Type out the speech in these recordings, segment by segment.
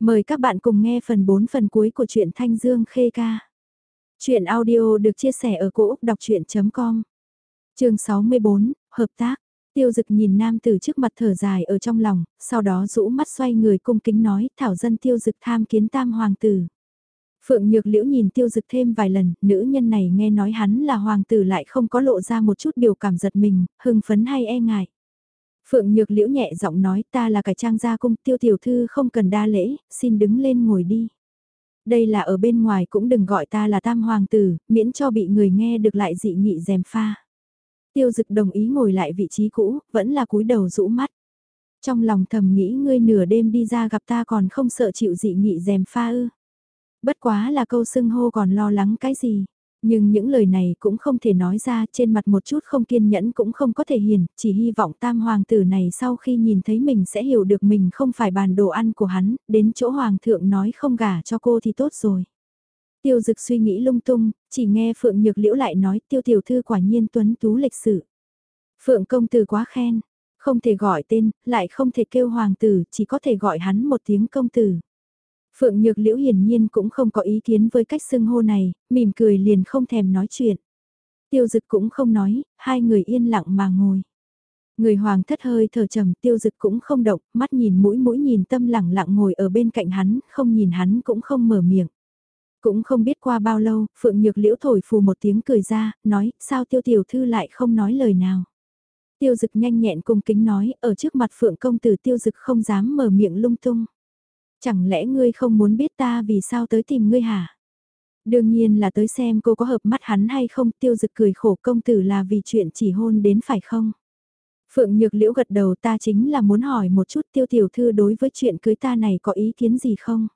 Mời các bạn cùng nghe phần 4 phần cuối của truyện Thanh Dương Khê Ca. Chuyện audio được chia sẻ ở cỗ đọc chuyện.com Trường 64, Hợp tác. Tiêu dực nhìn nam tử trước mặt thở dài ở trong lòng, sau đó rũ mắt xoay người cung kính nói thảo dân tiêu dực tham kiến tam hoàng tử. Phượng Nhược Liễu nhìn tiêu dực thêm vài lần, nữ nhân này nghe nói hắn là hoàng tử lại không có lộ ra một chút biểu cảm giật mình, hưng phấn hay e ngại. Phượng Nhược Liễu nhẹ giọng nói ta là cải trang gia cung tiêu tiểu thư không cần đa lễ, xin đứng lên ngồi đi. Đây là ở bên ngoài cũng đừng gọi ta là tam hoàng tử, miễn cho bị người nghe được lại dị nghị dèm pha. Tiêu dực đồng ý ngồi lại vị trí cũ, vẫn là cúi đầu rũ mắt. Trong lòng thầm nghĩ ngươi nửa đêm đi ra gặp ta còn không sợ chịu dị nghị dèm pha ư. Bất quá là câu xưng hô còn lo lắng cái gì. Nhưng những lời này cũng không thể nói ra, trên mặt một chút không kiên nhẫn cũng không có thể hiền, chỉ hy vọng tam hoàng tử này sau khi nhìn thấy mình sẽ hiểu được mình không phải bàn đồ ăn của hắn, đến chỗ hoàng thượng nói không gả cho cô thì tốt rồi. Tiêu dực suy nghĩ lung tung, chỉ nghe Phượng Nhược Liễu lại nói tiêu tiểu thư quả nhiên tuấn tú lịch sự. Phượng công tử quá khen, không thể gọi tên, lại không thể kêu hoàng tử, chỉ có thể gọi hắn một tiếng công tử. Phượng Nhược Liễu hiển nhiên cũng không có ý kiến với cách xưng hô này, mỉm cười liền không thèm nói chuyện. Tiêu dực cũng không nói, hai người yên lặng mà ngồi. Người hoàng thất hơi thở trầm tiêu dực cũng không động, mắt nhìn mũi mũi nhìn tâm lặng lặng ngồi ở bên cạnh hắn, không nhìn hắn cũng không mở miệng. Cũng không biết qua bao lâu, Phượng Nhược Liễu thổi phù một tiếng cười ra, nói, sao tiêu tiểu thư lại không nói lời nào. Tiêu dực nhanh nhẹn cung kính nói, ở trước mặt Phượng công tử tiêu dực không dám mở miệng lung tung. Chẳng lẽ ngươi không muốn biết ta vì sao tới tìm ngươi hả? Đương nhiên là tới xem cô có hợp mắt hắn hay không, tiêu dực cười khổ công tử là vì chuyện chỉ hôn đến phải không? Phượng Nhược Liễu gật đầu ta chính là muốn hỏi một chút tiêu tiểu thư đối với chuyện cưới ta này có ý kiến gì không?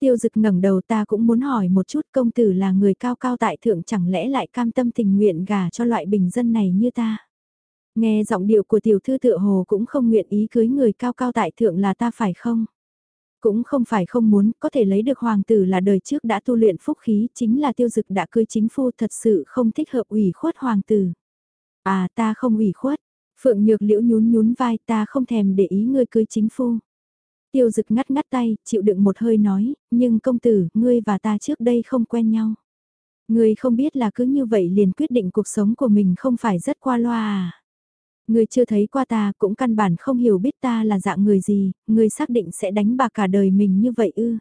Tiêu dực ngẩng đầu ta cũng muốn hỏi một chút công tử là người cao cao tại thượng chẳng lẽ lại cam tâm tình nguyện gả cho loại bình dân này như ta? Nghe giọng điệu của tiểu thư tựa hồ cũng không nguyện ý cưới người cao cao tại thượng là ta phải không? Cũng không phải không muốn, có thể lấy được hoàng tử là đời trước đã tu luyện phúc khí, chính là tiêu dực đã cưới chính phu thật sự không thích hợp ủy khuất hoàng tử. À ta không ủy khuất, phượng nhược liễu nhún nhún vai ta không thèm để ý ngươi cưới chính phu. Tiêu dực ngắt ngắt tay, chịu đựng một hơi nói, nhưng công tử, ngươi và ta trước đây không quen nhau. Ngươi không biết là cứ như vậy liền quyết định cuộc sống của mình không phải rất qua loa à ngươi chưa thấy qua ta cũng căn bản không hiểu biết ta là dạng người gì, ngươi xác định sẽ đánh bạc cả đời mình như vậy ư.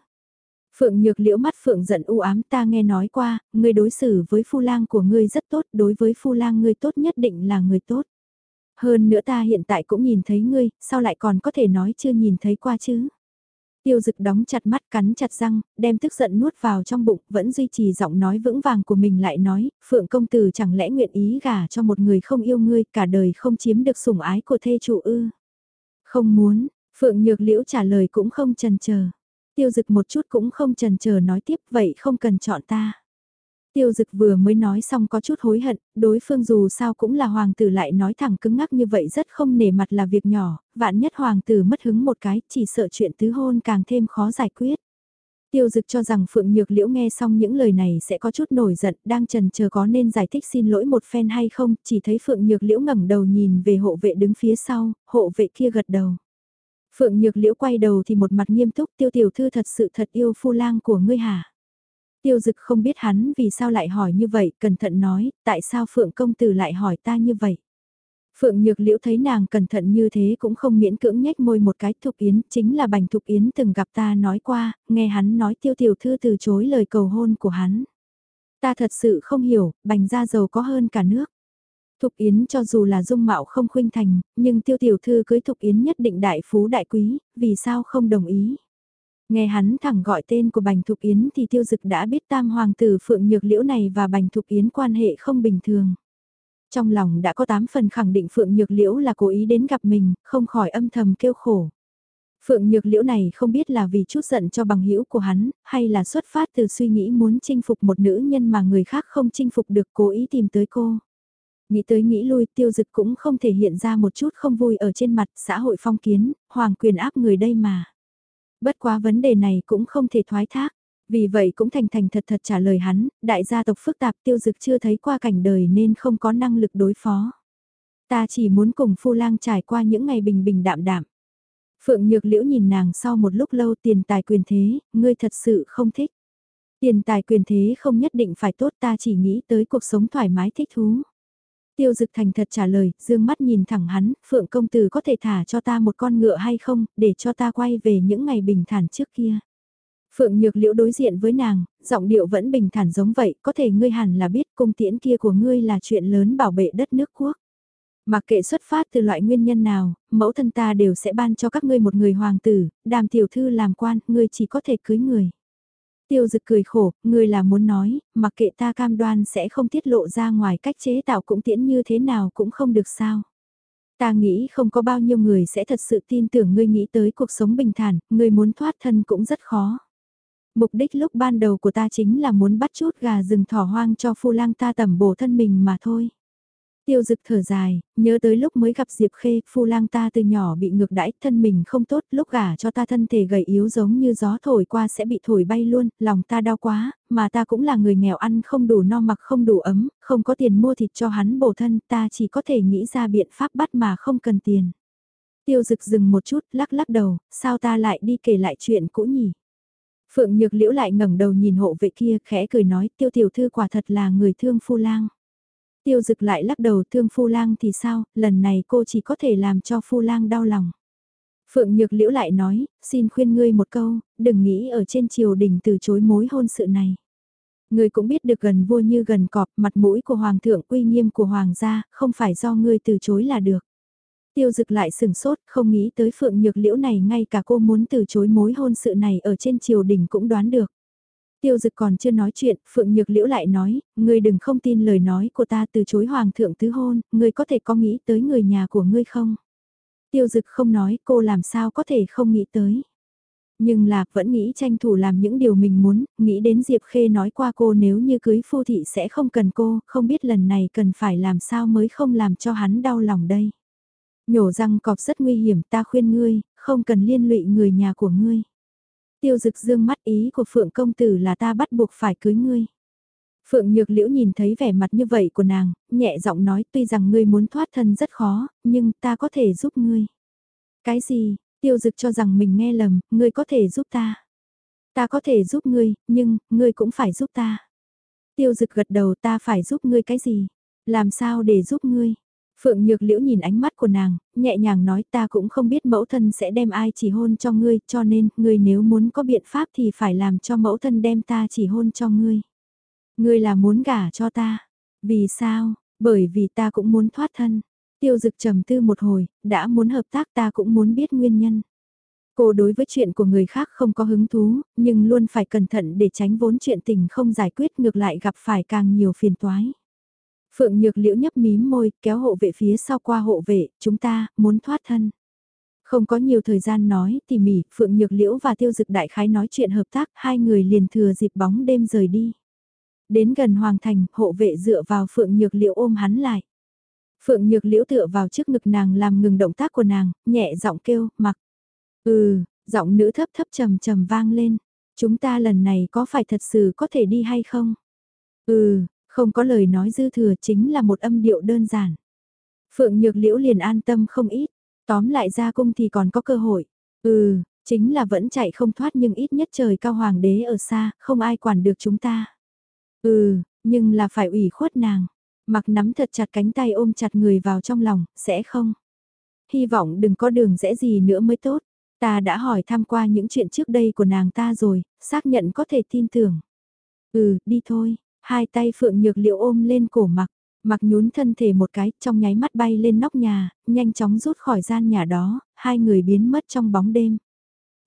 Phượng nhược liễu mắt Phượng giận u ám ta nghe nói qua, ngươi đối xử với phu lang của ngươi rất tốt, đối với phu lang ngươi tốt nhất định là người tốt. Hơn nữa ta hiện tại cũng nhìn thấy ngươi, sao lại còn có thể nói chưa nhìn thấy qua chứ? Tiêu dực đóng chặt mắt cắn chặt răng, đem tức giận nuốt vào trong bụng, vẫn duy trì giọng nói vững vàng của mình lại nói, Phượng công tử chẳng lẽ nguyện ý gả cho một người không yêu ngươi, cả đời không chiếm được sủng ái của thê chủ ư. Không muốn, Phượng nhược liễu trả lời cũng không chần chờ. Tiêu dực một chút cũng không chần chờ nói tiếp vậy không cần chọn ta. Tiêu dực vừa mới nói xong có chút hối hận, đối phương dù sao cũng là hoàng tử lại nói thẳng cứng ngắc như vậy rất không nể mặt là việc nhỏ, vạn nhất hoàng tử mất hứng một cái, chỉ sợ chuyện tứ hôn càng thêm khó giải quyết. Tiêu dực cho rằng Phượng Nhược Liễu nghe xong những lời này sẽ có chút nổi giận, đang trần chờ có nên giải thích xin lỗi một phen hay không, chỉ thấy Phượng Nhược Liễu ngẩng đầu nhìn về hộ vệ đứng phía sau, hộ vệ kia gật đầu. Phượng Nhược Liễu quay đầu thì một mặt nghiêm túc tiêu tiểu thư thật sự thật yêu phu lang của ngươi hả? Tiêu dực không biết hắn vì sao lại hỏi như vậy, cẩn thận nói, tại sao Phượng công tử lại hỏi ta như vậy. Phượng Nhược Liễu thấy nàng cẩn thận như thế cũng không miễn cưỡng nhếch môi một cái Thục Yến, chính là Bành Thục Yến từng gặp ta nói qua, nghe hắn nói tiêu tiểu thư từ chối lời cầu hôn của hắn. Ta thật sự không hiểu, Bành gia giàu có hơn cả nước. Thục Yến cho dù là dung mạo không khuynh thành, nhưng tiêu tiểu thư cưới Thục Yến nhất định đại phú đại quý, vì sao không đồng ý. Nghe hắn thẳng gọi tên của Bành Thục Yến thì tiêu dực đã biết tam hoàng tử Phượng Nhược Liễu này và Bành Thục Yến quan hệ không bình thường. Trong lòng đã có tám phần khẳng định Phượng Nhược Liễu là cố ý đến gặp mình, không khỏi âm thầm kêu khổ. Phượng Nhược Liễu này không biết là vì chút giận cho bằng hữu của hắn, hay là xuất phát từ suy nghĩ muốn chinh phục một nữ nhân mà người khác không chinh phục được cố ý tìm tới cô. Nghĩ tới nghĩ lui tiêu dực cũng không thể hiện ra một chút không vui ở trên mặt xã hội phong kiến, hoàng quyền áp người đây mà. Bất quá vấn đề này cũng không thể thoái thác. Vì vậy cũng thành thành thật thật trả lời hắn, đại gia tộc phức tạp tiêu dực chưa thấy qua cảnh đời nên không có năng lực đối phó. Ta chỉ muốn cùng phu lang trải qua những ngày bình bình đạm đạm. Phượng Nhược Liễu nhìn nàng sau một lúc lâu tiền tài quyền thế, ngươi thật sự không thích. Tiền tài quyền thế không nhất định phải tốt ta chỉ nghĩ tới cuộc sống thoải mái thích thú. Tiêu dực thành thật trả lời, dương mắt nhìn thẳng hắn, Phượng công tử có thể thả cho ta một con ngựa hay không, để cho ta quay về những ngày bình thản trước kia. Phượng Nhược Liễu đối diện với nàng, giọng điệu vẫn bình thản giống vậy, có thể ngươi hẳn là biết cung tiễn kia của ngươi là chuyện lớn bảo vệ đất nước quốc. Mặc kệ xuất phát từ loại nguyên nhân nào, mẫu thân ta đều sẽ ban cho các ngươi một người hoàng tử, đàm tiểu thư làm quan, ngươi chỉ có thể cưới người. Tiêu dực cười khổ, ngươi là muốn nói, mặc kệ ta cam đoan sẽ không tiết lộ ra ngoài cách chế tạo cũng tiễn như thế nào cũng không được sao. Ta nghĩ không có bao nhiêu người sẽ thật sự tin tưởng ngươi nghĩ tới cuộc sống bình thản, ngươi muốn thoát thân cũng rất khó. Mục đích lúc ban đầu của ta chính là muốn bắt chút gà rừng thỏ hoang cho phu lang ta tẩm bổ thân mình mà thôi. Tiêu dực thở dài, nhớ tới lúc mới gặp Diệp Khê, phu lang ta từ nhỏ bị ngược đãi, thân mình không tốt, lúc gả cho ta thân thể gầy yếu giống như gió thổi qua sẽ bị thổi bay luôn, lòng ta đau quá, mà ta cũng là người nghèo ăn không đủ no mặc không đủ ấm, không có tiền mua thịt cho hắn bổ thân, ta chỉ có thể nghĩ ra biện pháp bắt mà không cần tiền. Tiêu dực dừng một chút, lắc lắc đầu, sao ta lại đi kể lại chuyện cũ nhỉ? Phượng Nhược Liễu lại ngẩng đầu nhìn hộ vệ kia, khẽ cười nói, tiêu tiểu thư quả thật là người thương phu lang. Tiêu dực lại lắc đầu thương phu lang thì sao, lần này cô chỉ có thể làm cho phu lang đau lòng. Phượng Nhược Liễu lại nói, xin khuyên ngươi một câu, đừng nghĩ ở trên triều đình từ chối mối hôn sự này. Ngươi cũng biết được gần vua như gần cọp, mặt mũi của hoàng thượng uy nghiêm của hoàng gia, không phải do ngươi từ chối là được. Tiêu dực lại sừng sốt, không nghĩ tới Phượng Nhược Liễu này ngay cả cô muốn từ chối mối hôn sự này ở trên triều đình cũng đoán được. Tiêu dực còn chưa nói chuyện, Phượng Nhược Liễu lại nói, ngươi đừng không tin lời nói của ta từ chối Hoàng thượng tứ hôn, ngươi có thể có nghĩ tới người nhà của ngươi không? Tiêu dực không nói, cô làm sao có thể không nghĩ tới. Nhưng là vẫn nghĩ tranh thủ làm những điều mình muốn, nghĩ đến Diệp Khê nói qua cô nếu như cưới phu thị sẽ không cần cô, không biết lần này cần phải làm sao mới không làm cho hắn đau lòng đây. Nhổ răng cọp rất nguy hiểm ta khuyên ngươi, không cần liên lụy người nhà của ngươi. Tiêu dực dương mắt ý của Phượng công tử là ta bắt buộc phải cưới ngươi. Phượng Nhược Liễu nhìn thấy vẻ mặt như vậy của nàng, nhẹ giọng nói tuy rằng ngươi muốn thoát thân rất khó, nhưng ta có thể giúp ngươi. Cái gì, tiêu dực cho rằng mình nghe lầm, ngươi có thể giúp ta. Ta có thể giúp ngươi, nhưng, ngươi cũng phải giúp ta. Tiêu dực gật đầu ta phải giúp ngươi cái gì? Làm sao để giúp ngươi? Phượng Nhược Liễu nhìn ánh mắt của nàng, nhẹ nhàng nói ta cũng không biết mẫu thân sẽ đem ai chỉ hôn cho ngươi, cho nên, ngươi nếu muốn có biện pháp thì phải làm cho mẫu thân đem ta chỉ hôn cho ngươi. Ngươi là muốn gả cho ta. Vì sao? Bởi vì ta cũng muốn thoát thân. Tiêu dực trầm tư một hồi, đã muốn hợp tác ta cũng muốn biết nguyên nhân. Cô đối với chuyện của người khác không có hứng thú, nhưng luôn phải cẩn thận để tránh vốn chuyện tình không giải quyết ngược lại gặp phải càng nhiều phiền toái. Phượng Nhược Liễu nhấp mím môi, kéo hộ vệ phía sau qua hộ vệ, chúng ta, muốn thoát thân. Không có nhiều thời gian nói, tỉ mỉ, Phượng Nhược Liễu và Tiêu Dực Đại Khái nói chuyện hợp tác, hai người liền thừa dịp bóng đêm rời đi. Đến gần Hoàng Thành, hộ vệ dựa vào Phượng Nhược Liễu ôm hắn lại. Phượng Nhược Liễu tựa vào trước ngực nàng làm ngừng động tác của nàng, nhẹ giọng kêu, mặc. Ừ, giọng nữ thấp thấp trầm trầm vang lên. Chúng ta lần này có phải thật sự có thể đi hay không? Ừ, không có lời nói dư thừa chính là một âm điệu đơn giản. Phượng Nhược Liễu liền an tâm không ít, tóm lại ra cung thì còn có cơ hội. Ừ, chính là vẫn chạy không thoát nhưng ít nhất trời cao hoàng đế ở xa, không ai quản được chúng ta. Ừ, nhưng là phải ủy khuất nàng. Mặc nắm thật chặt cánh tay ôm chặt người vào trong lòng, sẽ không. Hy vọng đừng có đường rẽ gì nữa mới tốt. Ta đã hỏi thăm qua những chuyện trước đây của nàng ta rồi, xác nhận có thể tin tưởng. Ừ, đi thôi. Hai tay Phượng Nhược Liệu ôm lên cổ mặc, mặc nhún thân thể một cái, trong nháy mắt bay lên nóc nhà, nhanh chóng rút khỏi gian nhà đó, hai người biến mất trong bóng đêm.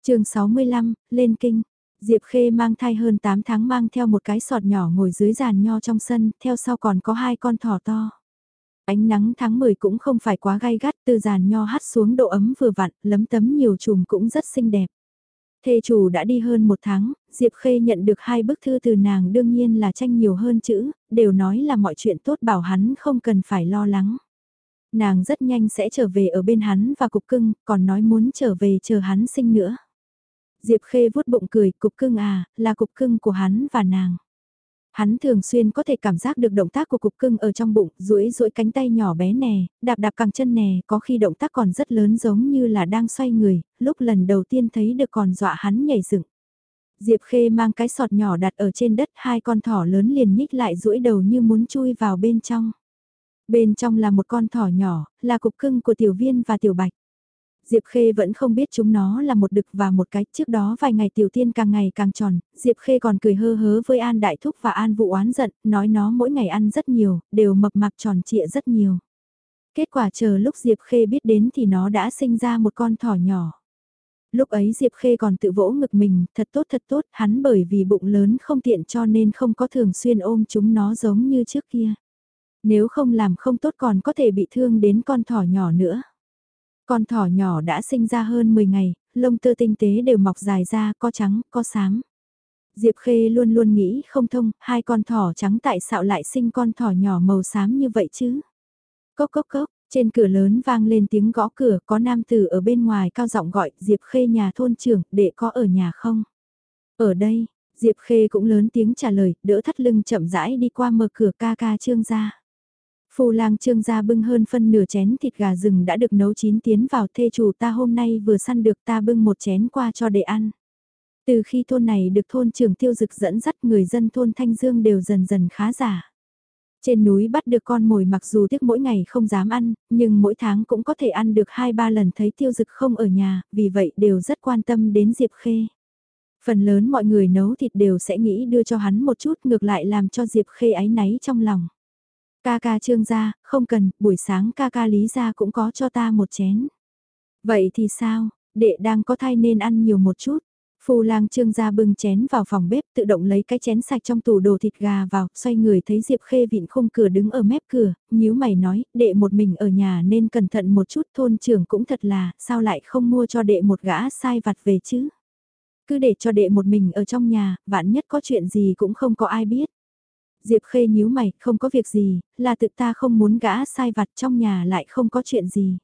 chương 65, lên kinh. Diệp Khê mang thai hơn 8 tháng mang theo một cái sọt nhỏ ngồi dưới giàn nho trong sân, theo sau còn có hai con thỏ to. Ánh nắng tháng 10 cũng không phải quá gai gắt, từ giàn nho hắt xuống độ ấm vừa vặn, lấm tấm nhiều chùm cũng rất xinh đẹp. Thê chủ đã đi hơn một tháng, Diệp Khê nhận được hai bức thư từ nàng đương nhiên là tranh nhiều hơn chữ, đều nói là mọi chuyện tốt bảo hắn không cần phải lo lắng. Nàng rất nhanh sẽ trở về ở bên hắn và cục cưng, còn nói muốn trở về chờ hắn sinh nữa. Diệp Khê vuốt bụng cười, cục cưng à, là cục cưng của hắn và nàng. Hắn thường xuyên có thể cảm giác được động tác của cục cưng ở trong bụng, duỗi duỗi cánh tay nhỏ bé nè, đạp đạp càng chân nè, có khi động tác còn rất lớn giống như là đang xoay người, lúc lần đầu tiên thấy được còn dọa hắn nhảy dựng. Diệp Khê mang cái sọt nhỏ đặt ở trên đất, hai con thỏ lớn liền nhích lại duỗi đầu như muốn chui vào bên trong. Bên trong là một con thỏ nhỏ, là cục cưng của tiểu viên và tiểu bạch. Diệp Khê vẫn không biết chúng nó là một đực và một cái, trước đó vài ngày tiểu tiên càng ngày càng tròn, Diệp Khê còn cười hơ hớ với An Đại Thúc và An Vũ oán giận, nói nó mỗi ngày ăn rất nhiều, đều mập mạp tròn trịa rất nhiều. Kết quả chờ lúc Diệp Khê biết đến thì nó đã sinh ra một con thỏ nhỏ. Lúc ấy Diệp Khê còn tự vỗ ngực mình, thật tốt thật tốt, hắn bởi vì bụng lớn không tiện cho nên không có thường xuyên ôm chúng nó giống như trước kia. Nếu không làm không tốt còn có thể bị thương đến con thỏ nhỏ nữa. Con thỏ nhỏ đã sinh ra hơn 10 ngày, lông tơ tinh tế đều mọc dài ra, có trắng, có xám. Diệp Khê luôn luôn nghĩ không thông, hai con thỏ trắng tại sao lại sinh con thỏ nhỏ màu xám như vậy chứ? Cốc cốc cốc, trên cửa lớn vang lên tiếng gõ cửa, có nam tử ở bên ngoài cao giọng gọi, Diệp Khê nhà thôn trưởng, để có ở nhà không? Ở đây, Diệp Khê cũng lớn tiếng trả lời, đỡ thắt lưng chậm rãi đi qua mở cửa ca ca trương ra. Phu lang trương gia bưng hơn phân nửa chén thịt gà rừng đã được nấu chín tiến vào thê chủ ta hôm nay vừa săn được ta bưng một chén qua cho để ăn. Từ khi thôn này được thôn trưởng tiêu dực dẫn dắt người dân thôn Thanh Dương đều dần dần khá giả. Trên núi bắt được con mồi mặc dù tiếc mỗi ngày không dám ăn, nhưng mỗi tháng cũng có thể ăn được 2-3 lần thấy tiêu dực không ở nhà, vì vậy đều rất quan tâm đến Diệp Khê. Phần lớn mọi người nấu thịt đều sẽ nghĩ đưa cho hắn một chút ngược lại làm cho Diệp Khê áy náy trong lòng. Ca ca trương gia, không cần, buổi sáng ca ca lý gia cũng có cho ta một chén. Vậy thì sao, đệ đang có thai nên ăn nhiều một chút. Phu lang trương gia bưng chén vào phòng bếp tự động lấy cái chén sạch trong tủ đồ thịt gà vào, xoay người thấy Diệp Khê vịn khung cửa đứng ở mép cửa, nhíu mày nói, đệ một mình ở nhà nên cẩn thận một chút thôn trưởng cũng thật là, sao lại không mua cho đệ một gã sai vặt về chứ? Cứ để cho đệ một mình ở trong nhà, vạn nhất có chuyện gì cũng không có ai biết. Diệp Khê nhíu mày, không có việc gì, là tự ta không muốn gã sai vặt trong nhà lại không có chuyện gì.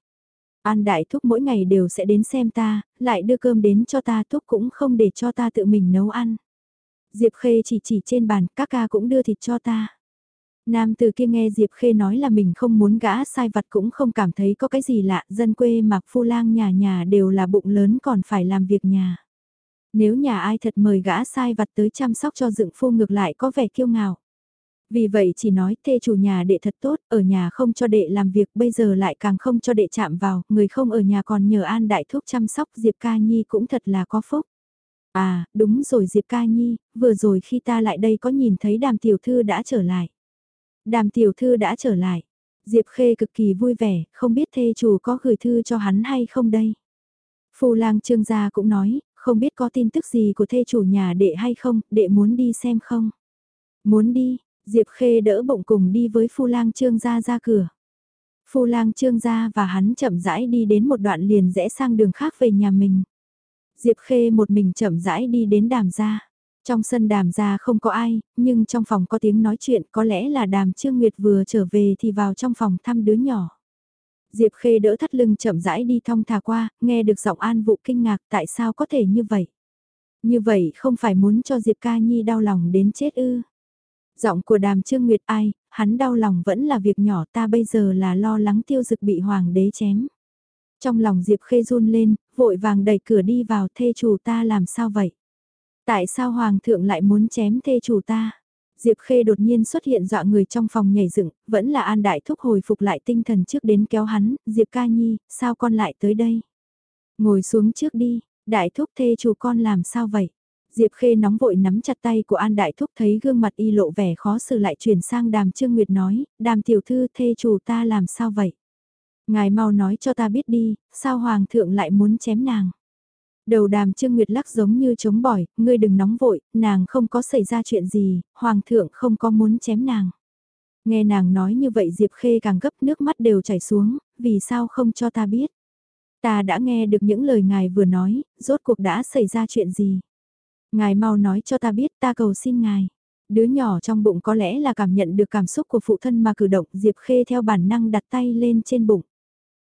An đại thúc mỗi ngày đều sẽ đến xem ta, lại đưa cơm đến cho ta thúc cũng không để cho ta tự mình nấu ăn. Diệp Khê chỉ chỉ trên bàn, các ca cũng đưa thịt cho ta. Nam từ kia nghe Diệp Khê nói là mình không muốn gã sai vặt cũng không cảm thấy có cái gì lạ, dân quê mặc phu lang nhà nhà đều là bụng lớn còn phải làm việc nhà. Nếu nhà ai thật mời gã sai vặt tới chăm sóc cho dựng phu ngược lại có vẻ kiêu ngạo. Vì vậy chỉ nói thê chủ nhà đệ thật tốt, ở nhà không cho đệ làm việc bây giờ lại càng không cho đệ chạm vào, người không ở nhà còn nhờ an đại thúc chăm sóc Diệp Ca Nhi cũng thật là có phúc. À, đúng rồi Diệp Ca Nhi, vừa rồi khi ta lại đây có nhìn thấy đàm tiểu thư đã trở lại. Đàm tiểu thư đã trở lại. Diệp Khê cực kỳ vui vẻ, không biết thê chủ có gửi thư cho hắn hay không đây. phù lang trương gia cũng nói, không biết có tin tức gì của thê chủ nhà đệ hay không, đệ muốn đi xem không. Muốn đi, Diệp Khê đỡ bụng cùng đi với Phu Lang Trương gia ra cửa. Phu Lang Trương gia và hắn chậm rãi đi đến một đoạn liền rẽ sang đường khác về nhà mình. Diệp Khê một mình chậm rãi đi đến đàm gia. Trong sân đàm gia không có ai, nhưng trong phòng có tiếng nói chuyện có lẽ là đàm Trương Nguyệt vừa trở về thì vào trong phòng thăm đứa nhỏ. Diệp Khê đỡ thắt lưng chậm rãi đi thong thả qua, nghe được giọng an vụ kinh ngạc tại sao có thể như vậy. Như vậy không phải muốn cho Diệp Ca Nhi đau lòng đến chết ư. Giọng của đàm trương nguyệt ai, hắn đau lòng vẫn là việc nhỏ ta bây giờ là lo lắng tiêu dực bị hoàng đế chém. Trong lòng Diệp Khê run lên, vội vàng đẩy cửa đi vào thê chủ ta làm sao vậy? Tại sao hoàng thượng lại muốn chém thê chủ ta? Diệp Khê đột nhiên xuất hiện dọa người trong phòng nhảy dựng, vẫn là An Đại Thúc hồi phục lại tinh thần trước đến kéo hắn, Diệp Ca Nhi, sao con lại tới đây? Ngồi xuống trước đi, Đại Thúc thê chủ con làm sao vậy? Diệp Khê nóng vội nắm chặt tay của An Đại Thúc thấy gương mặt y lộ vẻ khó xử lại chuyển sang đàm Trương Nguyệt nói, đàm tiểu thư thê chủ ta làm sao vậy? Ngài mau nói cho ta biết đi, sao Hoàng thượng lại muốn chém nàng? Đầu đàm Trương Nguyệt lắc giống như chống bỏi, ngươi đừng nóng vội, nàng không có xảy ra chuyện gì, Hoàng thượng không có muốn chém nàng. Nghe nàng nói như vậy Diệp Khê càng gấp nước mắt đều chảy xuống, vì sao không cho ta biết? Ta đã nghe được những lời ngài vừa nói, rốt cuộc đã xảy ra chuyện gì? Ngài mau nói cho ta biết ta cầu xin ngài. Đứa nhỏ trong bụng có lẽ là cảm nhận được cảm xúc của phụ thân mà cử động Diệp Khê theo bản năng đặt tay lên trên bụng.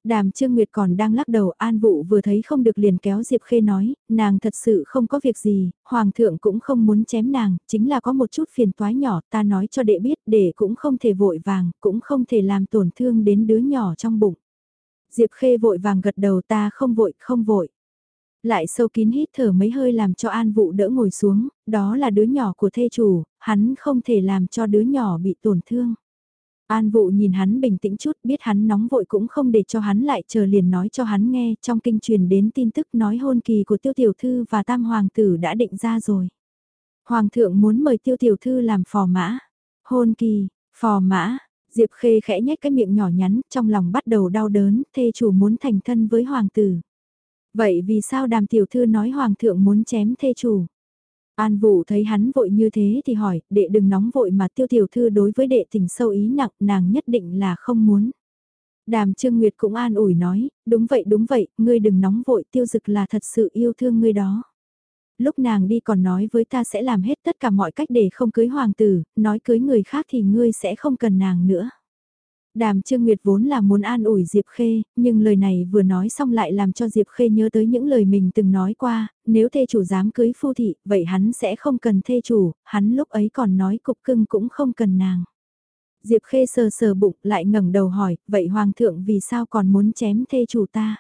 Đàm Trương Nguyệt còn đang lắc đầu an vụ vừa thấy không được liền kéo Diệp Khê nói, nàng thật sự không có việc gì, Hoàng thượng cũng không muốn chém nàng, chính là có một chút phiền toái nhỏ ta nói cho đệ biết để cũng không thể vội vàng, cũng không thể làm tổn thương đến đứa nhỏ trong bụng. Diệp Khê vội vàng gật đầu ta không vội, không vội. Lại sâu kín hít thở mấy hơi làm cho an vụ đỡ ngồi xuống, đó là đứa nhỏ của thê chủ, hắn không thể làm cho đứa nhỏ bị tổn thương. An vụ nhìn hắn bình tĩnh chút biết hắn nóng vội cũng không để cho hắn lại chờ liền nói cho hắn nghe trong kinh truyền đến tin tức nói hôn kỳ của tiêu tiểu thư và tam hoàng tử đã định ra rồi. Hoàng thượng muốn mời tiêu tiểu thư làm phò mã. Hôn kỳ, phò mã, Diệp Khê khẽ nhếch cái miệng nhỏ nhắn trong lòng bắt đầu đau đớn thê chủ muốn thành thân với hoàng tử. Vậy vì sao đàm tiểu thư nói hoàng thượng muốn chém thê chủ? An Vũ thấy hắn vội như thế thì hỏi, đệ đừng nóng vội mà tiêu tiểu thư đối với đệ tình sâu ý nặng, nàng nhất định là không muốn. Đàm Trương Nguyệt cũng an ủi nói, đúng vậy đúng vậy, ngươi đừng nóng vội tiêu dực là thật sự yêu thương ngươi đó. Lúc nàng đi còn nói với ta sẽ làm hết tất cả mọi cách để không cưới hoàng tử, nói cưới người khác thì ngươi sẽ không cần nàng nữa. Đàm Trương Nguyệt vốn là muốn an ủi Diệp Khê, nhưng lời này vừa nói xong lại làm cho Diệp Khê nhớ tới những lời mình từng nói qua, nếu thê chủ dám cưới phu thị, vậy hắn sẽ không cần thê chủ, hắn lúc ấy còn nói cục cưng cũng không cần nàng. Diệp Khê sờ sờ bụng lại ngẩng đầu hỏi, vậy Hoàng thượng vì sao còn muốn chém thê chủ ta?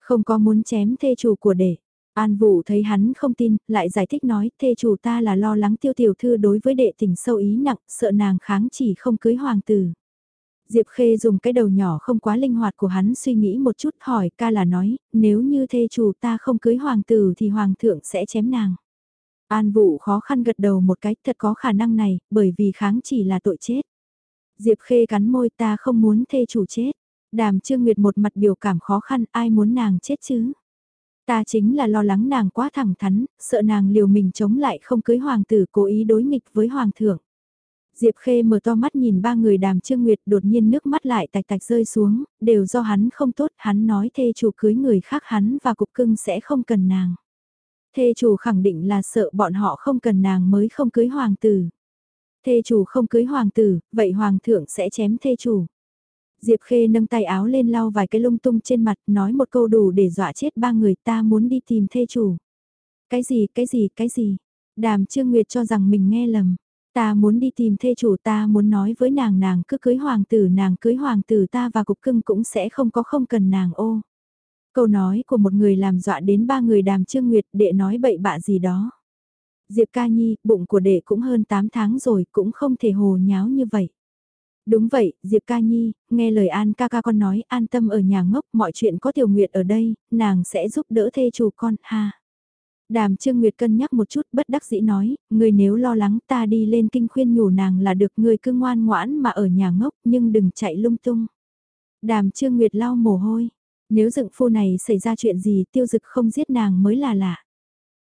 Không có muốn chém thê chủ của đệ. An Vũ thấy hắn không tin, lại giải thích nói, thê chủ ta là lo lắng tiêu tiểu thư đối với đệ tình sâu ý nặng, sợ nàng kháng chỉ không cưới hoàng tử. Diệp Khê dùng cái đầu nhỏ không quá linh hoạt của hắn suy nghĩ một chút hỏi ca là nói, nếu như thê chủ ta không cưới hoàng tử thì hoàng thượng sẽ chém nàng. An Vũ khó khăn gật đầu một cái thật có khả năng này, bởi vì kháng chỉ là tội chết. Diệp Khê cắn môi ta không muốn thê chủ chết. Đàm Trương Nguyệt một mặt biểu cảm khó khăn ai muốn nàng chết chứ. Ta chính là lo lắng nàng quá thẳng thắn, sợ nàng liều mình chống lại không cưới hoàng tử cố ý đối nghịch với hoàng thượng. Diệp Khê mở to mắt nhìn ba người đàm trương nguyệt đột nhiên nước mắt lại tạch tạch rơi xuống, đều do hắn không tốt, hắn nói thê chủ cưới người khác hắn và cục cưng sẽ không cần nàng. Thê chủ khẳng định là sợ bọn họ không cần nàng mới không cưới hoàng tử. Thê chủ không cưới hoàng tử, vậy hoàng thượng sẽ chém thê chủ. Diệp Khê nâng tay áo lên lau vài cái lung tung trên mặt, nói một câu đủ để dọa chết ba người ta muốn đi tìm thê chủ. Cái gì, cái gì, cái gì? Đàm Trương Nguyệt cho rằng mình nghe lầm. Ta muốn đi tìm thê chủ ta muốn nói với nàng nàng cứ cưới hoàng tử nàng cưới hoàng tử ta và cục cưng cũng sẽ không có không cần nàng ô. Câu nói của một người làm dọa đến ba người đàm trương nguyệt đệ nói bậy bạ gì đó. Diệp ca nhi, bụng của đệ cũng hơn 8 tháng rồi cũng không thể hồ nháo như vậy. Đúng vậy, Diệp ca nhi, nghe lời An ca ca con nói an tâm ở nhà ngốc mọi chuyện có tiểu nguyệt ở đây, nàng sẽ giúp đỡ thê chủ con, ha. Đàm Trương Nguyệt cân nhắc một chút bất đắc dĩ nói, người nếu lo lắng ta đi lên kinh khuyên nhủ nàng là được người cứ ngoan ngoãn mà ở nhà ngốc nhưng đừng chạy lung tung. Đàm Trương Nguyệt lau mồ hôi, nếu dựng phu này xảy ra chuyện gì tiêu dực không giết nàng mới là lạ.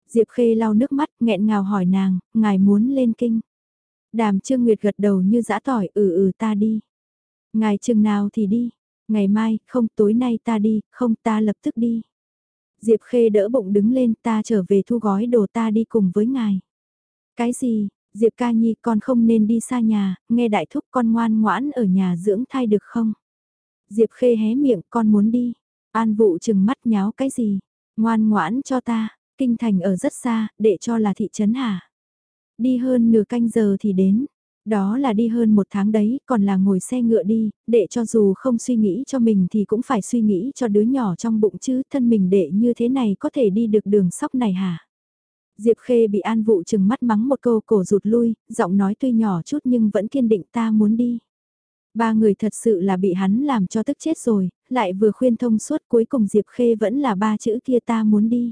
Diệp Khê lau nước mắt nghẹn ngào hỏi nàng, ngài muốn lên kinh. Đàm Trương Nguyệt gật đầu như dã tỏi ừ ừ ta đi. Ngài chừng nào thì đi, ngày mai, không tối nay ta đi, không ta lập tức đi. Diệp Khê đỡ bụng đứng lên ta trở về thu gói đồ ta đi cùng với ngài. Cái gì, Diệp ca nhi con không nên đi xa nhà, nghe đại thúc con ngoan ngoãn ở nhà dưỡng thai được không? Diệp Khê hé miệng con muốn đi. An vụ chừng mắt nháo cái gì? Ngoan ngoãn cho ta, kinh thành ở rất xa, để cho là thị trấn hả? Đi hơn nửa canh giờ thì đến, đó là đi hơn một tháng đấy, còn là ngồi xe ngựa đi, để cho dù không suy nghĩ cho mình thì cũng phải suy nghĩ cho đứa nhỏ trong bụng chứ, thân mình đệ như thế này có thể đi được đường sóc này hả? Diệp Khê bị An Vụ chừng mắt mắng một câu cổ rụt lui, giọng nói tuy nhỏ chút nhưng vẫn kiên định ta muốn đi. Ba người thật sự là bị hắn làm cho tức chết rồi, lại vừa khuyên thông suốt cuối cùng Diệp Khê vẫn là ba chữ kia ta muốn đi.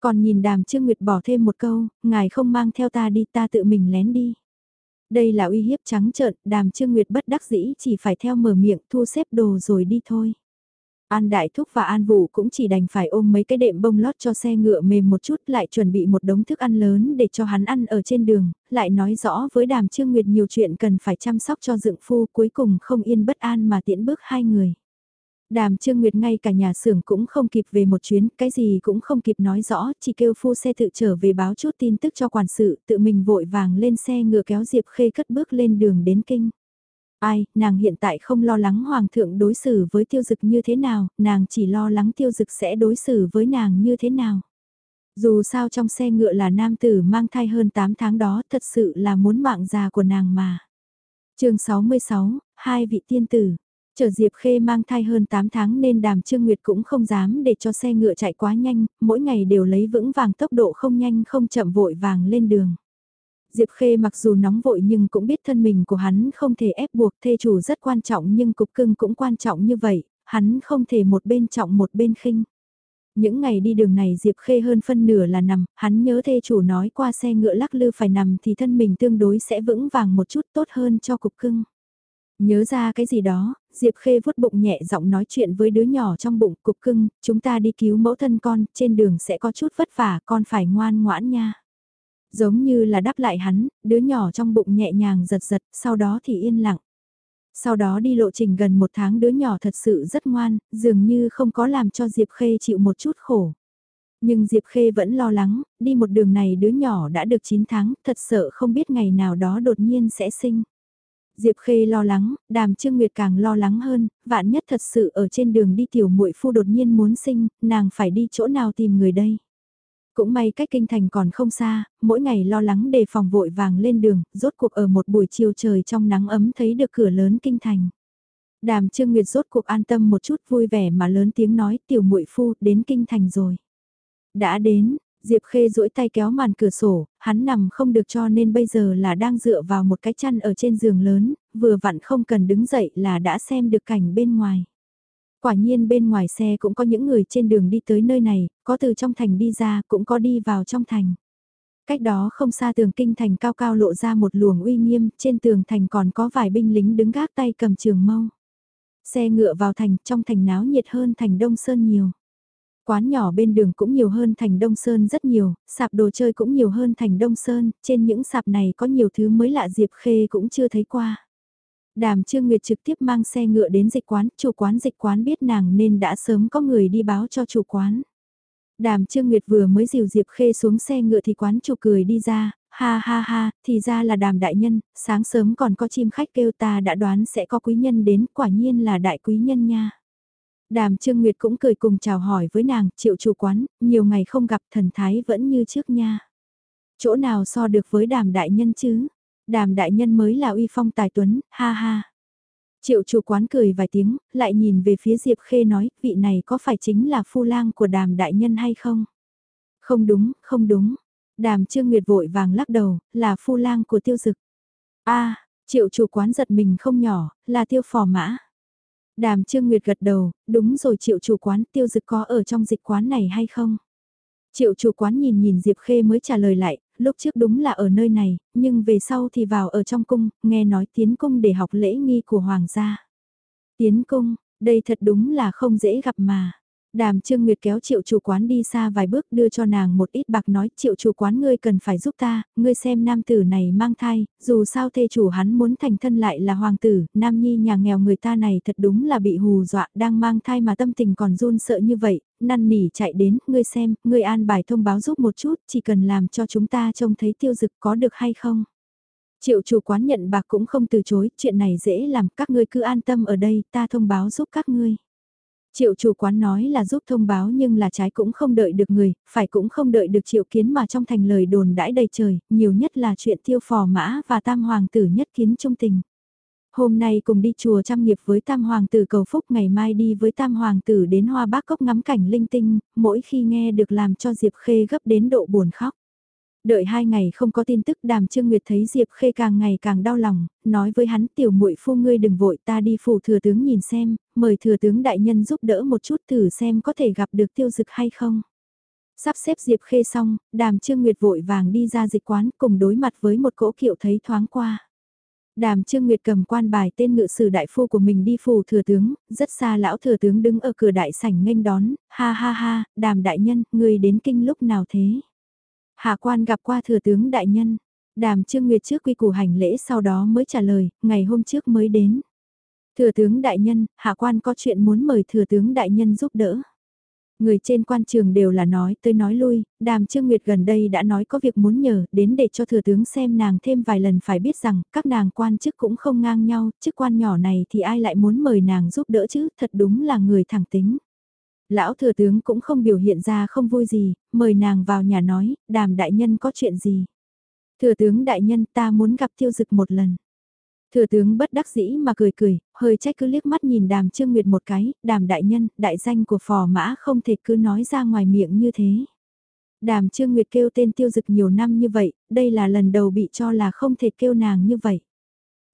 Còn nhìn đàm Trương Nguyệt bỏ thêm một câu, ngài không mang theo ta đi ta tự mình lén đi. Đây là uy hiếp trắng trợn, đàm trương nguyệt bất đắc dĩ chỉ phải theo mở miệng thu xếp đồ rồi đi thôi. An Đại Thúc và An Vũ cũng chỉ đành phải ôm mấy cái đệm bông lót cho xe ngựa mềm một chút lại chuẩn bị một đống thức ăn lớn để cho hắn ăn ở trên đường, lại nói rõ với đàm trương nguyệt nhiều chuyện cần phải chăm sóc cho dựng phu cuối cùng không yên bất an mà tiễn bước hai người. Đàm Trương Nguyệt ngay cả nhà xưởng cũng không kịp về một chuyến, cái gì cũng không kịp nói rõ, chỉ kêu phu xe tự trở về báo chút tin tức cho quản sự, tự mình vội vàng lên xe ngựa kéo Diệp Khê cất bước lên đường đến kinh. Ai, nàng hiện tại không lo lắng hoàng thượng đối xử với tiêu dực như thế nào, nàng chỉ lo lắng tiêu dực sẽ đối xử với nàng như thế nào. Dù sao trong xe ngựa là nam tử mang thai hơn 8 tháng đó thật sự là muốn mạng già của nàng mà. chương 66, hai vị tiên tử. Chờ Diệp Khê mang thai hơn 8 tháng nên đàm Trương Nguyệt cũng không dám để cho xe ngựa chạy quá nhanh, mỗi ngày đều lấy vững vàng tốc độ không nhanh không chậm vội vàng lên đường. Diệp Khê mặc dù nóng vội nhưng cũng biết thân mình của hắn không thể ép buộc thê chủ rất quan trọng nhưng cục cưng cũng quan trọng như vậy, hắn không thể một bên trọng một bên khinh. Những ngày đi đường này Diệp Khê hơn phân nửa là nằm, hắn nhớ thê chủ nói qua xe ngựa lắc lư phải nằm thì thân mình tương đối sẽ vững vàng một chút tốt hơn cho cục cưng. Nhớ ra cái gì đó, Diệp Khê vuốt bụng nhẹ giọng nói chuyện với đứa nhỏ trong bụng cục cưng, chúng ta đi cứu mẫu thân con, trên đường sẽ có chút vất vả, con phải ngoan ngoãn nha. Giống như là đáp lại hắn, đứa nhỏ trong bụng nhẹ nhàng giật giật, sau đó thì yên lặng. Sau đó đi lộ trình gần một tháng đứa nhỏ thật sự rất ngoan, dường như không có làm cho Diệp Khê chịu một chút khổ. Nhưng Diệp Khê vẫn lo lắng, đi một đường này đứa nhỏ đã được 9 tháng, thật sợ không biết ngày nào đó đột nhiên sẽ sinh. Diệp Khê lo lắng, đàm Trương Nguyệt càng lo lắng hơn, vạn nhất thật sự ở trên đường đi tiểu muội phu đột nhiên muốn sinh, nàng phải đi chỗ nào tìm người đây. Cũng may cách kinh thành còn không xa, mỗi ngày lo lắng đề phòng vội vàng lên đường, rốt cuộc ở một buổi chiều trời trong nắng ấm thấy được cửa lớn kinh thành. Đàm Trương Nguyệt rốt cuộc an tâm một chút vui vẻ mà lớn tiếng nói tiểu muội phu đến kinh thành rồi. Đã đến, Diệp Khê duỗi tay kéo màn cửa sổ, hắn nằm không được cho nên bây giờ là đang dựa vào một cái chăn ở trên giường lớn, vừa vặn không cần đứng dậy là đã xem được cảnh bên ngoài. Quả nhiên bên ngoài xe cũng có những người trên đường đi tới nơi này, có từ trong thành đi ra cũng có đi vào trong thành. Cách đó không xa tường kinh thành cao cao lộ ra một luồng uy nghiêm, trên tường thành còn có vài binh lính đứng gác tay cầm trường mâu. Xe ngựa vào thành, trong thành náo nhiệt hơn thành Đông Sơn nhiều. Quán nhỏ bên đường cũng nhiều hơn thành Đông Sơn rất nhiều, sạp đồ chơi cũng nhiều hơn thành Đông Sơn, trên những sạp này có nhiều thứ mới lạ Diệp Khê cũng chưa thấy qua. Đàm Trương Nguyệt trực tiếp mang xe ngựa đến dịch quán, chủ quán dịch quán biết nàng nên đã sớm có người đi báo cho chủ quán. Đàm Trương Nguyệt vừa mới dìu Diệp Khê xuống xe ngựa thì quán chủ cười đi ra, ha ha ha, thì ra là đàm đại nhân, sáng sớm còn có chim khách kêu ta đã đoán sẽ có quý nhân đến, quả nhiên là đại quý nhân nha. Đàm Trương Nguyệt cũng cười cùng chào hỏi với nàng, triệu chủ quán, nhiều ngày không gặp thần thái vẫn như trước nha. Chỗ nào so được với đàm đại nhân chứ? Đàm đại nhân mới là uy phong tài tuấn, ha ha. Triệu chủ quán cười vài tiếng, lại nhìn về phía Diệp Khê nói, vị này có phải chính là phu lang của đàm đại nhân hay không? Không đúng, không đúng. Đàm Trương Nguyệt vội vàng lắc đầu, là phu lang của tiêu dực. a triệu chủ quán giật mình không nhỏ, là tiêu phò mã. Đàm Trương Nguyệt gật đầu, đúng rồi triệu chủ quán tiêu dực có ở trong dịch quán này hay không? Triệu chủ quán nhìn nhìn Diệp Khê mới trả lời lại, lúc trước đúng là ở nơi này, nhưng về sau thì vào ở trong cung, nghe nói tiến cung để học lễ nghi của hoàng gia. Tiến cung, đây thật đúng là không dễ gặp mà. Đàm Trương Nguyệt kéo triệu chủ quán đi xa vài bước đưa cho nàng một ít bạc nói triệu chủ quán ngươi cần phải giúp ta, ngươi xem nam tử này mang thai, dù sao thê chủ hắn muốn thành thân lại là hoàng tử, nam nhi nhà nghèo người ta này thật đúng là bị hù dọa, đang mang thai mà tâm tình còn run sợ như vậy, năn nỉ chạy đến, ngươi xem, ngươi an bài thông báo giúp một chút, chỉ cần làm cho chúng ta trông thấy tiêu dực có được hay không. Triệu chủ quán nhận bạc cũng không từ chối, chuyện này dễ làm, các ngươi cứ an tâm ở đây, ta thông báo giúp các ngươi. Triệu chủ quán nói là giúp thông báo nhưng là trái cũng không đợi được người, phải cũng không đợi được triệu kiến mà trong thành lời đồn đãi đầy trời, nhiều nhất là chuyện tiêu phò mã và tam hoàng tử nhất kiến trung tình. Hôm nay cùng đi chùa trăm nghiệp với tam hoàng tử cầu phúc ngày mai đi với tam hoàng tử đến hoa bác cốc ngắm cảnh linh tinh, mỗi khi nghe được làm cho Diệp Khê gấp đến độ buồn khóc. Đợi hai ngày không có tin tức đàm trương nguyệt thấy Diệp Khê càng ngày càng đau lòng, nói với hắn tiểu muội phu ngươi đừng vội ta đi phủ thừa tướng nhìn xem, mời thừa tướng đại nhân giúp đỡ một chút thử xem có thể gặp được tiêu dực hay không. Sắp xếp Diệp Khê xong, đàm trương nguyệt vội vàng đi ra dịch quán cùng đối mặt với một cỗ kiệu thấy thoáng qua. Đàm Trương Nguyệt cầm quan bài tên ngự sử đại phu của mình đi phủ thừa tướng, rất xa lão thừa tướng đứng ở cửa đại sảnh nghênh đón, ha ha ha, đàm đại nhân, người đến kinh lúc nào thế? Hạ quan gặp qua thừa tướng đại nhân. Đàm Trương Nguyệt trước quy củ hành lễ sau đó mới trả lời, ngày hôm trước mới đến. Thừa tướng đại nhân, hạ quan có chuyện muốn mời thừa tướng đại nhân giúp đỡ. Người trên quan trường đều là nói tới nói lui, đàm Trương Nguyệt gần đây đã nói có việc muốn nhờ, đến để cho thừa tướng xem nàng thêm vài lần phải biết rằng các nàng quan chức cũng không ngang nhau, chức quan nhỏ này thì ai lại muốn mời nàng giúp đỡ chứ, thật đúng là người thẳng tính. Lão thừa tướng cũng không biểu hiện ra không vui gì, mời nàng vào nhà nói, đàm đại nhân có chuyện gì. Thừa tướng đại nhân ta muốn gặp tiêu dực một lần. Thừa tướng bất đắc dĩ mà cười cười, hơi trách cứ liếc mắt nhìn đàm trương nguyệt một cái, đàm đại nhân, đại danh của phò mã không thể cứ nói ra ngoài miệng như thế. Đàm trương nguyệt kêu tên tiêu dực nhiều năm như vậy, đây là lần đầu bị cho là không thể kêu nàng như vậy.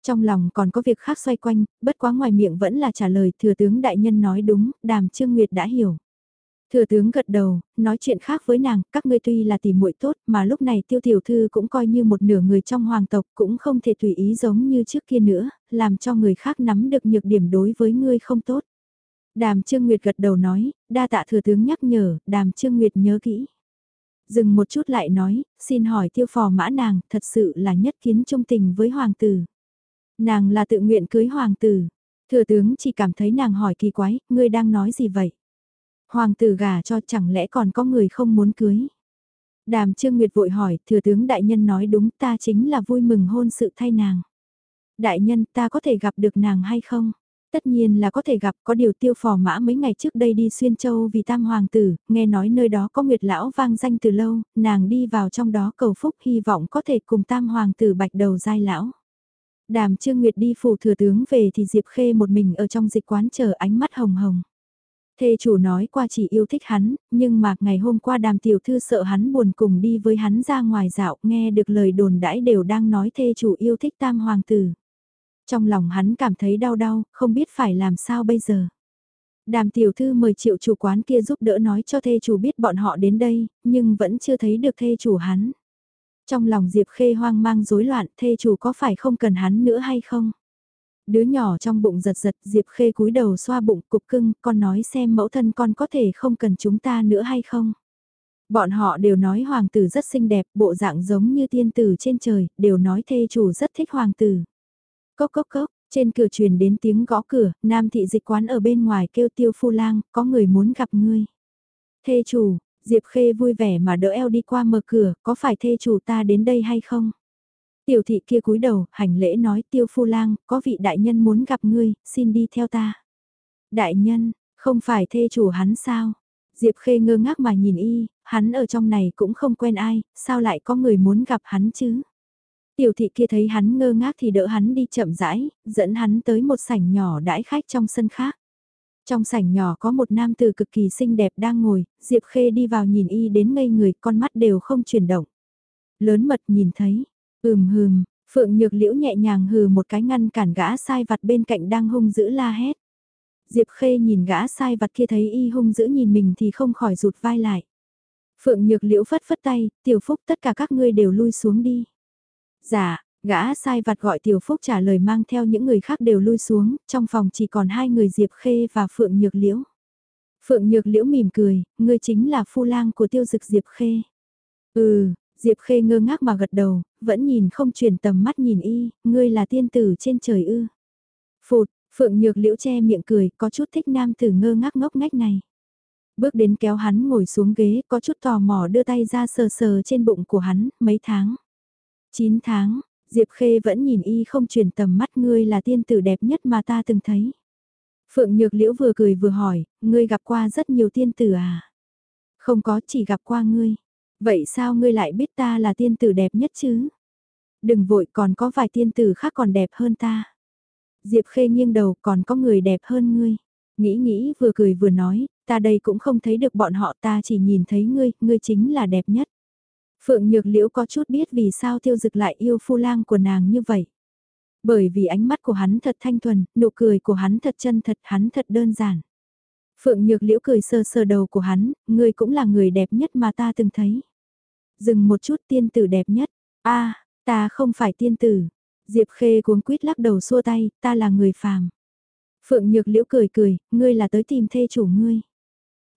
Trong lòng còn có việc khác xoay quanh, bất quá ngoài miệng vẫn là trả lời thừa tướng đại nhân nói đúng, đàm trương nguyệt đã hiểu. Thừa tướng gật đầu, nói chuyện khác với nàng, các ngươi tuy là tỷ muội tốt mà lúc này tiêu tiểu thư cũng coi như một nửa người trong hoàng tộc cũng không thể tùy ý giống như trước kia nữa, làm cho người khác nắm được nhược điểm đối với ngươi không tốt. Đàm Trương Nguyệt gật đầu nói, đa tạ thừa tướng nhắc nhở, đàm Trương Nguyệt nhớ kỹ. Dừng một chút lại nói, xin hỏi tiêu phò mã nàng, thật sự là nhất kiến trung tình với hoàng tử. Nàng là tự nguyện cưới hoàng tử. Thừa tướng chỉ cảm thấy nàng hỏi kỳ quái, ngươi đang nói gì vậy? Hoàng tử gả cho chẳng lẽ còn có người không muốn cưới. Đàm Trương Nguyệt vội hỏi, thừa tướng đại nhân nói đúng ta chính là vui mừng hôn sự thay nàng. Đại nhân ta có thể gặp được nàng hay không? Tất nhiên là có thể gặp, có điều tiêu phò mã mấy ngày trước đây đi xuyên châu vì tam hoàng tử, nghe nói nơi đó có nguyệt lão vang danh từ lâu, nàng đi vào trong đó cầu phúc hy vọng có thể cùng tam hoàng tử bạch đầu giai lão. Đàm Trương Nguyệt đi phủ thừa tướng về thì Diệp Khê một mình ở trong dịch quán chờ ánh mắt hồng hồng. Thê chủ nói qua chỉ yêu thích hắn, nhưng mà ngày hôm qua đàm tiểu thư sợ hắn buồn cùng đi với hắn ra ngoài dạo, nghe được lời đồn đãi đều đang nói thê chủ yêu thích tam hoàng tử. Trong lòng hắn cảm thấy đau đau, không biết phải làm sao bây giờ. Đàm tiểu thư mời triệu chủ quán kia giúp đỡ nói cho thê chủ biết bọn họ đến đây, nhưng vẫn chưa thấy được thê chủ hắn. Trong lòng Diệp Khê hoang mang rối loạn, thê chủ có phải không cần hắn nữa hay không? Đứa nhỏ trong bụng giật giật, Diệp Khê cúi đầu xoa bụng cục cưng, con nói xem mẫu thân con có thể không cần chúng ta nữa hay không? Bọn họ đều nói hoàng tử rất xinh đẹp, bộ dạng giống như tiên tử trên trời, đều nói thê chủ rất thích hoàng tử. Cốc cốc cốc, trên cửa truyền đến tiếng gõ cửa, nam thị dịch quán ở bên ngoài kêu tiêu phu lang, có người muốn gặp ngươi. Thê chủ, Diệp Khê vui vẻ mà đỡ eo đi qua mở cửa, có phải thê chủ ta đến đây hay không? Tiểu thị kia cúi đầu, hành lễ nói tiêu phu lang, có vị đại nhân muốn gặp ngươi, xin đi theo ta. Đại nhân, không phải thê chủ hắn sao? Diệp Khê ngơ ngác mà nhìn y, hắn ở trong này cũng không quen ai, sao lại có người muốn gặp hắn chứ? Tiểu thị kia thấy hắn ngơ ngác thì đỡ hắn đi chậm rãi, dẫn hắn tới một sảnh nhỏ đãi khách trong sân khác. Trong sảnh nhỏ có một nam tử cực kỳ xinh đẹp đang ngồi, Diệp Khê đi vào nhìn y đến ngây người, con mắt đều không chuyển động. Lớn mật nhìn thấy, ừm hừm, Phượng Nhược Liễu nhẹ nhàng hừ một cái ngăn cản gã sai vặt bên cạnh đang hung dữ la hét. Diệp Khê nhìn gã sai vặt kia thấy y hung dữ nhìn mình thì không khỏi rụt vai lại. Phượng Nhược Liễu phất phất tay, tiểu phúc tất cả các ngươi đều lui xuống đi. Dạ, Gã sai vặt gọi Tiểu Phúc trả lời mang theo những người khác đều lui xuống, trong phòng chỉ còn hai người Diệp Khê và Phượng Nhược Liễu. Phượng Nhược Liễu mỉm cười, ngươi chính là phu lang của tiêu dực Diệp Khê. Ừ, Diệp Khê ngơ ngác mà gật đầu, vẫn nhìn không chuyển tầm mắt nhìn y, ngươi là tiên tử trên trời ư. Phụt, Phượng Nhược Liễu che miệng cười, có chút thích nam tử ngơ ngác ngốc ngách này. Bước đến kéo hắn ngồi xuống ghế, có chút tò mò đưa tay ra sờ sờ trên bụng của hắn, mấy tháng. 9 tháng, Diệp Khê vẫn nhìn y không chuyển tầm mắt ngươi là tiên tử đẹp nhất mà ta từng thấy. Phượng Nhược Liễu vừa cười vừa hỏi, ngươi gặp qua rất nhiều tiên tử à? Không có, chỉ gặp qua ngươi. Vậy sao ngươi lại biết ta là tiên tử đẹp nhất chứ? Đừng vội còn có vài tiên tử khác còn đẹp hơn ta. Diệp Khê nghiêng đầu còn có người đẹp hơn ngươi. Nghĩ nghĩ vừa cười vừa nói, ta đây cũng không thấy được bọn họ ta chỉ nhìn thấy ngươi, ngươi chính là đẹp nhất. Phượng Nhược Liễu có chút biết vì sao tiêu dực lại yêu phu lang của nàng như vậy. Bởi vì ánh mắt của hắn thật thanh thuần, nụ cười của hắn thật chân thật, hắn thật đơn giản. Phượng Nhược Liễu cười sơ sơ đầu của hắn, ngươi cũng là người đẹp nhất mà ta từng thấy. Dừng một chút tiên tử đẹp nhất, a ta không phải tiên tử. Diệp Khê cuống quýt lắc đầu xua tay, ta là người phàm. Phượng Nhược Liễu cười cười, ngươi là tới tìm thê chủ ngươi.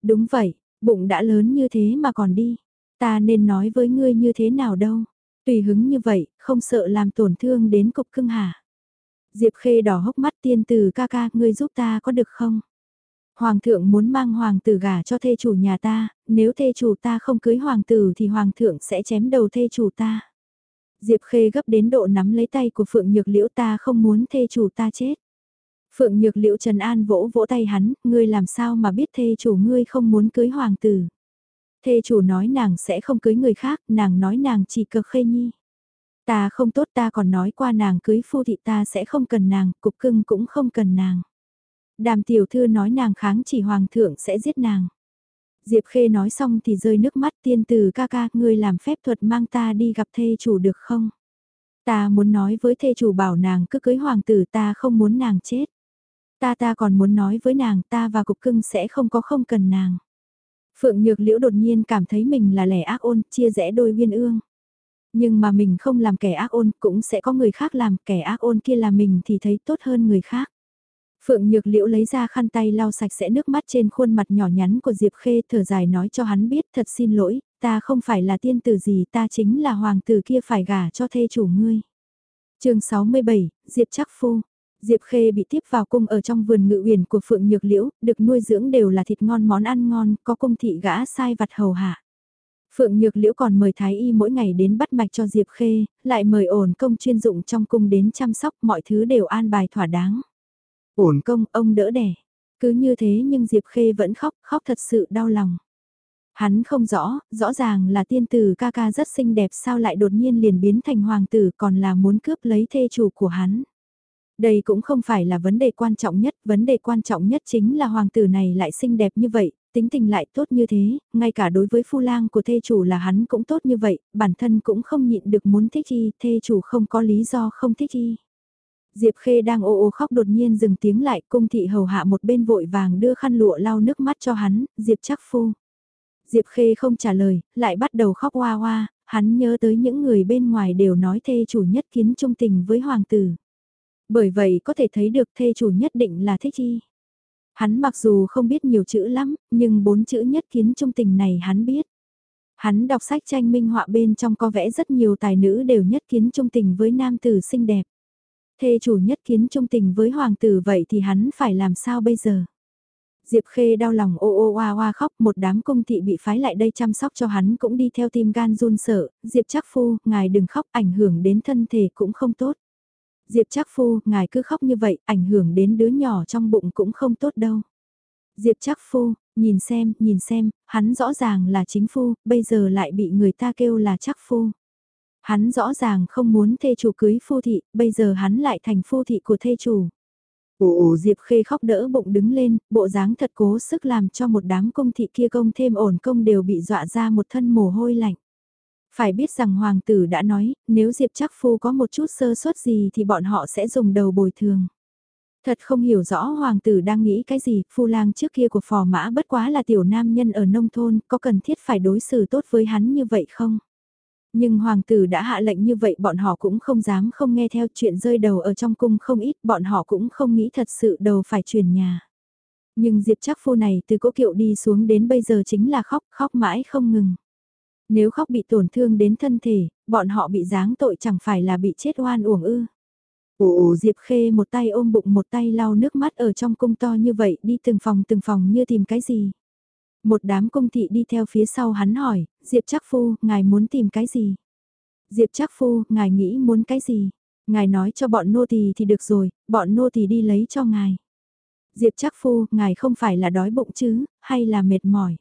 Đúng vậy, bụng đã lớn như thế mà còn đi. Ta nên nói với ngươi như thế nào đâu. Tùy hứng như vậy, không sợ làm tổn thương đến cục cưng hả? Diệp Khê đỏ hốc mắt tiên từ ca ca, ngươi giúp ta có được không? Hoàng thượng muốn mang hoàng tử gả cho thê chủ nhà ta, nếu thê chủ ta không cưới hoàng tử thì hoàng thượng sẽ chém đầu thê chủ ta. Diệp Khê gấp đến độ nắm lấy tay của Phượng Nhược Liễu ta không muốn thê chủ ta chết. Phượng Nhược Liễu Trần An vỗ vỗ tay hắn, ngươi làm sao mà biết thê chủ ngươi không muốn cưới hoàng tử. Thê chủ nói nàng sẽ không cưới người khác, nàng nói nàng chỉ cực khê nhi. Ta không tốt ta còn nói qua nàng cưới phu thị ta sẽ không cần nàng, cục cưng cũng không cần nàng. Đàm tiểu thư nói nàng kháng chỉ hoàng thượng sẽ giết nàng. Diệp Khê nói xong thì rơi nước mắt tiên từ ca ca, ngươi làm phép thuật mang ta đi gặp thê chủ được không? Ta muốn nói với thê chủ bảo nàng cứ cưới hoàng tử ta không muốn nàng chết. Ta ta còn muốn nói với nàng ta và cục cưng sẽ không có không cần nàng. Phượng Nhược Liễu đột nhiên cảm thấy mình là lẻ ác ôn, chia rẽ đôi viên ương. Nhưng mà mình không làm kẻ ác ôn cũng sẽ có người khác làm, kẻ ác ôn kia là mình thì thấy tốt hơn người khác. Phượng Nhược Liễu lấy ra khăn tay lau sạch sẽ nước mắt trên khuôn mặt nhỏ nhắn của Diệp Khê thở dài nói cho hắn biết thật xin lỗi, ta không phải là tiên tử gì ta chính là hoàng tử kia phải gả cho thê chủ ngươi. chương 67, Diệp Chắc Phu Diệp Khê bị tiếp vào cung ở trong vườn ngự uyển của Phượng Nhược Liễu, được nuôi dưỡng đều là thịt ngon món ăn ngon, có cung thị gã sai vặt hầu hạ. Phượng Nhược Liễu còn mời Thái Y mỗi ngày đến bắt mạch cho Diệp Khê, lại mời ổn công chuyên dụng trong cung đến chăm sóc mọi thứ đều an bài thỏa đáng. Ổn công, ông đỡ đẻ. Cứ như thế nhưng Diệp Khê vẫn khóc, khóc thật sự đau lòng. Hắn không rõ, rõ ràng là tiên tử ca ca rất xinh đẹp sao lại đột nhiên liền biến thành hoàng tử còn là muốn cướp lấy thê chủ của hắn. Đây cũng không phải là vấn đề quan trọng nhất, vấn đề quan trọng nhất chính là hoàng tử này lại xinh đẹp như vậy, tính tình lại tốt như thế, ngay cả đối với phu lang của thê chủ là hắn cũng tốt như vậy, bản thân cũng không nhịn được muốn thích y, thê chủ không có lý do không thích y. Diệp Khê đang ô ô khóc đột nhiên dừng tiếng lại, cung thị hầu hạ một bên vội vàng đưa khăn lụa lau nước mắt cho hắn, Diệp chắc phu. Diệp Khê không trả lời, lại bắt đầu khóc hoa hoa, hắn nhớ tới những người bên ngoài đều nói thê chủ nhất kiến trung tình với hoàng tử. Bởi vậy có thể thấy được thê chủ nhất định là thích y. Hắn mặc dù không biết nhiều chữ lắm, nhưng bốn chữ nhất kiến trung tình này hắn biết. Hắn đọc sách tranh minh họa bên trong có vẽ rất nhiều tài nữ đều nhất kiến trung tình với nam tử xinh đẹp. Thê chủ nhất kiến trung tình với hoàng tử vậy thì hắn phải làm sao bây giờ? Diệp Khê đau lòng ô ô oa oa khóc một đám công thị bị phái lại đây chăm sóc cho hắn cũng đi theo tim gan run sợ, Diệp chắc phu, ngài đừng khóc ảnh hưởng đến thân thể cũng không tốt. Diệp Trác phu, ngài cứ khóc như vậy, ảnh hưởng đến đứa nhỏ trong bụng cũng không tốt đâu. Diệp Trác phu, nhìn xem, nhìn xem, hắn rõ ràng là chính phu, bây giờ lại bị người ta kêu là Trác phu. Hắn rõ ràng không muốn thê chủ cưới phu thị, bây giờ hắn lại thành phu thị của thê chủ. Ồ ồ Diệp Khê khóc đỡ bụng đứng lên, bộ dáng thật cố sức làm cho một đám công thị kia công thêm ổn công đều bị dọa ra một thân mồ hôi lạnh. Phải biết rằng hoàng tử đã nói, nếu Diệp chắc phu có một chút sơ suất gì thì bọn họ sẽ dùng đầu bồi thường. Thật không hiểu rõ hoàng tử đang nghĩ cái gì, phu lang trước kia của phò mã bất quá là tiểu nam nhân ở nông thôn, có cần thiết phải đối xử tốt với hắn như vậy không? Nhưng hoàng tử đã hạ lệnh như vậy bọn họ cũng không dám không nghe theo chuyện rơi đầu ở trong cung không ít, bọn họ cũng không nghĩ thật sự đầu phải chuyển nhà. Nhưng Diệp chắc phu này từ cỗ kiệu đi xuống đến bây giờ chính là khóc, khóc mãi không ngừng. Nếu khóc bị tổn thương đến thân thể, bọn họ bị giáng tội chẳng phải là bị chết oan uổng ư. Ồ Diệp Khê một tay ôm bụng một tay lau nước mắt ở trong cung to như vậy đi từng phòng từng phòng như tìm cái gì. Một đám công thị đi theo phía sau hắn hỏi, Diệp Trác phu, ngài muốn tìm cái gì? Diệp Trác phu, ngài nghĩ muốn cái gì? Ngài nói cho bọn nô tỳ thì được rồi, bọn nô tỳ đi lấy cho ngài. Diệp Trác phu, ngài không phải là đói bụng chứ, hay là mệt mỏi?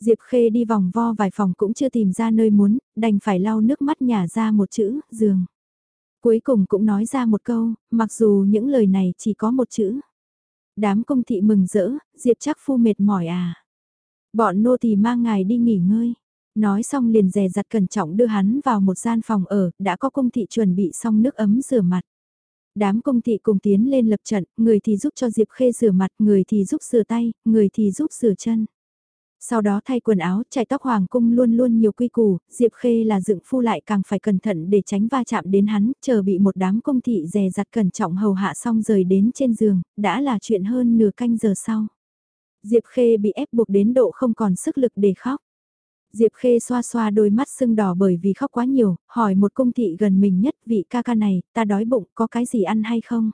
Diệp Khê đi vòng vo vài phòng cũng chưa tìm ra nơi muốn, đành phải lau nước mắt nhả ra một chữ, giường. Cuối cùng cũng nói ra một câu, mặc dù những lời này chỉ có một chữ. Đám công thị mừng rỡ, Diệp chắc phu mệt mỏi à. Bọn nô tỳ mang ngài đi nghỉ ngơi. Nói xong liền dè dặt cẩn trọng đưa hắn vào một gian phòng ở, đã có công thị chuẩn bị xong nước ấm rửa mặt. Đám công thị cùng tiến lên lập trận, người thì giúp cho Diệp Khê rửa mặt, người thì giúp rửa tay, người thì giúp rửa chân. Sau đó thay quần áo, chạy tóc hoàng cung luôn luôn nhiều quy củ, Diệp Khê là dựng phu lại càng phải cẩn thận để tránh va chạm đến hắn, chờ bị một đám công thị dè dặt cẩn trọng hầu hạ xong rời đến trên giường, đã là chuyện hơn nửa canh giờ sau. Diệp Khê bị ép buộc đến độ không còn sức lực để khóc. Diệp Khê xoa xoa đôi mắt sưng đỏ bởi vì khóc quá nhiều, hỏi một công thị gần mình nhất vị ca ca này, ta đói bụng có cái gì ăn hay không?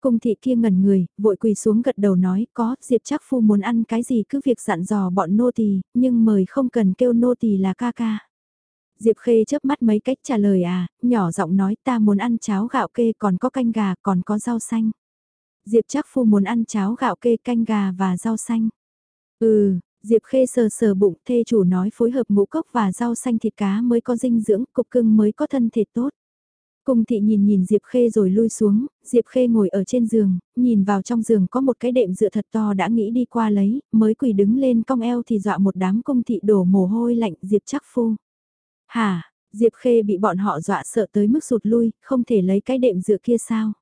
Cung thị kia ngẩn người, vội quỳ xuống gật đầu nói có, Diệp chắc phu muốn ăn cái gì cứ việc dặn dò bọn nô tỳ, nhưng mời không cần kêu nô tỳ là ca ca. Diệp Khê chớp mắt mấy cách trả lời à, nhỏ giọng nói ta muốn ăn cháo gạo kê còn có canh gà còn có rau xanh. Diệp chắc phu muốn ăn cháo gạo kê canh gà và rau xanh. Ừ, Diệp Khê sờ sờ bụng thê chủ nói phối hợp ngũ cốc và rau xanh thịt cá mới có dinh dưỡng, cục cưng mới có thân thể tốt. Cung thị nhìn nhìn Diệp Khê rồi lui xuống, Diệp Khê ngồi ở trên giường, nhìn vào trong giường có một cái đệm dựa thật to đã nghĩ đi qua lấy, mới quỳ đứng lên cong eo thì dọa một đám cung thị đổ mồ hôi lạnh Diệp chắc phu. Hả, Diệp Khê bị bọn họ dọa sợ tới mức sụt lui, không thể lấy cái đệm dựa kia sao?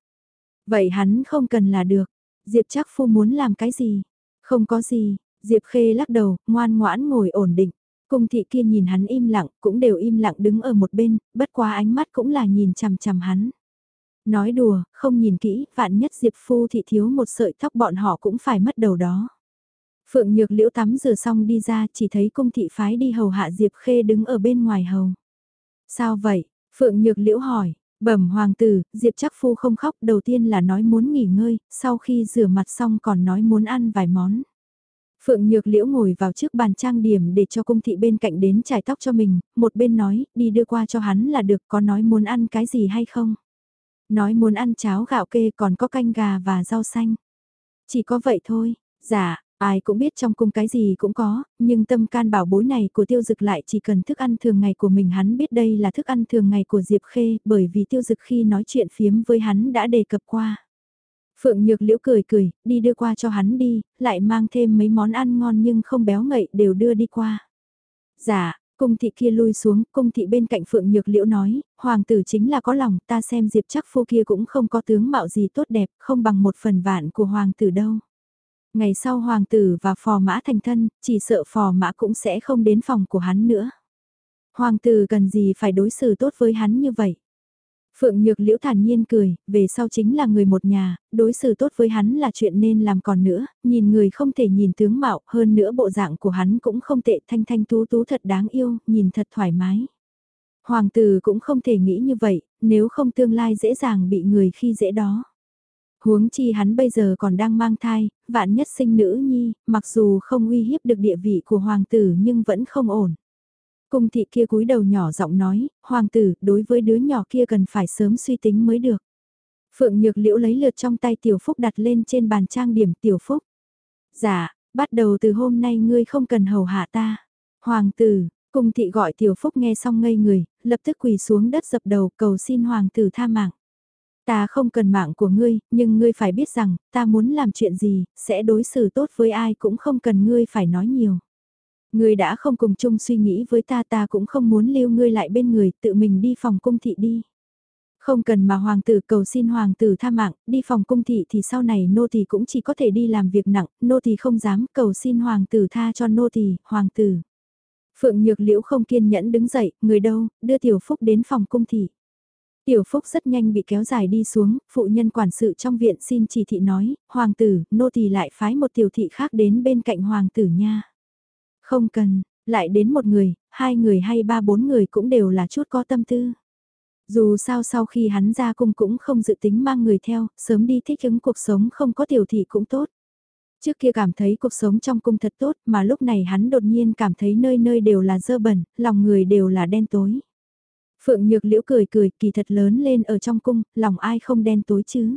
Vậy hắn không cần là được. Diệp chắc phu muốn làm cái gì? Không có gì, Diệp Khê lắc đầu, ngoan ngoãn ngồi ổn định. Cung thị kia nhìn hắn im lặng, cũng đều im lặng đứng ở một bên, bất quá ánh mắt cũng là nhìn chằm chằm hắn. Nói đùa, không nhìn kỹ, vạn nhất Diệp Phu thị thiếu một sợi tóc bọn họ cũng phải mất đầu đó. Phượng Nhược Liễu tắm rửa xong đi ra chỉ thấy cung thị phái đi hầu hạ Diệp Khê đứng ở bên ngoài hầu. Sao vậy? Phượng Nhược Liễu hỏi, bẩm hoàng tử, Diệp chắc phu không khóc đầu tiên là nói muốn nghỉ ngơi, sau khi rửa mặt xong còn nói muốn ăn vài món. Phượng Nhược Liễu ngồi vào trước bàn trang điểm để cho cung thị bên cạnh đến trải tóc cho mình, một bên nói, đi đưa qua cho hắn là được, có nói muốn ăn cái gì hay không? Nói muốn ăn cháo gạo kê còn có canh gà và rau xanh. Chỉ có vậy thôi, dạ, ai cũng biết trong cung cái gì cũng có, nhưng tâm can bảo bối này của tiêu dực lại chỉ cần thức ăn thường ngày của mình hắn biết đây là thức ăn thường ngày của Diệp Khê bởi vì tiêu dực khi nói chuyện phiếm với hắn đã đề cập qua. Phượng Nhược Liễu cười cười, đi đưa qua cho hắn đi, lại mang thêm mấy món ăn ngon nhưng không béo ngậy đều đưa đi qua. Dạ, cung thị kia lui xuống, cung thị bên cạnh Phượng Nhược Liễu nói, hoàng tử chính là có lòng, ta xem Diệp chắc phu kia cũng không có tướng mạo gì tốt đẹp, không bằng một phần vạn của hoàng tử đâu. Ngày sau hoàng tử và phò mã thành thân, chỉ sợ phò mã cũng sẽ không đến phòng của hắn nữa. Hoàng tử cần gì phải đối xử tốt với hắn như vậy. Phượng Nhược Liễu thản nhiên cười, về sau chính là người một nhà, đối xử tốt với hắn là chuyện nên làm còn nữa, nhìn người không thể nhìn tướng mạo, hơn nữa bộ dạng của hắn cũng không tệ thanh thanh tú tú thật đáng yêu, nhìn thật thoải mái. Hoàng tử cũng không thể nghĩ như vậy, nếu không tương lai dễ dàng bị người khi dễ đó. Huống chi hắn bây giờ còn đang mang thai, vạn nhất sinh nữ nhi, mặc dù không uy hiếp được địa vị của hoàng tử nhưng vẫn không ổn. Cung thị kia cúi đầu nhỏ giọng nói, hoàng tử, đối với đứa nhỏ kia cần phải sớm suy tính mới được. Phượng Nhược Liễu lấy lượt trong tay Tiểu Phúc đặt lên trên bàn trang điểm Tiểu Phúc. Dạ, bắt đầu từ hôm nay ngươi không cần hầu hạ ta. Hoàng tử, cung thị gọi Tiểu Phúc nghe xong ngây người, lập tức quỳ xuống đất dập đầu cầu xin hoàng tử tha mạng. Ta không cần mạng của ngươi, nhưng ngươi phải biết rằng, ta muốn làm chuyện gì, sẽ đối xử tốt với ai cũng không cần ngươi phải nói nhiều. Ngươi đã không cùng chung suy nghĩ với ta ta cũng không muốn lưu ngươi lại bên người, tự mình đi phòng cung thị đi. Không cần mà hoàng tử cầu xin hoàng tử tha mạng, đi phòng cung thị thì sau này nô tỳ cũng chỉ có thể đi làm việc nặng, nô tỳ không dám cầu xin hoàng tử tha cho nô tỳ, hoàng tử. Phượng Nhược Liễu không kiên nhẫn đứng dậy, người đâu, đưa Tiểu Phúc đến phòng cung thị. Tiểu Phúc rất nhanh bị kéo dài đi xuống, phụ nhân quản sự trong viện xin chỉ thị nói, hoàng tử, nô tỳ lại phái một tiểu thị khác đến bên cạnh hoàng tử nha. Không cần, lại đến một người, hai người hay ba bốn người cũng đều là chút có tâm tư. Dù sao sau khi hắn ra cung cũng không dự tính mang người theo, sớm đi thích ứng cuộc sống không có tiểu thị cũng tốt. Trước kia cảm thấy cuộc sống trong cung thật tốt mà lúc này hắn đột nhiên cảm thấy nơi nơi đều là dơ bẩn, lòng người đều là đen tối. Phượng Nhược Liễu cười cười kỳ thật lớn lên ở trong cung, lòng ai không đen tối chứ.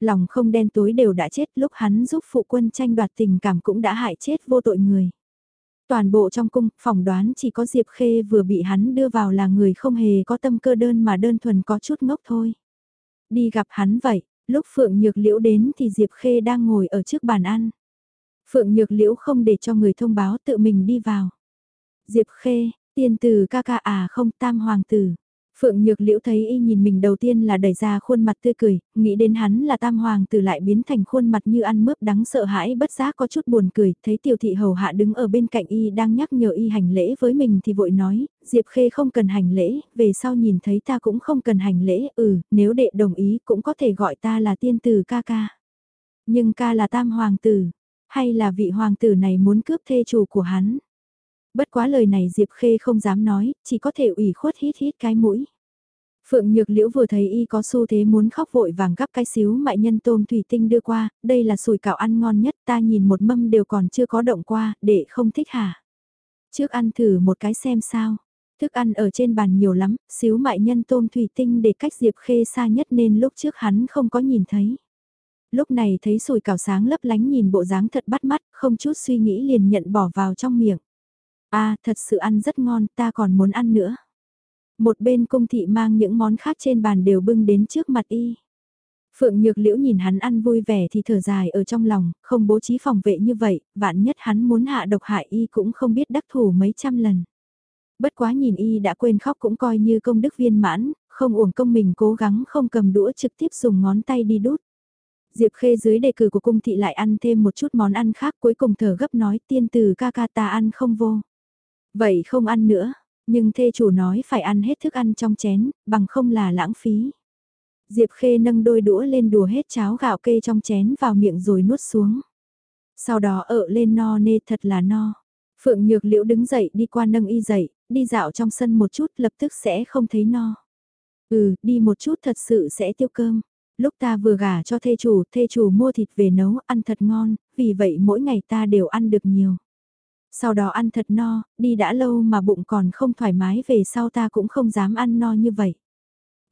Lòng không đen tối đều đã chết lúc hắn giúp phụ quân tranh đoạt tình cảm cũng đã hại chết vô tội người. Toàn bộ trong cung, phỏng đoán chỉ có Diệp Khê vừa bị hắn đưa vào là người không hề có tâm cơ đơn mà đơn thuần có chút ngốc thôi. Đi gặp hắn vậy, lúc Phượng Nhược Liễu đến thì Diệp Khê đang ngồi ở trước bàn ăn. Phượng Nhược Liễu không để cho người thông báo tự mình đi vào. Diệp Khê, tiên tử ca ca à không tam hoàng tử. Phượng Nhược Liễu thấy y nhìn mình đầu tiên là đẩy ra khuôn mặt tươi cười, nghĩ đến hắn là tam hoàng tử lại biến thành khuôn mặt như ăn mướp đắng sợ hãi bất giác có chút buồn cười, thấy tiểu thị hầu hạ đứng ở bên cạnh y đang nhắc nhở y hành lễ với mình thì vội nói, Diệp Khê không cần hành lễ, về sau nhìn thấy ta cũng không cần hành lễ, ừ, nếu đệ đồng ý cũng có thể gọi ta là tiên tử ca ca. Nhưng ca là tam hoàng tử, hay là vị hoàng tử này muốn cướp thê chủ của hắn? Bất quá lời này Diệp Khê không dám nói, chỉ có thể ủy khuất hít hít cái mũi. Phượng Nhược Liễu vừa thấy y có xu thế muốn khóc vội vàng gắp cái xíu mại nhân tôm thủy tinh đưa qua, đây là sủi cảo ăn ngon nhất ta nhìn một mâm đều còn chưa có động qua, để không thích hả? Trước ăn thử một cái xem sao. Thức ăn ở trên bàn nhiều lắm, xíu mại nhân tôm thủy tinh để cách Diệp Khê xa nhất nên lúc trước hắn không có nhìn thấy. Lúc này thấy sùi cảo sáng lấp lánh nhìn bộ dáng thật bắt mắt, không chút suy nghĩ liền nhận bỏ vào trong miệng. À, thật sự ăn rất ngon, ta còn muốn ăn nữa. Một bên cung thị mang những món khác trên bàn đều bưng đến trước mặt y. Phượng Nhược Liễu nhìn hắn ăn vui vẻ thì thở dài ở trong lòng, không bố trí phòng vệ như vậy, vạn nhất hắn muốn hạ độc hại y cũng không biết đắc thủ mấy trăm lần. Bất quá nhìn y đã quên khóc cũng coi như công đức viên mãn, không uổng công mình cố gắng không cầm đũa trực tiếp dùng ngón tay đi đút. Diệp Khê dưới đề cử của cung thị lại ăn thêm một chút món ăn khác cuối cùng thở gấp nói tiên từ ca ca ta ăn không vô. Vậy không ăn nữa, nhưng thê chủ nói phải ăn hết thức ăn trong chén, bằng không là lãng phí. Diệp Khê nâng đôi đũa lên đùa hết cháo gạo kê trong chén vào miệng rồi nuốt xuống. Sau đó ợ lên no nê thật là no. Phượng Nhược Liễu đứng dậy đi qua nâng y dậy, đi dạo trong sân một chút lập tức sẽ không thấy no. Ừ, đi một chút thật sự sẽ tiêu cơm. Lúc ta vừa gả cho thê chủ, thê chủ mua thịt về nấu, ăn thật ngon, vì vậy mỗi ngày ta đều ăn được nhiều. Sau đó ăn thật no, đi đã lâu mà bụng còn không thoải mái về sau ta cũng không dám ăn no như vậy.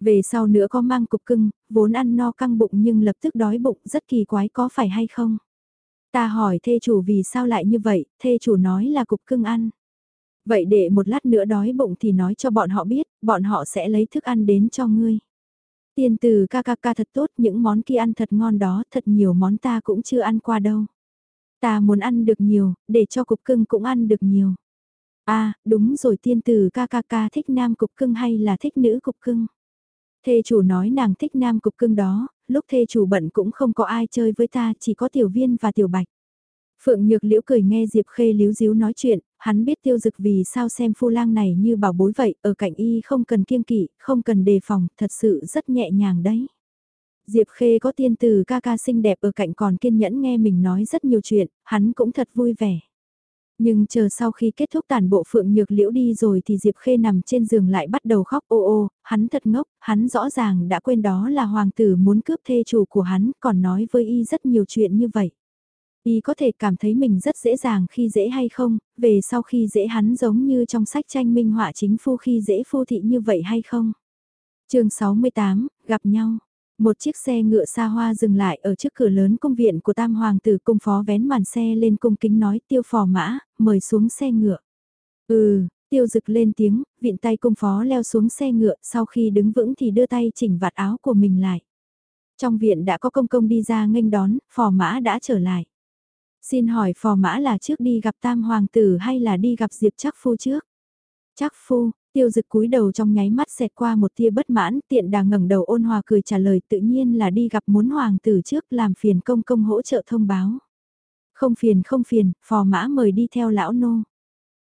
Về sau nữa có mang cục cưng, vốn ăn no căng bụng nhưng lập tức đói bụng rất kỳ quái có phải hay không? Ta hỏi thê chủ vì sao lại như vậy, thê chủ nói là cục cưng ăn. Vậy để một lát nữa đói bụng thì nói cho bọn họ biết, bọn họ sẽ lấy thức ăn đến cho ngươi. Tiên từ ca ca ca thật tốt, những món kia ăn thật ngon đó, thật nhiều món ta cũng chưa ăn qua đâu. Ta muốn ăn được nhiều, để cho cục cưng cũng ăn được nhiều. À, đúng rồi tiên tử ca ca ca thích nam cục cưng hay là thích nữ cục cưng. Thê chủ nói nàng thích nam cục cưng đó, lúc thê chủ bận cũng không có ai chơi với ta, chỉ có tiểu viên và tiểu bạch. Phượng Nhược Liễu cười nghe Diệp Khê líu díu nói chuyện, hắn biết tiêu dực vì sao xem phu lang này như bảo bối vậy, ở cạnh y không cần kiêng kỵ, không cần đề phòng, thật sự rất nhẹ nhàng đấy. Diệp Khê có tiên từ ca ca xinh đẹp ở cạnh còn kiên nhẫn nghe mình nói rất nhiều chuyện, hắn cũng thật vui vẻ. Nhưng chờ sau khi kết thúc tàn bộ phượng nhược liễu đi rồi thì Diệp Khê nằm trên giường lại bắt đầu khóc ô ô, hắn thật ngốc, hắn rõ ràng đã quên đó là hoàng tử muốn cướp thê chủ của hắn, còn nói với y rất nhiều chuyện như vậy. Y có thể cảm thấy mình rất dễ dàng khi dễ hay không, về sau khi dễ hắn giống như trong sách tranh minh họa chính phu khi dễ phu thị như vậy hay không. chương 68, gặp nhau. Một chiếc xe ngựa xa hoa dừng lại ở trước cửa lớn công viện của Tam Hoàng tử cung phó vén màn xe lên cung kính nói tiêu phò mã, mời xuống xe ngựa. Ừ, tiêu dực lên tiếng, viện tay cung phó leo xuống xe ngựa, sau khi đứng vững thì đưa tay chỉnh vạt áo của mình lại. Trong viện đã có công công đi ra nghênh đón, phò mã đã trở lại. Xin hỏi phò mã là trước đi gặp tam hoàng tử hay là đi gặp Diệp chắc phu trước? Chắc phu, tiêu dực cúi đầu trong nháy mắt xẹt qua một tia bất mãn, tiện đà ngẩng đầu ôn hòa cười trả lời tự nhiên là đi gặp muốn hoàng tử trước làm phiền công công hỗ trợ thông báo. Không phiền không phiền, phò mã mời đi theo lão nô.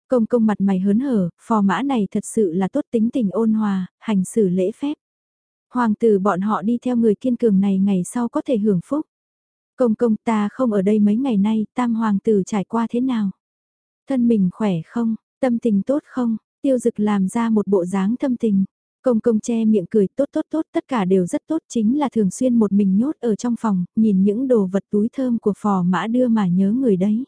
Công công mặt mày hớn hở, phò mã này thật sự là tốt tính tình ôn hòa, hành xử lễ phép. Hoàng tử bọn họ đi theo người kiên cường này ngày sau có thể hưởng phúc. Công công ta không ở đây mấy ngày nay, tam hoàng tử trải qua thế nào? Thân mình khỏe không? Tâm tình tốt không? Tiêu dực làm ra một bộ dáng thâm tình. Công công che miệng cười tốt tốt tốt tất cả đều rất tốt chính là thường xuyên một mình nhốt ở trong phòng, nhìn những đồ vật túi thơm của phò mã đưa mà nhớ người đấy.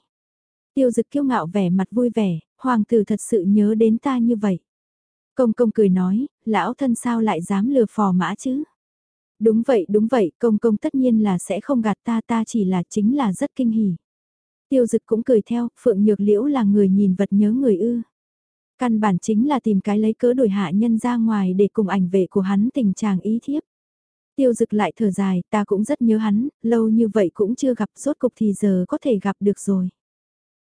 Tiêu dực kiêu ngạo vẻ mặt vui vẻ, hoàng tử thật sự nhớ đến ta như vậy. Công công cười nói, lão thân sao lại dám lừa phò mã chứ? Đúng vậy, đúng vậy, công công tất nhiên là sẽ không gạt ta, ta chỉ là chính là rất kinh hỉ. Tiêu dực cũng cười theo, Phượng Nhược Liễu là người nhìn vật nhớ người ư. Căn bản chính là tìm cái lấy cớ đổi hạ nhân ra ngoài để cùng ảnh vệ của hắn tình trạng ý thiếp. Tiêu dực lại thở dài, ta cũng rất nhớ hắn, lâu như vậy cũng chưa gặp, rốt cục thì giờ có thể gặp được rồi.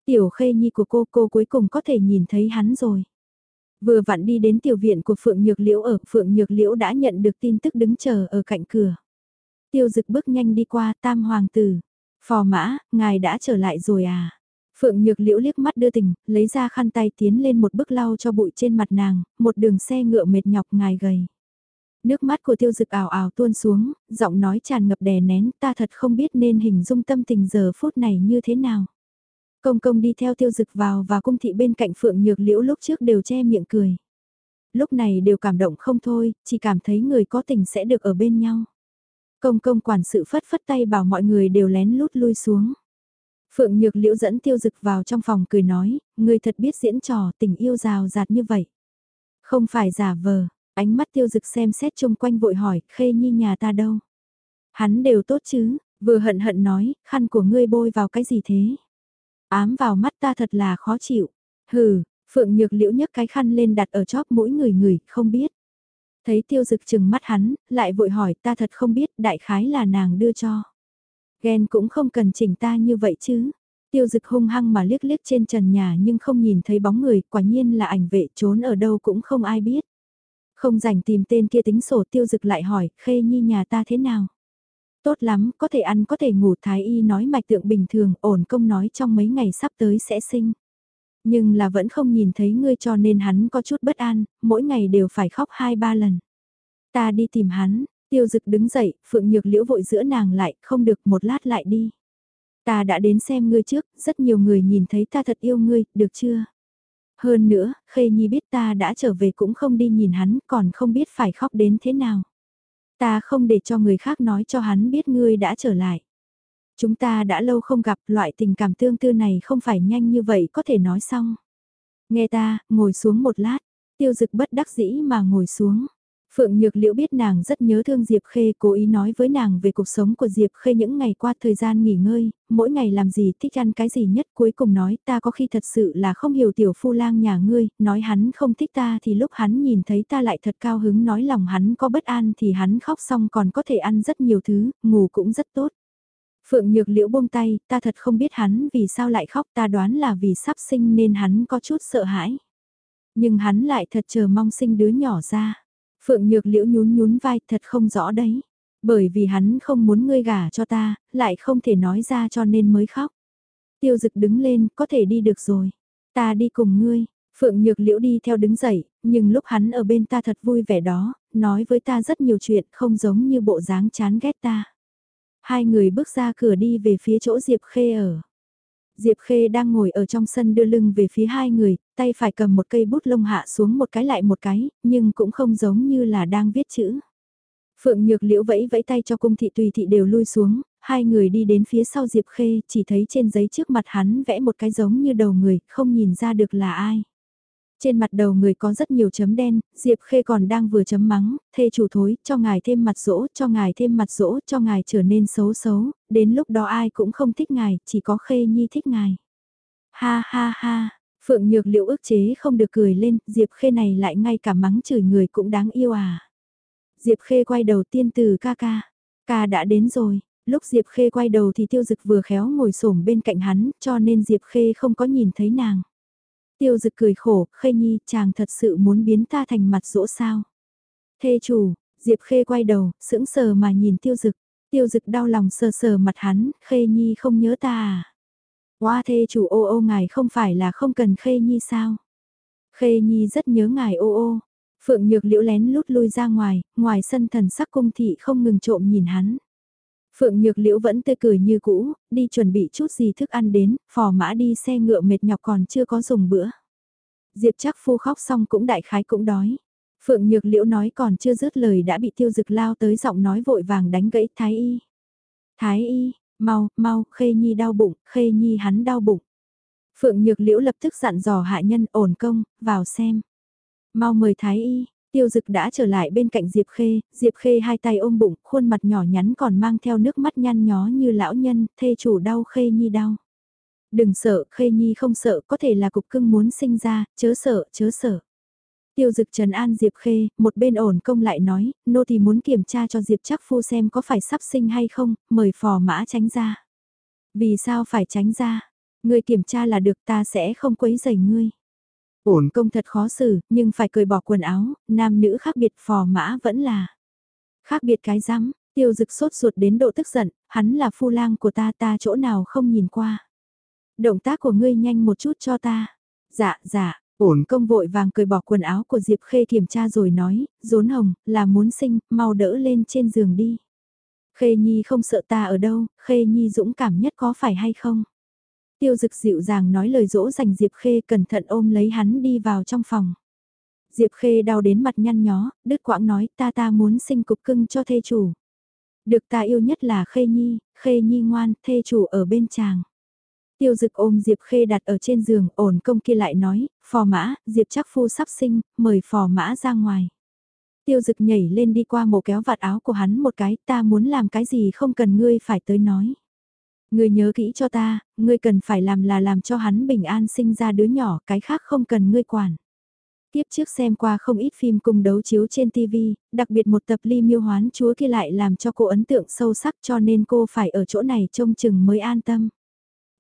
Tiểu khê nhi của cô, cô cuối cùng có thể nhìn thấy hắn rồi. Vừa vặn đi đến tiểu viện của Phượng Nhược Liễu ở, Phượng Nhược Liễu đã nhận được tin tức đứng chờ ở cạnh cửa. Tiêu dực bước nhanh đi qua tam hoàng tử. Phò mã, ngài đã trở lại rồi à? Phượng Nhược Liễu liếc mắt đưa tình, lấy ra khăn tay tiến lên một bước lau cho bụi trên mặt nàng, một đường xe ngựa mệt nhọc ngài gầy. Nước mắt của tiêu dực ảo ảo tuôn xuống, giọng nói tràn ngập đè nén, ta thật không biết nên hình dung tâm tình giờ phút này như thế nào. Công công đi theo tiêu dực vào và cung thị bên cạnh phượng nhược liễu lúc trước đều che miệng cười. Lúc này đều cảm động không thôi, chỉ cảm thấy người có tình sẽ được ở bên nhau. Công công quản sự phất phất tay bảo mọi người đều lén lút lui xuống. Phượng Nhược Liễu dẫn tiêu dực vào trong phòng cười nói, người thật biết diễn trò tình yêu rào rạt như vậy. Không phải giả vờ, ánh mắt tiêu dực xem xét chung quanh vội hỏi, khê nhi nhà ta đâu. Hắn đều tốt chứ, vừa hận hận nói, khăn của ngươi bôi vào cái gì thế? Ám vào mắt ta thật là khó chịu. Hừ, Phượng Nhược Liễu nhấc cái khăn lên đặt ở chóp mỗi người người, không biết. Thấy tiêu dực chừng mắt hắn, lại vội hỏi ta thật không biết, đại khái là nàng đưa cho. Ghen cũng không cần chỉnh ta như vậy chứ. Tiêu dực hung hăng mà liếc liếc trên trần nhà nhưng không nhìn thấy bóng người, quả nhiên là ảnh vệ trốn ở đâu cũng không ai biết. Không rảnh tìm tên kia tính sổ tiêu dực lại hỏi, khê nhi nhà ta thế nào? Tốt lắm, có thể ăn có thể ngủ thái y nói mạch tượng bình thường, ổn công nói trong mấy ngày sắp tới sẽ sinh. Nhưng là vẫn không nhìn thấy ngươi cho nên hắn có chút bất an, mỗi ngày đều phải khóc hai ba lần. Ta đi tìm hắn, tiêu dực đứng dậy, phượng nhược liễu vội giữa nàng lại, không được một lát lại đi. Ta đã đến xem ngươi trước, rất nhiều người nhìn thấy ta thật yêu ngươi, được chưa? Hơn nữa, Khê Nhi biết ta đã trở về cũng không đi nhìn hắn, còn không biết phải khóc đến thế nào. Ta không để cho người khác nói cho hắn biết ngươi đã trở lại. Chúng ta đã lâu không gặp loại tình cảm tương tư này không phải nhanh như vậy có thể nói xong. Nghe ta, ngồi xuống một lát, tiêu dực bất đắc dĩ mà ngồi xuống. Phượng Nhược Liễu biết nàng rất nhớ thương Diệp Khê, cố ý nói với nàng về cuộc sống của Diệp Khê những ngày qua thời gian nghỉ ngơi, mỗi ngày làm gì thích ăn cái gì nhất cuối cùng nói ta có khi thật sự là không hiểu tiểu phu lang nhà ngươi, nói hắn không thích ta thì lúc hắn nhìn thấy ta lại thật cao hứng nói lòng hắn có bất an thì hắn khóc xong còn có thể ăn rất nhiều thứ, ngủ cũng rất tốt. Phượng Nhược Liễu buông tay, ta thật không biết hắn vì sao lại khóc ta đoán là vì sắp sinh nên hắn có chút sợ hãi. Nhưng hắn lại thật chờ mong sinh đứa nhỏ ra. Phượng Nhược Liễu nhún nhún vai thật không rõ đấy. Bởi vì hắn không muốn ngươi gả cho ta, lại không thể nói ra cho nên mới khóc. Tiêu dực đứng lên, có thể đi được rồi. Ta đi cùng ngươi. Phượng Nhược Liễu đi theo đứng dậy, nhưng lúc hắn ở bên ta thật vui vẻ đó, nói với ta rất nhiều chuyện không giống như bộ dáng chán ghét ta. Hai người bước ra cửa đi về phía chỗ Diệp Khê ở. Diệp Khê đang ngồi ở trong sân đưa lưng về phía hai người, tay phải cầm một cây bút lông hạ xuống một cái lại một cái, nhưng cũng không giống như là đang viết chữ. Phượng Nhược Liễu vẫy vẫy tay cho cung thị tùy thị đều lui xuống, hai người đi đến phía sau Diệp Khê, chỉ thấy trên giấy trước mặt hắn vẽ một cái giống như đầu người, không nhìn ra được là ai. Trên mặt đầu người có rất nhiều chấm đen, Diệp Khê còn đang vừa chấm mắng, thê chủ thối, cho ngài thêm mặt rỗ, cho ngài thêm mặt rỗ, cho ngài trở nên xấu xấu, đến lúc đó ai cũng không thích ngài, chỉ có Khê Nhi thích ngài. Ha ha ha, Phượng Nhược liệu ức chế không được cười lên, Diệp Khê này lại ngay cả mắng chửi người cũng đáng yêu à. Diệp Khê quay đầu tiên từ ca ca, ca đã đến rồi. Lúc Diệp Khê quay đầu thì Tiêu Dực vừa khéo ngồi xổm bên cạnh hắn, cho nên Diệp Khê không có nhìn thấy nàng. Tiêu dực cười khổ, khê nhi, chàng thật sự muốn biến ta thành mặt dỗ sao. Thê chủ, Diệp khê quay đầu, sững sờ mà nhìn tiêu dực. Tiêu dực đau lòng sờ sờ mặt hắn, khê nhi không nhớ ta à. Hoa thê chủ ô ô ngài không phải là không cần khê nhi sao. Khê nhi rất nhớ ngài ô ô. Phượng nhược liễu lén lút lui ra ngoài, ngoài sân thần sắc cung thị không ngừng trộm nhìn hắn. Phượng Nhược Liễu vẫn tươi cười như cũ, đi chuẩn bị chút gì thức ăn đến, phò mã đi xe ngựa mệt nhọc còn chưa có dùng bữa. Diệp chắc phu khóc xong cũng đại khái cũng đói. Phượng Nhược Liễu nói còn chưa dứt lời đã bị tiêu dực lao tới giọng nói vội vàng đánh gãy Thái Y. Thái Y, mau, mau, Khê Nhi đau bụng, Khê Nhi hắn đau bụng. Phượng Nhược Liễu lập tức dặn dò hạ nhân ổn công, vào xem. Mau mời Thái Y, Tiêu dực đã trở lại bên cạnh Diệp Khê, Diệp Khê hai tay ôm bụng, khuôn mặt nhỏ nhắn còn mang theo nước mắt nhăn nhó như lão nhân, thê chủ đau Khê Nhi đau. Đừng sợ, Khê Nhi không sợ, có thể là cục cưng muốn sinh ra, chớ sợ, chớ sợ. Tiêu dực trần an Diệp Khê, một bên ổn công lại nói, nô thì muốn kiểm tra cho Diệp chắc phu xem có phải sắp sinh hay không, mời phò mã tránh ra. Vì sao phải tránh ra? Người kiểm tra là được ta sẽ không quấy rầy ngươi. Ổn công thật khó xử, nhưng phải cởi bỏ quần áo, nam nữ khác biệt phò mã vẫn là. Khác biệt cái rắm, tiêu dực sốt ruột đến độ tức giận, hắn là phu lang của ta ta chỗ nào không nhìn qua. Động tác của ngươi nhanh một chút cho ta. Dạ, dạ, ổn công vội vàng cởi bỏ quần áo của Diệp Khê kiểm tra rồi nói, rốn hồng, là muốn sinh, mau đỡ lên trên giường đi. Khê Nhi không sợ ta ở đâu, Khê Nhi dũng cảm nhất có phải hay không? Tiêu dực dịu dàng nói lời dỗ dành Diệp Khê cẩn thận ôm lấy hắn đi vào trong phòng. Diệp Khê đau đến mặt nhăn nhó, đứt quãng nói ta ta muốn sinh cục cưng cho thê chủ. Được ta yêu nhất là Khê Nhi, Khê Nhi ngoan, thê chủ ở bên chàng. Tiêu dực ôm Diệp Khê đặt ở trên giường, ổn công kia lại nói, phò mã, Diệp chắc phu sắp sinh, mời phò mã ra ngoài. Tiêu dực nhảy lên đi qua mộ kéo vạt áo của hắn một cái, ta muốn làm cái gì không cần ngươi phải tới nói. Ngươi nhớ kỹ cho ta, ngươi cần phải làm là làm cho hắn bình an sinh ra đứa nhỏ, cái khác không cần ngươi quản. Tiếp trước xem qua không ít phim cùng đấu chiếu trên TV, đặc biệt một tập ly miêu hoán chúa kia lại làm cho cô ấn tượng sâu sắc cho nên cô phải ở chỗ này trông chừng mới an tâm.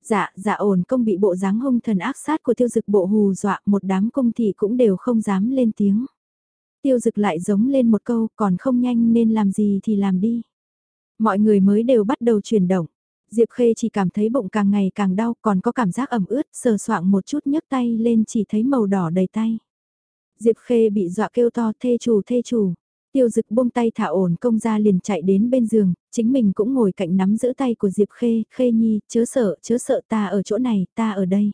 Dạ, dạ ổn công bị bộ dáng hung thần ác sát của tiêu dực bộ hù dọa một đám công thị cũng đều không dám lên tiếng. Tiêu dực lại giống lên một câu còn không nhanh nên làm gì thì làm đi. Mọi người mới đều bắt đầu chuyển động. Diệp Khê chỉ cảm thấy bụng càng ngày càng đau còn có cảm giác ẩm ướt sờ soạng một chút nhấc tay lên chỉ thấy màu đỏ đầy tay. Diệp Khê bị dọa kêu to thê chủ thê chủ. Tiêu dực buông tay thả ổn công ra liền chạy đến bên giường, chính mình cũng ngồi cạnh nắm giữ tay của Diệp Khê, Khê Nhi, chớ sợ, chớ sợ ta ở chỗ này, ta ở đây.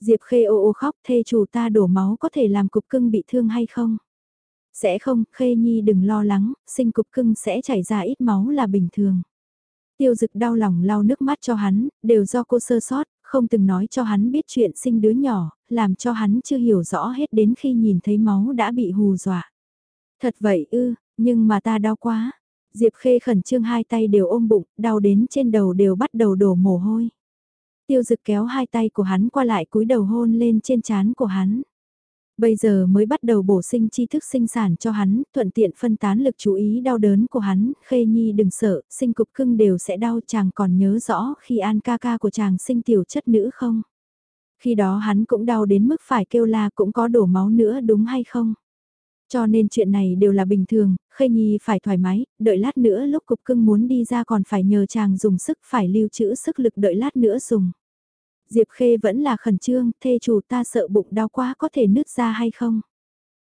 Diệp Khê ô ô khóc, thê chủ ta đổ máu có thể làm cục cưng bị thương hay không? Sẽ không, Khê Nhi đừng lo lắng, sinh cục cưng sẽ chảy ra ít máu là bình thường. Tiêu dực đau lòng lau nước mắt cho hắn, đều do cô sơ sót, không từng nói cho hắn biết chuyện sinh đứa nhỏ, làm cho hắn chưa hiểu rõ hết đến khi nhìn thấy máu đã bị hù dọa. Thật vậy ư, nhưng mà ta đau quá. Diệp Khê khẩn trương hai tay đều ôm bụng, đau đến trên đầu đều bắt đầu đổ mồ hôi. Tiêu dực kéo hai tay của hắn qua lại cúi đầu hôn lên trên trán của hắn. Bây giờ mới bắt đầu bổ sinh tri thức sinh sản cho hắn, thuận tiện phân tán lực chú ý đau đớn của hắn, khê nhi đừng sợ, sinh cục cưng đều sẽ đau chàng còn nhớ rõ khi an ca ca của chàng sinh tiểu chất nữ không? Khi đó hắn cũng đau đến mức phải kêu la cũng có đổ máu nữa đúng hay không? Cho nên chuyện này đều là bình thường, Khê Nhi phải thoải mái, đợi lát nữa lúc cục cưng muốn đi ra còn phải nhờ chàng dùng sức phải lưu trữ sức lực đợi lát nữa dùng. Diệp Khê vẫn là khẩn trương, thê chủ ta sợ bụng đau quá có thể nứt ra hay không?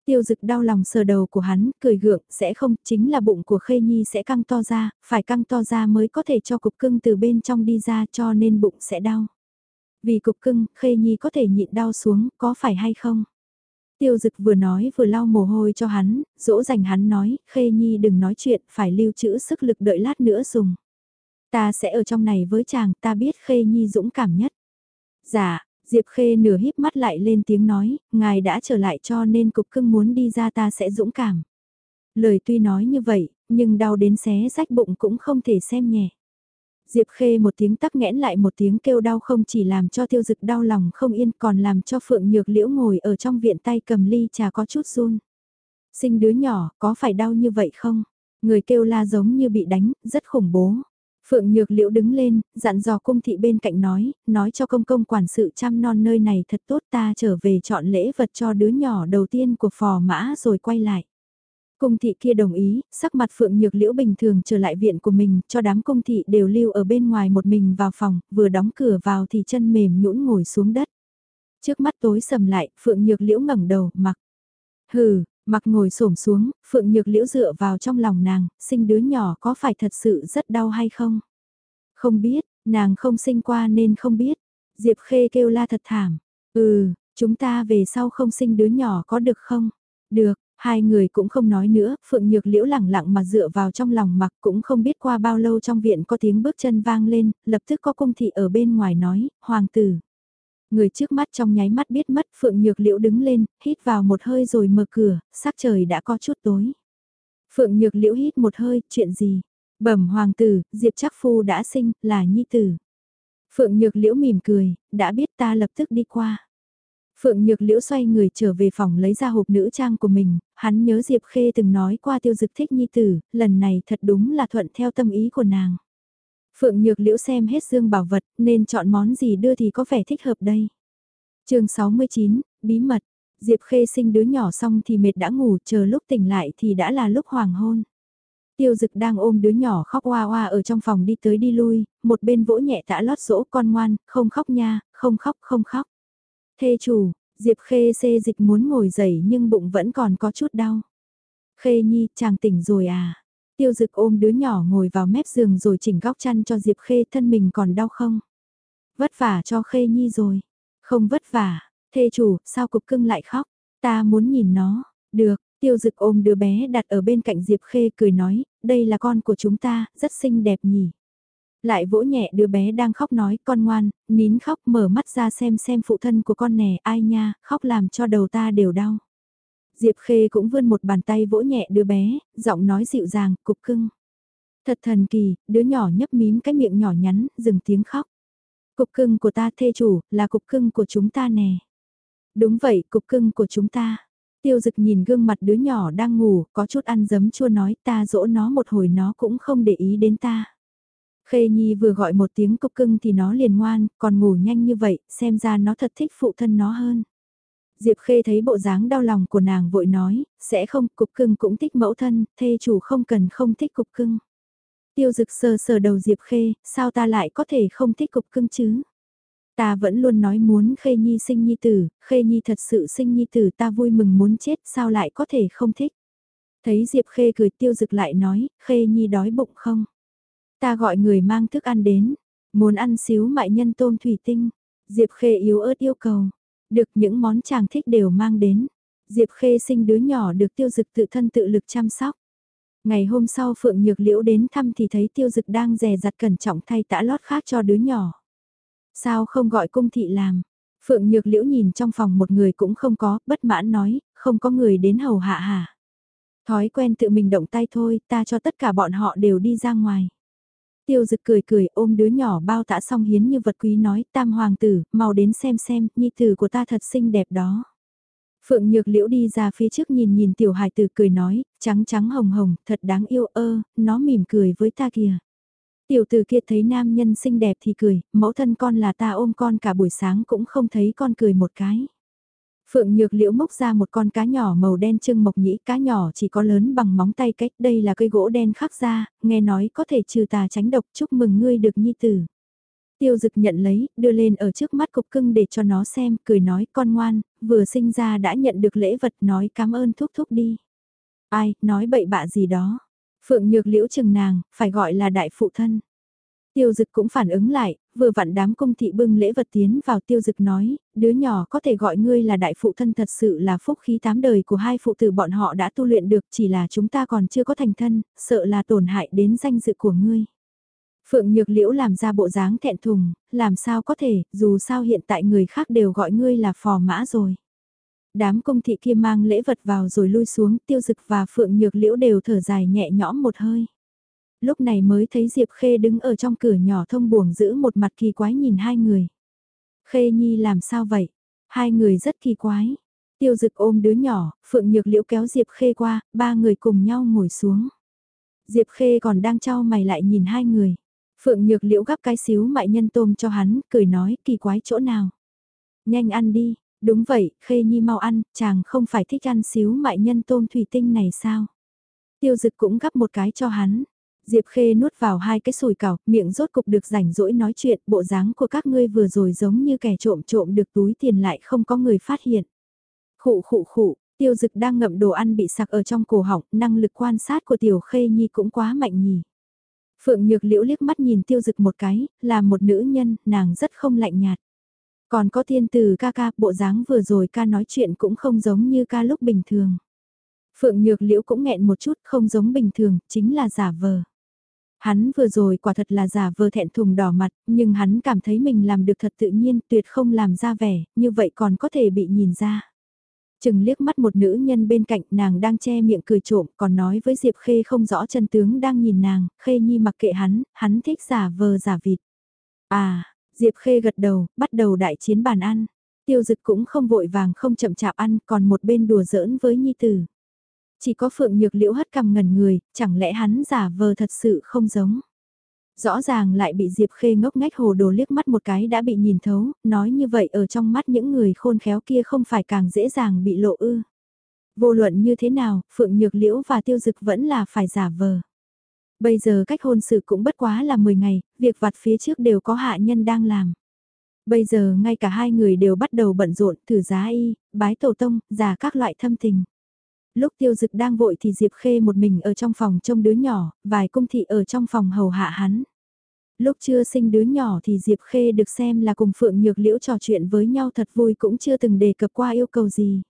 Tiêu dực đau lòng sờ đầu của hắn, cười gượng, sẽ không, chính là bụng của Khê Nhi sẽ căng to ra, phải căng to ra mới có thể cho cục cưng từ bên trong đi ra cho nên bụng sẽ đau. Vì cục cưng, Khê Nhi có thể nhịn đau xuống, có phải hay không? Tiêu dực vừa nói vừa lau mồ hôi cho hắn, dỗ dành hắn nói, Khê Nhi đừng nói chuyện, phải lưu trữ sức lực đợi lát nữa dùng. Ta sẽ ở trong này với chàng, ta biết Khê Nhi dũng cảm nhất. Dạ, Diệp Khê nửa híp mắt lại lên tiếng nói, ngài đã trở lại cho nên cục cưng muốn đi ra ta sẽ dũng cảm. Lời tuy nói như vậy, nhưng đau đến xé rách bụng cũng không thể xem nhẹ. Diệp Khê một tiếng tắc nghẽn lại một tiếng kêu đau không chỉ làm cho tiêu dực đau lòng không yên còn làm cho Phượng Nhược Liễu ngồi ở trong viện tay cầm ly trà có chút run. Sinh đứa nhỏ, có phải đau như vậy không? Người kêu la giống như bị đánh, rất khủng bố. Phượng Nhược Liễu đứng lên, dặn dò cung thị bên cạnh nói, nói cho công công quản sự chăm non nơi này thật tốt ta trở về chọn lễ vật cho đứa nhỏ đầu tiên của phò mã rồi quay lại. Cung thị kia đồng ý, sắc mặt Phượng Nhược Liễu bình thường trở lại viện của mình, cho đám cung thị đều lưu ở bên ngoài một mình vào phòng, vừa đóng cửa vào thì chân mềm nhũn ngồi xuống đất. Trước mắt tối sầm lại, Phượng Nhược Liễu ngẩng đầu, mặc. Hừ, mặc ngồi xổm xuống, Phượng Nhược Liễu dựa vào trong lòng nàng, sinh đứa nhỏ có phải thật sự rất đau hay không? Không biết, nàng không sinh qua nên không biết. Diệp Khê kêu la thật thảm. Ừ, chúng ta về sau không sinh đứa nhỏ có được không? Được, Hai người cũng không nói nữa, Phượng Nhược Liễu lẳng lặng mà dựa vào trong lòng mặc cũng không biết qua bao lâu trong viện có tiếng bước chân vang lên, lập tức có cung thị ở bên ngoài nói, Hoàng tử. Người trước mắt trong nháy mắt biết mất Phượng Nhược Liễu đứng lên, hít vào một hơi rồi mở cửa, sắc trời đã có chút tối. Phượng Nhược Liễu hít một hơi, chuyện gì? Bẩm hoàng tử, Diệp chắc phu đã sinh, là nhi tử. Phượng Nhược Liễu mỉm cười, đã biết ta lập tức đi qua. Phượng Nhược Liễu xoay người trở về phòng lấy ra hộp nữ trang của mình, hắn nhớ Diệp Khê từng nói qua tiêu dực thích nhi tử, lần này thật đúng là thuận theo tâm ý của nàng. Phượng Nhược Liễu xem hết dương bảo vật nên chọn món gì đưa thì có vẻ thích hợp đây. chương 69, Bí mật, Diệp Khê sinh đứa nhỏ xong thì mệt đã ngủ chờ lúc tỉnh lại thì đã là lúc hoàng hôn. Tiêu dực đang ôm đứa nhỏ khóc hoa hoa ở trong phòng đi tới đi lui, một bên vỗ nhẹ tã lót dỗ con ngoan, không khóc nha, không khóc không khóc. Thê chủ, Diệp Khê xê dịch muốn ngồi dậy nhưng bụng vẫn còn có chút đau. Khê Nhi, chàng tỉnh rồi à? Tiêu dực ôm đứa nhỏ ngồi vào mép giường rồi chỉnh góc chăn cho Diệp Khê thân mình còn đau không? Vất vả cho Khê Nhi rồi. Không vất vả, thê chủ, sao cục cưng lại khóc? Ta muốn nhìn nó, được, tiêu dực ôm đứa bé đặt ở bên cạnh Diệp Khê cười nói, đây là con của chúng ta, rất xinh đẹp nhỉ. Lại vỗ nhẹ đứa bé đang khóc nói, con ngoan, nín khóc mở mắt ra xem xem phụ thân của con nè, ai nha, khóc làm cho đầu ta đều đau. Diệp Khê cũng vươn một bàn tay vỗ nhẹ đứa bé, giọng nói dịu dàng, cục cưng. Thật thần kỳ, đứa nhỏ nhấp mím cái miệng nhỏ nhắn, dừng tiếng khóc. Cục cưng của ta thê chủ, là cục cưng của chúng ta nè. Đúng vậy, cục cưng của chúng ta. Tiêu dực nhìn gương mặt đứa nhỏ đang ngủ, có chút ăn dấm chua nói ta dỗ nó một hồi nó cũng không để ý đến ta. Khê Nhi vừa gọi một tiếng cục cưng thì nó liền ngoan, còn ngủ nhanh như vậy, xem ra nó thật thích phụ thân nó hơn. Diệp Khê thấy bộ dáng đau lòng của nàng vội nói, sẽ không, cục cưng cũng thích mẫu thân, thê chủ không cần không thích cục cưng. Tiêu dực sờ sờ đầu Diệp Khê, sao ta lại có thể không thích cục cưng chứ? Ta vẫn luôn nói muốn Khê Nhi sinh Nhi tử, Khê Nhi thật sự sinh Nhi tử ta vui mừng muốn chết sao lại có thể không thích? Thấy Diệp Khê cười tiêu dực lại nói, Khê Nhi đói bụng không? Ta gọi người mang thức ăn đến, muốn ăn xíu mại nhân tôm thủy tinh. Diệp Khê yếu ớt yêu cầu, được những món chàng thích đều mang đến. Diệp Khê sinh đứa nhỏ được tiêu dực tự thân tự lực chăm sóc. Ngày hôm sau Phượng Nhược Liễu đến thăm thì thấy tiêu dực đang rè rặt cẩn trọng thay tã lót khác cho đứa nhỏ. Sao không gọi cung thị làm? Phượng Nhược Liễu nhìn trong phòng một người cũng không có, bất mãn nói, không có người đến hầu hạ hả? Thói quen tự mình động tay thôi, ta cho tất cả bọn họ đều đi ra ngoài. Tiêu dực cười cười ôm đứa nhỏ bao tã xong hiến như vật quý nói tam hoàng tử, mau đến xem xem, nhi tử của ta thật xinh đẹp đó. Phượng Nhược Liễu đi ra phía trước nhìn nhìn tiểu hài tử cười nói, trắng trắng hồng hồng, thật đáng yêu ơ, nó mỉm cười với ta kìa. Tiểu tử kia thấy nam nhân xinh đẹp thì cười, mẫu thân con là ta ôm con cả buổi sáng cũng không thấy con cười một cái. Phượng Nhược Liễu móc ra một con cá nhỏ màu đen trưng mộc nhĩ, cá nhỏ chỉ có lớn bằng móng tay cách, đây là cây gỗ đen khắc ra, nghe nói có thể trừ tà tránh độc, chúc mừng ngươi được nhi tử. Tiêu dực nhận lấy, đưa lên ở trước mắt cục cưng để cho nó xem, cười nói con ngoan, vừa sinh ra đã nhận được lễ vật nói cảm ơn thúc thúc đi. Ai, nói bậy bạ gì đó. Phượng Nhược Liễu chừng nàng, phải gọi là đại phụ thân. Tiêu dực cũng phản ứng lại, vừa vặn đám công thị bưng lễ vật tiến vào tiêu dực nói, đứa nhỏ có thể gọi ngươi là đại phụ thân thật sự là phúc khí tám đời của hai phụ tử bọn họ đã tu luyện được chỉ là chúng ta còn chưa có thành thân, sợ là tổn hại đến danh dự của ngươi. Phượng Nhược Liễu làm ra bộ dáng thẹn thùng, làm sao có thể, dù sao hiện tại người khác đều gọi ngươi là phò mã rồi. Đám công thị kia mang lễ vật vào rồi lui xuống, tiêu dực và Phượng Nhược Liễu đều thở dài nhẹ nhõm một hơi. Lúc này mới thấy Diệp Khê đứng ở trong cửa nhỏ thông buồng giữ một mặt kỳ quái nhìn hai người. Khê Nhi làm sao vậy? Hai người rất kỳ quái. Tiêu dực ôm đứa nhỏ, Phượng Nhược Liễu kéo Diệp Khê qua, ba người cùng nhau ngồi xuống. Diệp Khê còn đang trao mày lại nhìn hai người. Phượng Nhược Liễu gắp cái xíu mại nhân tôm cho hắn, cười nói kỳ quái chỗ nào. Nhanh ăn đi, đúng vậy, Khê Nhi mau ăn, chàng không phải thích ăn xíu mại nhân tôm thủy tinh này sao? Tiêu dực cũng gắp một cái cho hắn. Diệp Khê nuốt vào hai cái sùi cảo, miệng rốt cục được rảnh rỗi nói chuyện, bộ dáng của các ngươi vừa rồi giống như kẻ trộm trộm được túi tiền lại không có người phát hiện. Khụ khụ khụ, tiêu dực đang ngậm đồ ăn bị sặc ở trong cổ họng, năng lực quan sát của tiểu Khê Nhi cũng quá mạnh nhỉ. Phượng Nhược Liễu liếc mắt nhìn tiêu dực một cái, là một nữ nhân, nàng rất không lạnh nhạt. Còn có thiên từ ca ca, bộ dáng vừa rồi ca nói chuyện cũng không giống như ca lúc bình thường. Phượng Nhược Liễu cũng nghẹn một chút không giống bình thường, chính là giả vờ. Hắn vừa rồi quả thật là giả vờ thẹn thùng đỏ mặt, nhưng hắn cảm thấy mình làm được thật tự nhiên, tuyệt không làm ra vẻ, như vậy còn có thể bị nhìn ra. Chừng liếc mắt một nữ nhân bên cạnh nàng đang che miệng cười trộm còn nói với Diệp Khê không rõ chân tướng đang nhìn nàng, Khê Nhi mặc kệ hắn, hắn thích giả vờ giả vịt. À, Diệp Khê gật đầu, bắt đầu đại chiến bàn ăn. Tiêu dực cũng không vội vàng không chậm chạp ăn còn một bên đùa giỡn với Nhi Tử. Chỉ có Phượng Nhược Liễu hất cằm ngẩn người, chẳng lẽ hắn giả vờ thật sự không giống. Rõ ràng lại bị Diệp Khê ngốc ngách hồ đồ liếc mắt một cái đã bị nhìn thấu, nói như vậy ở trong mắt những người khôn khéo kia không phải càng dễ dàng bị lộ ư. Vô luận như thế nào, Phượng Nhược Liễu và Tiêu Dực vẫn là phải giả vờ. Bây giờ cách hôn sự cũng bất quá là 10 ngày, việc vặt phía trước đều có hạ nhân đang làm. Bây giờ ngay cả hai người đều bắt đầu bận rộn thử giá y, bái tổ tông, giả các loại thâm tình. Lúc tiêu dực đang vội thì Diệp Khê một mình ở trong phòng trông đứa nhỏ, vài cung thị ở trong phòng hầu hạ hắn. Lúc chưa sinh đứa nhỏ thì Diệp Khê được xem là cùng Phượng Nhược Liễu trò chuyện với nhau thật vui cũng chưa từng đề cập qua yêu cầu gì.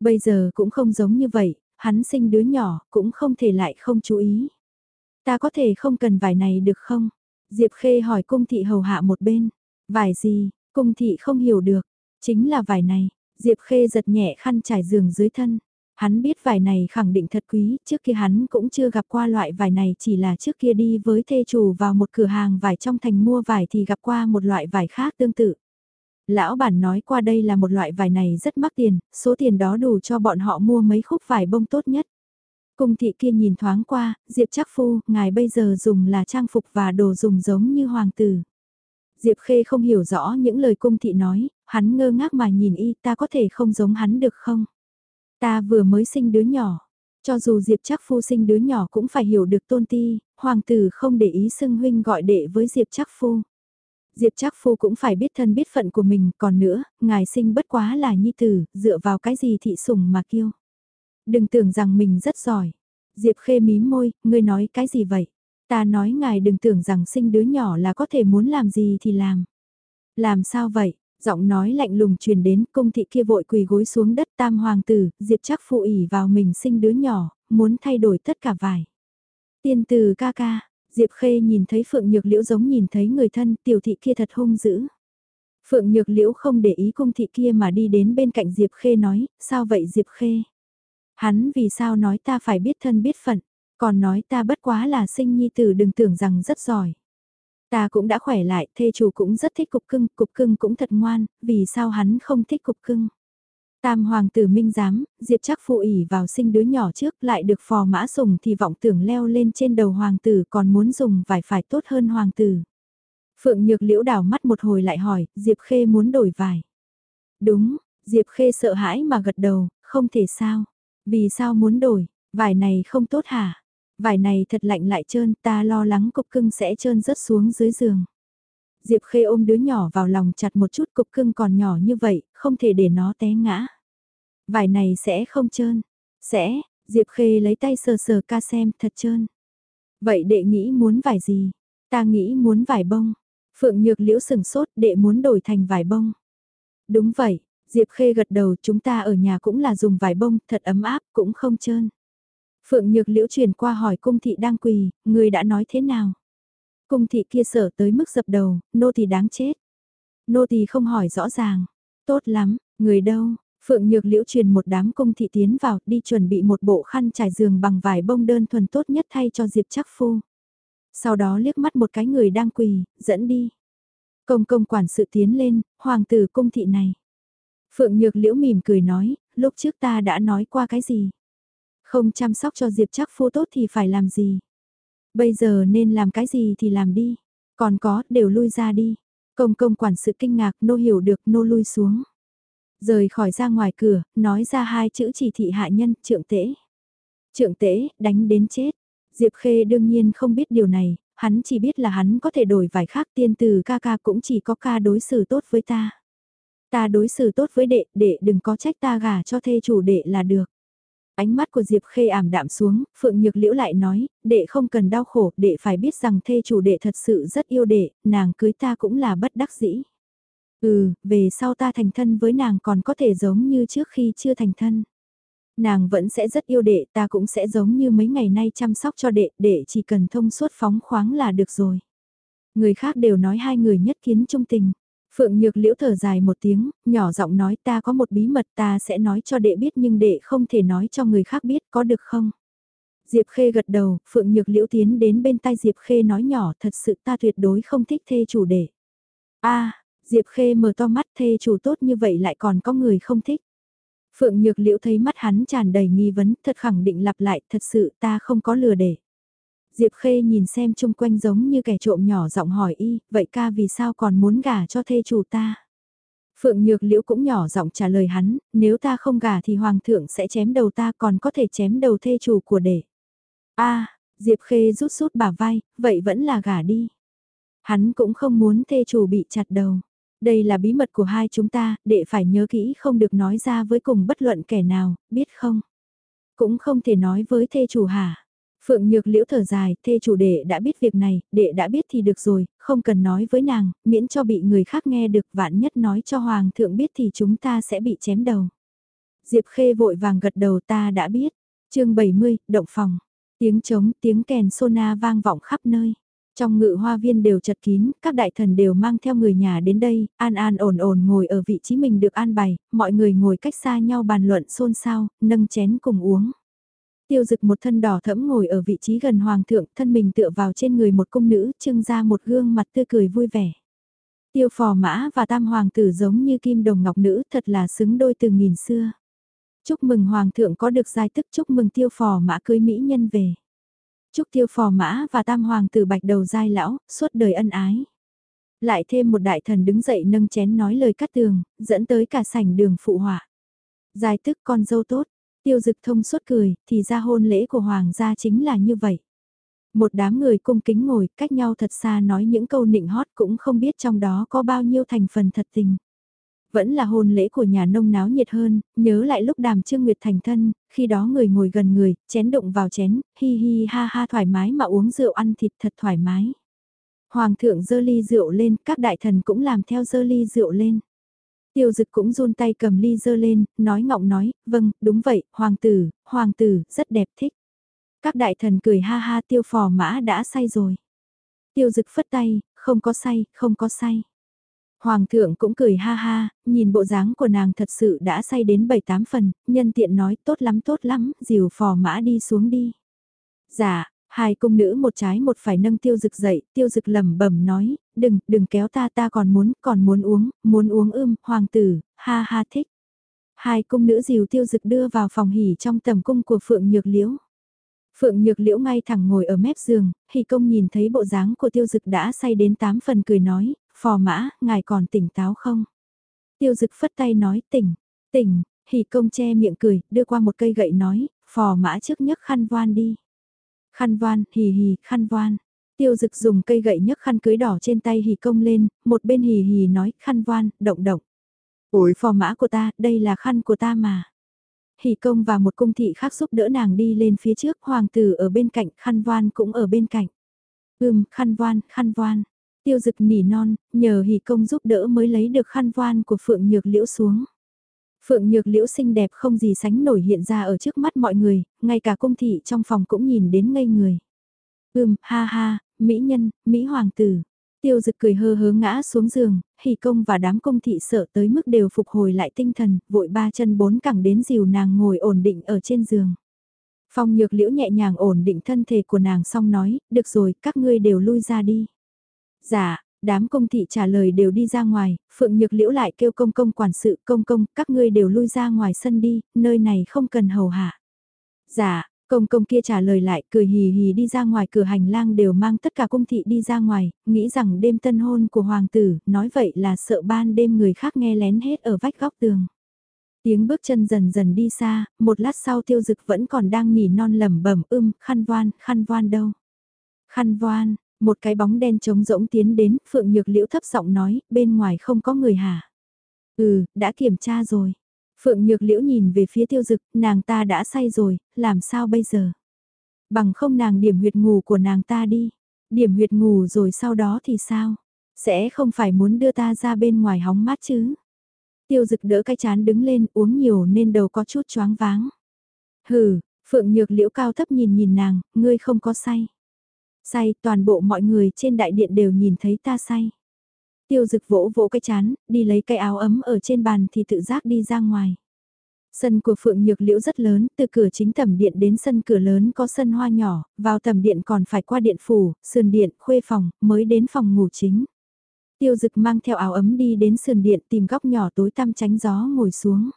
Bây giờ cũng không giống như vậy, hắn sinh đứa nhỏ cũng không thể lại không chú ý. Ta có thể không cần vải này được không? Diệp Khê hỏi cung thị hầu hạ một bên. Vải gì? Cung thị không hiểu được. Chính là vải này. Diệp Khê giật nhẹ khăn trải giường dưới thân. Hắn biết vải này khẳng định thật quý, trước kia hắn cũng chưa gặp qua loại vải này chỉ là trước kia đi với thê chủ vào một cửa hàng vải trong thành mua vải thì gặp qua một loại vải khác tương tự. Lão bản nói qua đây là một loại vải này rất mắc tiền, số tiền đó đủ cho bọn họ mua mấy khúc vải bông tốt nhất. Cung thị kia nhìn thoáng qua, Diệp chắc phu, ngài bây giờ dùng là trang phục và đồ dùng giống như hoàng tử. Diệp Khê không hiểu rõ những lời cung thị nói, hắn ngơ ngác mà nhìn y ta có thể không giống hắn được không? Ta vừa mới sinh đứa nhỏ, cho dù Diệp Trác phu sinh đứa nhỏ cũng phải hiểu được tôn ti, hoàng tử không để ý xưng huynh gọi đệ với Diệp Trác phu. Diệp Trác phu cũng phải biết thân biết phận của mình, còn nữa, ngài sinh bất quá là nhi tử, dựa vào cái gì thị sủng mà kiêu. Đừng tưởng rằng mình rất giỏi. Diệp khê mím môi, ngươi nói cái gì vậy? Ta nói ngài đừng tưởng rằng sinh đứa nhỏ là có thể muốn làm gì thì làm. Làm sao vậy? Giọng nói lạnh lùng truyền đến công thị kia vội quỳ gối xuống đất tam hoàng tử, Diệp chắc phụ ỉ vào mình sinh đứa nhỏ, muốn thay đổi tất cả vải. Tiên từ ca ca, Diệp Khê nhìn thấy Phượng Nhược Liễu giống nhìn thấy người thân tiểu thị kia thật hung dữ. Phượng Nhược Liễu không để ý cung thị kia mà đi đến bên cạnh Diệp Khê nói, sao vậy Diệp Khê? Hắn vì sao nói ta phải biết thân biết phận, còn nói ta bất quá là sinh nhi tử đừng tưởng rằng rất giỏi. Ta cũng đã khỏe lại, thê chủ cũng rất thích cục cưng, cục cưng cũng thật ngoan, vì sao hắn không thích cục cưng. Tam hoàng tử minh giám, Diệp chắc phụ ỉ vào sinh đứa nhỏ trước lại được phò mã sùng thì vọng tưởng leo lên trên đầu hoàng tử còn muốn dùng vải phải tốt hơn hoàng tử. Phượng nhược liễu đảo mắt một hồi lại hỏi, Diệp khê muốn đổi vải. Đúng, Diệp khê sợ hãi mà gật đầu, không thể sao. Vì sao muốn đổi, vải này không tốt hả? Vải này thật lạnh lại trơn, ta lo lắng cục cưng sẽ trơn rớt xuống dưới giường. Diệp Khê ôm đứa nhỏ vào lòng chặt một chút cục cưng còn nhỏ như vậy, không thể để nó té ngã. Vải này sẽ không trơn. Sẽ, Diệp Khê lấy tay sờ sờ ca xem, thật trơn. Vậy đệ nghĩ muốn vải gì? Ta nghĩ muốn vải bông. Phượng Nhược Liễu sừng sốt, đệ muốn đổi thành vải bông. Đúng vậy, Diệp Khê gật đầu, chúng ta ở nhà cũng là dùng vải bông, thật ấm áp, cũng không trơn. Phượng Nhược Liễu truyền qua hỏi cung thị đang quỳ, người đã nói thế nào? Cung thị kia sở tới mức dập đầu, nô thì đáng chết. Nô thì không hỏi rõ ràng. Tốt lắm, người đâu? Phượng Nhược Liễu truyền một đám cung thị tiến vào, đi chuẩn bị một bộ khăn trải giường bằng vải bông đơn thuần tốt nhất thay cho Diệp Trắc Phu. Sau đó liếc mắt một cái người đang quỳ, dẫn đi. Công công quản sự tiến lên, hoàng tử cung thị này. Phượng Nhược Liễu mỉm cười nói, lúc trước ta đã nói qua cái gì? Không chăm sóc cho Diệp Trác phu tốt thì phải làm gì? Bây giờ nên làm cái gì thì làm đi. Còn có, đều lui ra đi. Công công quản sự kinh ngạc, nô hiểu được, nô lui xuống. Rời khỏi ra ngoài cửa, nói ra hai chữ chỉ thị hạ nhân, trượng tễ. Trượng tễ, đánh đến chết. Diệp Khê đương nhiên không biết điều này, hắn chỉ biết là hắn có thể đổi vài khác tiên từ ca ca cũng chỉ có ca đối xử tốt với ta. Ta đối xử tốt với đệ, đệ đừng có trách ta gả cho thê chủ đệ là được. Ánh mắt của Diệp Khê ảm đạm xuống, Phượng Nhược Liễu lại nói, đệ không cần đau khổ, đệ phải biết rằng thê chủ đệ thật sự rất yêu đệ, nàng cưới ta cũng là bất đắc dĩ. Ừ, về sau ta thành thân với nàng còn có thể giống như trước khi chưa thành thân. Nàng vẫn sẽ rất yêu đệ, ta cũng sẽ giống như mấy ngày nay chăm sóc cho đệ, đệ chỉ cần thông suốt phóng khoáng là được rồi. Người khác đều nói hai người nhất kiến trung tình. Phượng Nhược Liễu thở dài một tiếng, nhỏ giọng nói ta có một bí mật ta sẽ nói cho đệ biết nhưng đệ không thể nói cho người khác biết có được không? Diệp Khê gật đầu, Phượng Nhược Liễu tiến đến bên tai Diệp Khê nói nhỏ thật sự ta tuyệt đối không thích thê chủ đệ. a Diệp Khê mở to mắt thê chủ tốt như vậy lại còn có người không thích. Phượng Nhược Liễu thấy mắt hắn tràn đầy nghi vấn, thật khẳng định lặp lại, thật sự ta không có lừa để. Diệp Khê nhìn xem chung quanh giống như kẻ trộm nhỏ giọng hỏi y, vậy ca vì sao còn muốn gả cho thê chủ ta? Phượng Nhược Liễu cũng nhỏ giọng trả lời hắn, nếu ta không gả thì hoàng thượng sẽ chém đầu ta còn có thể chém đầu thê chủ của đệ. a Diệp Khê rút rút bả vai, vậy vẫn là gả đi. Hắn cũng không muốn thê chủ bị chặt đầu. Đây là bí mật của hai chúng ta, đệ phải nhớ kỹ không được nói ra với cùng bất luận kẻ nào, biết không? Cũng không thể nói với thê chủ hả? Phượng Nhược Liễu thở dài, thê chủ đệ đã biết việc này, đệ đã biết thì được rồi, không cần nói với nàng, miễn cho bị người khác nghe được vạn nhất nói cho Hoàng thượng biết thì chúng ta sẽ bị chém đầu. Diệp Khê vội vàng gật đầu ta đã biết. chương 70, động phòng. Tiếng trống, tiếng kèn sona vang vọng khắp nơi. Trong ngự hoa viên đều chật kín, các đại thần đều mang theo người nhà đến đây, an an ổn ổn ngồi ở vị trí mình được an bày, mọi người ngồi cách xa nhau bàn luận xôn xao, nâng chén cùng uống. Tiêu dực một thân đỏ thẫm ngồi ở vị trí gần hoàng thượng, thân mình tựa vào trên người một cung nữ, trưng ra một gương mặt tươi cười vui vẻ. Tiêu phò mã và tam hoàng tử giống như kim đồng ngọc nữ, thật là xứng đôi từ nghìn xưa. Chúc mừng hoàng thượng có được giai tức chúc mừng tiêu phò mã cưới mỹ nhân về. Chúc tiêu phò mã và tam hoàng tử bạch đầu giai lão, suốt đời ân ái. Lại thêm một đại thần đứng dậy nâng chén nói lời cắt tường, dẫn tới cả sảnh đường phụ họa. Giai tức con dâu tốt, tiêu dực thông suốt cười, thì ra hôn lễ của hoàng gia chính là như vậy. Một đám người cung kính ngồi cách nhau thật xa nói những câu nịnh hót cũng không biết trong đó có bao nhiêu thành phần thật tình vẫn là hôn lễ của nhà nông náo nhiệt hơn, nhớ lại lúc đàm trương nguyệt thành thân, khi đó người ngồi gần người, chén đụng vào chén, hi hi ha ha thoải mái mà uống rượu ăn thịt thật thoải mái. Hoàng thượng dơ ly rượu lên, các đại thần cũng làm theo dơ ly rượu lên. Tiêu dực cũng run tay cầm ly dơ lên, nói ngọng nói, vâng, đúng vậy, hoàng tử, hoàng tử, rất đẹp thích. Các đại thần cười ha ha tiêu phò mã đã say rồi. Tiêu dực phất tay, không có say, không có say. Hoàng thượng cũng cười ha ha, nhìn bộ dáng của nàng thật sự đã say đến 7-8 phần, nhân tiện nói tốt lắm tốt lắm, dìu phò mã đi xuống đi. Dạ, hai cung nữ một trái một phải nâng tiêu dực dậy, tiêu dực lẩm bẩm nói, đừng, đừng kéo ta ta còn muốn, còn muốn uống, muốn uống ưm, hoàng tử, ha ha thích. Hai cung nữ dìu tiêu dực đưa vào phòng hỉ trong tầm cung của Phượng Nhược Liễu. Phượng Nhược Liễu ngay thẳng ngồi ở mép giường, hỉ công nhìn thấy bộ dáng của tiêu dực đã say đến tám phần cười nói, phò mã, ngài còn tỉnh táo không? Tiêu dực phất tay nói tỉnh, tỉnh, hỉ công che miệng cười, đưa qua một cây gậy nói, phò mã trước nhấc khăn voan đi. Khăn voan, hì hì, khăn voan. Tiêu dực dùng cây gậy nhấc khăn cưới đỏ trên tay hì công lên, một bên hì hì nói, khăn voan, động động. Ôi phò mã của ta, đây là khăn của ta mà. Hì công và một cung thị khác giúp đỡ nàng đi lên phía trước, hoàng tử ở bên cạnh, khăn voan cũng ở bên cạnh. Ừm, khăn voan, khăn voan. Tiêu dực nỉ non, nhờ hì công giúp đỡ mới lấy được khăn voan của Phượng Nhược Liễu xuống. Phượng Nhược Liễu xinh đẹp không gì sánh nổi hiện ra ở trước mắt mọi người, ngay cả cung thị trong phòng cũng nhìn đến ngây người. Ừm, ha ha, mỹ nhân, mỹ hoàng tử. Tiêu dực cười hơ hớ ngã xuống giường, hỉ công và đám công thị sợ tới mức đều phục hồi lại tinh thần, vội ba chân bốn cẳng đến dìu nàng ngồi ổn định ở trên giường. Phong nhược liễu nhẹ nhàng ổn định thân thể của nàng xong nói, được rồi, các ngươi đều lui ra đi. Dạ, đám công thị trả lời đều đi ra ngoài, Phượng Nhược Liễu lại kêu công công quản sự công công, các ngươi đều lui ra ngoài sân đi, nơi này không cần hầu hạ. Dạ, công công kia trả lời lại cười hì hì đi ra ngoài cửa hành lang đều mang tất cả công thị đi ra ngoài, nghĩ rằng đêm tân hôn của hoàng tử, nói vậy là sợ ban đêm người khác nghe lén hết ở vách góc tường. Tiếng bước chân dần dần đi xa, một lát sau tiêu dực vẫn còn đang nỉ non lẩm bẩm ưm, khăn voan, khăn voan đâu. Khăn voan, một cái bóng đen trống rỗng tiến đến, Phượng Nhược Liễu thấp giọng nói, bên ngoài không có người hả? Ừ, đã kiểm tra rồi. Phượng Nhược Liễu nhìn về phía tiêu dực, nàng ta đã say rồi, làm sao bây giờ? Bằng không nàng điểm huyệt ngủ của nàng ta đi. Điểm huyệt ngủ rồi sau đó thì sao? Sẽ không phải muốn đưa ta ra bên ngoài hóng mát chứ? Tiêu dực đỡ cái chán đứng lên uống nhiều nên đầu có chút choáng váng. Hừ, Phượng Nhược Liễu cao thấp nhìn nhìn nàng, ngươi không có say. Say, toàn bộ mọi người trên đại điện đều nhìn thấy ta say. Tiêu dực vỗ vỗ cái chán, đi lấy cái áo ấm ở trên bàn thì tự giác đi ra ngoài. Sân của Phượng Nhược Liễu rất lớn, từ cửa chính tầm điện đến sân cửa lớn có sân hoa nhỏ, vào tầm điện còn phải qua điện phủ, sườn điện, khuê phòng, mới đến phòng ngủ chính. Tiêu dực mang theo áo ấm đi đến sườn điện tìm góc nhỏ tối tăm tránh gió ngồi xuống.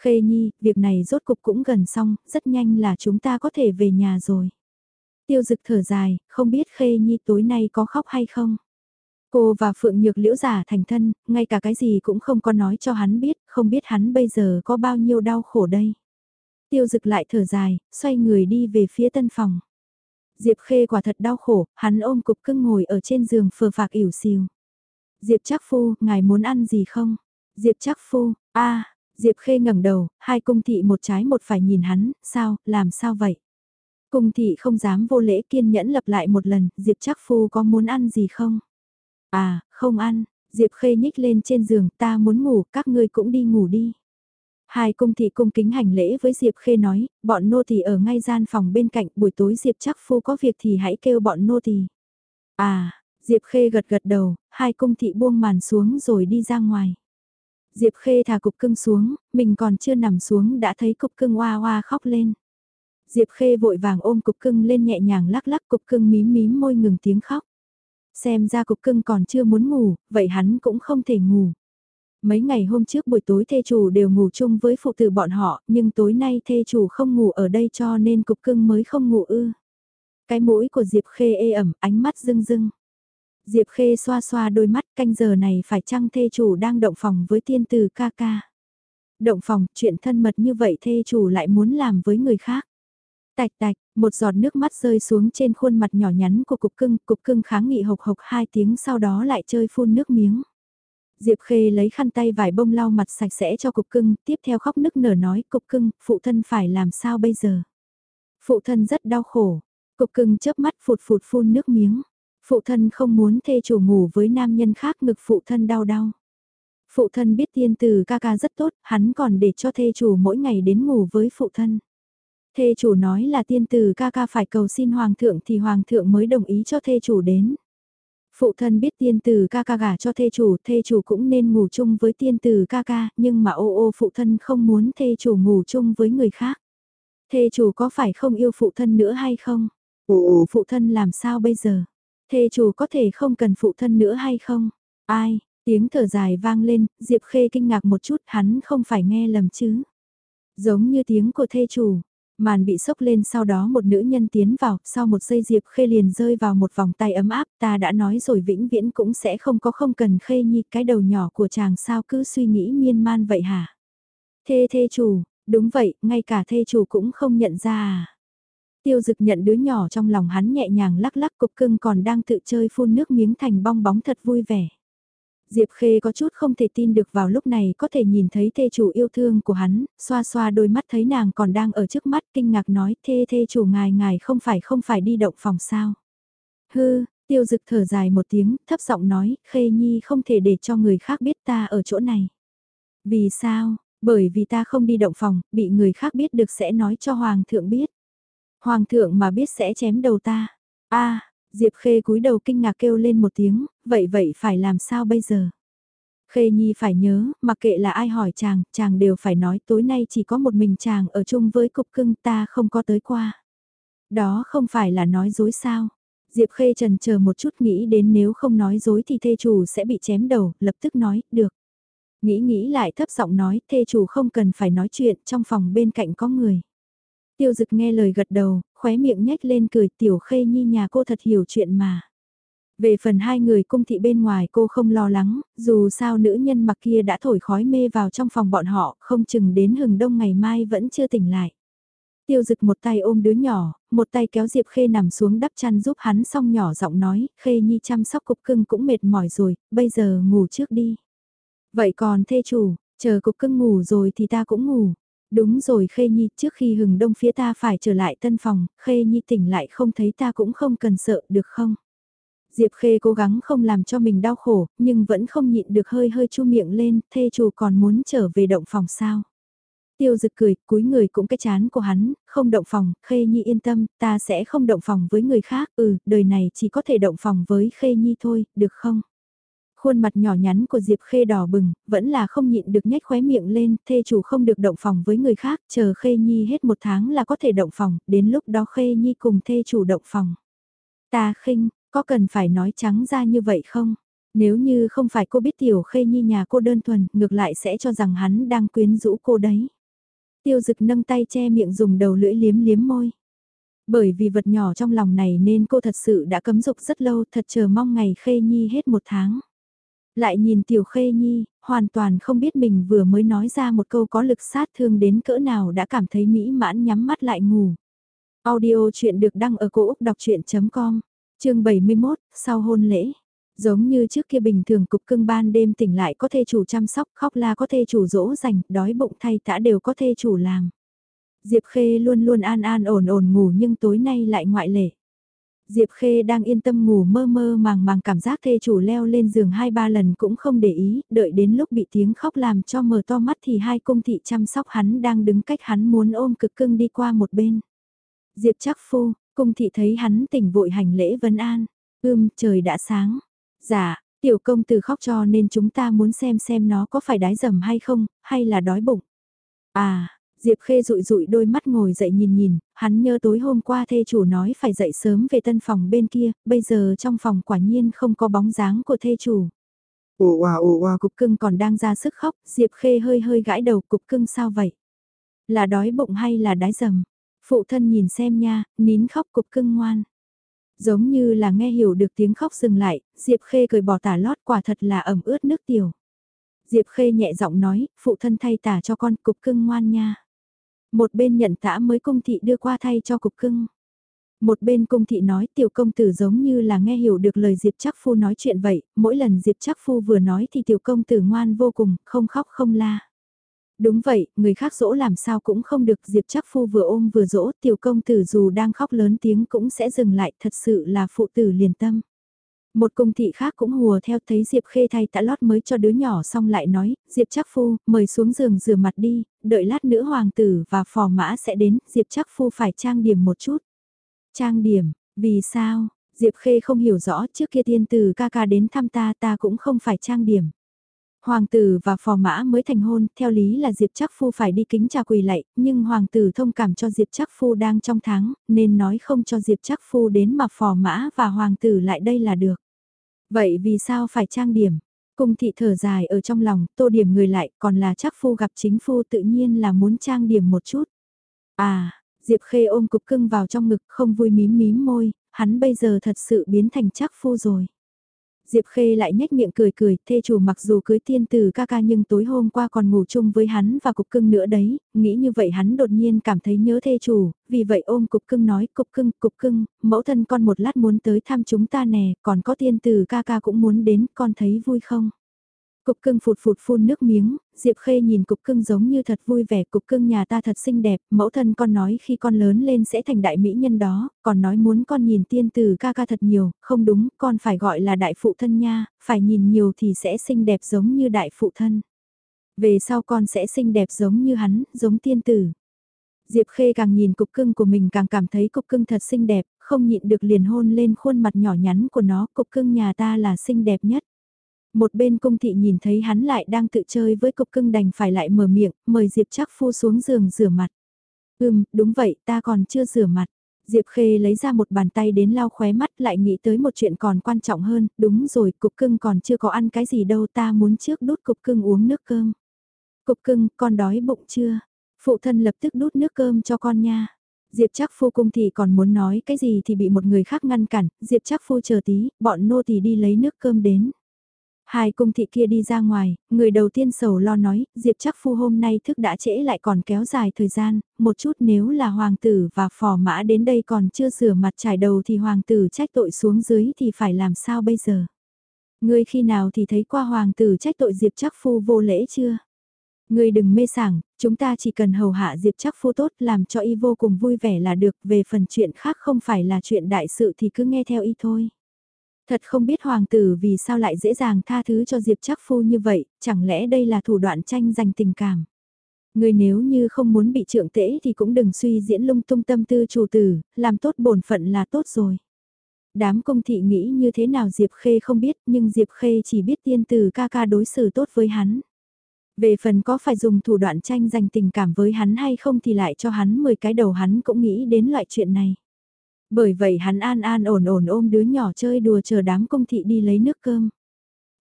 Khê Nhi, việc này rốt cục cũng gần xong, rất nhanh là chúng ta có thể về nhà rồi. Tiêu dực thở dài, không biết Khê Nhi tối nay có khóc hay không. Cô và Phượng Nhược Liễu giả thành thân, ngay cả cái gì cũng không có nói cho hắn biết, không biết hắn bây giờ có bao nhiêu đau khổ đây. Tiêu dực lại thở dài, xoay người đi về phía tân phòng. Diệp Khê quả thật đau khổ, hắn ôm cục cưng ngồi ở trên giường phờ phạc ỉu xìu. Diệp Trác phu, ngài muốn ăn gì không? Diệp Trác phu, a Diệp Khê ngẩng đầu, hai cung thị một trái một phải nhìn hắn, sao, làm sao vậy? Cung thị không dám vô lễ kiên nhẫn lặp lại một lần, Diệp Trác phu có muốn ăn gì không? À, không ăn, Diệp khê nhích lên trên giường, ta muốn ngủ, các ngươi cũng đi ngủ đi. Hai cung thị cung kính hành lễ với Diệp Khê nói, bọn nô tỳ ở ngay gian phòng bên cạnh, buổi tối Diệp Trác phu có việc thì hãy kêu bọn nô tỳ. À, Diệp Khê gật gật đầu, hai cung thị buông màn xuống rồi đi ra ngoài. Diệp Khê thả cục cưng xuống, mình còn chưa nằm xuống đã thấy cục cưng oa oa khóc lên. Diệp Khê vội vàng ôm cục cưng lên nhẹ nhàng lắc lắc cục cưng mím mím môi ngừng tiếng khóc. Xem ra cục cưng còn chưa muốn ngủ, vậy hắn cũng không thể ngủ. Mấy ngày hôm trước buổi tối thê chủ đều ngủ chung với phụ tử bọn họ, nhưng tối nay thê chủ không ngủ ở đây cho nên cục cưng mới không ngủ ư. Cái mũi của Diệp Khê ê ẩm, ánh mắt rưng rưng. Diệp Khê xoa xoa đôi mắt canh giờ này phải chăng thê chủ đang động phòng với tiên tử ca ca. Động phòng, chuyện thân mật như vậy thê chủ lại muốn làm với người khác. Tạch tạch, một giọt nước mắt rơi xuống trên khuôn mặt nhỏ nhắn của cục cưng, cục cưng kháng nghị hộc hộc hai tiếng sau đó lại chơi phun nước miếng. Diệp Khê lấy khăn tay vải bông lau mặt sạch sẽ cho cục cưng, tiếp theo khóc nức nở nói, cục cưng, phụ thân phải làm sao bây giờ? Phụ thân rất đau khổ, cục cưng chớp mắt phụt phụt phun nước miếng. Phụ thân không muốn thê chủ ngủ với nam nhân khác ngực phụ thân đau đau. Phụ thân biết tiên từ ca ca rất tốt, hắn còn để cho thê chủ mỗi ngày đến ngủ với phụ thân. Thê chủ nói là tiên tử ca ca phải cầu xin hoàng thượng thì hoàng thượng mới đồng ý cho thê chủ đến. Phụ thân biết tiên tử ca ca gả cho thê chủ, thê chủ cũng nên ngủ chung với tiên tử ca ca, nhưng mà ô ô phụ thân không muốn thê chủ ngủ chung với người khác. Thê chủ có phải không yêu phụ thân nữa hay không? Ồ Ồ, phụ thân làm sao bây giờ? Thê chủ có thể không cần phụ thân nữa hay không? Ai? Tiếng thở dài vang lên, Diệp Khê kinh ngạc một chút hắn không phải nghe lầm chứ. Giống như tiếng của thê chủ, Màn bị sốc lên sau đó một nữ nhân tiến vào, sau một giây Diệp Khê liền rơi vào một vòng tay ấm áp, ta đã nói rồi vĩnh viễn cũng sẽ không có không cần Khê Nhi, cái đầu nhỏ của chàng sao cứ suy nghĩ miên man vậy hả? Thê thê chủ, đúng vậy, ngay cả thê chủ cũng không nhận ra à? Tiêu dực nhận đứa nhỏ trong lòng hắn nhẹ nhàng lắc lắc cục cưng còn đang tự chơi phun nước miếng thành bong bóng thật vui vẻ. Diệp Khê có chút không thể tin được vào lúc này có thể nhìn thấy thê chủ yêu thương của hắn, xoa xoa đôi mắt thấy nàng còn đang ở trước mắt kinh ngạc nói thê thê chủ ngài ngài không phải không phải đi động phòng sao. Hư, tiêu dực thở dài một tiếng, thấp giọng nói, Khê Nhi không thể để cho người khác biết ta ở chỗ này. Vì sao? Bởi vì ta không đi động phòng, bị người khác biết được sẽ nói cho Hoàng thượng biết. Hoàng thượng mà biết sẽ chém đầu ta. a Diệp Khê cúi đầu kinh ngạc kêu lên một tiếng, vậy vậy phải làm sao bây giờ? Khê Nhi phải nhớ, mặc kệ là ai hỏi chàng, chàng đều phải nói tối nay chỉ có một mình chàng ở chung với cục cưng ta không có tới qua. Đó không phải là nói dối sao? Diệp Khê trần chờ một chút nghĩ đến nếu không nói dối thì thê chủ sẽ bị chém đầu, lập tức nói, được. Nghĩ nghĩ lại thấp giọng nói, thê chủ không cần phải nói chuyện, trong phòng bên cạnh có người. Tiêu dực nghe lời gật đầu, khóe miệng nhếch lên cười tiểu khê nhi nhà cô thật hiểu chuyện mà. Về phần hai người cung thị bên ngoài cô không lo lắng, dù sao nữ nhân mặc kia đã thổi khói mê vào trong phòng bọn họ, không chừng đến hừng đông ngày mai vẫn chưa tỉnh lại. Tiêu dực một tay ôm đứa nhỏ, một tay kéo Diệp Khê nằm xuống đắp chăn giúp hắn xong nhỏ giọng nói, Khê Nhi chăm sóc cục cưng cũng mệt mỏi rồi, bây giờ ngủ trước đi. Vậy còn thê chủ, chờ cục cưng ngủ rồi thì ta cũng ngủ. Đúng rồi Khê Nhi, trước khi hừng đông phía ta phải trở lại tân phòng, Khê Nhi tỉnh lại không thấy ta cũng không cần sợ được không? Diệp Khê cố gắng không làm cho mình đau khổ, nhưng vẫn không nhịn được hơi hơi chu miệng lên, thê chủ còn muốn trở về động phòng sao? Tiêu dực cười, cúi người cũng cái chán của hắn, không động phòng, Khê Nhi yên tâm, ta sẽ không động phòng với người khác, ừ, đời này chỉ có thể động phòng với Khê Nhi thôi, được không? Khuôn mặt nhỏ nhắn của Diệp Khê đỏ bừng, vẫn là không nhịn được nhếch khóe miệng lên, thê chủ không được động phòng với người khác, chờ Khê Nhi hết một tháng là có thể động phòng, đến lúc đó Khê Nhi cùng thê chủ động phòng. Ta khinh, có cần phải nói trắng ra như vậy không? Nếu như không phải cô biết tiểu Khê Nhi nhà cô đơn thuần, ngược lại sẽ cho rằng hắn đang quyến rũ cô đấy. Tiêu dực nâng tay che miệng dùng đầu lưỡi liếm liếm môi. Bởi vì vật nhỏ trong lòng này nên cô thật sự đã cấm dục rất lâu thật chờ mong ngày Khê Nhi hết một tháng. Lại nhìn Tiểu Khê Nhi, hoàn toàn không biết mình vừa mới nói ra một câu có lực sát thương đến cỡ nào đã cảm thấy mỹ mãn nhắm mắt lại ngủ. Audio chuyện được đăng ở cổ Úc đọc chuyện.com, chương 71, sau hôn lễ. Giống như trước kia bình thường cục cưng ban đêm tỉnh lại có thê chủ chăm sóc, khóc la có thê chủ dỗ dành, đói bụng thay tã đều có thê chủ làm. Diệp Khê luôn luôn an an ổn ổn ngủ nhưng tối nay lại ngoại lệ. Diệp Khê đang yên tâm ngủ mơ mơ màng màng cảm giác thê chủ leo lên giường hai ba lần cũng không để ý, đợi đến lúc bị tiếng khóc làm cho mở to mắt thì hai cung thị chăm sóc hắn đang đứng cách hắn muốn ôm cực cưng đi qua một bên. Diệp chắc phu, cung thị thấy hắn tỉnh vội hành lễ vấn an, ưm trời đã sáng. Dạ, tiểu công tử khóc cho nên chúng ta muốn xem xem nó có phải đái dầm hay không, hay là đói bụng. À, Diệp Khê rụi rụi đôi mắt ngồi dậy nhìn nhìn, hắn nhớ tối hôm qua thê chủ nói phải dậy sớm về tân phòng bên kia, bây giờ trong phòng quả nhiên không có bóng dáng của thê chủ. Ồ oa ồ oa cục cưng còn đang ra sức khóc, Diệp Khê hơi hơi gãi đầu cục cưng sao vậy? Là đói bụng hay là đái dầm? Phụ thân nhìn xem nha, nín khóc cục cưng ngoan. Giống như là nghe hiểu được tiếng khóc dừng lại, Diệp Khê cười bỏ tả lót quả thật là ẩm ướt nước tiểu. Diệp Khê nhẹ giọng nói, phụ thân thay tả cho con cục cưng ngoan nha. Một bên nhận tã mới cung thị đưa qua thay cho cục cưng. Một bên cung thị nói tiểu công tử giống như là nghe hiểu được lời Diệp trắc phu nói chuyện vậy, mỗi lần Diệp trắc phu vừa nói thì tiểu công tử ngoan vô cùng, không khóc không la. Đúng vậy, người khác dỗ làm sao cũng không được Diệp trắc phu vừa ôm vừa dỗ tiểu công tử dù đang khóc lớn tiếng cũng sẽ dừng lại thật sự là phụ tử liền tâm. Một công thị khác cũng hùa theo thấy Diệp Khê thay tã lót mới cho đứa nhỏ xong lại nói, Diệp Trác phu, mời xuống giường rửa mặt đi, đợi lát nữa hoàng tử và phò mã sẽ đến, Diệp Trác phu phải trang điểm một chút. Trang điểm, vì sao? Diệp Khê không hiểu rõ trước kia tiên tử ca ca đến thăm ta ta cũng không phải trang điểm. Hoàng tử và phò mã mới thành hôn, theo lý là Diệp Trác Phu phải đi kính trà quỳ lạy, nhưng hoàng tử thông cảm cho Diệp Trác Phu đang trong tháng, nên nói không cho Diệp Trác Phu đến mà phò mã và hoàng tử lại đây là được. Vậy vì sao phải trang điểm? Cung thị thở dài ở trong lòng, tô điểm người lại, còn là Chắc Phu gặp chính Phu tự nhiên là muốn trang điểm một chút. À, Diệp Khê ôm cục cưng vào trong ngực không vui mím mím môi, hắn bây giờ thật sự biến thành Chắc Phu rồi. Diệp Khê lại nhếch miệng cười cười, thê chủ mặc dù cưới tiên tử ca ca nhưng tối hôm qua còn ngủ chung với hắn và cục cưng nữa đấy, nghĩ như vậy hắn đột nhiên cảm thấy nhớ thê chủ, vì vậy ôm cục cưng nói cục cưng, cục cưng, mẫu thân con một lát muốn tới thăm chúng ta nè, còn có tiên tử ca ca cũng muốn đến, con thấy vui không? Cục cưng phụt phụt phun nước miếng, Diệp Khê nhìn cục cưng giống như thật vui vẻ, cục cưng nhà ta thật xinh đẹp, mẫu thân con nói khi con lớn lên sẽ thành đại mỹ nhân đó, còn nói muốn con nhìn tiên tử ca ca thật nhiều, không đúng, con phải gọi là đại phụ thân nha, phải nhìn nhiều thì sẽ xinh đẹp giống như đại phụ thân. Về sau con sẽ xinh đẹp giống như hắn, giống tiên tử. Diệp Khê càng nhìn cục cưng của mình càng cảm thấy cục cưng thật xinh đẹp, không nhịn được liền hôn lên khuôn mặt nhỏ nhắn của nó, cục cưng nhà ta là xinh đẹp nhất. Một bên cung thị nhìn thấy hắn lại đang tự chơi với cục cưng đành phải lại mở miệng, mời Diệp chắc phu xuống giường rửa mặt. Ừm, đúng vậy, ta còn chưa rửa mặt. Diệp Khê lấy ra một bàn tay đến lau khóe mắt lại nghĩ tới một chuyện còn quan trọng hơn, đúng rồi, cục cưng còn chưa có ăn cái gì đâu ta muốn trước đút cục cưng uống nước cơm. Cục cưng, con đói bụng chưa? Phụ thân lập tức đút nước cơm cho con nha. Diệp chắc phu cung thì còn muốn nói cái gì thì bị một người khác ngăn cản, Diệp chắc phu chờ tí, bọn nô thì đi lấy nước cơm đến. Hai cung thị kia đi ra ngoài, người đầu tiên sầu lo nói, Diệp chắc phu hôm nay thức đã trễ lại còn kéo dài thời gian, một chút nếu là hoàng tử và phò mã đến đây còn chưa rửa mặt trải đầu thì hoàng tử trách tội xuống dưới thì phải làm sao bây giờ? Ngươi khi nào thì thấy qua hoàng tử trách tội Diệp chắc phu vô lễ chưa? Ngươi đừng mê sảng, chúng ta chỉ cần hầu hạ Diệp chắc phu tốt làm cho y vô cùng vui vẻ là được, về phần chuyện khác không phải là chuyện đại sự thì cứ nghe theo y thôi. Thật không biết hoàng tử vì sao lại dễ dàng tha thứ cho Diệp chắc phu như vậy, chẳng lẽ đây là thủ đoạn tranh giành tình cảm. Người nếu như không muốn bị trượng tễ thì cũng đừng suy diễn lung tung tâm tư chủ tử, làm tốt bổn phận là tốt rồi. Đám công thị nghĩ như thế nào Diệp Khê không biết nhưng Diệp Khê chỉ biết tiên tử ca ca đối xử tốt với hắn. Về phần có phải dùng thủ đoạn tranh giành tình cảm với hắn hay không thì lại cho hắn 10 cái đầu hắn cũng nghĩ đến loại chuyện này. Bởi vậy hắn an an ổn ổn ôm đứa nhỏ chơi đùa chờ đám công thị đi lấy nước cơm.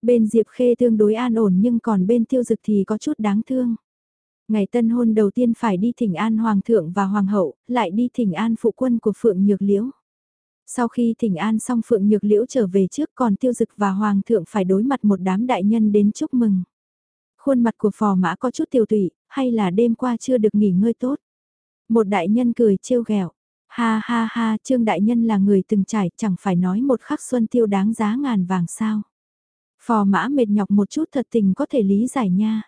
Bên Diệp Khê tương đối an ổn nhưng còn bên tiêu dực thì có chút đáng thương. Ngày tân hôn đầu tiên phải đi thỉnh an hoàng thượng và hoàng hậu, lại đi thỉnh an phụ quân của Phượng Nhược Liễu. Sau khi thỉnh an xong Phượng Nhược Liễu trở về trước còn tiêu dực và hoàng thượng phải đối mặt một đám đại nhân đến chúc mừng. Khuôn mặt của phò mã có chút tiêu tụy, hay là đêm qua chưa được nghỉ ngơi tốt. Một đại nhân cười trêu ghẹo Ha ha ha, Trương Đại Nhân là người từng trải, chẳng phải nói một khắc xuân tiêu đáng giá ngàn vàng sao. Phò mã mệt nhọc một chút thật tình có thể lý giải nha.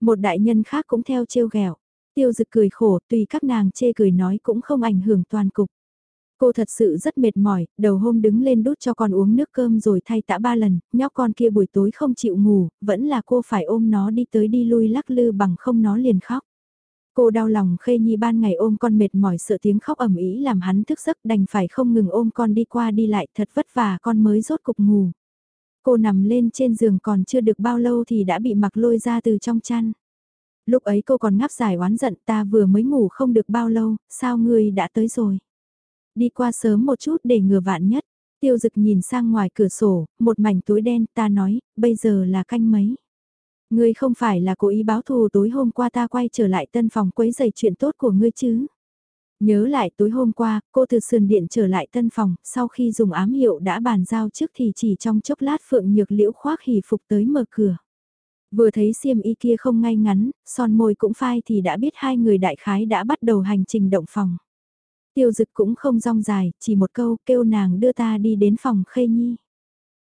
Một đại nhân khác cũng theo trêu ghẹo Tiêu dực cười khổ, tùy các nàng chê cười nói cũng không ảnh hưởng toàn cục. Cô thật sự rất mệt mỏi, đầu hôm đứng lên đút cho con uống nước cơm rồi thay tã ba lần, nhóc con kia buổi tối không chịu ngủ, vẫn là cô phải ôm nó đi tới đi lui lắc lư bằng không nó liền khóc. Cô đau lòng khê nhi ban ngày ôm con mệt mỏi sợ tiếng khóc ẩm ý làm hắn thức giấc đành phải không ngừng ôm con đi qua đi lại thật vất vả con mới rốt cục ngủ. Cô nằm lên trên giường còn chưa được bao lâu thì đã bị mặc lôi ra từ trong chăn. Lúc ấy cô còn ngáp dài oán giận ta vừa mới ngủ không được bao lâu, sao ngươi đã tới rồi. Đi qua sớm một chút để ngừa vạn nhất. Tiêu dực nhìn sang ngoài cửa sổ, một mảnh túi đen ta nói, bây giờ là canh mấy. Ngươi không phải là cố ý báo thù tối hôm qua ta quay trở lại tân phòng quấy giày chuyện tốt của ngươi chứ. Nhớ lại tối hôm qua, cô từ sườn điện trở lại tân phòng, sau khi dùng ám hiệu đã bàn giao trước thì chỉ trong chốc lát phượng nhược liễu khoác hỉ phục tới mở cửa. Vừa thấy xiêm y kia không ngay ngắn, son môi cũng phai thì đã biết hai người đại khái đã bắt đầu hành trình động phòng. Tiêu dực cũng không rong dài, chỉ một câu kêu nàng đưa ta đi đến phòng khê nhi.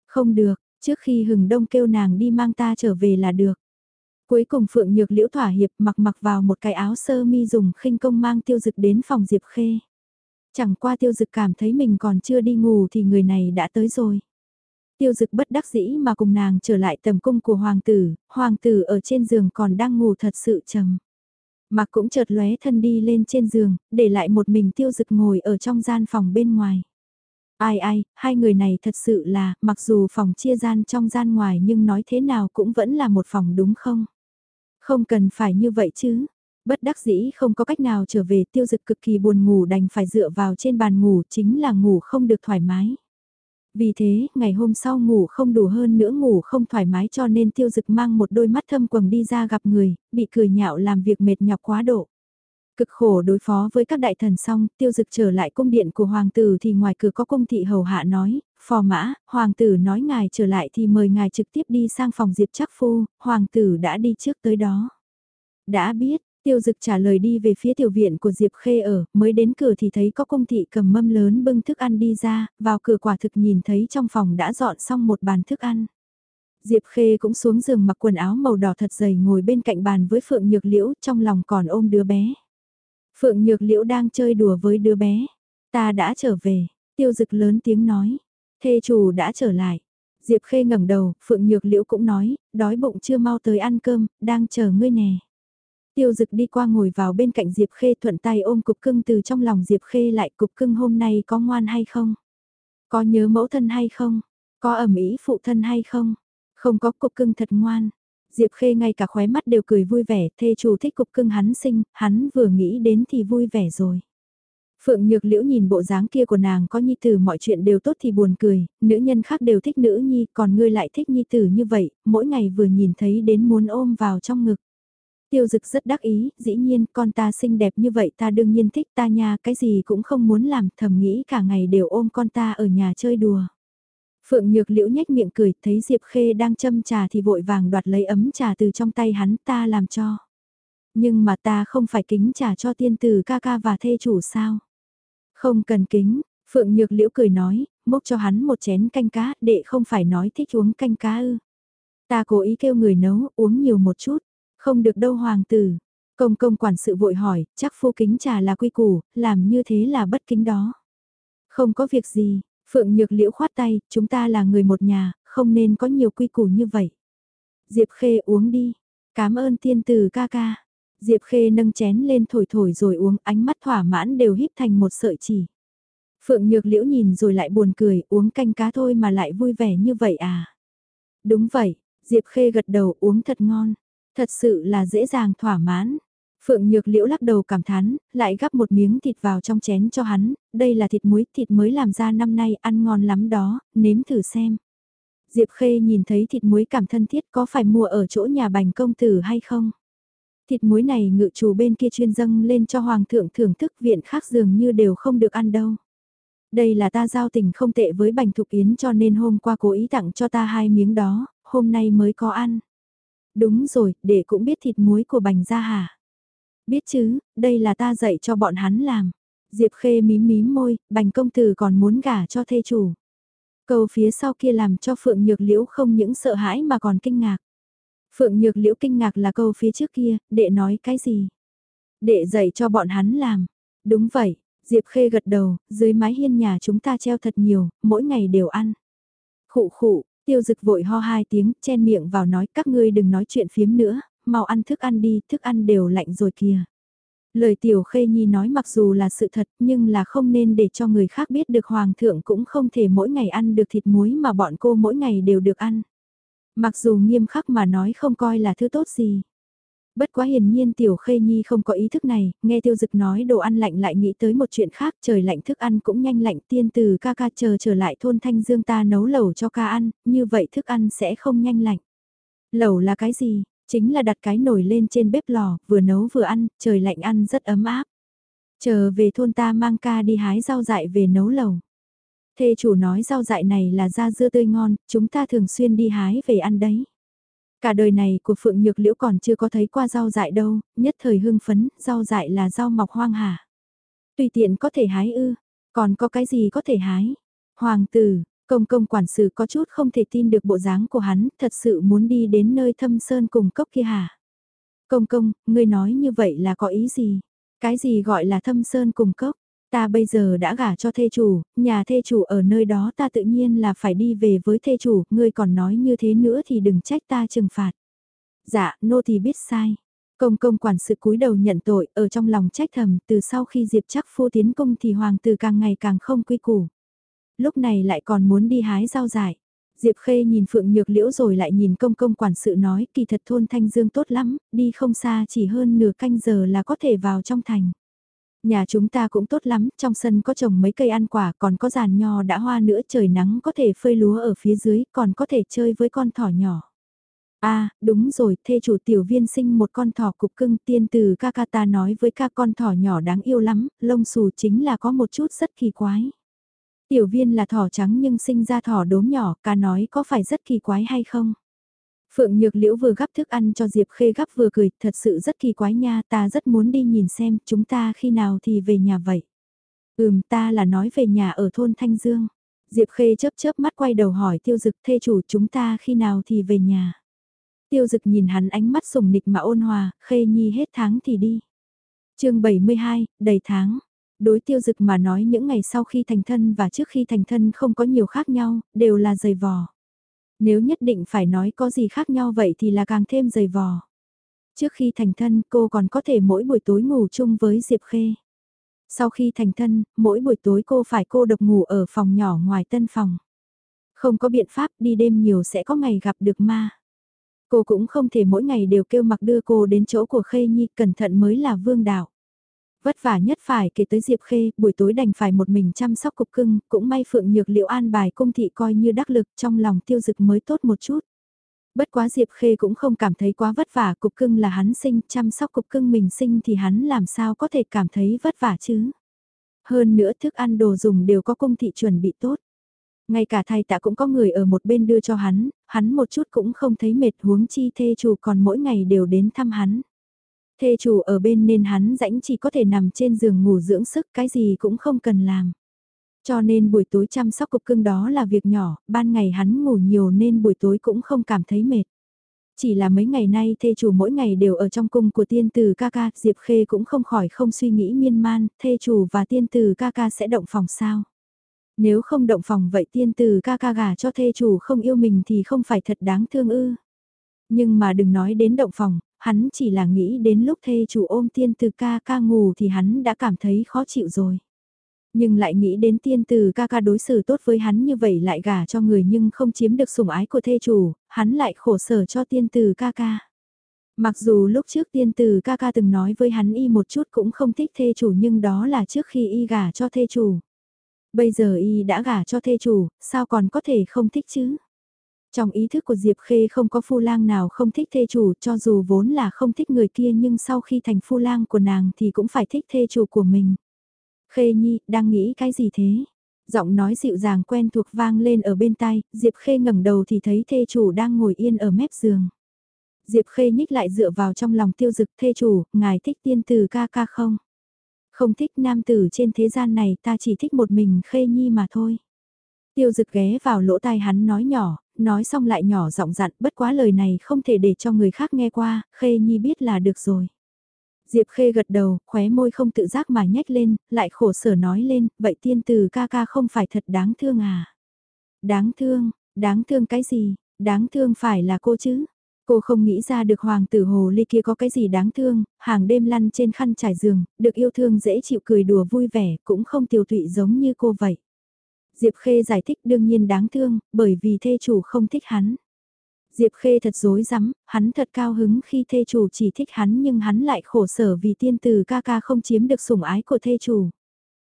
Không được, trước khi hừng đông kêu nàng đi mang ta trở về là được. Cuối cùng Phượng Nhược Liễu thỏa hiệp mặc mặc vào một cái áo sơ mi dùng khinh công mang tiêu dực đến phòng Diệp Khê. Chẳng qua tiêu dực cảm thấy mình còn chưa đi ngủ thì người này đã tới rồi. Tiêu dực bất đắc dĩ mà cùng nàng trở lại tầm cung của hoàng tử, hoàng tử ở trên giường còn đang ngủ thật sự trầm. Mặc cũng chợt lóe thân đi lên trên giường, để lại một mình tiêu dực ngồi ở trong gian phòng bên ngoài. Ai ai, hai người này thật sự là, mặc dù phòng chia gian trong gian ngoài nhưng nói thế nào cũng vẫn là một phòng đúng không? Không cần phải như vậy chứ. Bất đắc dĩ không có cách nào trở về tiêu dực cực kỳ buồn ngủ đành phải dựa vào trên bàn ngủ chính là ngủ không được thoải mái. Vì thế, ngày hôm sau ngủ không đủ hơn nữa ngủ không thoải mái cho nên tiêu dực mang một đôi mắt thâm quầng đi ra gặp người, bị cười nhạo làm việc mệt nhọc quá độ. Cực khổ đối phó với các đại thần xong, tiêu dực trở lại cung điện của hoàng tử thì ngoài cửa có cung thị hầu hạ nói, phò mã, hoàng tử nói ngài trở lại thì mời ngài trực tiếp đi sang phòng diệp chắc phu, hoàng tử đã đi trước tới đó. Đã biết, tiêu dực trả lời đi về phía tiểu viện của Diệp Khê ở, mới đến cửa thì thấy có cung thị cầm mâm lớn bưng thức ăn đi ra, vào cửa quả thực nhìn thấy trong phòng đã dọn xong một bàn thức ăn. Diệp Khê cũng xuống giường mặc quần áo màu đỏ thật dày ngồi bên cạnh bàn với Phượng Nhược Liễu trong lòng còn ôm đứa bé. Phượng Nhược Liễu đang chơi đùa với đứa bé. Ta đã trở về, tiêu dực lớn tiếng nói. Thê chủ đã trở lại. Diệp Khê ngẩng đầu, Phượng Nhược Liễu cũng nói, đói bụng chưa mau tới ăn cơm, đang chờ ngươi nè. Tiêu dực đi qua ngồi vào bên cạnh Diệp Khê thuận tay ôm cục cưng từ trong lòng Diệp Khê lại cục cưng hôm nay có ngoan hay không? Có nhớ mẫu thân hay không? Có ẩm ý phụ thân hay không? Không có cục cưng thật ngoan. Diệp Khê ngay cả khóe mắt đều cười vui vẻ, thê chủ thích cục cưng hắn sinh, hắn vừa nghĩ đến thì vui vẻ rồi. Phượng Nhược Liễu nhìn bộ dáng kia của nàng có nhi tử mọi chuyện đều tốt thì buồn cười, nữ nhân khác đều thích nữ nhi, còn ngươi lại thích nhi tử như vậy, mỗi ngày vừa nhìn thấy đến muốn ôm vào trong ngực. Tiêu dực rất đắc ý, dĩ nhiên con ta xinh đẹp như vậy ta đương nhiên thích ta nha, cái gì cũng không muốn làm, thầm nghĩ cả ngày đều ôm con ta ở nhà chơi đùa. Phượng Nhược Liễu nhếch miệng cười, thấy Diệp Khê đang châm trà thì vội vàng đoạt lấy ấm trà từ trong tay hắn ta làm cho. Nhưng mà ta không phải kính trà cho tiên tử ca ca và thê chủ sao? Không cần kính, Phượng Nhược Liễu cười nói, mốc cho hắn một chén canh cá, đệ không phải nói thích uống canh cá ư. Ta cố ý kêu người nấu, uống nhiều một chút, không được đâu hoàng tử. Công công quản sự vội hỏi, chắc phu kính trà là quy củ, làm như thế là bất kính đó. Không có việc gì, Phượng Nhược Liễu khoát tay, chúng ta là người một nhà, không nên có nhiều quy củ như vậy. Diệp Khê uống đi, cảm ơn tiên tử ca ca. Diệp Khê nâng chén lên thổi thổi rồi uống ánh mắt thỏa mãn đều híp thành một sợi chỉ. Phượng Nhược Liễu nhìn rồi lại buồn cười uống canh cá thôi mà lại vui vẻ như vậy à. Đúng vậy, Diệp Khê gật đầu uống thật ngon, thật sự là dễ dàng thỏa mãn. Phượng Nhược Liễu lắc đầu cảm thán, lại gắp một miếng thịt vào trong chén cho hắn, đây là thịt muối, thịt mới làm ra năm nay, ăn ngon lắm đó, nếm thử xem. Diệp Khê nhìn thấy thịt muối cảm thân thiết có phải mua ở chỗ nhà bành công tử hay không? Thịt muối này ngự chủ bên kia chuyên dâng lên cho hoàng thượng thưởng thức viện khác dường như đều không được ăn đâu. Đây là ta giao tình không tệ với Bành Thục Yến cho nên hôm qua cố ý tặng cho ta hai miếng đó, hôm nay mới có ăn. Đúng rồi, để cũng biết thịt muối của Bành ra hả? Biết chứ, đây là ta dạy cho bọn hắn làm. Diệp Khê mím mím môi, Bành công tử còn muốn gả cho thê chủ. Câu phía sau kia làm cho Phượng Nhược Liễu không những sợ hãi mà còn kinh ngạc. Phượng Nhược Liễu kinh ngạc là câu phía trước kia, đệ nói cái gì? Đệ dạy cho bọn hắn làm. Đúng vậy, Diệp Khê gật đầu, dưới mái hiên nhà chúng ta treo thật nhiều, mỗi ngày đều ăn. Khụ khụ, tiêu dực vội ho hai tiếng, chen miệng vào nói các ngươi đừng nói chuyện phiếm nữa, mau ăn thức ăn đi, thức ăn đều lạnh rồi kìa. Lời tiểu khê nhi nói mặc dù là sự thật nhưng là không nên để cho người khác biết được hoàng thượng cũng không thể mỗi ngày ăn được thịt muối mà bọn cô mỗi ngày đều được ăn. Mặc dù nghiêm khắc mà nói không coi là thứ tốt gì. Bất quá hiển nhiên tiểu khê nhi không có ý thức này, nghe tiêu dực nói đồ ăn lạnh lại nghĩ tới một chuyện khác, trời lạnh thức ăn cũng nhanh lạnh tiên từ ca ca chờ trở lại thôn thanh dương ta nấu lẩu cho ca ăn, như vậy thức ăn sẽ không nhanh lạnh. Lẩu là cái gì? Chính là đặt cái nồi lên trên bếp lò, vừa nấu vừa ăn, trời lạnh ăn rất ấm áp. Chờ về thôn ta mang ca đi hái rau dại về nấu lẩu. Thê chủ nói rau dại này là da dưa tươi ngon, chúng ta thường xuyên đi hái về ăn đấy. Cả đời này của Phượng Nhược Liễu còn chưa có thấy qua rau dại đâu, nhất thời hưng phấn, rau dại là rau mọc hoang hà. Tùy tiện có thể hái ư, còn có cái gì có thể hái. Hoàng tử, công công quản sự có chút không thể tin được bộ dáng của hắn, thật sự muốn đi đến nơi thâm sơn cùng cốc kia hả? Công công, ngươi nói như vậy là có ý gì? Cái gì gọi là thâm sơn cùng cốc? Ta bây giờ đã gả cho thê chủ, nhà thê chủ ở nơi đó ta tự nhiên là phải đi về với thê chủ, ngươi còn nói như thế nữa thì đừng trách ta trừng phạt. Dạ, nô thì biết sai. Công công quản sự cúi đầu nhận tội, ở trong lòng trách thầm, từ sau khi Diệp Trắc phu tiến công thì hoàng tử càng ngày càng không quy củ. Lúc này lại còn muốn đi hái rau dại. Diệp Khê nhìn Phượng Nhược Liễu rồi lại nhìn công công quản sự nói kỳ thật thôn Thanh Dương tốt lắm, đi không xa chỉ hơn nửa canh giờ là có thể vào trong thành. Nhà chúng ta cũng tốt lắm, trong sân có trồng mấy cây ăn quả, còn có giàn nho đã hoa nữa, trời nắng có thể phơi lúa ở phía dưới, còn có thể chơi với con thỏ nhỏ. À, đúng rồi, thê chủ tiểu viên sinh một con thỏ cục cưng tiên từ ca ca ta nói với ca con thỏ nhỏ đáng yêu lắm, lông xù chính là có một chút rất kỳ quái. Tiểu viên là thỏ trắng nhưng sinh ra thỏ đốm nhỏ, ca nói có phải rất kỳ quái hay không? Phượng Nhược Liễu vừa gắp thức ăn cho Diệp Khê gắp vừa cười, thật sự rất kỳ quái nha, ta rất muốn đi nhìn xem, chúng ta khi nào thì về nhà vậy. Ừm, ta là nói về nhà ở thôn Thanh Dương. Diệp Khê chớp chớp mắt quay đầu hỏi tiêu dực thê chủ chúng ta khi nào thì về nhà. Tiêu dực nhìn hắn ánh mắt sùng nịch mà ôn hòa, Khê Nhi hết tháng thì đi. chương 72, đầy tháng. Đối tiêu dực mà nói những ngày sau khi thành thân và trước khi thành thân không có nhiều khác nhau, đều là dày vò. Nếu nhất định phải nói có gì khác nhau vậy thì là càng thêm dày vò. Trước khi thành thân cô còn có thể mỗi buổi tối ngủ chung với Diệp Khê. Sau khi thành thân, mỗi buổi tối cô phải cô độc ngủ ở phòng nhỏ ngoài tân phòng. Không có biện pháp đi đêm nhiều sẽ có ngày gặp được ma. Cô cũng không thể mỗi ngày đều kêu mặc đưa cô đến chỗ của Khê Nhi cẩn thận mới là vương đạo. Vất vả nhất phải kể tới Diệp Khê, buổi tối đành phải một mình chăm sóc cục cưng, cũng may Phượng Nhược Liệu an bài công thị coi như đắc lực trong lòng tiêu dực mới tốt một chút. Bất quá Diệp Khê cũng không cảm thấy quá vất vả, cục cưng là hắn sinh, chăm sóc cục cưng mình sinh thì hắn làm sao có thể cảm thấy vất vả chứ. Hơn nữa thức ăn đồ dùng đều có công thị chuẩn bị tốt. Ngay cả thay tạ cũng có người ở một bên đưa cho hắn, hắn một chút cũng không thấy mệt huống chi thê chủ còn mỗi ngày đều đến thăm hắn. Thê chủ ở bên nên hắn rãnh chỉ có thể nằm trên giường ngủ dưỡng sức cái gì cũng không cần làm. Cho nên buổi tối chăm sóc cục cưng đó là việc nhỏ, ban ngày hắn ngủ nhiều nên buổi tối cũng không cảm thấy mệt. Chỉ là mấy ngày nay thê chủ mỗi ngày đều ở trong cung của tiên tử ca ca, Diệp Khê cũng không khỏi không suy nghĩ miên man, thê chủ và tiên tử ca ca sẽ động phòng sao. Nếu không động phòng vậy tiên tử ca ca gà cho thê chủ không yêu mình thì không phải thật đáng thương ư. Nhưng mà đừng nói đến động phòng, hắn chỉ là nghĩ đến lúc thê chủ ôm tiên từ ca ca ngủ thì hắn đã cảm thấy khó chịu rồi. Nhưng lại nghĩ đến tiên từ ca ca đối xử tốt với hắn như vậy lại gả cho người nhưng không chiếm được sủng ái của thê chủ, hắn lại khổ sở cho tiên từ ca ca. Mặc dù lúc trước tiên từ ca ca từng nói với hắn y một chút cũng không thích thê chủ nhưng đó là trước khi y gả cho thê chủ. Bây giờ y đã gả cho thê chủ, sao còn có thể không thích chứ? Trong ý thức của Diệp Khê không có phu lang nào không thích thê chủ cho dù vốn là không thích người kia nhưng sau khi thành phu lang của nàng thì cũng phải thích thê chủ của mình. Khê Nhi, đang nghĩ cái gì thế? Giọng nói dịu dàng quen thuộc vang lên ở bên tai, Diệp Khê ngẩng đầu thì thấy thê chủ đang ngồi yên ở mép giường. Diệp Khê nhích lại dựa vào trong lòng tiêu dực thê chủ, ngài thích tiên tử ca ca không? Không thích nam tử trên thế gian này ta chỉ thích một mình Khê Nhi mà thôi. Tiêu dực ghé vào lỗ tai hắn nói nhỏ, nói xong lại nhỏ giọng dặn bất quá lời này không thể để cho người khác nghe qua, Khê Nhi biết là được rồi. Diệp Khê gật đầu, khóe môi không tự giác mà nhếch lên, lại khổ sở nói lên, vậy tiên từ ca ca không phải thật đáng thương à? Đáng thương, đáng thương cái gì, đáng thương phải là cô chứ? Cô không nghĩ ra được hoàng tử hồ ly kia có cái gì đáng thương, hàng đêm lăn trên khăn trải giường, được yêu thương dễ chịu cười đùa vui vẻ, cũng không tiêu tụy giống như cô vậy. Diệp Khê giải thích đương nhiên đáng thương, bởi vì thê chủ không thích hắn. Diệp Khê thật dối rắm hắn thật cao hứng khi thê chủ chỉ thích hắn nhưng hắn lại khổ sở vì tiên tử ca ca không chiếm được sủng ái của thê chủ.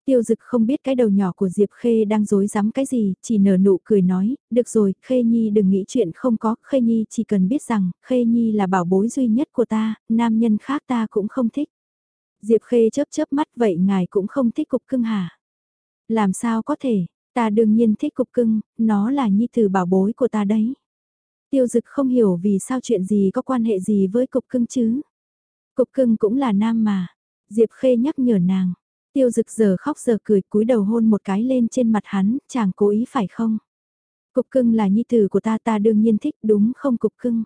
Tiêu dực không biết cái đầu nhỏ của Diệp Khê đang dối rắm cái gì, chỉ nở nụ cười nói, được rồi, Khê Nhi đừng nghĩ chuyện không có, Khê Nhi chỉ cần biết rằng, Khê Nhi là bảo bối duy nhất của ta, nam nhân khác ta cũng không thích. Diệp Khê chớp chớp mắt vậy ngài cũng không thích cục cưng hả? Làm sao có thể, ta đương nhiên thích cục cưng, nó là nhi tử bảo bối của ta đấy. Tiêu dực không hiểu vì sao chuyện gì có quan hệ gì với cục cưng chứ. Cục cưng cũng là nam mà. Diệp Khê nhắc nhở nàng. Tiêu dực giờ khóc giờ cười cúi đầu hôn một cái lên trên mặt hắn, chàng cố ý phải không? Cục cưng là nhi tử của ta ta đương nhiên thích đúng không cục cưng?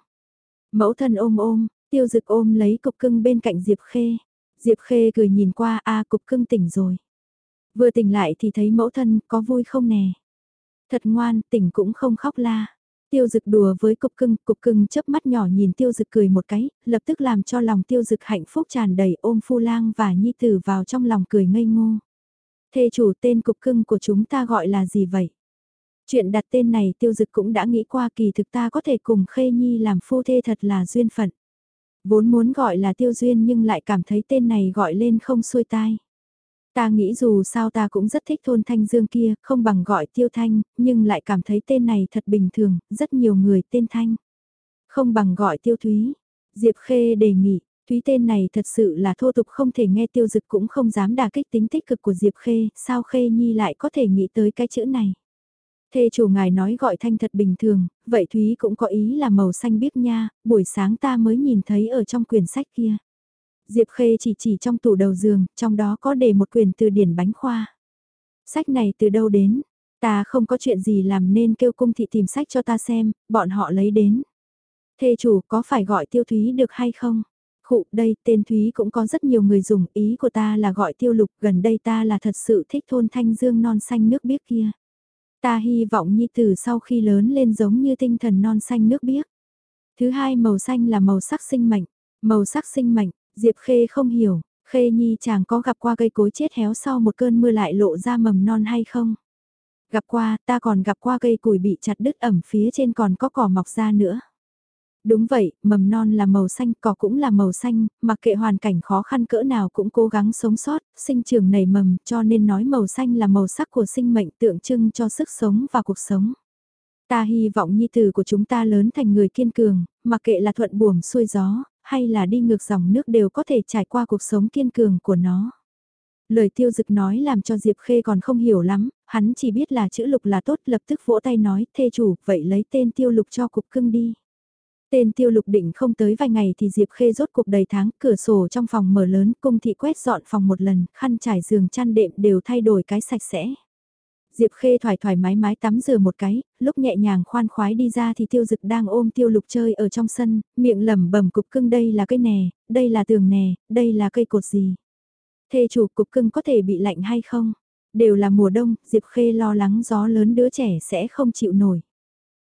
Mẫu thân ôm ôm, tiêu dực ôm lấy cục cưng bên cạnh Diệp Khê. Diệp Khê cười nhìn qua a cục cưng tỉnh rồi. Vừa tỉnh lại thì thấy mẫu thân có vui không nè? Thật ngoan, tỉnh cũng không khóc la. Tiêu dực đùa với cục cưng, cục cưng chớp mắt nhỏ nhìn tiêu dực cười một cái, lập tức làm cho lòng tiêu dực hạnh phúc tràn đầy ôm phu lang và nhi tử vào trong lòng cười ngây ngô. Thê chủ tên cục cưng của chúng ta gọi là gì vậy? Chuyện đặt tên này tiêu dực cũng đã nghĩ qua kỳ thực ta có thể cùng khê nhi làm phu thê thật là duyên phận. Vốn muốn gọi là tiêu duyên nhưng lại cảm thấy tên này gọi lên không xuôi tai. Ta nghĩ dù sao ta cũng rất thích thôn Thanh Dương kia, không bằng gọi Tiêu Thanh, nhưng lại cảm thấy tên này thật bình thường, rất nhiều người tên Thanh. Không bằng gọi Tiêu Thúy. Diệp Khê đề nghị, Thúy tên này thật sự là thô tục không thể nghe tiêu dực cũng không dám đả kích tính tích cực của Diệp Khê, sao Khê Nhi lại có thể nghĩ tới cái chữ này. Thê chủ ngài nói gọi thanh thật bình thường, vậy Thúy cũng có ý là màu xanh biếc nha, buổi sáng ta mới nhìn thấy ở trong quyển sách kia. Diệp Khê chỉ chỉ trong tủ đầu giường, trong đó có để một quyển từ điển bánh khoa. Sách này từ đâu đến? Ta không có chuyện gì làm nên kêu cung thị tìm sách cho ta xem, bọn họ lấy đến. Thê chủ có phải gọi tiêu thúy được hay không? Khụ đây tên Thúy cũng có rất nhiều người dùng, ý của ta là gọi tiêu lục, gần đây ta là thật sự thích thôn thanh dương non xanh nước biếc kia. Ta hy vọng nhi tử sau khi lớn lên giống như tinh thần non xanh nước biếc. Thứ hai màu xanh là màu sắc sinh mệnh, màu sắc sinh mệnh, Diệp Khê không hiểu, Khê Nhi chàng có gặp qua cây cối chết héo sau một cơn mưa lại lộ ra mầm non hay không? Gặp qua, ta còn gặp qua cây củi bị chặt đứt ẩm phía trên còn có cỏ mọc ra nữa. Đúng vậy, mầm non là màu xanh, cỏ cũng là màu xanh, mặc kệ hoàn cảnh khó khăn cỡ nào cũng cố gắng sống sót, sinh trưởng nảy mầm, cho nên nói màu xanh là màu sắc của sinh mệnh tượng trưng cho sức sống và cuộc sống. Ta hy vọng nhi tử của chúng ta lớn thành người kiên cường, mặc kệ là thuận buồm xuôi gió, hay là đi ngược dòng nước đều có thể trải qua cuộc sống kiên cường của nó. Lời tiêu dực nói làm cho Diệp Khê còn không hiểu lắm, hắn chỉ biết là chữ lục là tốt lập tức vỗ tay nói, thê chủ, vậy lấy tên tiêu lục cho cục cưng đi. Tên tiêu lục định không tới vài ngày thì Diệp Khê rốt cuộc đầy tháng, cửa sổ trong phòng mở lớn, cung thị quét dọn phòng một lần, khăn trải giường chăn đệm đều thay đổi cái sạch sẽ. Diệp Khê thoải thoải mái mái tắm rửa một cái, lúc nhẹ nhàng khoan khoái đi ra thì tiêu dực đang ôm tiêu lục chơi ở trong sân, miệng lẩm bẩm cục cưng đây là cây nè, đây là tường nè, đây là cây cột gì. Thê chủ cục cưng có thể bị lạnh hay không? Đều là mùa đông, Diệp Khê lo lắng gió lớn đứa trẻ sẽ không chịu nổi.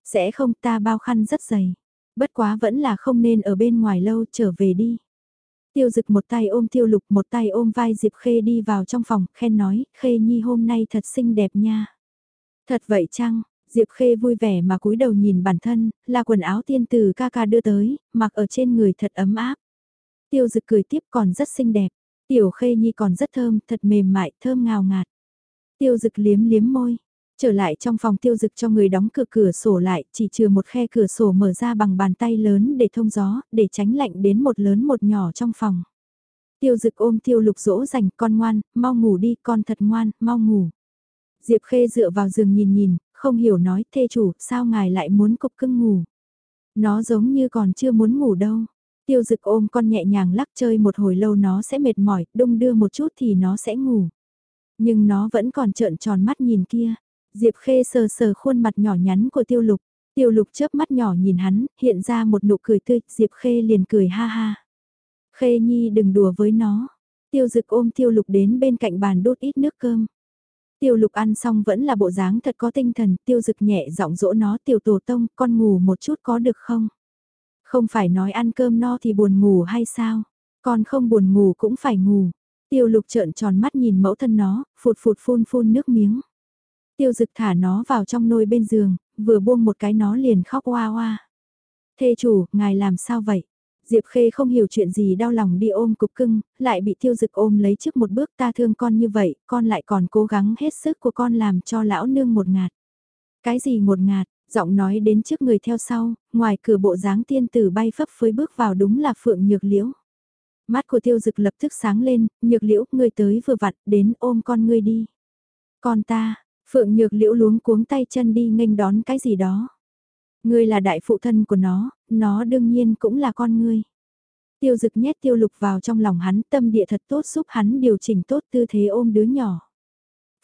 Sẽ không ta bao khăn rất dày. Bất quá vẫn là không nên ở bên ngoài lâu trở về đi. Tiêu dực một tay ôm tiêu lục một tay ôm vai Diệp Khê đi vào trong phòng, khen nói, Khê Nhi hôm nay thật xinh đẹp nha. Thật vậy chăng, Diệp Khê vui vẻ mà cúi đầu nhìn bản thân, là quần áo tiên từ ca ca đưa tới, mặc ở trên người thật ấm áp. Tiêu dực cười tiếp còn rất xinh đẹp, tiểu Khê Nhi còn rất thơm, thật mềm mại, thơm ngào ngạt. Tiêu dực liếm liếm môi, Trở lại trong phòng tiêu dực cho người đóng cửa cửa sổ lại, chỉ trừ một khe cửa sổ mở ra bằng bàn tay lớn để thông gió, để tránh lạnh đến một lớn một nhỏ trong phòng. Tiêu dực ôm tiêu lục dỗ dành con ngoan, mau ngủ đi, con thật ngoan, mau ngủ. Diệp khê dựa vào giường nhìn nhìn, không hiểu nói, thê chủ, sao ngài lại muốn cục cưng ngủ. Nó giống như còn chưa muốn ngủ đâu. Tiêu dực ôm con nhẹ nhàng lắc chơi một hồi lâu nó sẽ mệt mỏi, đông đưa một chút thì nó sẽ ngủ. Nhưng nó vẫn còn trợn tròn mắt nhìn kia. Diệp Khê sờ sờ khuôn mặt nhỏ nhắn của Tiêu Lục. Tiêu Lục chớp mắt nhỏ nhìn hắn, hiện ra một nụ cười tươi, Diệp Khê liền cười ha ha. Khê Nhi đừng đùa với nó. Tiêu dực ôm tiêu lục đến bên cạnh bàn đốt ít nước cơm. Tiêu lục ăn xong vẫn là bộ dáng thật có tinh thần, tiêu dực nhẹ giọng dỗ nó tiểu tổ tông, con ngủ một chút có được không? Không phải nói ăn cơm no thì buồn ngủ hay sao? Con không buồn ngủ cũng phải ngủ. Tiêu lục trợn tròn mắt nhìn mẫu thân nó, phụt phụt phun phun nước miếng. Tiêu dực thả nó vào trong nôi bên giường, vừa buông một cái nó liền khóc oa oa. Thê chủ, ngài làm sao vậy? Diệp Khê không hiểu chuyện gì đau lòng đi ôm cục cưng, lại bị tiêu dực ôm lấy trước một bước ta thương con như vậy, con lại còn cố gắng hết sức của con làm cho lão nương một ngạt. Cái gì một ngạt, giọng nói đến trước người theo sau, ngoài cửa bộ dáng tiên tử bay phấp phới bước vào đúng là phượng nhược liễu. Mắt của tiêu dực lập tức sáng lên, nhược liễu, ngươi tới vừa vặn, đến ôm con ngươi đi. Con ta, phượng nhược liễu luống cuống tay chân đi nghênh đón cái gì đó. Ngươi là đại phụ thân của nó, nó đương nhiên cũng là con ngươi. Tiêu dực nhét tiêu lục vào trong lòng hắn tâm địa thật tốt giúp hắn điều chỉnh tốt tư thế ôm đứa nhỏ.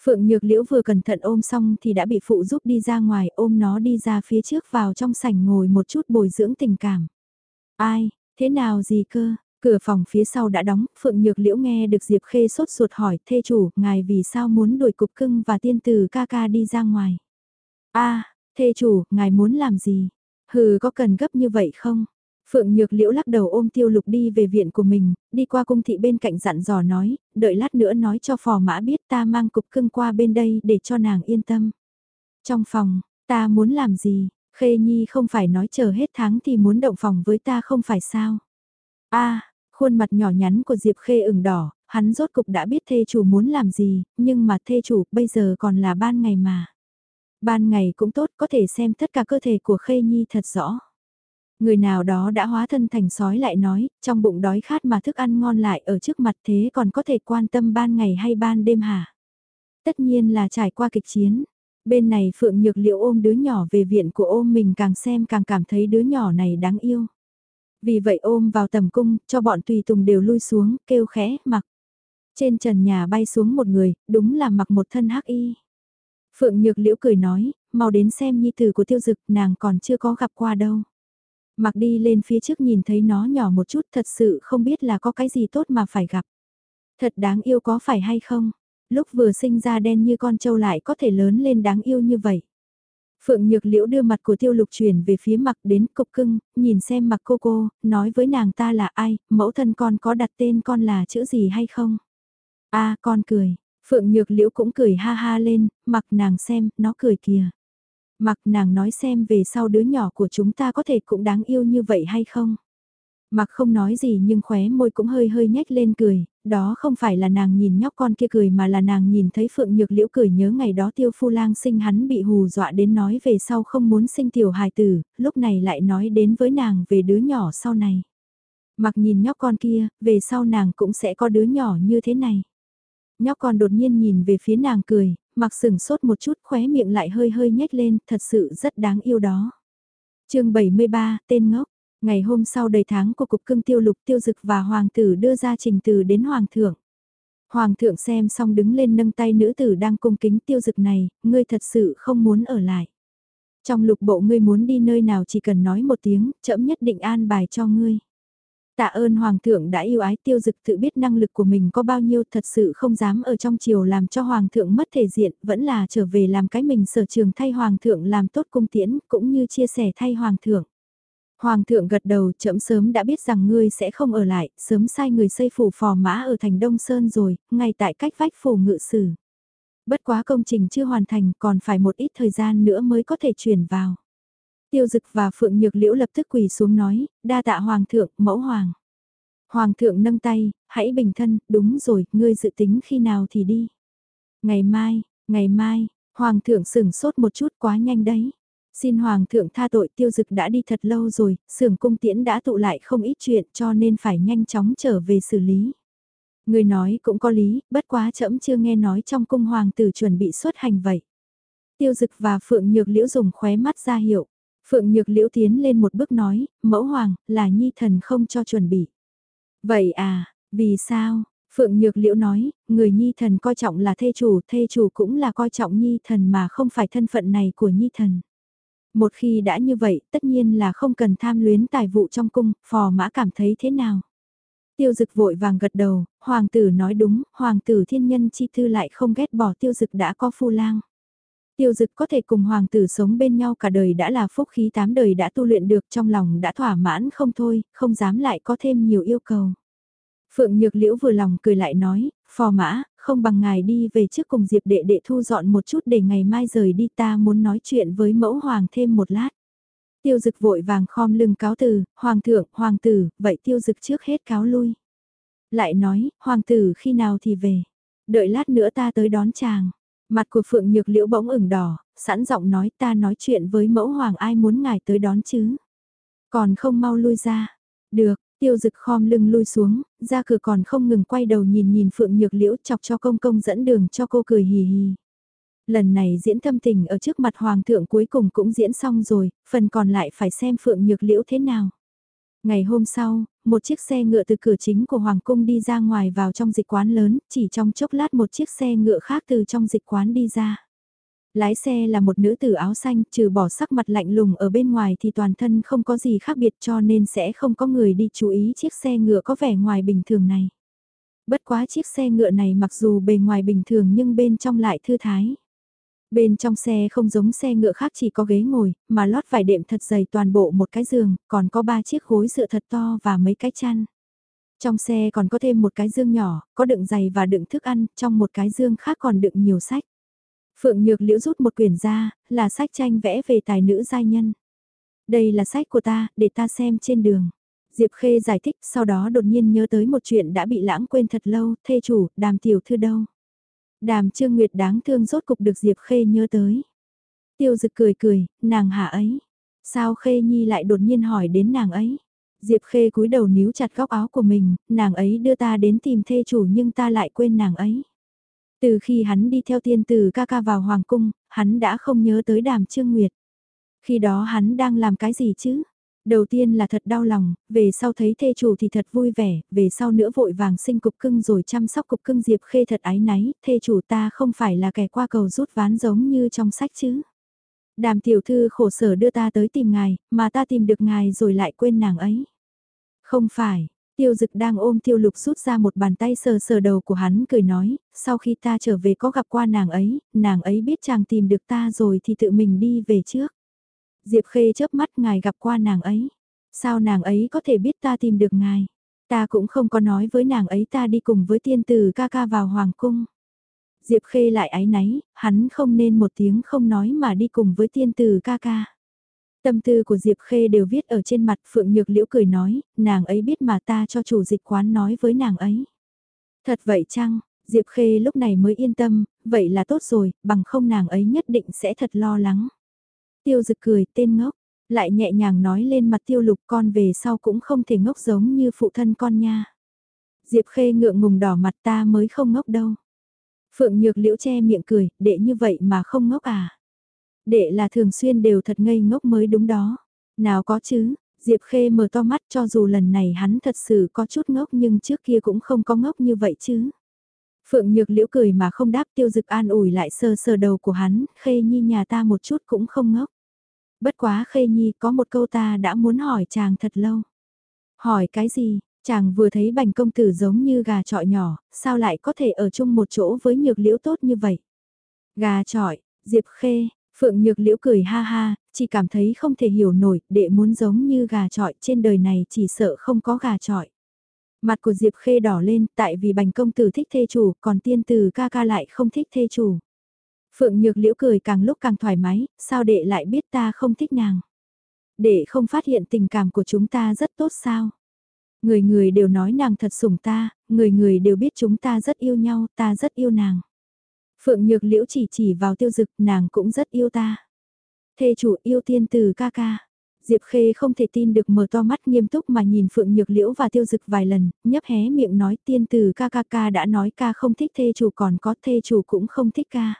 Phượng Nhược Liễu vừa cẩn thận ôm xong thì đã bị phụ giúp đi ra ngoài ôm nó đi ra phía trước vào trong sảnh ngồi một chút bồi dưỡng tình cảm. Ai, thế nào gì cơ, cửa phòng phía sau đã đóng, Phượng Nhược Liễu nghe được Diệp Khê sốt ruột hỏi thê chủ, ngài vì sao muốn đuổi cục cưng và tiên tử ca ca đi ra ngoài. a thê chủ, ngài muốn làm gì? Hừ có cần gấp như vậy không? Phượng Nhược Liễu lắc đầu ôm tiêu lục đi về viện của mình, đi qua cung thị bên cạnh dặn dò nói, đợi lát nữa nói cho phò mã biết ta mang cục cưng qua bên đây để cho nàng yên tâm. Trong phòng, ta muốn làm gì? Khê Nhi không phải nói chờ hết tháng thì muốn động phòng với ta không phải sao? a khuôn mặt nhỏ nhắn của Diệp Khê ửng đỏ, hắn rốt cục đã biết thê chủ muốn làm gì, nhưng mà thê chủ bây giờ còn là ban ngày mà. Ban ngày cũng tốt có thể xem tất cả cơ thể của Khê Nhi thật rõ. Người nào đó đã hóa thân thành sói lại nói, trong bụng đói khát mà thức ăn ngon lại ở trước mặt thế còn có thể quan tâm ban ngày hay ban đêm hả? Tất nhiên là trải qua kịch chiến. Bên này Phượng Nhược Liệu ôm đứa nhỏ về viện của ôm mình càng xem càng cảm thấy đứa nhỏ này đáng yêu. Vì vậy ôm vào tầm cung, cho bọn tùy tùng đều lui xuống, kêu khẽ, mặc. Trên trần nhà bay xuống một người, đúng là mặc một thân hắc y. Phượng Nhược Liễu cười nói, mau đến xem nhi tử của tiêu dực nàng còn chưa có gặp qua đâu. Mặc đi lên phía trước nhìn thấy nó nhỏ một chút thật sự không biết là có cái gì tốt mà phải gặp. Thật đáng yêu có phải hay không? Lúc vừa sinh ra đen như con trâu lại có thể lớn lên đáng yêu như vậy. Phượng Nhược Liễu đưa mặt của tiêu lục chuyển về phía mặt đến cục cưng, nhìn xem mặt cô cô, nói với nàng ta là ai, mẫu thân con có đặt tên con là chữ gì hay không? a con cười, Phượng Nhược Liễu cũng cười ha ha lên, mặc nàng xem, nó cười kìa. Mặc nàng nói xem về sau đứa nhỏ của chúng ta có thể cũng đáng yêu như vậy hay không? Mặc không nói gì nhưng khóe môi cũng hơi hơi nhếch lên cười, đó không phải là nàng nhìn nhóc con kia cười mà là nàng nhìn thấy Phượng Nhược Liễu cười nhớ ngày đó tiêu phu lang sinh hắn bị hù dọa đến nói về sau không muốn sinh tiểu hài tử, lúc này lại nói đến với nàng về đứa nhỏ sau này. Mặc nhìn nhóc con kia, về sau nàng cũng sẽ có đứa nhỏ như thế này. Nhóc con đột nhiên nhìn về phía nàng cười, mặc sừng sốt một chút khóe miệng lại hơi hơi nhếch lên, thật sự rất đáng yêu đó. chương 73, tên ngốc. Ngày hôm sau đầy tháng của cục cưng tiêu lục tiêu dực và hoàng tử đưa ra trình từ đến hoàng thượng. Hoàng thượng xem xong đứng lên nâng tay nữ tử đang cung kính tiêu dực này, ngươi thật sự không muốn ở lại. Trong lục bộ ngươi muốn đi nơi nào chỉ cần nói một tiếng, chậm nhất định an bài cho ngươi. Tạ ơn Hoàng thượng đã yêu ái tiêu dực tự biết năng lực của mình có bao nhiêu thật sự không dám ở trong triều làm cho Hoàng thượng mất thể diện, vẫn là trở về làm cái mình sở trường thay Hoàng thượng làm tốt cung tiễn, cũng như chia sẻ thay Hoàng thượng. Hoàng thượng gật đầu chậm sớm đã biết rằng ngươi sẽ không ở lại, sớm sai người xây phủ phò mã ở thành Đông Sơn rồi, ngay tại cách vách phủ ngự sử. Bất quá công trình chưa hoàn thành còn phải một ít thời gian nữa mới có thể chuyển vào. Tiêu Dực và Phượng Nhược Liễu lập tức quỳ xuống nói, đa tạ Hoàng thượng, mẫu hoàng. Hoàng thượng nâng tay, hãy bình thân, đúng rồi, ngươi dự tính khi nào thì đi. Ngày mai, ngày mai, Hoàng thượng sừng sốt một chút quá nhanh đấy. Xin Hoàng thượng tha tội tiêu dực đã đi thật lâu rồi, sưởng cung tiễn đã tụ lại không ít chuyện cho nên phải nhanh chóng trở về xử lý. Người nói cũng có lý, bất quá trẫm chưa nghe nói trong cung hoàng tử chuẩn bị xuất hành vậy. Tiêu dực và Phượng Nhược Liễu dùng khóe mắt ra hiệu. Phượng Nhược Liễu tiến lên một bước nói, mẫu hoàng, là nhi thần không cho chuẩn bị. Vậy à, vì sao? Phượng Nhược Liễu nói, người nhi thần coi trọng là thê chủ, thê chủ cũng là coi trọng nhi thần mà không phải thân phận này của nhi thần. Một khi đã như vậy, tất nhiên là không cần tham luyến tài vụ trong cung, phò mã cảm thấy thế nào? Tiêu dực vội vàng gật đầu, hoàng tử nói đúng, hoàng tử thiên nhân chi thư lại không ghét bỏ tiêu dực đã có phu lang. Tiêu dực có thể cùng hoàng tử sống bên nhau cả đời đã là phúc khí tám đời đã tu luyện được trong lòng đã thỏa mãn không thôi, không dám lại có thêm nhiều yêu cầu. Phượng Nhược Liễu vừa lòng cười lại nói, phò mã, không bằng ngài đi về trước cùng Diệp đệ đệ thu dọn một chút để ngày mai rời đi ta muốn nói chuyện với mẫu hoàng thêm một lát. Tiêu dực vội vàng khom lưng cáo từ, hoàng thượng, hoàng tử, vậy tiêu dực trước hết cáo lui. Lại nói, hoàng tử khi nào thì về, đợi lát nữa ta tới đón chàng. Mặt của Phượng Nhược Liễu bỗng ửng đỏ, sẵn giọng nói ta nói chuyện với mẫu hoàng ai muốn ngài tới đón chứ. Còn không mau lui ra. Được, tiêu dực khom lưng lui xuống, ra cửa còn không ngừng quay đầu nhìn nhìn Phượng Nhược Liễu chọc cho công công dẫn đường cho cô cười hì hì. Lần này diễn thâm tình ở trước mặt hoàng thượng cuối cùng cũng diễn xong rồi, phần còn lại phải xem Phượng Nhược Liễu thế nào. Ngày hôm sau, một chiếc xe ngựa từ cửa chính của Hoàng Cung đi ra ngoài vào trong dịch quán lớn, chỉ trong chốc lát một chiếc xe ngựa khác từ trong dịch quán đi ra. Lái xe là một nữ tử áo xanh, trừ bỏ sắc mặt lạnh lùng ở bên ngoài thì toàn thân không có gì khác biệt cho nên sẽ không có người đi chú ý chiếc xe ngựa có vẻ ngoài bình thường này. Bất quá chiếc xe ngựa này mặc dù bề ngoài bình thường nhưng bên trong lại thư thái. Bên trong xe không giống xe ngựa khác chỉ có ghế ngồi, mà lót vải đệm thật dày toàn bộ một cái giường, còn có ba chiếc gối dựa thật to và mấy cái chăn. Trong xe còn có thêm một cái dương nhỏ, có đựng giày và đựng thức ăn, trong một cái dương khác còn đựng nhiều sách. Phượng Nhược Liễu rút một quyển ra, là sách tranh vẽ về tài nữ giai nhân. Đây là sách của ta, để ta xem trên đường. Diệp Khê giải thích, sau đó đột nhiên nhớ tới một chuyện đã bị lãng quên thật lâu, thê chủ, đàm tiểu thư đâu. Đàm Trương Nguyệt đáng thương rốt cục được Diệp Khê nhớ tới. Tiêu Dực cười cười, nàng hạ ấy. Sao Khê Nhi lại đột nhiên hỏi đến nàng ấy? Diệp Khê cúi đầu níu chặt góc áo của mình, nàng ấy đưa ta đến tìm thê chủ nhưng ta lại quên nàng ấy. Từ khi hắn đi theo tiên tử ca ca vào Hoàng Cung, hắn đã không nhớ tới đàm Trương Nguyệt. Khi đó hắn đang làm cái gì chứ? Đầu tiên là thật đau lòng, về sau thấy thê chủ thì thật vui vẻ, về sau nữa vội vàng sinh cục cưng rồi chăm sóc cục cưng Diệp Khê thật ái náy, thê chủ ta không phải là kẻ qua cầu rút ván giống như trong sách chứ. Đàm tiểu thư khổ sở đưa ta tới tìm ngài, mà ta tìm được ngài rồi lại quên nàng ấy. Không phải, tiêu dực đang ôm tiêu lục rút ra một bàn tay sờ sờ đầu của hắn cười nói, sau khi ta trở về có gặp qua nàng ấy, nàng ấy biết chàng tìm được ta rồi thì tự mình đi về trước. Diệp Khê chớp mắt ngài gặp qua nàng ấy. Sao nàng ấy có thể biết ta tìm được ngài? Ta cũng không có nói với nàng ấy ta đi cùng với tiên tử ca ca vào hoàng cung. Diệp Khê lại ái náy, hắn không nên một tiếng không nói mà đi cùng với tiên tử ca ca. Tâm tư của Diệp Khê đều viết ở trên mặt Phượng Nhược Liễu cười nói, nàng ấy biết mà ta cho chủ dịch quán nói với nàng ấy. Thật vậy chăng, Diệp Khê lúc này mới yên tâm, vậy là tốt rồi, bằng không nàng ấy nhất định sẽ thật lo lắng. Tiêu dực cười, tên ngốc, lại nhẹ nhàng nói lên mặt tiêu lục con về sau cũng không thể ngốc giống như phụ thân con nha. Diệp khê ngượng ngùng đỏ mặt ta mới không ngốc đâu. Phượng nhược liễu che miệng cười, đệ như vậy mà không ngốc à. Đệ là thường xuyên đều thật ngây ngốc mới đúng đó. Nào có chứ, Diệp khê mở to mắt cho dù lần này hắn thật sự có chút ngốc nhưng trước kia cũng không có ngốc như vậy chứ. Phượng Nhược Liễu cười mà không đáp tiêu dực an ủi lại sờ sờ đầu của hắn, khê nhi nhà ta một chút cũng không ngốc. Bất quá khê nhi có một câu ta đã muốn hỏi chàng thật lâu. Hỏi cái gì, chàng vừa thấy bành công tử giống như gà trọi nhỏ, sao lại có thể ở chung một chỗ với nhược liễu tốt như vậy? Gà trọi, Diệp Khê, Phượng Nhược Liễu cười ha ha, chỉ cảm thấy không thể hiểu nổi, đệ muốn giống như gà trọi trên đời này chỉ sợ không có gà trọi. Mặt của Diệp Khê đỏ lên tại vì bành công tử thích thê chủ, còn tiên tử ca ca lại không thích thê chủ. Phượng Nhược Liễu cười càng lúc càng thoải mái, sao đệ lại biết ta không thích nàng. Đệ không phát hiện tình cảm của chúng ta rất tốt sao. Người người đều nói nàng thật sủng ta, người người đều biết chúng ta rất yêu nhau, ta rất yêu nàng. Phượng Nhược Liễu chỉ chỉ vào tiêu dực, nàng cũng rất yêu ta. Thê chủ yêu tiên từ ca ca. Diệp Khê không thể tin được mở to mắt nghiêm túc mà nhìn Phượng Nhược Liễu và Tiêu Dực vài lần, nhấp hé miệng nói tiên từ ca ca ca đã nói ca không thích thê chủ còn có thê chủ cũng không thích ca.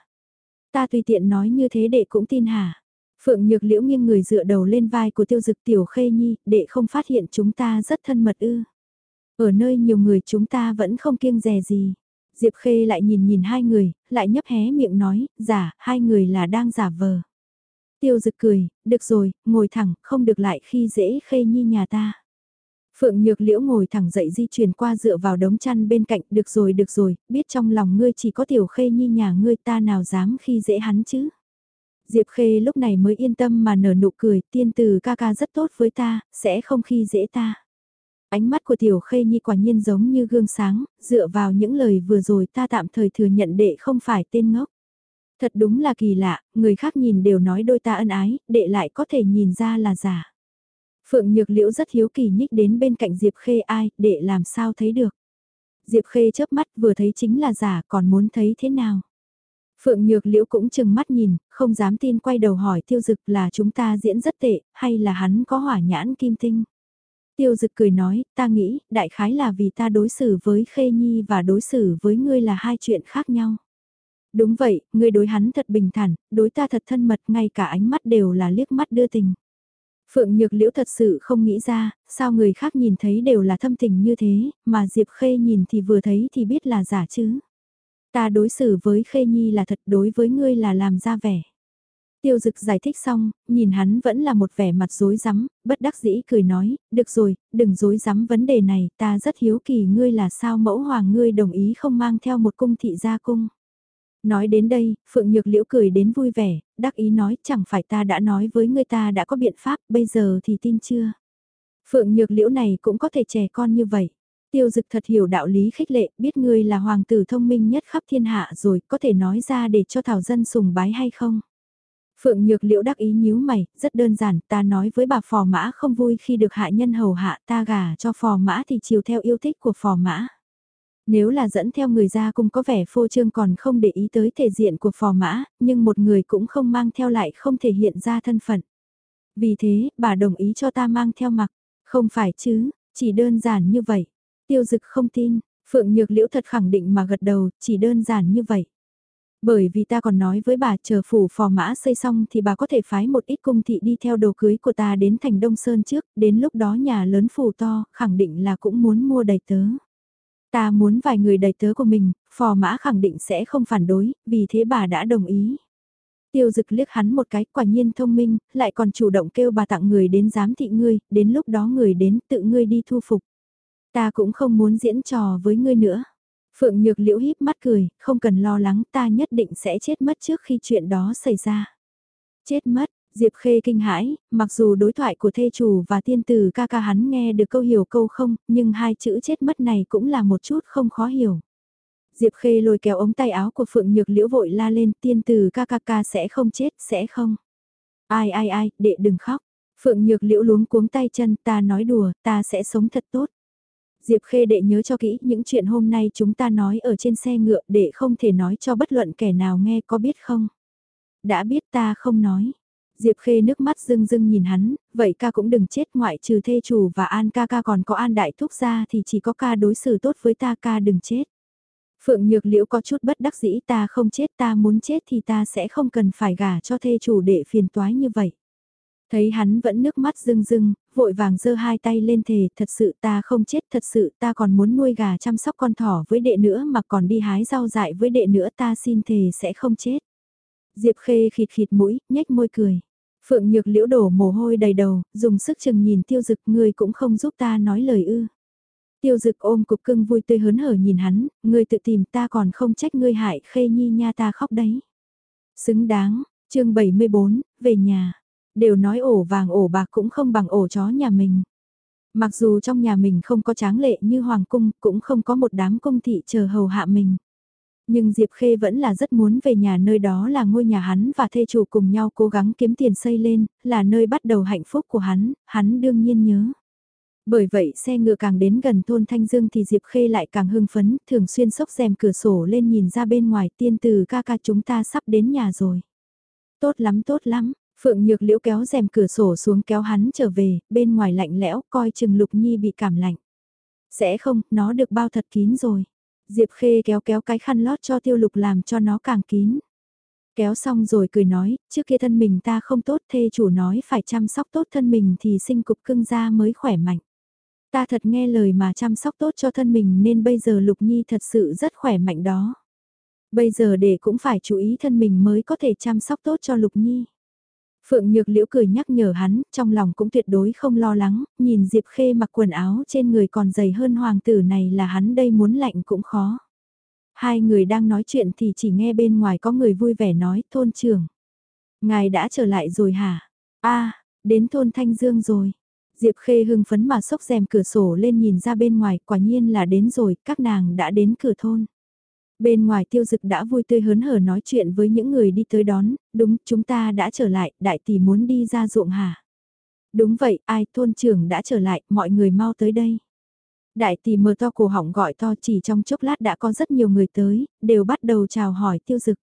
Ta tùy tiện nói như thế đệ cũng tin hả? Phượng Nhược Liễu nghiêng người dựa đầu lên vai của Tiêu Dực Tiểu Khê Nhi, đệ không phát hiện chúng ta rất thân mật ư. Ở nơi nhiều người chúng ta vẫn không kiêng dè gì. Diệp Khê lại nhìn nhìn hai người, lại nhấp hé miệng nói, giả, hai người là đang giả vờ. Tiêu Dực cười, được rồi, ngồi thẳng, không được lại khi dễ Khê Nhi nhà ta. Phượng Nhược Liễu ngồi thẳng dậy di chuyển qua dựa vào đống chăn bên cạnh, được rồi được rồi, biết trong lòng ngươi chỉ có tiểu khê nhi nhà ngươi ta nào dám khi dễ hắn chứ. Diệp Khê lúc này mới yên tâm mà nở nụ cười, tiên từ ca ca rất tốt với ta, sẽ không khi dễ ta. Ánh mắt của tiểu khê nhi quả nhiên giống như gương sáng, dựa vào những lời vừa rồi ta tạm thời thừa nhận đệ không phải tên ngốc. Thật đúng là kỳ lạ, người khác nhìn đều nói đôi ta ân ái, đệ lại có thể nhìn ra là giả. Phượng Nhược Liễu rất hiếu kỳ nhích đến bên cạnh Diệp Khê ai, đệ làm sao thấy được. Diệp Khê chớp mắt vừa thấy chính là giả còn muốn thấy thế nào. Phượng Nhược Liễu cũng chừng mắt nhìn, không dám tin quay đầu hỏi tiêu dực là chúng ta diễn rất tệ, hay là hắn có hỏa nhãn kim tinh. Tiêu dực cười nói, ta nghĩ, đại khái là vì ta đối xử với Khê Nhi và đối xử với ngươi là hai chuyện khác nhau. Đúng vậy, ngươi đối hắn thật bình thản, đối ta thật thân mật, ngay cả ánh mắt đều là liếc mắt đưa tình. Phượng Nhược Liễu thật sự không nghĩ ra, sao người khác nhìn thấy đều là thâm tình như thế, mà Diệp Khê nhìn thì vừa thấy thì biết là giả chứ. Ta đối xử với Khê Nhi là thật đối với ngươi là làm ra vẻ. Tiêu dực giải thích xong, nhìn hắn vẫn là một vẻ mặt dối rắm, bất đắc dĩ cười nói, được rồi, đừng dối rắm vấn đề này, ta rất hiếu kỳ ngươi là sao mẫu hoàng ngươi đồng ý không mang theo một cung thị gia cung. Nói đến đây, Phượng Nhược Liễu cười đến vui vẻ, đắc ý nói chẳng phải ta đã nói với ngươi ta đã có biện pháp, bây giờ thì tin chưa. Phượng Nhược Liễu này cũng có thể trẻ con như vậy. Tiêu dực thật hiểu đạo lý khích lệ, biết ngươi là hoàng tử thông minh nhất khắp thiên hạ rồi, có thể nói ra để cho thảo dân sùng bái hay không? Phượng Nhược Liễu đắc ý nhíu mày, rất đơn giản, ta nói với bà phò mã không vui khi được hạ nhân hầu hạ ta gả cho phò mã thì chiều theo yêu thích của phò mã. Nếu là dẫn theo người ra cũng có vẻ phô trương còn không để ý tới thể diện của phò mã, nhưng một người cũng không mang theo lại không thể hiện ra thân phận. Vì thế, bà đồng ý cho ta mang theo mặc, không phải chứ, chỉ đơn giản như vậy. Tiêu dực không tin, Phượng Nhược Liễu thật khẳng định mà gật đầu, chỉ đơn giản như vậy. Bởi vì ta còn nói với bà chờ phủ phò mã xây xong thì bà có thể phái một ít cung thị đi theo đồ cưới của ta đến thành Đông Sơn trước, đến lúc đó nhà lớn phủ to, khẳng định là cũng muốn mua đầy tớ. Ta muốn vài người đầy tớ của mình, phò mã khẳng định sẽ không phản đối, vì thế bà đã đồng ý. Tiêu dực liếc hắn một cái, quả nhiên thông minh, lại còn chủ động kêu bà tặng người đến giám thị ngươi, đến lúc đó người đến tự ngươi đi thu phục. Ta cũng không muốn diễn trò với ngươi nữa. Phượng Nhược Liễu híp mắt cười, không cần lo lắng ta nhất định sẽ chết mất trước khi chuyện đó xảy ra. Chết mất, Diệp Khê kinh hãi, mặc dù đối thoại của thê chủ và tiên tử ca ca hắn nghe được câu hiểu câu không, nhưng hai chữ chết mất này cũng là một chút không khó hiểu. Diệp Khê lôi kéo ống tay áo của Phượng Nhược Liễu vội la lên tiên tử ca ca ca sẽ không chết, sẽ không. Ai ai ai, đệ đừng khóc. Phượng Nhược Liễu luống cuống tay chân ta nói đùa, ta sẽ sống thật tốt. Diệp Khê đệ nhớ cho kỹ những chuyện hôm nay chúng ta nói ở trên xe ngựa để không thể nói cho bất luận kẻ nào nghe có biết không. Đã biết ta không nói. Diệp Khê nước mắt rưng rưng nhìn hắn, vậy ca cũng đừng chết ngoại trừ thê chủ và An ca ca còn có An đại thúc ra thì chỉ có ca đối xử tốt với ta ca đừng chết. Phượng Nhược Liễu có chút bất đắc dĩ ta không chết ta muốn chết thì ta sẽ không cần phải gả cho thê chủ để phiền toái như vậy. Thấy hắn vẫn nước mắt rưng rưng, vội vàng giơ hai tay lên thề, thật sự ta không chết, thật sự ta còn muốn nuôi gà chăm sóc con thỏ với đệ nữa mà còn đi hái rau dại với đệ nữa ta xin thề sẽ không chết. Diệp Khê khịt khịt mũi, nhếch môi cười. Phượng Nhược Liễu đổ mồ hôi đầy đầu, dùng sức chừng nhìn tiêu dực người cũng không giúp ta nói lời ư. Tiêu dực ôm cục cưng vui tươi hớn hở nhìn hắn, người tự tìm ta còn không trách ngươi hại Khê Nhi nha ta khóc đấy. Xứng đáng, chương 74, về nhà đều nói ổ vàng ổ bạc cũng không bằng ổ chó nhà mình. Mặc dù trong nhà mình không có tráng lệ như hoàng cung, cũng không có một đám công thị chờ hầu hạ mình. Nhưng Diệp Khê vẫn là rất muốn về nhà nơi đó là ngôi nhà hắn và thê chủ cùng nhau cố gắng kiếm tiền xây lên, là nơi bắt đầu hạnh phúc của hắn, hắn đương nhiên nhớ. Bởi vậy xe ngựa càng đến gần thôn Thanh Dương thì Diệp Khê lại càng hưng phấn, thường xuyên sốc rèm cửa sổ lên nhìn ra bên ngoài tiên từ ca ca chúng ta sắp đến nhà rồi. Tốt lắm tốt lắm, Phượng Nhược Liễu kéo rèm cửa sổ xuống kéo hắn trở về, bên ngoài lạnh lẽo coi chừng Lục Nhi bị cảm lạnh. Sẽ không, nó được bao thật kín rồi. Diệp Khê kéo kéo cái khăn lót cho Tiêu Lục làm cho nó càng kín. Kéo xong rồi cười nói, trước kia thân mình ta không tốt thê chủ nói phải chăm sóc tốt thân mình thì sinh cục cưng ra mới khỏe mạnh. Ta thật nghe lời mà chăm sóc tốt cho thân mình nên bây giờ Lục Nhi thật sự rất khỏe mạnh đó. Bây giờ để cũng phải chú ý thân mình mới có thể chăm sóc tốt cho Lục Nhi. Phượng Nhược Liễu cười nhắc nhở hắn, trong lòng cũng tuyệt đối không lo lắng, nhìn Diệp Khê mặc quần áo trên người còn dày hơn hoàng tử này là hắn đây muốn lạnh cũng khó. Hai người đang nói chuyện thì chỉ nghe bên ngoài có người vui vẻ nói, thôn trưởng. Ngài đã trở lại rồi hả? a đến thôn Thanh Dương rồi. Diệp Khê hưng phấn mà sốc rèm cửa sổ lên nhìn ra bên ngoài, quả nhiên là đến rồi, các nàng đã đến cửa thôn. Bên ngoài tiêu dực đã vui tươi hớn hở nói chuyện với những người đi tới đón, đúng, chúng ta đã trở lại, đại tỷ muốn đi ra ruộng hả? Đúng vậy, ai, thôn trưởng đã trở lại, mọi người mau tới đây. Đại tỷ mở to cổ họng gọi to chỉ trong chốc lát đã có rất nhiều người tới, đều bắt đầu chào hỏi tiêu dực.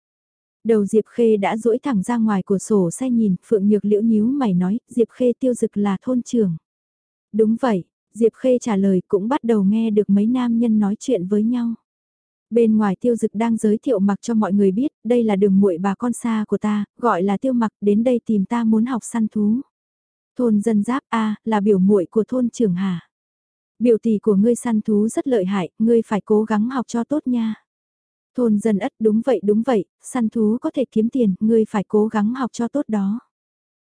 Đầu Diệp Khê đã duỗi thẳng ra ngoài của sổ xe nhìn, Phượng Nhược liễu nhíu mày nói, Diệp Khê tiêu dực là thôn trưởng. Đúng vậy, Diệp Khê trả lời cũng bắt đầu nghe được mấy nam nhân nói chuyện với nhau. Bên ngoài tiêu dực đang giới thiệu mặc cho mọi người biết, đây là đường muội bà con xa của ta, gọi là tiêu mặc, đến đây tìm ta muốn học săn thú. Thôn dân giáp A, là biểu muội của thôn trường Hà. Biểu tỷ của ngươi săn thú rất lợi hại, ngươi phải cố gắng học cho tốt nha. Thôn dân ất đúng vậy đúng vậy, săn thú có thể kiếm tiền, ngươi phải cố gắng học cho tốt đó.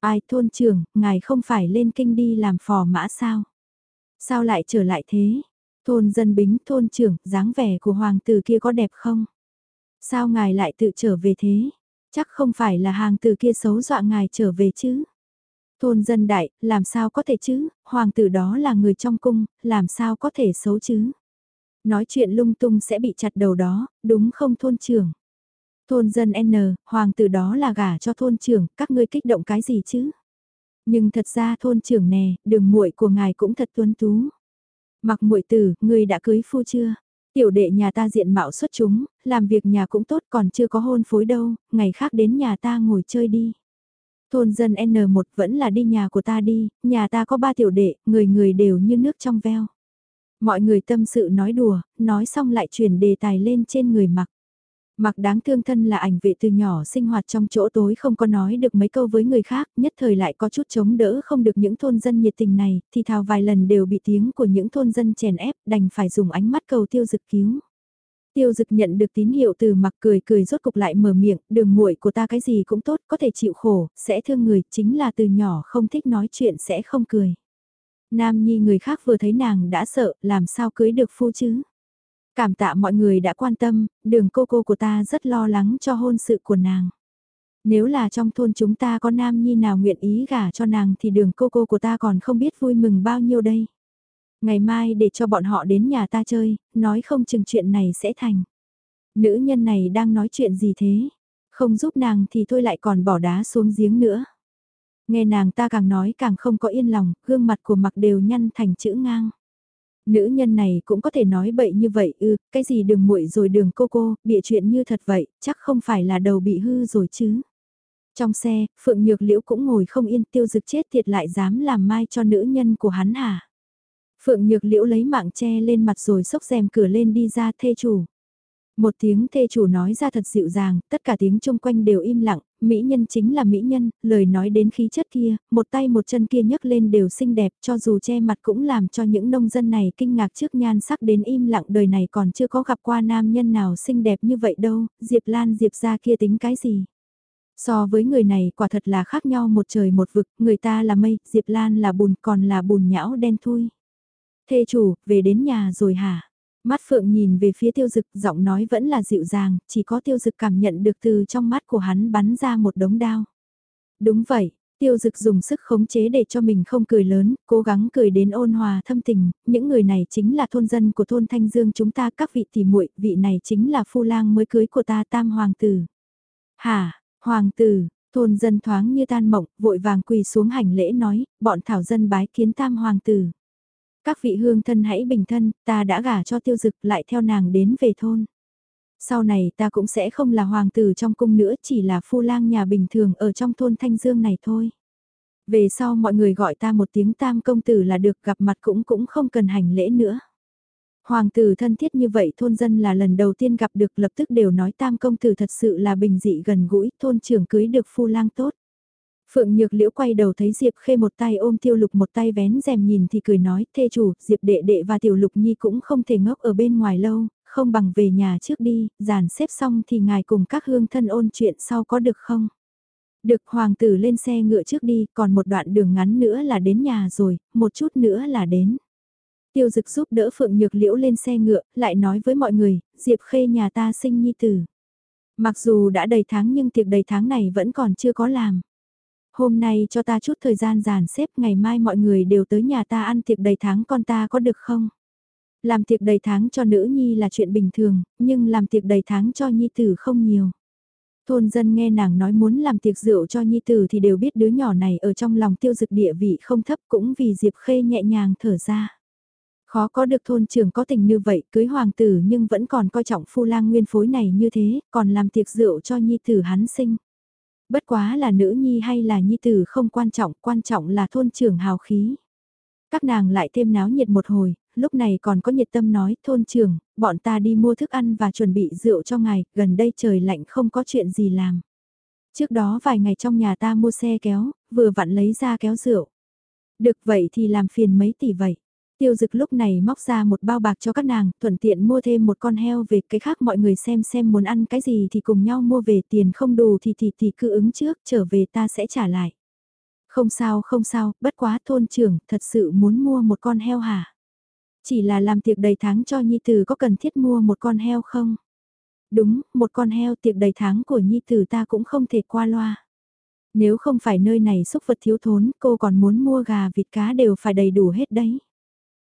Ai thôn trưởng, ngài không phải lên kinh đi làm phò mã sao? Sao lại trở lại thế? Thôn dân bính thôn trưởng, dáng vẻ của hoàng tử kia có đẹp không? Sao ngài lại tự trở về thế? Chắc không phải là hàng tử kia xấu dọa ngài trở về chứ? Thôn dân đại, làm sao có thể chứ? Hoàng tử đó là người trong cung, làm sao có thể xấu chứ? Nói chuyện lung tung sẽ bị chặt đầu đó, đúng không thôn trưởng? Thôn dân N, hoàng tử đó là gả cho thôn trưởng, các ngươi kích động cái gì chứ? Nhưng thật ra thôn trưởng nè, đường muội của ngài cũng thật tuấn tú. Mặc muội tử, ngươi đã cưới phu chưa? Tiểu đệ nhà ta diện mạo xuất chúng, làm việc nhà cũng tốt còn chưa có hôn phối đâu, ngày khác đến nhà ta ngồi chơi đi. Thôn dân N1 vẫn là đi nhà của ta đi, nhà ta có ba tiểu đệ, người người đều như nước trong veo. Mọi người tâm sự nói đùa, nói xong lại chuyển đề tài lên trên người mặc. Mặc đáng thương thân là ảnh vệ từ nhỏ sinh hoạt trong chỗ tối không có nói được mấy câu với người khác, nhất thời lại có chút chống đỡ không được những thôn dân nhiệt tình này, thì thào vài lần đều bị tiếng của những thôn dân chèn ép, đành phải dùng ánh mắt cầu tiêu dực cứu. Tiêu dực nhận được tín hiệu từ mặc cười cười rốt cục lại mở miệng, đường muội của ta cái gì cũng tốt, có thể chịu khổ, sẽ thương người, chính là từ nhỏ không thích nói chuyện sẽ không cười. Nam nhi người khác vừa thấy nàng đã sợ, làm sao cưới được phu chứ? Cảm tạ mọi người đã quan tâm, đường cô cô của ta rất lo lắng cho hôn sự của nàng. Nếu là trong thôn chúng ta có nam nhi nào nguyện ý gả cho nàng thì đường cô cô của ta còn không biết vui mừng bao nhiêu đây. Ngày mai để cho bọn họ đến nhà ta chơi, nói không chừng chuyện này sẽ thành. Nữ nhân này đang nói chuyện gì thế? Không giúp nàng thì thôi lại còn bỏ đá xuống giếng nữa. Nghe nàng ta càng nói càng không có yên lòng, gương mặt của mặc đều nhăn thành chữ ngang. Nữ nhân này cũng có thể nói bậy như vậy ư, cái gì đường muội rồi đường cô cô, bịa chuyện như thật vậy, chắc không phải là đầu bị hư rồi chứ. Trong xe, Phượng Nhược Liễu cũng ngồi không yên tiêu dực chết thiệt lại dám làm mai cho nữ nhân của hắn hả. Phượng Nhược Liễu lấy mạng che lên mặt rồi xốc rèm cửa lên đi ra thê chủ. Một tiếng thê chủ nói ra thật dịu dàng, tất cả tiếng chung quanh đều im lặng, mỹ nhân chính là mỹ nhân, lời nói đến khí chất kia, một tay một chân kia nhấc lên đều xinh đẹp cho dù che mặt cũng làm cho những nông dân này kinh ngạc trước nhan sắc đến im lặng đời này còn chưa có gặp qua nam nhân nào xinh đẹp như vậy đâu, Diệp Lan Diệp ra kia tính cái gì. So với người này quả thật là khác nhau một trời một vực, người ta là mây, Diệp Lan là bùn còn là bùn nhão đen thui. Thê chủ, về đến nhà rồi hả? Mắt Phượng nhìn về phía tiêu dực giọng nói vẫn là dịu dàng, chỉ có tiêu dực cảm nhận được từ trong mắt của hắn bắn ra một đống đao. Đúng vậy, tiêu dực dùng sức khống chế để cho mình không cười lớn, cố gắng cười đến ôn hòa thâm tình, những người này chính là thôn dân của thôn Thanh Dương chúng ta các vị tỷ muội vị này chính là phu lang mới cưới của ta tam hoàng tử. Hả, hoàng tử, thôn dân thoáng như tan mộng, vội vàng quỳ xuống hành lễ nói, bọn thảo dân bái kiến tam hoàng tử. Các vị hương thân hãy bình thân, ta đã gả cho tiêu dực lại theo nàng đến về thôn. Sau này ta cũng sẽ không là hoàng tử trong cung nữa chỉ là phu lang nhà bình thường ở trong thôn Thanh Dương này thôi. Về sau mọi người gọi ta một tiếng tam công tử là được gặp mặt cũng cũng không cần hành lễ nữa. Hoàng tử thân thiết như vậy thôn dân là lần đầu tiên gặp được lập tức đều nói tam công tử thật sự là bình dị gần gũi, thôn trưởng cưới được phu lang tốt. Phượng Nhược Liễu quay đầu thấy Diệp Khê một tay ôm Tiêu Lục một tay vén rèm nhìn thì cười nói, thê chủ, Diệp đệ đệ và Tiểu Lục Nhi cũng không thể ngốc ở bên ngoài lâu, không bằng về nhà trước đi, dàn xếp xong thì ngài cùng các hương thân ôn chuyện sau có được không? Được hoàng tử lên xe ngựa trước đi, còn một đoạn đường ngắn nữa là đến nhà rồi, một chút nữa là đến. Tiêu dực giúp đỡ Phượng Nhược Liễu lên xe ngựa, lại nói với mọi người, Diệp Khê nhà ta sinh nhi tử. Mặc dù đã đầy tháng nhưng tiệc đầy tháng này vẫn còn chưa có làm. Hôm nay cho ta chút thời gian giàn xếp ngày mai mọi người đều tới nhà ta ăn tiệc đầy tháng con ta có được không? Làm tiệc đầy tháng cho nữ nhi là chuyện bình thường, nhưng làm tiệc đầy tháng cho nhi tử không nhiều. Thôn dân nghe nàng nói muốn làm tiệc rượu cho nhi tử thì đều biết đứa nhỏ này ở trong lòng tiêu dực địa vị không thấp cũng vì Diệp Khê nhẹ nhàng thở ra. Khó có được thôn trưởng có tình như vậy cưới hoàng tử nhưng vẫn còn coi trọng phu lang nguyên phối này như thế, còn làm tiệc rượu cho nhi tử hắn sinh. Bất quá là nữ nhi hay là nhi tử không quan trọng, quan trọng là thôn trưởng hào khí. Các nàng lại thêm náo nhiệt một hồi, lúc này còn có nhiệt tâm nói thôn trưởng, bọn ta đi mua thức ăn và chuẩn bị rượu cho ngài, gần đây trời lạnh không có chuyện gì làm. Trước đó vài ngày trong nhà ta mua xe kéo, vừa vặn lấy ra kéo rượu. Được vậy thì làm phiền mấy tỷ vậy. Tiêu dực lúc này móc ra một bao bạc cho các nàng, thuận tiện mua thêm một con heo về cái khác mọi người xem xem muốn ăn cái gì thì cùng nhau mua về tiền không đủ thì thì thì cứ ứng trước, trở về ta sẽ trả lại. Không sao không sao, bất quá thôn trưởng, thật sự muốn mua một con heo hả? Chỉ là làm tiệc đầy tháng cho Nhi Tử có cần thiết mua một con heo không? Đúng, một con heo tiệc đầy tháng của Nhi Tử ta cũng không thể qua loa. Nếu không phải nơi này xúc vật thiếu thốn, cô còn muốn mua gà vịt cá đều phải đầy đủ hết đấy.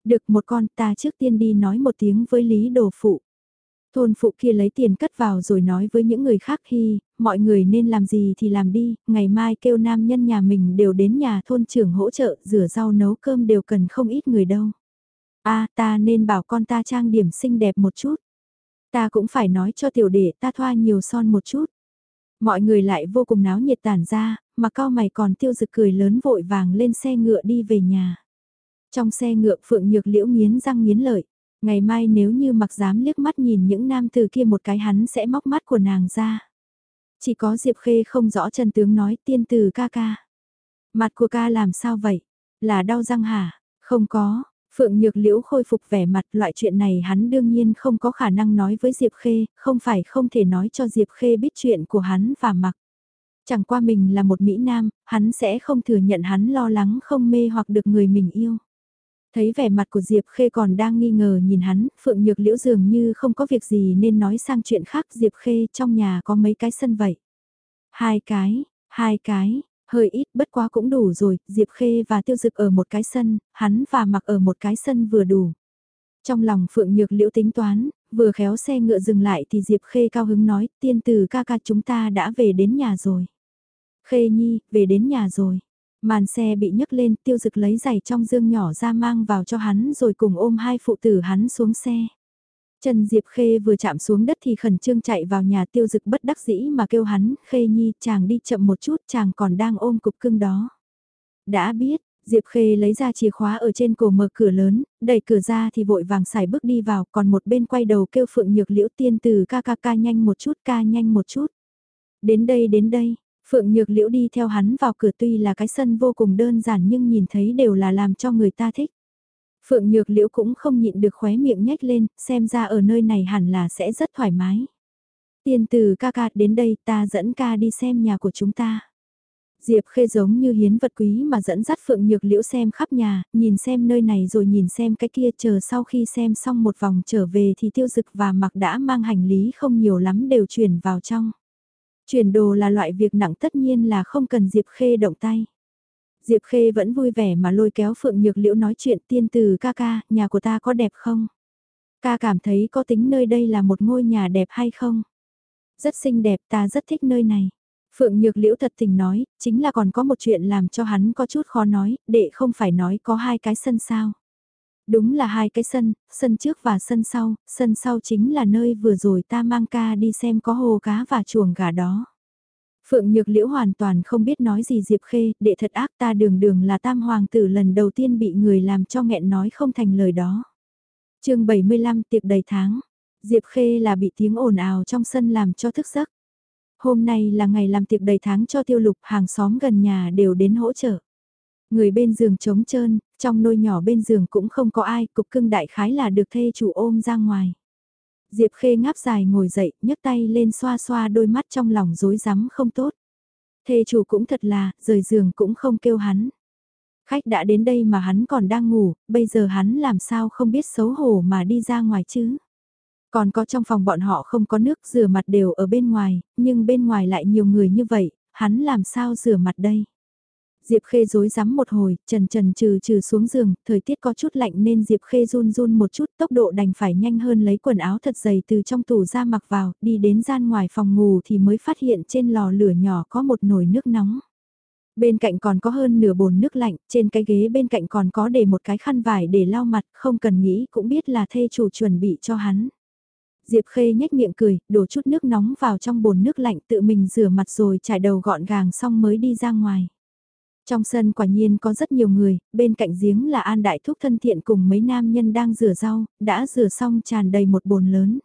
Được một con ta trước tiên đi nói một tiếng với Lý Đồ Phụ. Thôn phụ kia lấy tiền cất vào rồi nói với những người khác khi, mọi người nên làm gì thì làm đi, ngày mai kêu nam nhân nhà mình đều đến nhà thôn trưởng hỗ trợ, rửa rau nấu cơm đều cần không ít người đâu. a ta nên bảo con ta trang điểm xinh đẹp một chút. Ta cũng phải nói cho tiểu đệ ta thoa nhiều son một chút. Mọi người lại vô cùng náo nhiệt tản ra, mà cao mày còn tiêu dực cười lớn vội vàng lên xe ngựa đi về nhà. Trong xe ngựa Phượng Nhược Liễu nghiến răng nghiến lợi. Ngày mai nếu như mặc dám liếc mắt nhìn những nam từ kia một cái hắn sẽ móc mắt của nàng ra. Chỉ có Diệp Khê không rõ chân tướng nói tiên từ ca ca. Mặt của ca làm sao vậy? Là đau răng hả? Không có. Phượng Nhược Liễu khôi phục vẻ mặt loại chuyện này hắn đương nhiên không có khả năng nói với Diệp Khê, không phải không thể nói cho Diệp Khê biết chuyện của hắn và mặc. Chẳng qua mình là một Mỹ Nam, hắn sẽ không thừa nhận hắn lo lắng không mê hoặc được người mình yêu. Thấy vẻ mặt của Diệp Khê còn đang nghi ngờ nhìn hắn, Phượng Nhược Liễu dường như không có việc gì nên nói sang chuyện khác Diệp Khê trong nhà có mấy cái sân vậy. Hai cái, hai cái, hơi ít bất quá cũng đủ rồi, Diệp Khê và Tiêu Dực ở một cái sân, hắn và mặc ở một cái sân vừa đủ. Trong lòng Phượng Nhược Liễu tính toán, vừa khéo xe ngựa dừng lại thì Diệp Khê cao hứng nói, tiên tử ca ca chúng ta đã về đến nhà rồi. Khê Nhi, về đến nhà rồi. Màn xe bị nhấc lên tiêu dực lấy giày trong dương nhỏ ra mang vào cho hắn rồi cùng ôm hai phụ tử hắn xuống xe. Trần Diệp Khê vừa chạm xuống đất thì khẩn trương chạy vào nhà tiêu dực bất đắc dĩ mà kêu hắn, Khê Nhi chàng đi chậm một chút chàng còn đang ôm cục cưng đó. Đã biết, Diệp Khê lấy ra chìa khóa ở trên cổ mở cửa lớn, đẩy cửa ra thì vội vàng xài bước đi vào, còn một bên quay đầu kêu Phượng Nhược Liễu tiên từ ca ca ca nhanh một chút ca nhanh một chút. Đến đây đến đây, Phượng Nhược Liễu đi theo hắn vào cửa tuy là cái sân vô cùng đơn giản nhưng nhìn thấy đều là làm cho người ta thích. Phượng Nhược Liễu cũng không nhịn được khóe miệng nhếch lên, xem ra ở nơi này hẳn là sẽ rất thoải mái. Tiên từ ca ca đến đây ta dẫn ca đi xem nhà của chúng ta. Diệp Khê giống như hiến vật quý mà dẫn dắt Phượng Nhược Liễu xem khắp nhà, nhìn xem nơi này rồi nhìn xem cái kia chờ sau khi xem xong một vòng trở về thì tiêu dực và mặc đã mang hành lý không nhiều lắm đều chuyển vào trong. Chuyển đồ là loại việc nặng tất nhiên là không cần Diệp Khê động tay. Diệp Khê vẫn vui vẻ mà lôi kéo Phượng Nhược Liễu nói chuyện tiên từ ca ca, nhà của ta có đẹp không? Ca cảm thấy có tính nơi đây là một ngôi nhà đẹp hay không? Rất xinh đẹp ta rất thích nơi này. Phượng Nhược Liễu thật tình nói, chính là còn có một chuyện làm cho hắn có chút khó nói, để không phải nói có hai cái sân sao. Đúng là hai cái sân, sân trước và sân sau, sân sau chính là nơi vừa rồi ta mang ca đi xem có hồ cá và chuồng gà đó. Phượng Nhược Liễu hoàn toàn không biết nói gì Diệp Khê, đệ thật ác ta đường đường là tam hoàng tử lần đầu tiên bị người làm cho nghẹn nói không thành lời đó. chương 75 tiệc đầy tháng, Diệp Khê là bị tiếng ồn ào trong sân làm cho thức giấc. Hôm nay là ngày làm tiệc đầy tháng cho tiêu lục hàng xóm gần nhà đều đến hỗ trợ. Người bên giường trống trơn, trong nôi nhỏ bên giường cũng không có ai, cục cưng đại khái là được thê chủ ôm ra ngoài. Diệp Khê ngáp dài ngồi dậy, nhấc tay lên xoa xoa đôi mắt trong lòng rối rắm không tốt. Thê chủ cũng thật là, rời giường cũng không kêu hắn. Khách đã đến đây mà hắn còn đang ngủ, bây giờ hắn làm sao không biết xấu hổ mà đi ra ngoài chứ. Còn có trong phòng bọn họ không có nước rửa mặt đều ở bên ngoài, nhưng bên ngoài lại nhiều người như vậy, hắn làm sao rửa mặt đây. Diệp Khê rối rắm một hồi, trần trần trừ trừ xuống giường, thời tiết có chút lạnh nên Diệp Khê run run một chút, tốc độ đành phải nhanh hơn lấy quần áo thật dày từ trong tủ ra mặc vào, đi đến gian ngoài phòng ngủ thì mới phát hiện trên lò lửa nhỏ có một nồi nước nóng. Bên cạnh còn có hơn nửa bồn nước lạnh, trên cái ghế bên cạnh còn có để một cái khăn vải để lau mặt, không cần nghĩ cũng biết là thê chủ chuẩn bị cho hắn. Diệp Khê nhếch miệng cười, đổ chút nước nóng vào trong bồn nước lạnh tự mình rửa mặt rồi trải đầu gọn gàng xong mới đi ra ngoài. Trong sân quả nhiên có rất nhiều người, bên cạnh giếng là An Đại Thúc thân thiện cùng mấy nam nhân đang rửa rau, đã rửa xong tràn đầy một bồn lớn.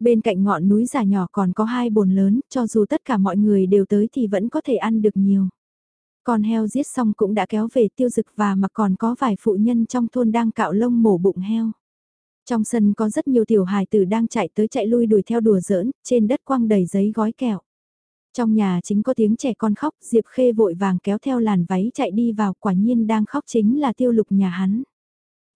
Bên cạnh ngọn núi già nhỏ còn có hai bồn lớn, cho dù tất cả mọi người đều tới thì vẫn có thể ăn được nhiều. Con heo giết xong cũng đã kéo về tiêu dực và mà còn có vài phụ nhân trong thôn đang cạo lông mổ bụng heo. Trong sân có rất nhiều tiểu hài tử đang chạy tới chạy lui đuổi theo đùa giỡn, trên đất quăng đầy giấy gói kẹo. Trong nhà chính có tiếng trẻ con khóc, Diệp Khê vội vàng kéo theo làn váy chạy đi vào, quả nhiên đang khóc chính là tiêu lục nhà hắn.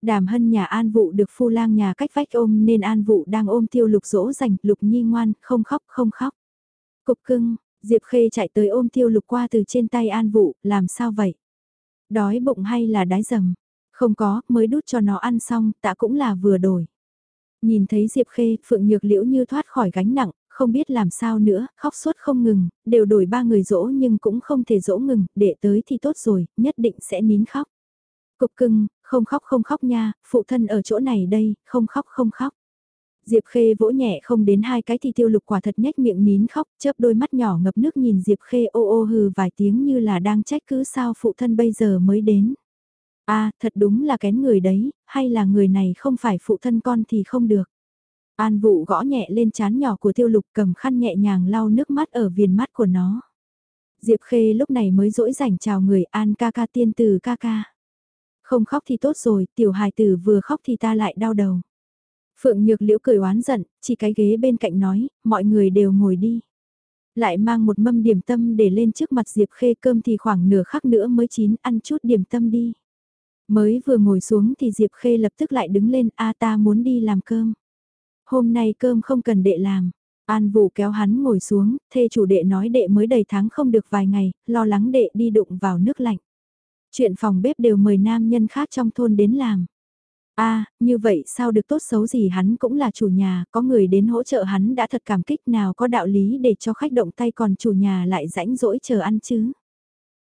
Đàm hân nhà an vụ được phu lang nhà cách vách ôm nên an vụ đang ôm tiêu lục dỗ dành, lục nhi ngoan, không khóc không khóc. Cục cưng, Diệp Khê chạy tới ôm tiêu lục qua từ trên tay an vụ, làm sao vậy? Đói bụng hay là đái dầm? Không có, mới đút cho nó ăn xong, tạ cũng là vừa đổi. Nhìn thấy Diệp Khê, Phượng Nhược Liễu như thoát khỏi gánh nặng, không biết làm sao nữa, khóc suốt không ngừng, đều đổi ba người dỗ nhưng cũng không thể dỗ ngừng, để tới thì tốt rồi, nhất định sẽ nín khóc. Cục cưng, không khóc không khóc nha, phụ thân ở chỗ này đây, không khóc không khóc. Diệp Khê vỗ nhẹ không đến hai cái thì tiêu lục quả thật nhếch miệng nín khóc, chớp đôi mắt nhỏ ngập nước nhìn Diệp Khê ô ô hừ vài tiếng như là đang trách cứ sao phụ thân bây giờ mới đến. a à, thật đúng là kén người đấy, hay là người này không phải phụ thân con thì không được. An vụ gõ nhẹ lên chán nhỏ của tiêu lục cầm khăn nhẹ nhàng lau nước mắt ở viền mắt của nó. Diệp Khê lúc này mới dỗi rảnh chào người An ca ca tiên từ ca ca. Không khóc thì tốt rồi, tiểu hài tử vừa khóc thì ta lại đau đầu. Phượng Nhược Liễu cười oán giận, chỉ cái ghế bên cạnh nói, mọi người đều ngồi đi. Lại mang một mâm điểm tâm để lên trước mặt Diệp Khê cơm thì khoảng nửa khắc nữa mới chín, ăn chút điểm tâm đi. Mới vừa ngồi xuống thì Diệp Khê lập tức lại đứng lên, a ta muốn đi làm cơm. Hôm nay cơm không cần đệ làm. An Vũ kéo hắn ngồi xuống, thê chủ đệ nói đệ mới đầy tháng không được vài ngày, lo lắng đệ đi đụng vào nước lạnh. Chuyện phòng bếp đều mời nam nhân khác trong thôn đến làm. a à, như vậy sao được tốt xấu gì hắn cũng là chủ nhà, có người đến hỗ trợ hắn đã thật cảm kích nào có đạo lý để cho khách động tay còn chủ nhà lại rãnh rỗi chờ ăn chứ.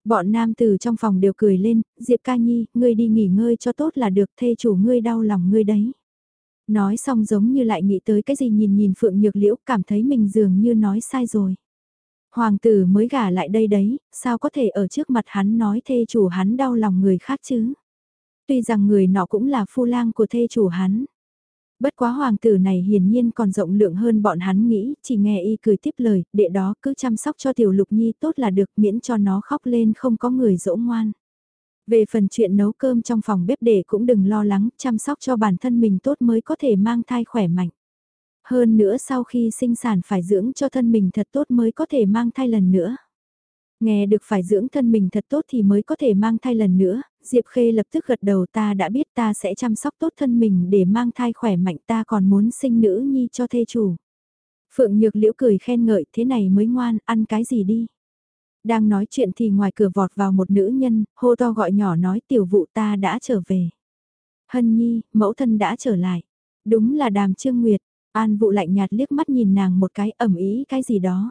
Bọn nam từ trong phòng đều cười lên, Diệp ca nhi, ngươi đi nghỉ ngơi cho tốt là được thê chủ ngươi đau lòng ngươi đấy. Nói xong giống như lại nghĩ tới cái gì nhìn nhìn Phượng Nhược Liễu cảm thấy mình dường như nói sai rồi. Hoàng tử mới gả lại đây đấy, sao có thể ở trước mặt hắn nói thê chủ hắn đau lòng người khác chứ? Tuy rằng người nọ cũng là phu lang của thê chủ hắn. Bất quá hoàng tử này hiển nhiên còn rộng lượng hơn bọn hắn nghĩ, chỉ nghe y cười tiếp lời, đệ đó cứ chăm sóc cho tiểu lục nhi tốt là được miễn cho nó khóc lên không có người dỗ ngoan. Về phần chuyện nấu cơm trong phòng bếp để cũng đừng lo lắng, chăm sóc cho bản thân mình tốt mới có thể mang thai khỏe mạnh. Hơn nữa sau khi sinh sản phải dưỡng cho thân mình thật tốt mới có thể mang thai lần nữa. Nghe được phải dưỡng thân mình thật tốt thì mới có thể mang thai lần nữa, Diệp Khê lập tức gật đầu ta đã biết ta sẽ chăm sóc tốt thân mình để mang thai khỏe mạnh ta còn muốn sinh nữ nhi cho thê chủ. Phượng Nhược Liễu cười khen ngợi thế này mới ngoan, ăn cái gì đi. Đang nói chuyện thì ngoài cửa vọt vào một nữ nhân, hô to gọi nhỏ nói tiểu vụ ta đã trở về. Hân nhi, mẫu thân đã trở lại. Đúng là đàm trương nguyệt, an vụ lạnh nhạt liếc mắt nhìn nàng một cái ẩm ý cái gì đó.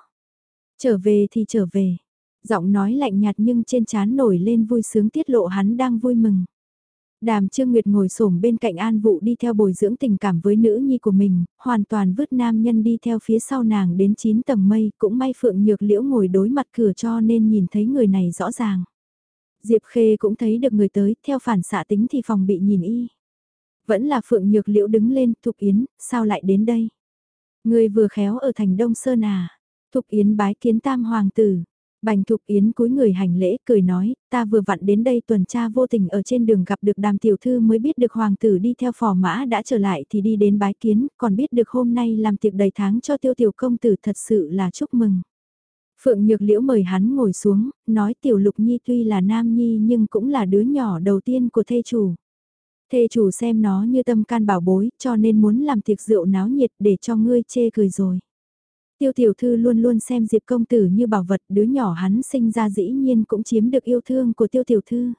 Trở về thì trở về. Giọng nói lạnh nhạt nhưng trên trán nổi lên vui sướng tiết lộ hắn đang vui mừng. Đàm Trương Nguyệt ngồi xổm bên cạnh An vũ đi theo bồi dưỡng tình cảm với nữ nhi của mình, hoàn toàn vứt nam nhân đi theo phía sau nàng đến 9 tầng mây, cũng may Phượng Nhược Liễu ngồi đối mặt cửa cho nên nhìn thấy người này rõ ràng. Diệp Khê cũng thấy được người tới, theo phản xạ tính thì phòng bị nhìn y. Vẫn là Phượng Nhược Liễu đứng lên, Thục Yến, sao lại đến đây? Người vừa khéo ở thành Đông Sơn à? Thục Yến bái kiến tam hoàng tử, Bành Thục Yến cúi người hành lễ cười nói, ta vừa vặn đến đây tuần tra vô tình ở trên đường gặp được đàm tiểu thư mới biết được hoàng tử đi theo phò mã đã trở lại thì đi đến bái kiến, còn biết được hôm nay làm tiệc đầy tháng cho tiêu tiểu công tử thật sự là chúc mừng. Phượng Nhược Liễu mời hắn ngồi xuống, nói Tiểu Lục Nhi tuy là nam nhi nhưng cũng là đứa nhỏ đầu tiên của thê chủ. Thê chủ xem nó như tâm can bảo bối cho nên muốn làm tiệc rượu náo nhiệt để cho ngươi chê cười rồi. Tiêu tiểu thư luôn luôn xem Diệp công tử như bảo vật đứa nhỏ hắn sinh ra dĩ nhiên cũng chiếm được yêu thương của tiêu tiểu thư.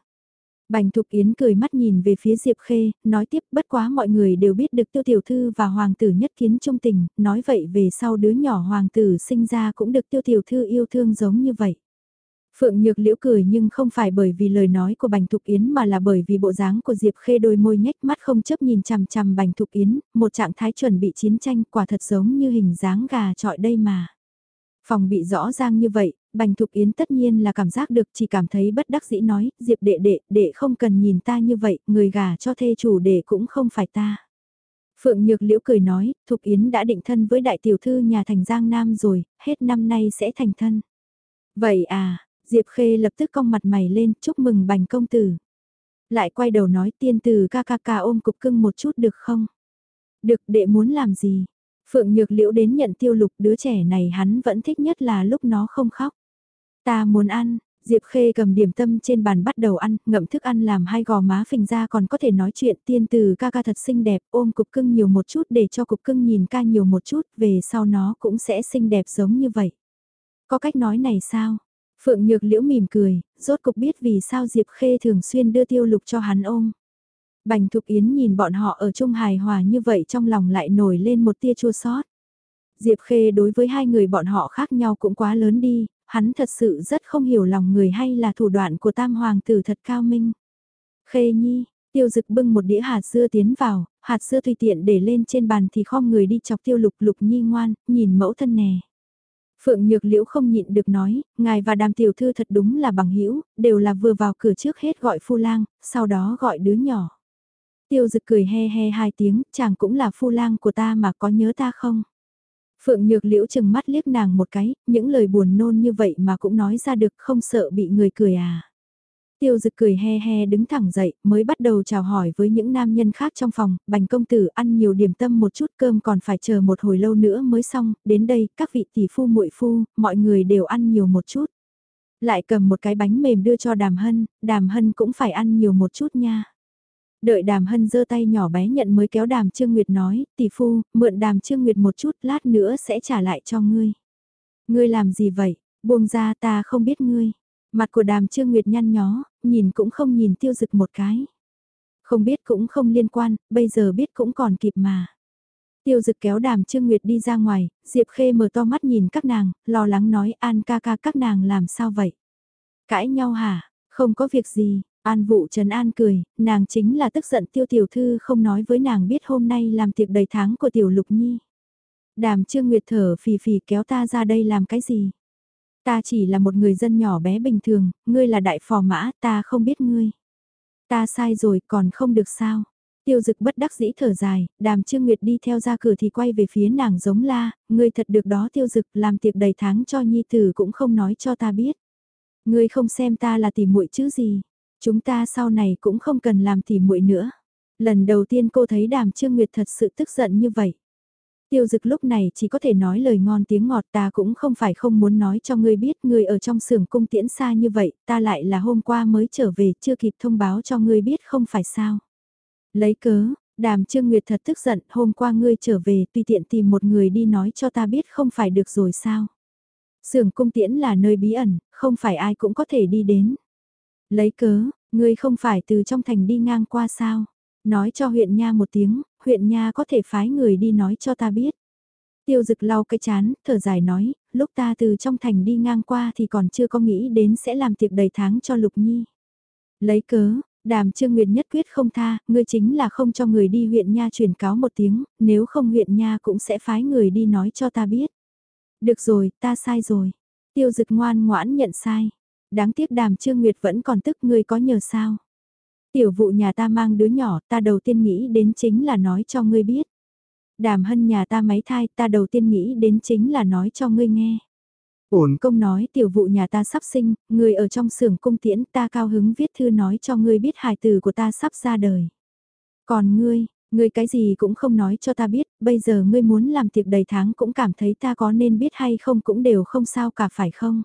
Bành Thục Yến cười mắt nhìn về phía Diệp Khê, nói tiếp bất quá mọi người đều biết được tiêu tiểu thư và hoàng tử nhất kiến trung tình, nói vậy về sau đứa nhỏ hoàng tử sinh ra cũng được tiêu tiểu thư yêu thương giống như vậy. Phượng Nhược Liễu cười nhưng không phải bởi vì lời nói của Bành Thục Yến mà là bởi vì bộ dáng của Diệp Khê đôi môi nhếch mắt không chấp nhìn chằm chằm Bành Thục Yến, một trạng thái chuẩn bị chiến tranh quả thật giống như hình dáng gà trọi đây mà. Phòng bị rõ ràng như vậy, Bành Thục Yến tất nhiên là cảm giác được chỉ cảm thấy bất đắc dĩ nói, Diệp đệ đệ, đệ không cần nhìn ta như vậy, người gà cho thê chủ đệ cũng không phải ta. Phượng Nhược Liễu cười nói, Thục Yến đã định thân với đại tiểu thư nhà thành Giang Nam rồi, hết năm nay sẽ thành thân. Vậy à, Diệp Khê lập tức cong mặt mày lên, chúc mừng bành công tử. Lại quay đầu nói tiên tử ca ca ca ôm cục cưng một chút được không? Được đệ muốn làm gì? Phượng Nhược Liễu đến nhận tiêu lục đứa trẻ này hắn vẫn thích nhất là lúc nó không khóc. Ta muốn ăn, Diệp Khê cầm điểm tâm trên bàn bắt đầu ăn, ngậm thức ăn làm hai gò má phình ra còn có thể nói chuyện tiên từ ca ca thật xinh đẹp, ôm cục cưng nhiều một chút để cho cục cưng nhìn ca nhiều một chút, về sau nó cũng sẽ xinh đẹp giống như vậy. Có cách nói này sao? Phượng Nhược Liễu mỉm cười, rốt cục biết vì sao Diệp Khê thường xuyên đưa tiêu lục cho hắn ôm. Bành Thục Yến nhìn bọn họ ở chung hài hòa như vậy trong lòng lại nổi lên một tia chua xót. Diệp Khê đối với hai người bọn họ khác nhau cũng quá lớn đi, hắn thật sự rất không hiểu lòng người hay là thủ đoạn của tam hoàng tử thật cao minh. Khê Nhi, tiêu dực bưng một đĩa hạt dưa tiến vào, hạt dưa tùy tiện để lên trên bàn thì khom người đi chọc tiêu lục lục nhi ngoan, nhìn mẫu thân nè. Phượng Nhược Liễu không nhịn được nói, ngài và đàm tiểu thư thật đúng là bằng hữu đều là vừa vào cửa trước hết gọi phu lang, sau đó gọi đứa nhỏ. Tiêu dực cười he he hai tiếng, chàng cũng là phu lang của ta mà có nhớ ta không? Phượng Nhược Liễu chừng mắt liếc nàng một cái, những lời buồn nôn như vậy mà cũng nói ra được không sợ bị người cười à. Tiêu dực cười he he đứng thẳng dậy, mới bắt đầu chào hỏi với những nam nhân khác trong phòng, bành công tử ăn nhiều điểm tâm một chút cơm còn phải chờ một hồi lâu nữa mới xong, đến đây, các vị tỷ phu muội phu, mọi người đều ăn nhiều một chút. Lại cầm một cái bánh mềm đưa cho đàm hân, đàm hân cũng phải ăn nhiều một chút nha. Đợi đàm hân giơ tay nhỏ bé nhận mới kéo đàm Trương Nguyệt nói, tỷ phu, mượn đàm Trương Nguyệt một chút, lát nữa sẽ trả lại cho ngươi. Ngươi làm gì vậy, buông ra ta không biết ngươi. Mặt của đàm Trương Nguyệt nhăn nhó, nhìn cũng không nhìn tiêu dực một cái. Không biết cũng không liên quan, bây giờ biết cũng còn kịp mà. Tiêu dực kéo đàm Trương Nguyệt đi ra ngoài, Diệp Khê mở to mắt nhìn các nàng, lo lắng nói An ca ca các nàng làm sao vậy? Cãi nhau hả? Không có việc gì, An vụ Trần An cười, nàng chính là tức giận tiêu tiểu thư không nói với nàng biết hôm nay làm tiệc đầy tháng của tiểu lục nhi. Đàm Trương Nguyệt thở phì phì kéo ta ra đây làm cái gì? Ta chỉ là một người dân nhỏ bé bình thường, ngươi là đại phò mã, ta không biết ngươi. Ta sai rồi, còn không được sao. Tiêu dực bất đắc dĩ thở dài, đàm trương nguyệt đi theo ra cửa thì quay về phía nàng giống la, ngươi thật được đó tiêu dực làm tiệc đầy tháng cho nhi tử cũng không nói cho ta biết. Ngươi không xem ta là tỉ muội chứ gì, chúng ta sau này cũng không cần làm tỉ muội nữa. Lần đầu tiên cô thấy đàm trương nguyệt thật sự tức giận như vậy. Tiêu dực lúc này chỉ có thể nói lời ngon tiếng ngọt ta cũng không phải không muốn nói cho ngươi biết ngươi ở trong xưởng cung tiễn xa như vậy, ta lại là hôm qua mới trở về chưa kịp thông báo cho ngươi biết không phải sao. Lấy cớ, đàm trương nguyệt thật tức giận hôm qua ngươi trở về tùy tiện tìm một người đi nói cho ta biết không phải được rồi sao. Xưởng cung tiễn là nơi bí ẩn, không phải ai cũng có thể đi đến. Lấy cớ, ngươi không phải từ trong thành đi ngang qua sao. Nói cho huyện nha một tiếng, huyện nha có thể phái người đi nói cho ta biết. Tiêu dực lau cái chán, thở dài nói, lúc ta từ trong thành đi ngang qua thì còn chưa có nghĩ đến sẽ làm tiệc đầy tháng cho Lục Nhi. Lấy cớ, đàm trương nguyệt nhất quyết không tha, ngươi chính là không cho người đi huyện nha truyền cáo một tiếng, nếu không huyện nha cũng sẽ phái người đi nói cho ta biết. Được rồi, ta sai rồi. Tiêu dực ngoan ngoãn nhận sai. Đáng tiếc đàm trương nguyệt vẫn còn tức ngươi có nhờ sao. Tiểu vụ nhà ta mang đứa nhỏ, ta đầu tiên nghĩ đến chính là nói cho ngươi biết. Đàm hân nhà ta máy thai, ta đầu tiên nghĩ đến chính là nói cho ngươi nghe. Ổn công nói tiểu vụ nhà ta sắp sinh, người ở trong xưởng cung tiễn ta cao hứng viết thư nói cho ngươi biết hài tử của ta sắp ra đời. Còn ngươi, Ngươi cái gì cũng không nói cho ta biết, bây giờ ngươi muốn làm tiệc đầy tháng cũng cảm thấy ta có nên biết hay không cũng đều không sao cả phải không?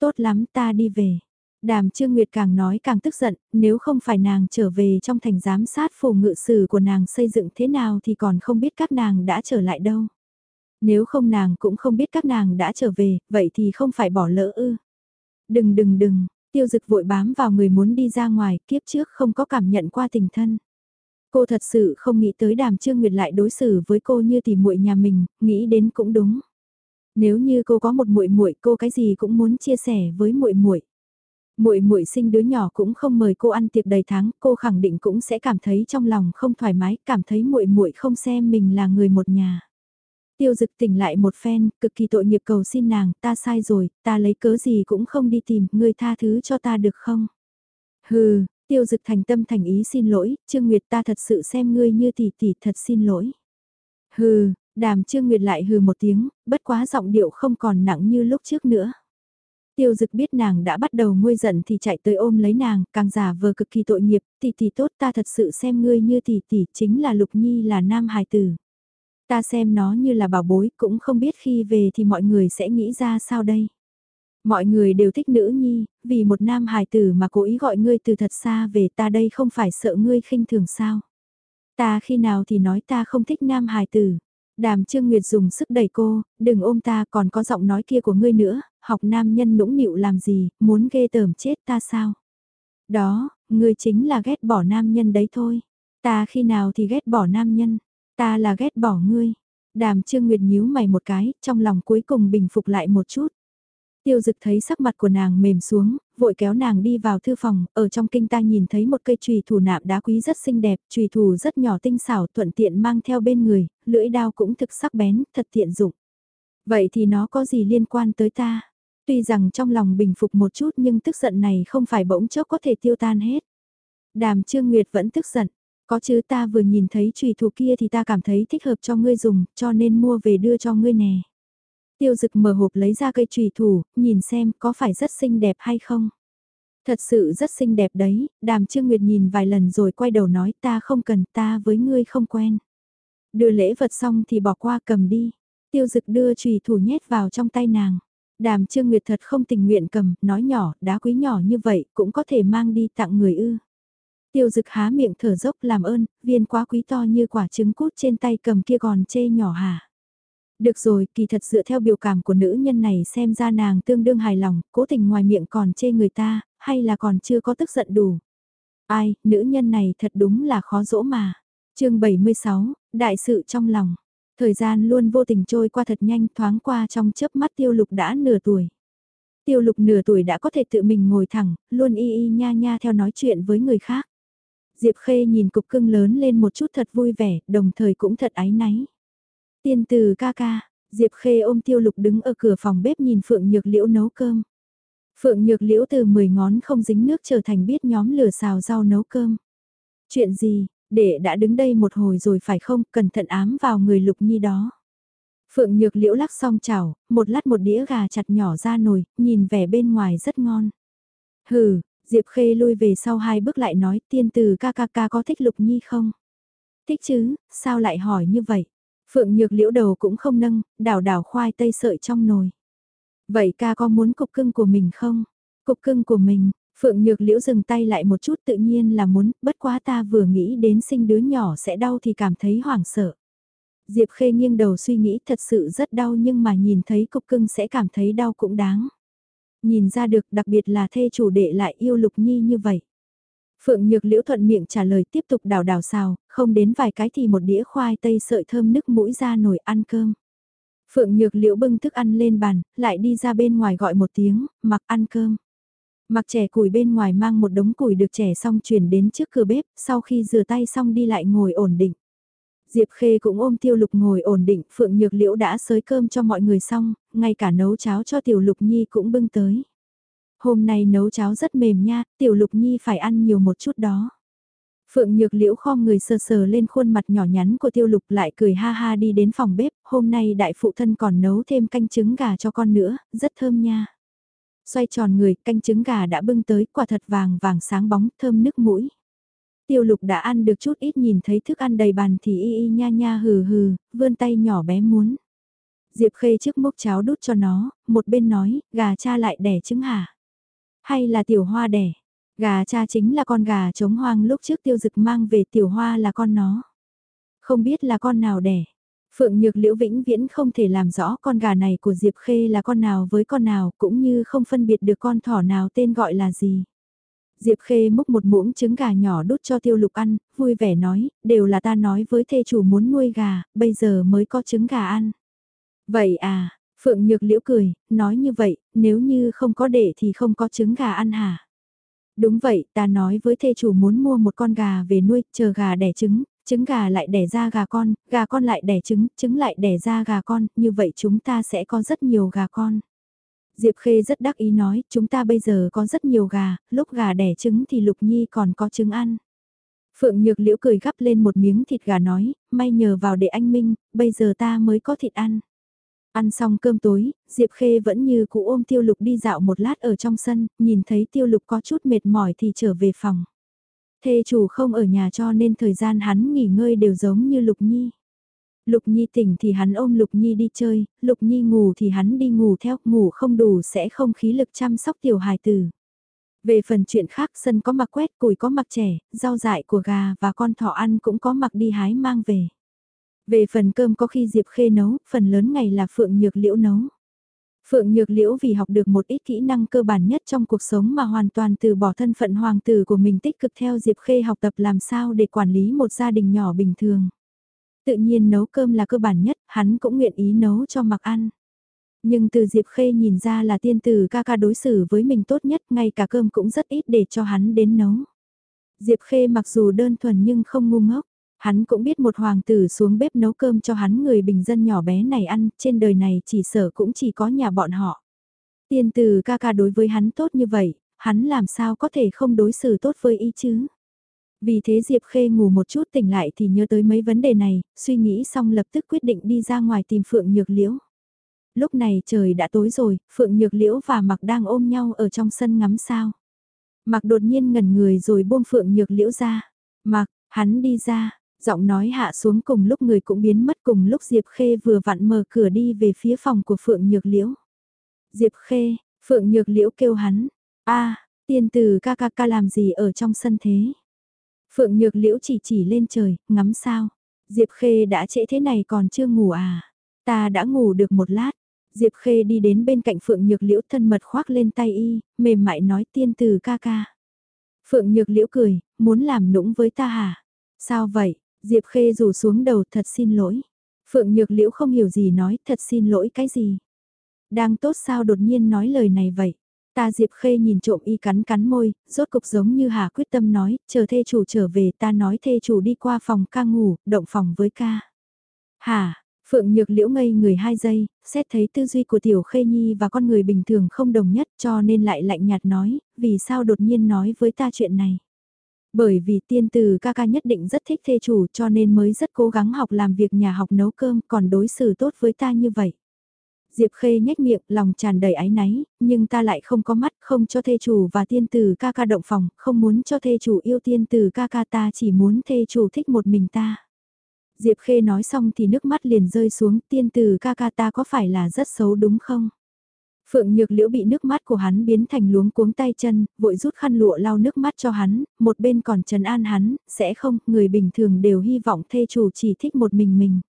Tốt lắm ta đi về. Đàm Trương Nguyệt càng nói càng tức giận, nếu không phải nàng trở về trong thành giám sát phủ ngự sử của nàng xây dựng thế nào thì còn không biết các nàng đã trở lại đâu. Nếu không nàng cũng không biết các nàng đã trở về, vậy thì không phải bỏ lỡ ư. Đừng đừng đừng, tiêu dực vội bám vào người muốn đi ra ngoài, kiếp trước không có cảm nhận qua tình thân. Cô thật sự không nghĩ tới đàm trương nguyệt lại đối xử với cô như tỷ muội nhà mình, nghĩ đến cũng đúng. Nếu như cô có một muội muội, cô cái gì cũng muốn chia sẻ với muội muội. Muội muội sinh đứa nhỏ cũng không mời cô ăn tiệc đầy tháng, cô khẳng định cũng sẽ cảm thấy trong lòng không thoải mái, cảm thấy muội muội không xem mình là người một nhà. Tiêu dực tỉnh lại một phen, cực kỳ tội nghiệp cầu xin nàng, ta sai rồi, ta lấy cớ gì cũng không đi tìm, ngươi tha thứ cho ta được không? Hừ, tiêu dực thành tâm thành ý xin lỗi, Trương Nguyệt ta thật sự xem ngươi như tỷ tỷ thật xin lỗi. Hừ, đàm Trương Nguyệt lại hừ một tiếng, bất quá giọng điệu không còn nặng như lúc trước nữa. Tiêu dực biết nàng đã bắt đầu nguôi giận thì chạy tới ôm lấy nàng, càng giả vờ cực kỳ tội nghiệp, tỷ tỷ tốt ta thật sự xem ngươi như tỷ tỷ, chính là Lục Nhi là nam hài tử. Ta xem nó như là bảo bối, cũng không biết khi về thì mọi người sẽ nghĩ ra sao đây. Mọi người đều thích nữ nhi, vì một nam hài tử mà cố ý gọi ngươi từ thật xa về ta đây không phải sợ ngươi khinh thường sao. Ta khi nào thì nói ta không thích nam hài tử. Đàm Trương Nguyệt dùng sức đẩy cô, đừng ôm ta còn có giọng nói kia của ngươi nữa, học nam nhân nũng nịu làm gì, muốn ghê tởm chết ta sao? Đó, ngươi chính là ghét bỏ nam nhân đấy thôi. Ta khi nào thì ghét bỏ nam nhân, ta là ghét bỏ ngươi. Đàm Trương Nguyệt nhíu mày một cái, trong lòng cuối cùng bình phục lại một chút. Tiêu dực thấy sắc mặt của nàng mềm xuống, vội kéo nàng đi vào thư phòng, ở trong kinh ta nhìn thấy một cây chùy thủ nạm đá quý rất xinh đẹp, chùy thủ rất nhỏ tinh xảo thuận tiện mang theo bên người, lưỡi đao cũng thực sắc bén, thật tiện dụng. Vậy thì nó có gì liên quan tới ta? Tuy rằng trong lòng bình phục một chút nhưng tức giận này không phải bỗng chốc có thể tiêu tan hết. Đàm Trương Nguyệt vẫn tức giận, có chứ ta vừa nhìn thấy trùy thủ kia thì ta cảm thấy thích hợp cho ngươi dùng, cho nên mua về đưa cho ngươi nè. Tiêu dực mở hộp lấy ra cây trùy thủ, nhìn xem có phải rất xinh đẹp hay không. Thật sự rất xinh đẹp đấy, đàm Trương Nguyệt nhìn vài lần rồi quay đầu nói ta không cần ta với ngươi không quen. Đưa lễ vật xong thì bỏ qua cầm đi. Tiêu dực đưa trùy thủ nhét vào trong tay nàng. Đàm Trương Nguyệt thật không tình nguyện cầm, nói nhỏ, đá quý nhỏ như vậy cũng có thể mang đi tặng người ư. Tiêu dực há miệng thở dốc làm ơn, viên quá quý to như quả trứng cút trên tay cầm kia còn chê nhỏ hả. Được rồi, kỳ thật dựa theo biểu cảm của nữ nhân này xem ra nàng tương đương hài lòng, cố tình ngoài miệng còn chê người ta, hay là còn chưa có tức giận đủ. Ai, nữ nhân này thật đúng là khó dỗ mà. chương 76, Đại sự trong lòng. Thời gian luôn vô tình trôi qua thật nhanh thoáng qua trong chớp mắt tiêu lục đã nửa tuổi. Tiêu lục nửa tuổi đã có thể tự mình ngồi thẳng, luôn y y nha nha theo nói chuyện với người khác. Diệp Khê nhìn cục cưng lớn lên một chút thật vui vẻ, đồng thời cũng thật ái náy. Tiên từ ca ca, Diệp Khê ôm tiêu lục đứng ở cửa phòng bếp nhìn Phượng Nhược Liễu nấu cơm. Phượng Nhược Liễu từ 10 ngón không dính nước trở thành biết nhóm lửa xào rau nấu cơm. Chuyện gì, để đã đứng đây một hồi rồi phải không, cẩn thận ám vào người lục nhi đó. Phượng Nhược Liễu lắc xong chảo, một lát một đĩa gà chặt nhỏ ra nồi, nhìn vẻ bên ngoài rất ngon. Hừ, Diệp Khê lui về sau hai bước lại nói tiên từ ca ca ca có thích lục nhi không? Thích chứ, sao lại hỏi như vậy? Phượng Nhược Liễu đầu cũng không nâng, đảo đảo khoai tây sợi trong nồi. Vậy ca có muốn cục cưng của mình không? Cục cưng của mình, Phượng Nhược Liễu dừng tay lại một chút tự nhiên là muốn, bất quá ta vừa nghĩ đến sinh đứa nhỏ sẽ đau thì cảm thấy hoảng sợ. Diệp Khê nghiêng đầu suy nghĩ thật sự rất đau nhưng mà nhìn thấy cục cưng sẽ cảm thấy đau cũng đáng. Nhìn ra được đặc biệt là thê chủ đệ lại yêu Lục Nhi như vậy. Phượng Nhược Liễu thuận miệng trả lời tiếp tục đào đào xào, không đến vài cái thì một đĩa khoai tây sợi thơm nức mũi ra nồi ăn cơm. Phượng Nhược Liễu bưng thức ăn lên bàn, lại đi ra bên ngoài gọi một tiếng, mặc ăn cơm. Mặc trẻ củi bên ngoài mang một đống củi được trẻ xong chuyển đến trước cửa bếp, sau khi rửa tay xong đi lại ngồi ổn định. Diệp Khê cũng ôm Tiêu Lục ngồi ổn định, Phượng Nhược Liễu đã sới cơm cho mọi người xong, ngay cả nấu cháo cho Tiểu Lục Nhi cũng bưng tới. Hôm nay nấu cháo rất mềm nha, Tiểu Lục Nhi phải ăn nhiều một chút đó. Phượng Nhược Liễu khom người sờ sờ lên khuôn mặt nhỏ nhắn của Tiêu Lục lại cười ha ha đi đến phòng bếp, hôm nay đại phụ thân còn nấu thêm canh trứng gà cho con nữa, rất thơm nha. Xoay tròn người, canh trứng gà đã bưng tới, quả thật vàng vàng sáng bóng, thơm nước mũi. Tiêu lục đã ăn được chút ít nhìn thấy thức ăn đầy bàn thì y y nha nha hừ hừ, vươn tay nhỏ bé muốn. Diệp Khê trước mốc cháo đút cho nó, một bên nói, gà cha lại đẻ trứng hả? Hay là tiểu hoa đẻ? Gà cha chính là con gà trống hoang lúc trước tiêu dực mang về tiểu hoa là con nó. Không biết là con nào đẻ. Phượng Nhược Liễu Vĩnh Viễn không thể làm rõ con gà này của Diệp Khê là con nào với con nào cũng như không phân biệt được con thỏ nào tên gọi là gì. Diệp Khê múc một muỗng trứng gà nhỏ đút cho tiêu lục ăn, vui vẻ nói, đều là ta nói với thê chủ muốn nuôi gà, bây giờ mới có trứng gà ăn. Vậy à, Phượng Nhược Liễu cười, nói như vậy, nếu như không có để thì không có trứng gà ăn hả? Đúng vậy, ta nói với thê chủ muốn mua một con gà về nuôi, chờ gà đẻ trứng, trứng gà lại đẻ ra gà con, gà con lại đẻ trứng, trứng lại đẻ ra gà con, như vậy chúng ta sẽ có rất nhiều gà con. Diệp Khê rất đắc ý nói, chúng ta bây giờ có rất nhiều gà, lúc gà đẻ trứng thì Lục Nhi còn có trứng ăn. Phượng Nhược Liễu cười gắp lên một miếng thịt gà nói, may nhờ vào để anh Minh, bây giờ ta mới có thịt ăn. Ăn xong cơm tối, Diệp Khê vẫn như cũ ôm Tiêu Lục đi dạo một lát ở trong sân, nhìn thấy Tiêu Lục có chút mệt mỏi thì trở về phòng. Thê chủ không ở nhà cho nên thời gian hắn nghỉ ngơi đều giống như Lục Nhi. Lục Nhi tỉnh thì hắn ôm Lục Nhi đi chơi, Lục Nhi ngủ thì hắn đi ngủ theo, ngủ không đủ sẽ không khí lực chăm sóc tiểu hài tử. Về phần chuyện khác sân có mặc quét, củi có mặc trẻ, rau dại của gà và con thỏ ăn cũng có mặc đi hái mang về. Về phần cơm có khi Diệp Khê nấu, phần lớn ngày là Phượng Nhược Liễu nấu. Phượng Nhược Liễu vì học được một ít kỹ năng cơ bản nhất trong cuộc sống mà hoàn toàn từ bỏ thân phận hoàng tử của mình tích cực theo Diệp Khê học tập làm sao để quản lý một gia đình nhỏ bình thường. Tự nhiên nấu cơm là cơ bản nhất, hắn cũng nguyện ý nấu cho mặc ăn. Nhưng từ Diệp Khê nhìn ra là tiên tử ca ca đối xử với mình tốt nhất, ngay cả cơm cũng rất ít để cho hắn đến nấu. Diệp Khê mặc dù đơn thuần nhưng không ngu ngốc. Hắn cũng biết một hoàng tử xuống bếp nấu cơm cho hắn người bình dân nhỏ bé này ăn, trên đời này chỉ sở cũng chỉ có nhà bọn họ. Tiên tử ca ca đối với hắn tốt như vậy, hắn làm sao có thể không đối xử tốt với y chứ? Vì thế Diệp Khê ngủ một chút tỉnh lại thì nhớ tới mấy vấn đề này, suy nghĩ xong lập tức quyết định đi ra ngoài tìm Phượng Nhược Liễu. Lúc này trời đã tối rồi, Phượng Nhược Liễu và Mặc đang ôm nhau ở trong sân ngắm sao. Mặc đột nhiên ngẩn người rồi buông Phượng Nhược Liễu ra. Mặc, hắn đi ra, giọng nói hạ xuống cùng lúc người cũng biến mất cùng lúc Diệp Khê vừa vặn mở cửa đi về phía phòng của Phượng Nhược Liễu. Diệp Khê, Phượng Nhược Liễu kêu hắn, a tiên tử ca ca ca làm gì ở trong sân thế? Phượng Nhược Liễu chỉ chỉ lên trời, ngắm sao. Diệp Khê đã trễ thế này còn chưa ngủ à? Ta đã ngủ được một lát. Diệp Khê đi đến bên cạnh Phượng Nhược Liễu thân mật khoác lên tay y, mềm mại nói tiên từ ca ca. Phượng Nhược Liễu cười, muốn làm nũng với ta hả? Sao vậy? Diệp Khê rủ xuống đầu thật xin lỗi. Phượng Nhược Liễu không hiểu gì nói thật xin lỗi cái gì. Đang tốt sao đột nhiên nói lời này vậy. Ta Diệp Khê nhìn trộm y cắn cắn môi, rốt cục giống như Hà quyết tâm nói, chờ thê chủ trở về ta nói thê chủ đi qua phòng ca ngủ, động phòng với ca. Hà, Phượng Nhược Liễu ngây người hai giây, xét thấy tư duy của Tiểu Khê Nhi và con người bình thường không đồng nhất cho nên lại lạnh nhạt nói, vì sao đột nhiên nói với ta chuyện này. Bởi vì tiên từ ca ca nhất định rất thích thê chủ cho nên mới rất cố gắng học làm việc nhà học nấu cơm còn đối xử tốt với ta như vậy. Diệp Khê nhếch miệng, lòng tràn đầy áy náy, nhưng ta lại không có mắt, không cho thê chủ và tiên tử ca ca động phòng, không muốn cho thê chủ yêu tiên tử ca ca ta chỉ muốn thê chủ thích một mình ta. Diệp Khê nói xong thì nước mắt liền rơi xuống, tiên tử ca ca ta có phải là rất xấu đúng không? Phượng Nhược Liễu bị nước mắt của hắn biến thành luống cuống tay chân, vội rút khăn lụa lau nước mắt cho hắn, một bên còn trấn an hắn, sẽ không, người bình thường đều hy vọng thê chủ chỉ thích một mình mình.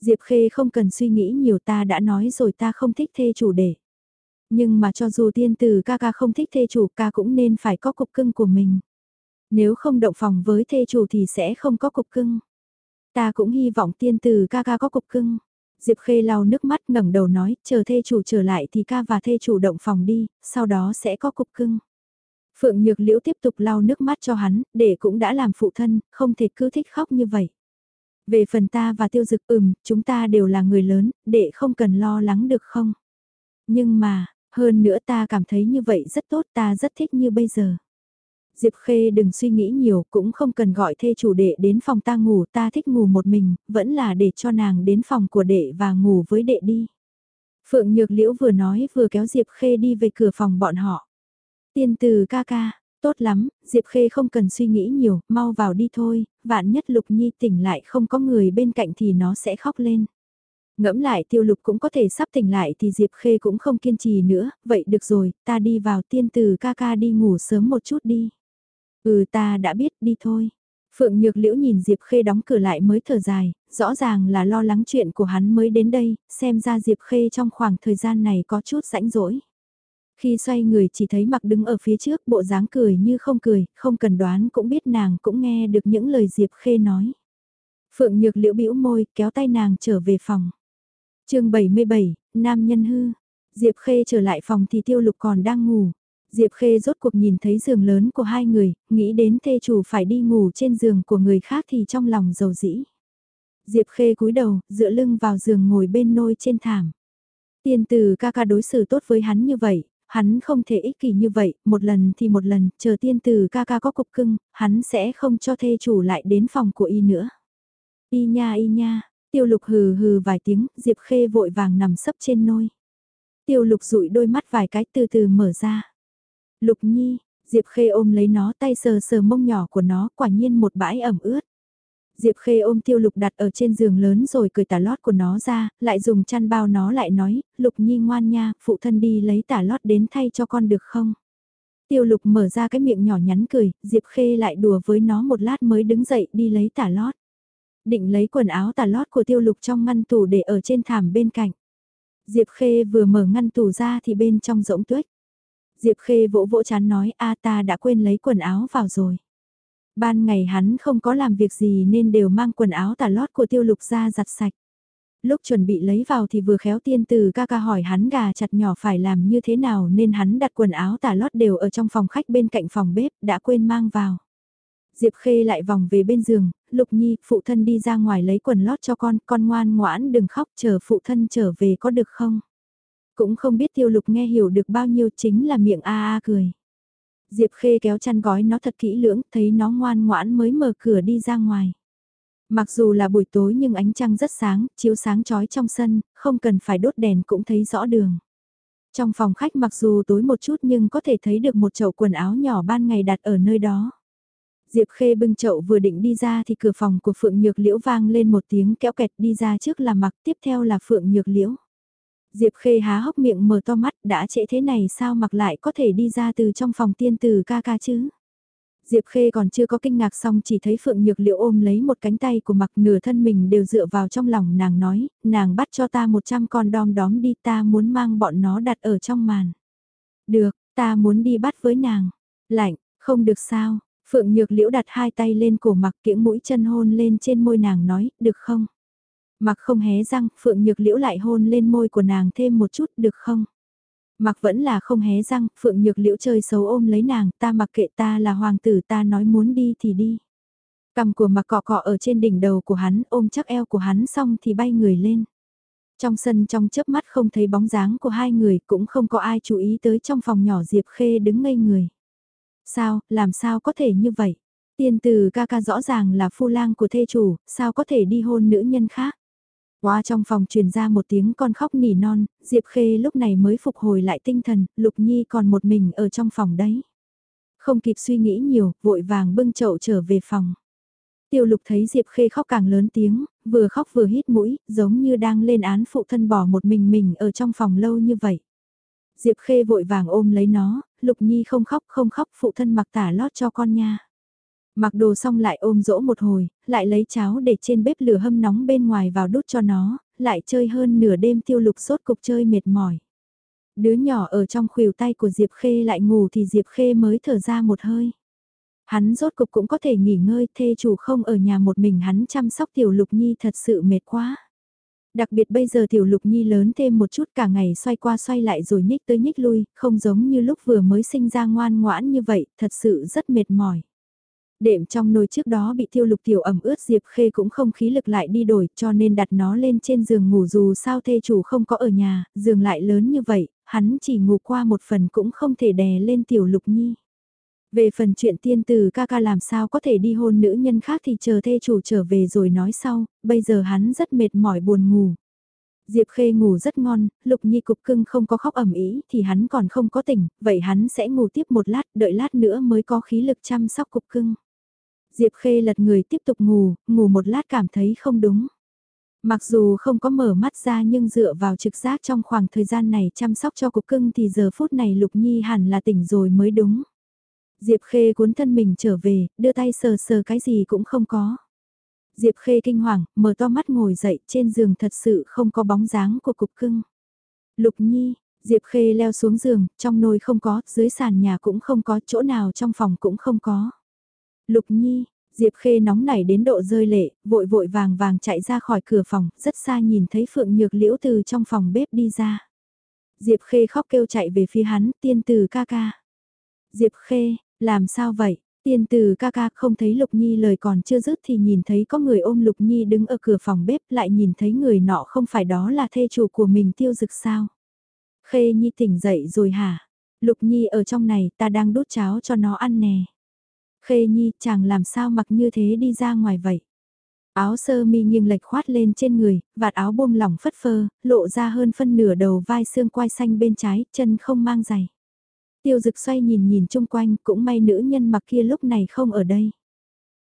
Diệp Khê không cần suy nghĩ nhiều ta đã nói rồi ta không thích thê chủ để. Nhưng mà cho dù tiên Từ ca ca không thích thê chủ ca cũng nên phải có cục cưng của mình. Nếu không động phòng với thê chủ thì sẽ không có cục cưng. Ta cũng hy vọng tiên Từ ca ca có cục cưng. Diệp Khê lau nước mắt ngẩng đầu nói, chờ thê chủ trở lại thì ca và thê chủ động phòng đi, sau đó sẽ có cục cưng. Phượng Nhược Liễu tiếp tục lau nước mắt cho hắn, để cũng đã làm phụ thân, không thể cứ thích khóc như vậy. Về phần ta và tiêu dực ừm, chúng ta đều là người lớn, để không cần lo lắng được không? Nhưng mà, hơn nữa ta cảm thấy như vậy rất tốt ta rất thích như bây giờ. Diệp Khê đừng suy nghĩ nhiều, cũng không cần gọi thê chủ đệ đến phòng ta ngủ, ta thích ngủ một mình, vẫn là để cho nàng đến phòng của đệ và ngủ với đệ đi. Phượng Nhược Liễu vừa nói vừa kéo Diệp Khê đi về cửa phòng bọn họ. Tiên từ ca ca, Tốt lắm, Diệp Khê không cần suy nghĩ nhiều, mau vào đi thôi, vạn nhất Lục Nhi tỉnh lại không có người bên cạnh thì nó sẽ khóc lên. Ngẫm lại tiêu lục cũng có thể sắp tỉnh lại thì Diệp Khê cũng không kiên trì nữa, vậy được rồi, ta đi vào tiên từ ca ca đi ngủ sớm một chút đi. Ừ ta đã biết, đi thôi. Phượng Nhược Liễu nhìn Diệp Khê đóng cửa lại mới thở dài, rõ ràng là lo lắng chuyện của hắn mới đến đây, xem ra Diệp Khê trong khoảng thời gian này có chút rãnh rỗi. Khi xoay người chỉ thấy mặc đứng ở phía trước bộ dáng cười như không cười, không cần đoán cũng biết nàng cũng nghe được những lời Diệp Khê nói. Phượng Nhược Liễu bĩu môi kéo tay nàng trở về phòng. chương 77, Nam Nhân Hư. Diệp Khê trở lại phòng thì Tiêu Lục còn đang ngủ. Diệp Khê rốt cuộc nhìn thấy giường lớn của hai người, nghĩ đến thê chủ phải đi ngủ trên giường của người khác thì trong lòng dầu dĩ. Diệp Khê cúi đầu, dựa lưng vào giường ngồi bên nôi trên thảm. Tiên từ ca ca đối xử tốt với hắn như vậy, hắn không thể ích kỷ như vậy, một lần thì một lần, chờ tiên từ ca ca có cục cưng, hắn sẽ không cho thê chủ lại đến phòng của y nữa. Y nha y nha, tiêu lục hừ hừ vài tiếng, Diệp Khê vội vàng nằm sấp trên nôi. Tiêu lục rụi đôi mắt vài cái từ từ mở ra. Lục Nhi, Diệp Khê ôm lấy nó tay sờ sờ mông nhỏ của nó, quả nhiên một bãi ẩm ướt. Diệp Khê ôm Tiêu Lục đặt ở trên giường lớn rồi cười tả lót của nó ra, lại dùng chăn bao nó lại nói, Lục Nhi ngoan nha, phụ thân đi lấy tả lót đến thay cho con được không? Tiêu Lục mở ra cái miệng nhỏ nhắn cười, Diệp Khê lại đùa với nó một lát mới đứng dậy đi lấy tả lót. Định lấy quần áo tả lót của Tiêu Lục trong ngăn tủ để ở trên thảm bên cạnh. Diệp Khê vừa mở ngăn tủ ra thì bên trong rỗng tuếch. Diệp Khê vỗ vỗ chán nói a ta đã quên lấy quần áo vào rồi. Ban ngày hắn không có làm việc gì nên đều mang quần áo tả lót của tiêu lục ra giặt sạch. Lúc chuẩn bị lấy vào thì vừa khéo tiên từ ca ca hỏi hắn gà chặt nhỏ phải làm như thế nào nên hắn đặt quần áo tả lót đều ở trong phòng khách bên cạnh phòng bếp, đã quên mang vào. Diệp Khê lại vòng về bên giường, Lục Nhi, phụ thân đi ra ngoài lấy quần lót cho con, con ngoan ngoãn đừng khóc chờ phụ thân trở về có được không? Cũng không biết tiêu lục nghe hiểu được bao nhiêu chính là miệng a a cười. Diệp Khê kéo chăn gói nó thật kỹ lưỡng, thấy nó ngoan ngoãn mới mở cửa đi ra ngoài. Mặc dù là buổi tối nhưng ánh trăng rất sáng, chiếu sáng chói trong sân, không cần phải đốt đèn cũng thấy rõ đường. Trong phòng khách mặc dù tối một chút nhưng có thể thấy được một chậu quần áo nhỏ ban ngày đặt ở nơi đó. Diệp Khê bưng chậu vừa định đi ra thì cửa phòng của Phượng Nhược Liễu vang lên một tiếng kéo kẹt đi ra trước là mặc tiếp theo là Phượng Nhược Liễu. Diệp Khê há hốc miệng mở to mắt, đã trễ thế này sao mặc lại có thể đi ra từ trong phòng tiên từ ca ca chứ? Diệp Khê còn chưa có kinh ngạc xong chỉ thấy Phượng Nhược Liệu ôm lấy một cánh tay của mặc nửa thân mình đều dựa vào trong lòng nàng nói, nàng bắt cho ta 100 con đom đóm đi ta muốn mang bọn nó đặt ở trong màn. Được, ta muốn đi bắt với nàng. Lạnh, không được sao. Phượng Nhược Liễu đặt hai tay lên cổ mặc kiễng mũi chân hôn lên trên môi nàng nói, được không? Mặc không hé răng, Phượng Nhược Liễu lại hôn lên môi của nàng thêm một chút được không? Mặc vẫn là không hé răng, Phượng Nhược Liễu chơi xấu ôm lấy nàng, ta mặc kệ ta là hoàng tử ta nói muốn đi thì đi. Cầm của mặc cọ cọ ở trên đỉnh đầu của hắn, ôm chắc eo của hắn xong thì bay người lên. Trong sân trong chớp mắt không thấy bóng dáng của hai người, cũng không có ai chú ý tới trong phòng nhỏ Diệp Khê đứng ngây người. Sao, làm sao có thể như vậy? Tiên từ ca ca rõ ràng là phu lang của thê chủ, sao có thể đi hôn nữ nhân khác? Qua trong phòng truyền ra một tiếng con khóc nỉ non, Diệp Khê lúc này mới phục hồi lại tinh thần, Lục Nhi còn một mình ở trong phòng đấy. Không kịp suy nghĩ nhiều, vội vàng bưng chậu trở về phòng. Tiêu Lục thấy Diệp Khê khóc càng lớn tiếng, vừa khóc vừa hít mũi, giống như đang lên án phụ thân bỏ một mình mình ở trong phòng lâu như vậy. Diệp Khê vội vàng ôm lấy nó, Lục Nhi không khóc không khóc phụ thân mặc tả lót cho con nha. Mặc đồ xong lại ôm dỗ một hồi, lại lấy cháo để trên bếp lửa hâm nóng bên ngoài vào đút cho nó, lại chơi hơn nửa đêm tiêu lục sốt cục chơi mệt mỏi. Đứa nhỏ ở trong khuỷu tay của Diệp Khê lại ngủ thì Diệp Khê mới thở ra một hơi. Hắn rốt cục cũng có thể nghỉ ngơi, thê chủ không ở nhà một mình hắn chăm sóc tiểu lục nhi thật sự mệt quá. Đặc biệt bây giờ tiểu lục nhi lớn thêm một chút cả ngày xoay qua xoay lại rồi nhích tới nhích lui, không giống như lúc vừa mới sinh ra ngoan ngoãn như vậy, thật sự rất mệt mỏi. Đệm trong nồi trước đó bị tiêu lục tiểu ẩm ướt Diệp Khê cũng không khí lực lại đi đổi cho nên đặt nó lên trên giường ngủ dù sao thê chủ không có ở nhà, giường lại lớn như vậy, hắn chỉ ngủ qua một phần cũng không thể đè lên tiểu lục nhi. Về phần chuyện tiên từ ca ca làm sao có thể đi hôn nữ nhân khác thì chờ thê chủ trở về rồi nói sau, bây giờ hắn rất mệt mỏi buồn ngủ. Diệp Khê ngủ rất ngon, Lục Nhi cục cưng không có khóc ẩm ý thì hắn còn không có tỉnh, vậy hắn sẽ ngủ tiếp một lát, đợi lát nữa mới có khí lực chăm sóc cục cưng. Diệp Khê lật người tiếp tục ngủ, ngủ một lát cảm thấy không đúng. Mặc dù không có mở mắt ra nhưng dựa vào trực giác trong khoảng thời gian này chăm sóc cho cục cưng thì giờ phút này Lục Nhi hẳn là tỉnh rồi mới đúng. Diệp Khê cuốn thân mình trở về, đưa tay sờ sờ cái gì cũng không có. Diệp Khê kinh hoàng, mở to mắt ngồi dậy trên giường thật sự không có bóng dáng của cục cưng. Lục Nhi, Diệp Khê leo xuống giường, trong nồi không có, dưới sàn nhà cũng không có, chỗ nào trong phòng cũng không có. Lục Nhi, Diệp Khê nóng nảy đến độ rơi lệ, vội vội vàng vàng chạy ra khỏi cửa phòng, rất xa nhìn thấy Phượng Nhược Liễu từ trong phòng bếp đi ra. Diệp Khê khóc kêu chạy về phía hắn, tiên từ ca ca. Diệp Khê, làm sao vậy? Tiên từ ca ca không thấy Lục Nhi lời còn chưa dứt thì nhìn thấy có người ôm Lục Nhi đứng ở cửa phòng bếp lại nhìn thấy người nọ không phải đó là thê chủ của mình tiêu dực sao. Khê Nhi tỉnh dậy rồi hả? Lục Nhi ở trong này ta đang đút cháo cho nó ăn nè. Khê Nhi chàng làm sao mặc như thế đi ra ngoài vậy? Áo sơ mi nghiêng lệch khoát lên trên người, vạt áo buông lỏng phất phơ, lộ ra hơn phân nửa đầu vai xương quai xanh bên trái, chân không mang giày. Tiêu dực xoay nhìn nhìn chung quanh, cũng may nữ nhân mặc kia lúc này không ở đây.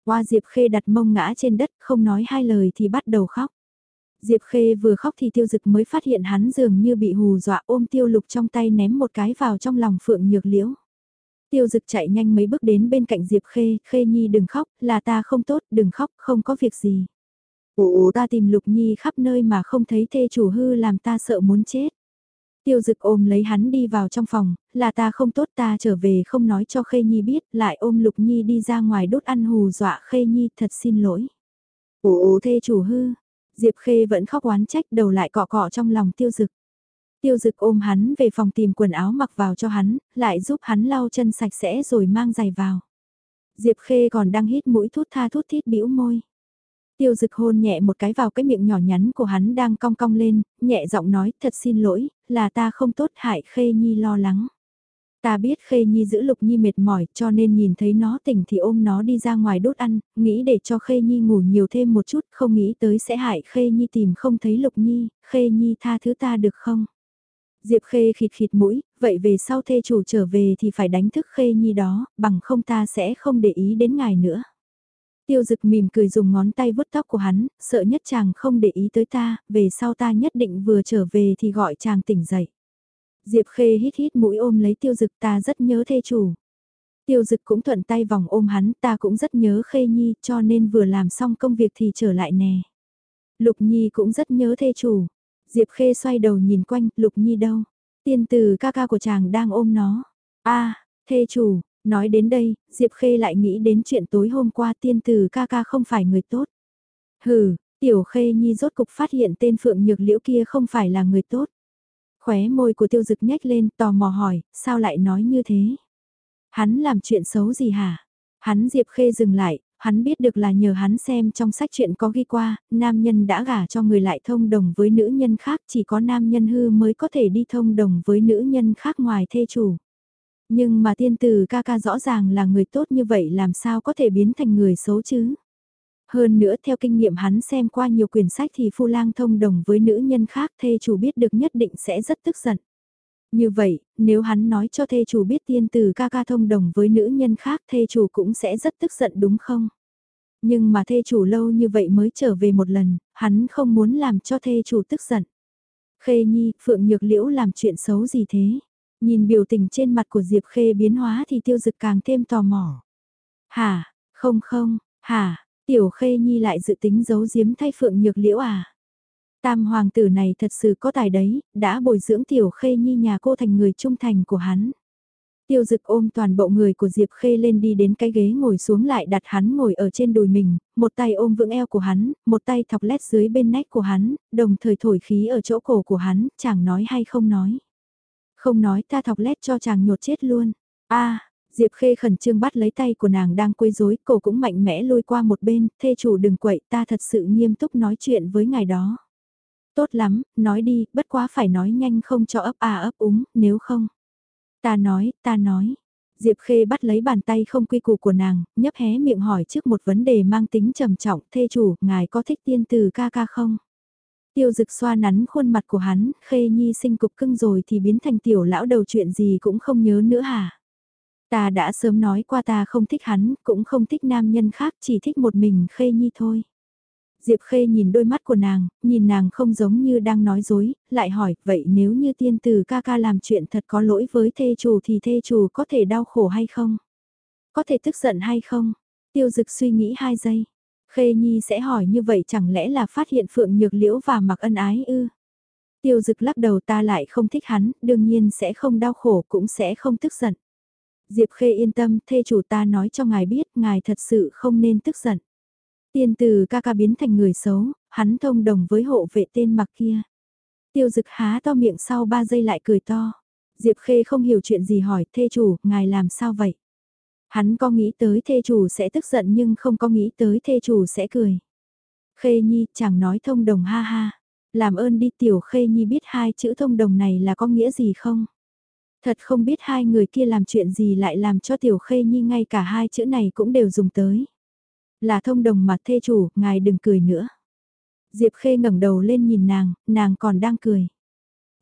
Hoa Diệp Khê đặt mông ngã trên đất, không nói hai lời thì bắt đầu khóc. Diệp Khê vừa khóc thì tiêu dực mới phát hiện hắn dường như bị hù dọa ôm tiêu lục trong tay ném một cái vào trong lòng phượng nhược liễu. Tiêu dực chạy nhanh mấy bước đến bên cạnh Diệp Khê, Khê Nhi đừng khóc, là ta không tốt, đừng khóc, không có việc gì. Ồ, ta tìm Lục Nhi khắp nơi mà không thấy thê chủ hư làm ta sợ muốn chết. Tiêu dực ôm lấy hắn đi vào trong phòng, là ta không tốt ta trở về không nói cho Khê Nhi biết, lại ôm Lục Nhi đi ra ngoài đốt ăn hù dọa Khê Nhi thật xin lỗi. Ồ thê chủ hư, Diệp Khê vẫn khóc oán trách đầu lại cọ cọ trong lòng tiêu dực. Tiêu dực ôm hắn về phòng tìm quần áo mặc vào cho hắn, lại giúp hắn lau chân sạch sẽ rồi mang giày vào. Diệp Khê còn đang hít mũi thút tha thút thít bĩu môi. Tiêu dực hôn nhẹ một cái vào cái miệng nhỏ nhắn của hắn đang cong cong lên, nhẹ giọng nói thật xin lỗi, là ta không tốt hại Khê Nhi lo lắng. Ta biết Khê Nhi giữ Lục Nhi mệt mỏi cho nên nhìn thấy nó tỉnh thì ôm nó đi ra ngoài đốt ăn, nghĩ để cho Khê Nhi ngủ nhiều thêm một chút, không nghĩ tới sẽ hại Khê Nhi tìm không thấy Lục Nhi, Khê Nhi tha thứ ta được không? Diệp Khê khịt khịt mũi, vậy về sau thê chủ trở về thì phải đánh thức Khê Nhi đó, bằng không ta sẽ không để ý đến ngài nữa. Tiêu dực mỉm cười dùng ngón tay vuốt tóc của hắn, sợ nhất chàng không để ý tới ta, về sau ta nhất định vừa trở về thì gọi chàng tỉnh dậy. Diệp Khê hít hít mũi ôm lấy tiêu dực ta rất nhớ thê chủ. Tiêu dực cũng thuận tay vòng ôm hắn ta cũng rất nhớ Khê Nhi cho nên vừa làm xong công việc thì trở lại nè. Lục Nhi cũng rất nhớ thê chủ. Diệp Khê xoay đầu nhìn quanh, Lục Nhi đâu? Tiên tử ca ca của chàng đang ôm nó. a thê chủ, nói đến đây, Diệp Khê lại nghĩ đến chuyện tối hôm qua tiên tử ca ca không phải người tốt. Hừ, Tiểu Khê Nhi rốt cục phát hiện tên Phượng Nhược Liễu kia không phải là người tốt. Khóe môi của tiêu dực nhếch lên tò mò hỏi, sao lại nói như thế? Hắn làm chuyện xấu gì hả? Hắn Diệp Khê dừng lại, hắn biết được là nhờ hắn xem trong sách chuyện có ghi qua, nam nhân đã gả cho người lại thông đồng với nữ nhân khác, chỉ có nam nhân hư mới có thể đi thông đồng với nữ nhân khác ngoài thê chủ. Nhưng mà tiên tử ca ca rõ ràng là người tốt như vậy làm sao có thể biến thành người xấu chứ? Hơn nữa theo kinh nghiệm hắn xem qua nhiều quyển sách thì phu lang thông đồng với nữ nhân khác thê chủ biết được nhất định sẽ rất tức giận. Như vậy, nếu hắn nói cho thê chủ biết tiên tử ca ca thông đồng với nữ nhân khác thê chủ cũng sẽ rất tức giận đúng không? Nhưng mà thê chủ lâu như vậy mới trở về một lần, hắn không muốn làm cho thê chủ tức giận. Khê Nhi, Phượng Nhược Liễu làm chuyện xấu gì thế? Nhìn biểu tình trên mặt của Diệp Khê biến hóa thì tiêu dực càng thêm tò mò. Hả, không không, hả, tiểu Khê Nhi lại dự tính giấu giếm thay Phượng Nhược Liễu à? Tam hoàng tử này thật sự có tài đấy, đã bồi dưỡng tiểu khê nhi nhà cô thành người trung thành của hắn. Tiêu dực ôm toàn bộ người của Diệp Khê lên đi đến cái ghế ngồi xuống lại đặt hắn ngồi ở trên đùi mình, một tay ôm vững eo của hắn, một tay thọc lét dưới bên nách của hắn, đồng thời thổi khí ở chỗ cổ của hắn, chàng nói hay không nói. Không nói ta thọc lét cho chàng nhột chết luôn. a Diệp Khê khẩn trương bắt lấy tay của nàng đang quấy rối, cổ cũng mạnh mẽ lôi qua một bên, thê chủ đừng quậy, ta thật sự nghiêm túc nói chuyện với ngài đó. Tốt lắm, nói đi, bất quá phải nói nhanh không cho ấp à ấp úng, nếu không. Ta nói, ta nói. Diệp Khê bắt lấy bàn tay không quy củ của nàng, nhấp hé miệng hỏi trước một vấn đề mang tính trầm trọng, thê chủ, ngài có thích tiên từ ca ca không? Tiêu dực xoa nắn khuôn mặt của hắn, khê nhi sinh cục cưng rồi thì biến thành tiểu lão đầu chuyện gì cũng không nhớ nữa hả? Ta đã sớm nói qua ta không thích hắn, cũng không thích nam nhân khác, chỉ thích một mình khê nhi thôi. Diệp Khê nhìn đôi mắt của nàng, nhìn nàng không giống như đang nói dối, lại hỏi, vậy nếu như tiên tử ca ca làm chuyện thật có lỗi với thê chủ thì thê chủ có thể đau khổ hay không? Có thể tức giận hay không? Tiêu dực suy nghĩ hai giây. Khê Nhi sẽ hỏi như vậy chẳng lẽ là phát hiện Phượng Nhược Liễu và mặc ân ái ư? Tiêu dực lắc đầu ta lại không thích hắn, đương nhiên sẽ không đau khổ cũng sẽ không tức giận. Diệp Khê yên tâm, thê chủ ta nói cho ngài biết, ngài thật sự không nên tức giận. Tiên từ ca ca biến thành người xấu, hắn thông đồng với hộ vệ tên mặc kia. Tiêu dực há to miệng sau 3 giây lại cười to. Diệp Khê không hiểu chuyện gì hỏi, thê chủ, ngài làm sao vậy? Hắn có nghĩ tới thê chủ sẽ tức giận nhưng không có nghĩ tới thê chủ sẽ cười. Khê Nhi chẳng nói thông đồng ha ha. Làm ơn đi tiểu Khê Nhi biết hai chữ thông đồng này là có nghĩa gì không? Thật không biết hai người kia làm chuyện gì lại làm cho tiểu Khê Nhi ngay cả hai chữ này cũng đều dùng tới. Là thông đồng mà thê chủ, ngài đừng cười nữa. Diệp Khê ngẩng đầu lên nhìn nàng, nàng còn đang cười.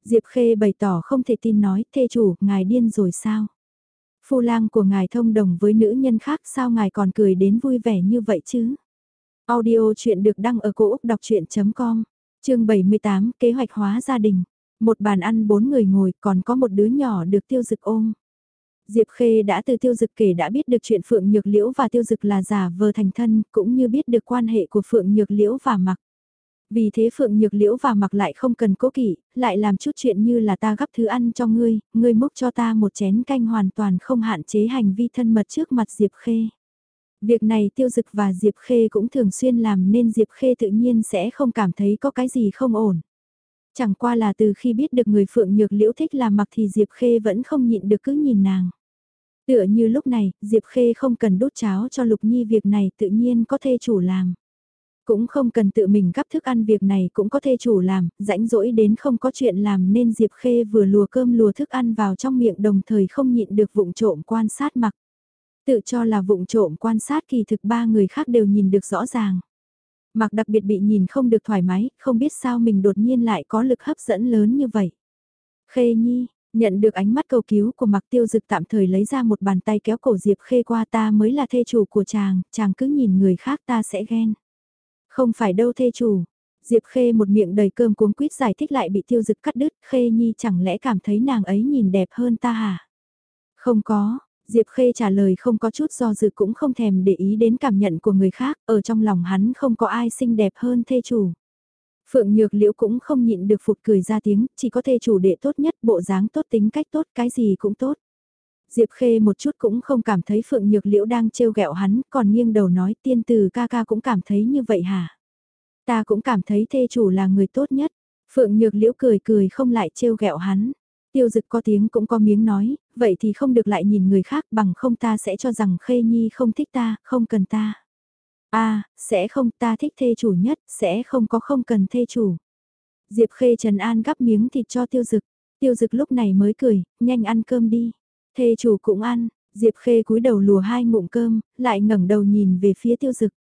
Diệp Khê bày tỏ không thể tin nói, thê chủ, ngài điên rồi sao? Phu lang của ngài thông đồng với nữ nhân khác sao ngài còn cười đến vui vẻ như vậy chứ? Audio chuyện được đăng ở cổ Úc đọc chuyện.com, chương 78, kế hoạch hóa gia đình. Một bàn ăn bốn người ngồi còn có một đứa nhỏ được tiêu dực ôm. Diệp Khê đã từ tiêu dực kể đã biết được chuyện Phượng Nhược Liễu và tiêu dực là giả vờ thành thân, cũng như biết được quan hệ của Phượng Nhược Liễu và mặc. Vì thế Phượng Nhược Liễu và mặc lại không cần cố kỵ, lại làm chút chuyện như là ta gấp thứ ăn cho ngươi, ngươi múc cho ta một chén canh hoàn toàn không hạn chế hành vi thân mật trước mặt Diệp Khê. Việc này Tiêu Dực và Diệp Khê cũng thường xuyên làm nên Diệp Khê tự nhiên sẽ không cảm thấy có cái gì không ổn. Chẳng qua là từ khi biết được người Phượng Nhược Liễu thích làm mặc thì Diệp Khê vẫn không nhịn được cứ nhìn nàng. Tựa như lúc này, Diệp Khê không cần đốt cháo cho Lục Nhi việc này tự nhiên có thê chủ làm. Cũng không cần tự mình gắp thức ăn việc này cũng có thê chủ làm, rãnh rỗi đến không có chuyện làm nên Diệp Khê vừa lùa cơm lùa thức ăn vào trong miệng đồng thời không nhịn được vụng trộm quan sát mặc. Tự cho là vụng trộm quan sát kỳ thực ba người khác đều nhìn được rõ ràng. Mặc đặc biệt bị nhìn không được thoải mái, không biết sao mình đột nhiên lại có lực hấp dẫn lớn như vậy. Khê Nhi, nhận được ánh mắt cầu cứu của mặc tiêu dực tạm thời lấy ra một bàn tay kéo cổ Diệp Khê qua ta mới là thê chủ của chàng, chàng cứ nhìn người khác ta sẽ ghen. Không phải đâu thê chủ. Diệp Khê một miệng đầy cơm cuống quýt giải thích lại bị tiêu dực cắt đứt, Khê Nhi chẳng lẽ cảm thấy nàng ấy nhìn đẹp hơn ta hả? Không có, Diệp Khê trả lời không có chút do dự cũng không thèm để ý đến cảm nhận của người khác, ở trong lòng hắn không có ai xinh đẹp hơn thê chủ. Phượng Nhược Liễu cũng không nhịn được phụt cười ra tiếng, chỉ có thê chủ đệ tốt nhất, bộ dáng tốt tính cách tốt, cái gì cũng tốt. Diệp Khê một chút cũng không cảm thấy Phượng Nhược Liễu đang trêu ghẹo hắn, còn nghiêng đầu nói tiên từ ca ca cũng cảm thấy như vậy hả? Ta cũng cảm thấy thê chủ là người tốt nhất. Phượng Nhược Liễu cười cười không lại trêu ghẹo hắn. Tiêu dực có tiếng cũng có miếng nói, vậy thì không được lại nhìn người khác bằng không ta sẽ cho rằng Khê Nhi không thích ta, không cần ta. a à, sẽ không ta thích thê chủ nhất, sẽ không có không cần thê chủ. Diệp Khê Trần An gắp miếng thịt cho tiêu dực. Tiêu dực lúc này mới cười, nhanh ăn cơm đi. Thê chủ cũng ăn, Diệp Khê cúi đầu lùa hai ngụm cơm, lại ngẩng đầu nhìn về phía tiêu dực.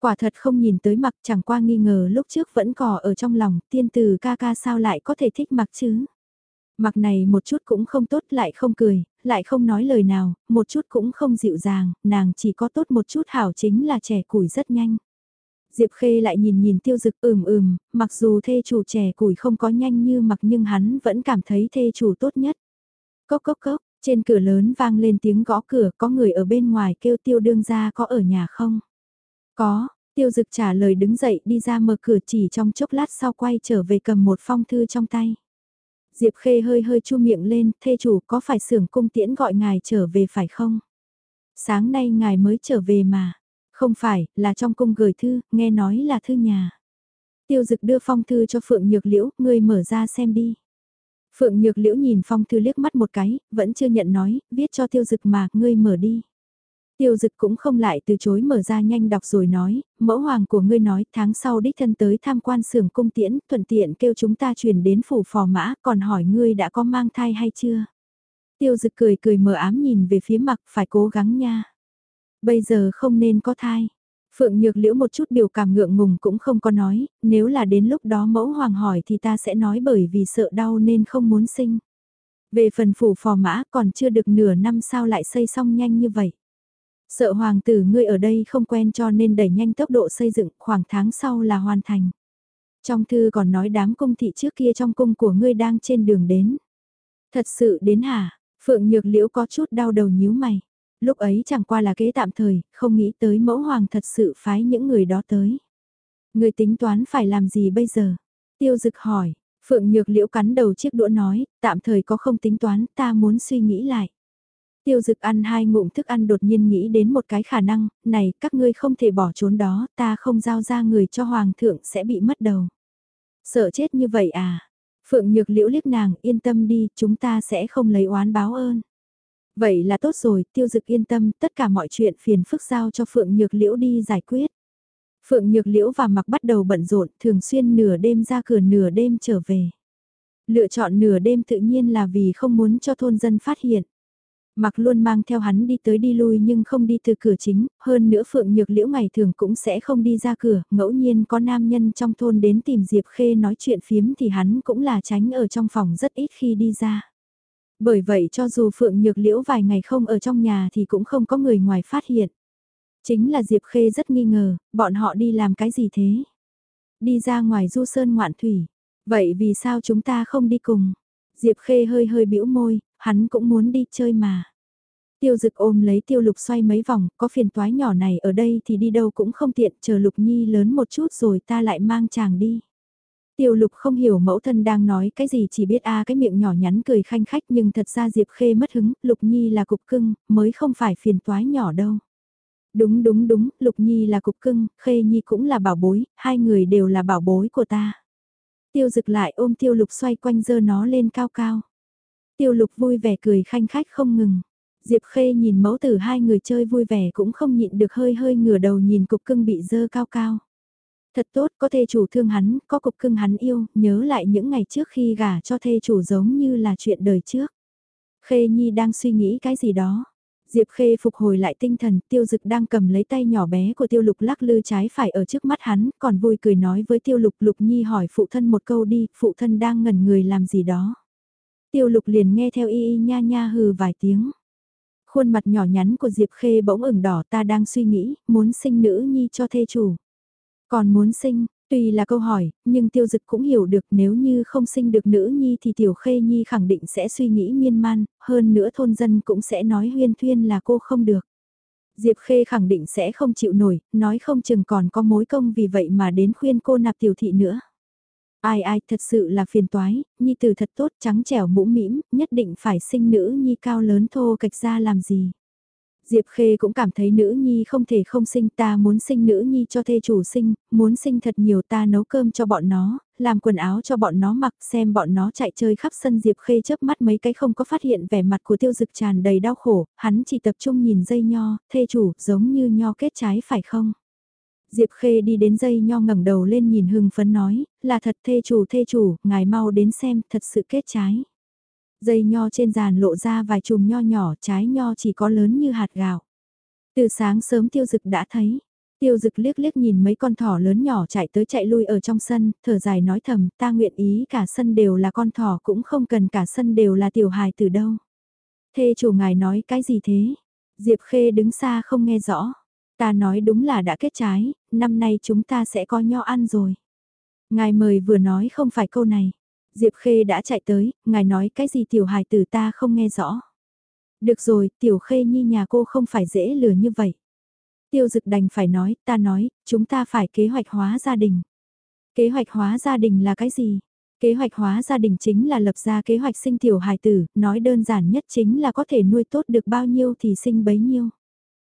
Quả thật không nhìn tới mặc chẳng qua nghi ngờ lúc trước vẫn cò ở trong lòng tiên từ ca ca sao lại có thể thích mặc chứ. Mặc này một chút cũng không tốt lại không cười, lại không nói lời nào, một chút cũng không dịu dàng, nàng chỉ có tốt một chút hảo chính là trẻ củi rất nhanh. Diệp Khê lại nhìn nhìn tiêu dực ừm ừm, mặc dù thê chủ trẻ củi không có nhanh như mặc nhưng hắn vẫn cảm thấy thê chủ tốt nhất. Cốc cốc cốc, trên cửa lớn vang lên tiếng gõ cửa có người ở bên ngoài kêu tiêu đương ra có ở nhà không? Có, tiêu dực trả lời đứng dậy đi ra mở cửa chỉ trong chốc lát sau quay trở về cầm một phong thư trong tay. Diệp Khê hơi hơi chu miệng lên, thê chủ có phải xưởng cung tiễn gọi ngài trở về phải không? Sáng nay ngài mới trở về mà. Không phải, là trong cung gửi thư, nghe nói là thư nhà. Tiêu dực đưa phong thư cho Phượng Nhược Liễu, ngươi mở ra xem đi. Phượng Nhược Liễu nhìn phong thư liếc mắt một cái, vẫn chưa nhận nói, viết cho tiêu dực mà, ngươi mở đi. Tiêu dực cũng không lại từ chối mở ra nhanh đọc rồi nói, mẫu hoàng của ngươi nói tháng sau đích thân tới tham quan xưởng cung tiễn, thuận tiện kêu chúng ta truyền đến phủ phò mã, còn hỏi ngươi đã có mang thai hay chưa? Tiêu dực cười cười mờ ám nhìn về phía mặt, phải cố gắng nha. Bây giờ không nên có thai. Phượng Nhược Liễu một chút biểu cảm ngượng ngùng cũng không có nói, nếu là đến lúc đó mẫu hoàng hỏi thì ta sẽ nói bởi vì sợ đau nên không muốn sinh. Về phần phủ phò mã còn chưa được nửa năm sao lại xây xong nhanh như vậy. Sợ hoàng tử ngươi ở đây không quen cho nên đẩy nhanh tốc độ xây dựng khoảng tháng sau là hoàn thành. Trong thư còn nói đám cung thị trước kia trong cung của ngươi đang trên đường đến. Thật sự đến hả? Phượng Nhược Liễu có chút đau đầu nhíu mày. Lúc ấy chẳng qua là kế tạm thời, không nghĩ tới mẫu hoàng thật sự phái những người đó tới. Người tính toán phải làm gì bây giờ? Tiêu dực hỏi, Phượng Nhược Liễu cắn đầu chiếc đũa nói, tạm thời có không tính toán, ta muốn suy nghĩ lại. Tiêu dực ăn hai ngụm thức ăn đột nhiên nghĩ đến một cái khả năng, này các ngươi không thể bỏ trốn đó, ta không giao ra người cho hoàng thượng sẽ bị mất đầu. Sợ chết như vậy à? Phượng Nhược Liễu liếc nàng yên tâm đi, chúng ta sẽ không lấy oán báo ơn. Vậy là tốt rồi, tiêu dực yên tâm, tất cả mọi chuyện phiền phức giao cho Phượng Nhược Liễu đi giải quyết. Phượng Nhược Liễu và Mặc bắt đầu bận rộn, thường xuyên nửa đêm ra cửa nửa đêm trở về. Lựa chọn nửa đêm tự nhiên là vì không muốn cho thôn dân phát hiện. Mặc luôn mang theo hắn đi tới đi lui nhưng không đi từ cửa chính, hơn nữa Phượng Nhược Liễu ngày thường cũng sẽ không đi ra cửa, ngẫu nhiên có nam nhân trong thôn đến tìm Diệp Khê nói chuyện phiếm thì hắn cũng là tránh ở trong phòng rất ít khi đi ra. Bởi vậy cho dù Phượng Nhược Liễu vài ngày không ở trong nhà thì cũng không có người ngoài phát hiện. Chính là Diệp Khê rất nghi ngờ, bọn họ đi làm cái gì thế? Đi ra ngoài du sơn ngoạn thủy. Vậy vì sao chúng ta không đi cùng? Diệp Khê hơi hơi bĩu môi, hắn cũng muốn đi chơi mà. Tiêu dực ôm lấy tiêu lục xoay mấy vòng, có phiền toái nhỏ này ở đây thì đi đâu cũng không tiện, chờ lục nhi lớn một chút rồi ta lại mang chàng đi. Tiêu lục không hiểu mẫu thân đang nói cái gì chỉ biết a à, cái miệng nhỏ nhắn cười khanh khách nhưng thật ra Diệp Khê mất hứng, lục nhi là cục cưng, mới không phải phiền toái nhỏ đâu. Đúng đúng đúng, lục nhi là cục cưng, khê nhi cũng là bảo bối, hai người đều là bảo bối của ta. Tiêu dực lại ôm tiêu lục xoay quanh dơ nó lên cao cao. Tiêu lục vui vẻ cười khanh khách không ngừng. Diệp Khê nhìn mẫu tử hai người chơi vui vẻ cũng không nhịn được hơi hơi ngửa đầu nhìn cục cưng bị dơ cao cao. Thật tốt, có thê chủ thương hắn, có cục cưng hắn yêu, nhớ lại những ngày trước khi gả cho thê chủ giống như là chuyện đời trước. Khê Nhi đang suy nghĩ cái gì đó. Diệp Khê phục hồi lại tinh thần, tiêu dực đang cầm lấy tay nhỏ bé của tiêu lục lắc lư trái phải ở trước mắt hắn, còn vui cười nói với tiêu lục lục nhi hỏi phụ thân một câu đi, phụ thân đang ngẩn người làm gì đó. Tiêu lục liền nghe theo y y nha nha hừ vài tiếng. Khuôn mặt nhỏ nhắn của Diệp Khê bỗng ửng đỏ ta đang suy nghĩ, muốn sinh nữ nhi cho thê chủ. Còn muốn sinh, Tuy là câu hỏi, nhưng tiêu dực cũng hiểu được nếu như không sinh được nữ nhi thì tiểu khê nhi khẳng định sẽ suy nghĩ miên man, hơn nữa thôn dân cũng sẽ nói huyên thuyên là cô không được. Diệp khê khẳng định sẽ không chịu nổi, nói không chừng còn có mối công vì vậy mà đến khuyên cô nạp tiểu thị nữa. Ai ai thật sự là phiền toái, nhi tử thật tốt trắng trẻo mũ mĩm, nhất định phải sinh nữ nhi cao lớn thô cạch ra làm gì. Diệp Khê cũng cảm thấy nữ nhi không thể không sinh ta muốn sinh nữ nhi cho thê chủ sinh, muốn sinh thật nhiều ta nấu cơm cho bọn nó, làm quần áo cho bọn nó mặc xem bọn nó chạy chơi khắp sân Diệp Khê chớp mắt mấy cái không có phát hiện vẻ mặt của tiêu dực tràn đầy đau khổ, hắn chỉ tập trung nhìn dây nho, thê chủ giống như nho kết trái phải không? Diệp Khê đi đến dây nho ngẩng đầu lên nhìn hưng phấn nói, là thật thê chủ thê chủ, ngài mau đến xem, thật sự kết trái. Dây nho trên giàn lộ ra vài chùm nho nhỏ, trái nho chỉ có lớn như hạt gạo. Từ sáng sớm tiêu dực đã thấy, tiêu dực liếc liếc nhìn mấy con thỏ lớn nhỏ chạy tới chạy lui ở trong sân, thở dài nói thầm, ta nguyện ý cả sân đều là con thỏ cũng không cần cả sân đều là tiểu hài từ đâu. Thê chủ ngài nói cái gì thế? Diệp Khê đứng xa không nghe rõ. Ta nói đúng là đã kết trái, năm nay chúng ta sẽ có nho ăn rồi. Ngài mời vừa nói không phải câu này. Diệp Khê đã chạy tới, ngài nói cái gì tiểu hài tử ta không nghe rõ. Được rồi, tiểu Khê nhi nhà cô không phải dễ lừa như vậy. Tiêu dực đành phải nói, ta nói, chúng ta phải kế hoạch hóa gia đình. Kế hoạch hóa gia đình là cái gì? Kế hoạch hóa gia đình chính là lập ra kế hoạch sinh tiểu hài tử, nói đơn giản nhất chính là có thể nuôi tốt được bao nhiêu thì sinh bấy nhiêu.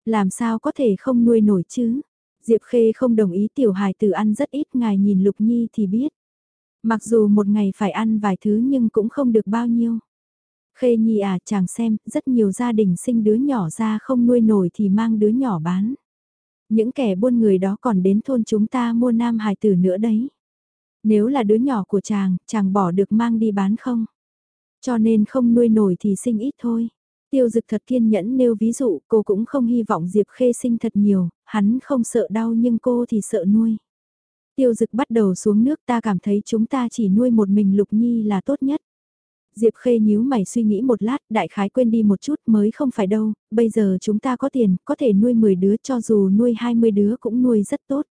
Làm sao có thể không nuôi nổi chứ? Diệp Khê không đồng ý tiểu hài tử ăn rất ít ngài nhìn Lục Nhi thì biết. Mặc dù một ngày phải ăn vài thứ nhưng cũng không được bao nhiêu. Khê Nhi à chàng xem, rất nhiều gia đình sinh đứa nhỏ ra không nuôi nổi thì mang đứa nhỏ bán. Những kẻ buôn người đó còn đến thôn chúng ta mua nam hài tử nữa đấy. Nếu là đứa nhỏ của chàng, chàng bỏ được mang đi bán không? Cho nên không nuôi nổi thì sinh ít thôi. Tiêu dực thật kiên nhẫn nêu ví dụ, cô cũng không hy vọng Diệp Khê sinh thật nhiều, hắn không sợ đau nhưng cô thì sợ nuôi. Tiêu dực bắt đầu xuống nước ta cảm thấy chúng ta chỉ nuôi một mình Lục Nhi là tốt nhất. Diệp Khê nhíu mày suy nghĩ một lát, đại khái quên đi một chút mới không phải đâu, bây giờ chúng ta có tiền, có thể nuôi 10 đứa cho dù nuôi 20 đứa cũng nuôi rất tốt.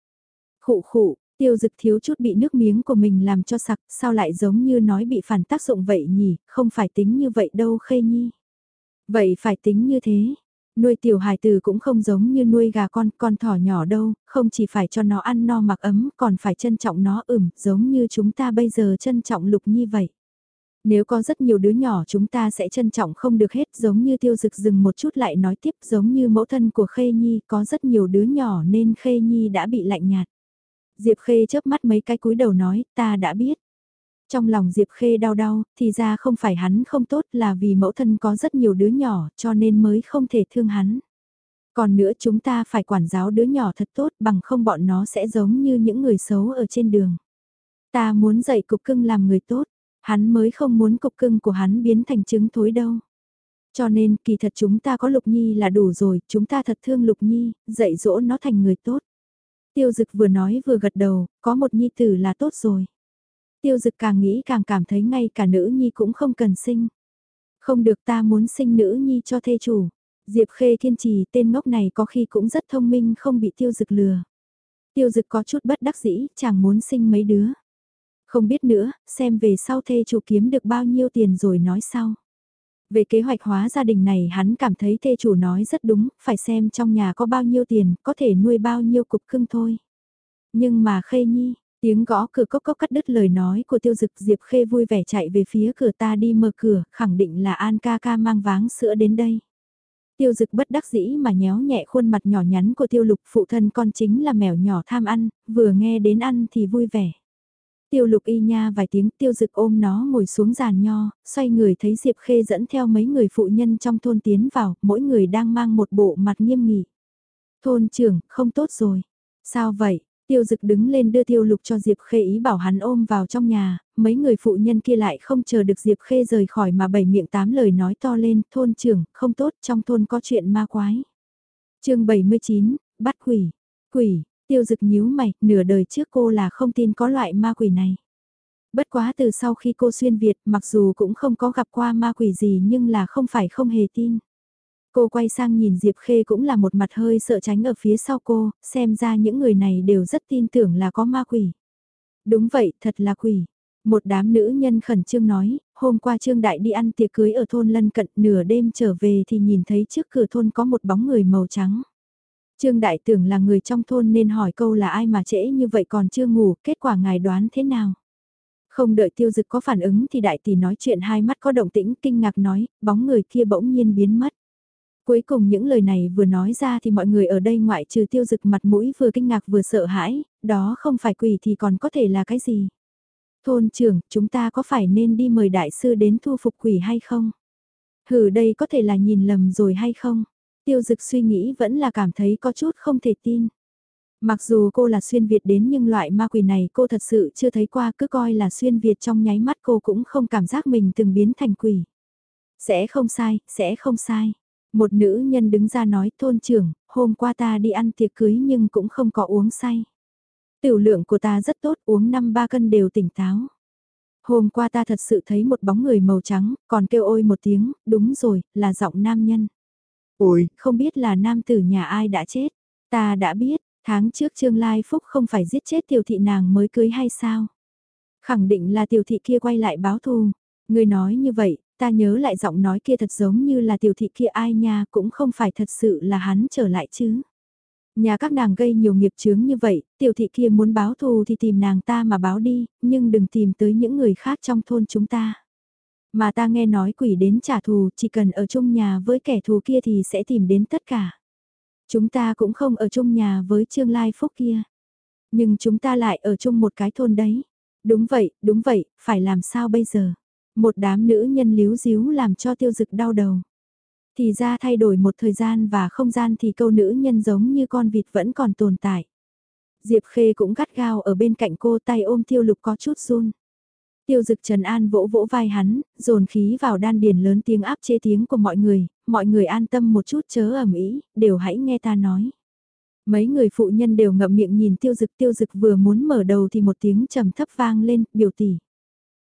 Khụ khụ, tiêu dực thiếu chút bị nước miếng của mình làm cho sặc, sao lại giống như nói bị phản tác dụng vậy nhỉ, không phải tính như vậy đâu Khê Nhi. Vậy phải tính như thế, nuôi tiểu hài tử cũng không giống như nuôi gà con, con thỏ nhỏ đâu, không chỉ phải cho nó ăn no mặc ấm, còn phải trân trọng nó ửm, giống như chúng ta bây giờ trân trọng lục nhi vậy. Nếu có rất nhiều đứa nhỏ chúng ta sẽ trân trọng không được hết giống như tiêu dực dừng một chút lại nói tiếp giống như mẫu thân của Khê Nhi có rất nhiều đứa nhỏ nên Khê Nhi đã bị lạnh nhạt. Diệp Khê chớp mắt mấy cái cúi đầu nói ta đã biết. Trong lòng Diệp Khê đau đau, thì ra không phải hắn không tốt là vì mẫu thân có rất nhiều đứa nhỏ cho nên mới không thể thương hắn. Còn nữa chúng ta phải quản giáo đứa nhỏ thật tốt bằng không bọn nó sẽ giống như những người xấu ở trên đường. Ta muốn dạy cục cưng làm người tốt, hắn mới không muốn cục cưng của hắn biến thành trứng thối đâu. Cho nên kỳ thật chúng ta có Lục Nhi là đủ rồi, chúng ta thật thương Lục Nhi, dạy dỗ nó thành người tốt. Tiêu dực vừa nói vừa gật đầu, có một Nhi tử là tốt rồi. Tiêu dực càng nghĩ càng cảm thấy ngay cả nữ nhi cũng không cần sinh. Không được ta muốn sinh nữ nhi cho thê chủ. Diệp Khê kiên trì tên ngốc này có khi cũng rất thông minh không bị tiêu dực lừa. Tiêu dực có chút bất đắc dĩ, chẳng muốn sinh mấy đứa. Không biết nữa, xem về sau thê chủ kiếm được bao nhiêu tiền rồi nói sau. Về kế hoạch hóa gia đình này hắn cảm thấy thê chủ nói rất đúng, phải xem trong nhà có bao nhiêu tiền, có thể nuôi bao nhiêu cục cưng thôi. Nhưng mà Khê Nhi, Tiếng gõ cửa cốc cốc cắt đứt lời nói của tiêu dực Diệp Khê vui vẻ chạy về phía cửa ta đi mở cửa, khẳng định là An ca ca mang váng sữa đến đây. Tiêu dực bất đắc dĩ mà nhéo nhẹ khuôn mặt nhỏ nhắn của tiêu lục phụ thân con chính là mèo nhỏ tham ăn, vừa nghe đến ăn thì vui vẻ. Tiêu lục y nha vài tiếng tiêu dực ôm nó ngồi xuống giàn nho, xoay người thấy Diệp Khê dẫn theo mấy người phụ nhân trong thôn tiến vào, mỗi người đang mang một bộ mặt nghiêm nghị. Thôn trưởng, không tốt rồi. Sao vậy? Tiêu dực đứng lên đưa tiêu lục cho Diệp Khê ý bảo hắn ôm vào trong nhà, mấy người phụ nhân kia lại không chờ được Diệp Khê rời khỏi mà bảy miệng tám lời nói to lên, thôn trưởng, không tốt, trong thôn có chuyện ma quái. chương 79, bắt quỷ, quỷ, tiêu dực nhíu mày, nửa đời trước cô là không tin có loại ma quỷ này. Bất quá từ sau khi cô xuyên Việt mặc dù cũng không có gặp qua ma quỷ gì nhưng là không phải không hề tin. Cô quay sang nhìn Diệp Khê cũng là một mặt hơi sợ tránh ở phía sau cô, xem ra những người này đều rất tin tưởng là có ma quỷ. Đúng vậy, thật là quỷ. Một đám nữ nhân khẩn trương nói, hôm qua Trương Đại đi ăn tiệc cưới ở thôn lân cận nửa đêm trở về thì nhìn thấy trước cửa thôn có một bóng người màu trắng. Trương Đại tưởng là người trong thôn nên hỏi câu là ai mà trễ như vậy còn chưa ngủ, kết quả ngài đoán thế nào? Không đợi tiêu dực có phản ứng thì đại tỷ nói chuyện hai mắt có động tĩnh kinh ngạc nói, bóng người kia bỗng nhiên biến mất. Cuối cùng những lời này vừa nói ra thì mọi người ở đây ngoại trừ tiêu dực mặt mũi vừa kinh ngạc vừa sợ hãi, đó không phải quỷ thì còn có thể là cái gì. Thôn trưởng, chúng ta có phải nên đi mời đại sư đến thu phục quỷ hay không? Hử đây có thể là nhìn lầm rồi hay không? Tiêu dực suy nghĩ vẫn là cảm thấy có chút không thể tin. Mặc dù cô là xuyên Việt đến nhưng loại ma quỷ này cô thật sự chưa thấy qua cứ coi là xuyên Việt trong nháy mắt cô cũng không cảm giác mình từng biến thành quỷ. Sẽ không sai, sẽ không sai. Một nữ nhân đứng ra nói thôn trưởng, hôm qua ta đi ăn tiệc cưới nhưng cũng không có uống say. Tiểu lượng của ta rất tốt uống 5-3 cân đều tỉnh táo. Hôm qua ta thật sự thấy một bóng người màu trắng, còn kêu ôi một tiếng, đúng rồi, là giọng nam nhân. Ôi, không biết là nam tử nhà ai đã chết. Ta đã biết, tháng trước Trương Lai Phúc không phải giết chết tiểu thị nàng mới cưới hay sao? Khẳng định là tiểu thị kia quay lại báo thù. Người nói như vậy, Ta nhớ lại giọng nói kia thật giống như là tiểu thị kia ai nha cũng không phải thật sự là hắn trở lại chứ. Nhà các nàng gây nhiều nghiệp chướng như vậy, tiểu thị kia muốn báo thù thì tìm nàng ta mà báo đi, nhưng đừng tìm tới những người khác trong thôn chúng ta. Mà ta nghe nói quỷ đến trả thù, chỉ cần ở chung nhà với kẻ thù kia thì sẽ tìm đến tất cả. Chúng ta cũng không ở chung nhà với Trương Lai Phúc kia. Nhưng chúng ta lại ở chung một cái thôn đấy. Đúng vậy, đúng vậy, phải làm sao bây giờ? Một đám nữ nhân líu díu làm cho tiêu dực đau đầu. Thì ra thay đổi một thời gian và không gian thì câu nữ nhân giống như con vịt vẫn còn tồn tại. Diệp Khê cũng gắt gao ở bên cạnh cô tay ôm tiêu lục có chút run. Tiêu dực Trần An vỗ vỗ vai hắn, dồn khí vào đan điền lớn tiếng áp chế tiếng của mọi người, mọi người an tâm một chút chớ ẩm ý, đều hãy nghe ta nói. Mấy người phụ nhân đều ngậm miệng nhìn tiêu dực tiêu dực vừa muốn mở đầu thì một tiếng trầm thấp vang lên, biểu tỷ.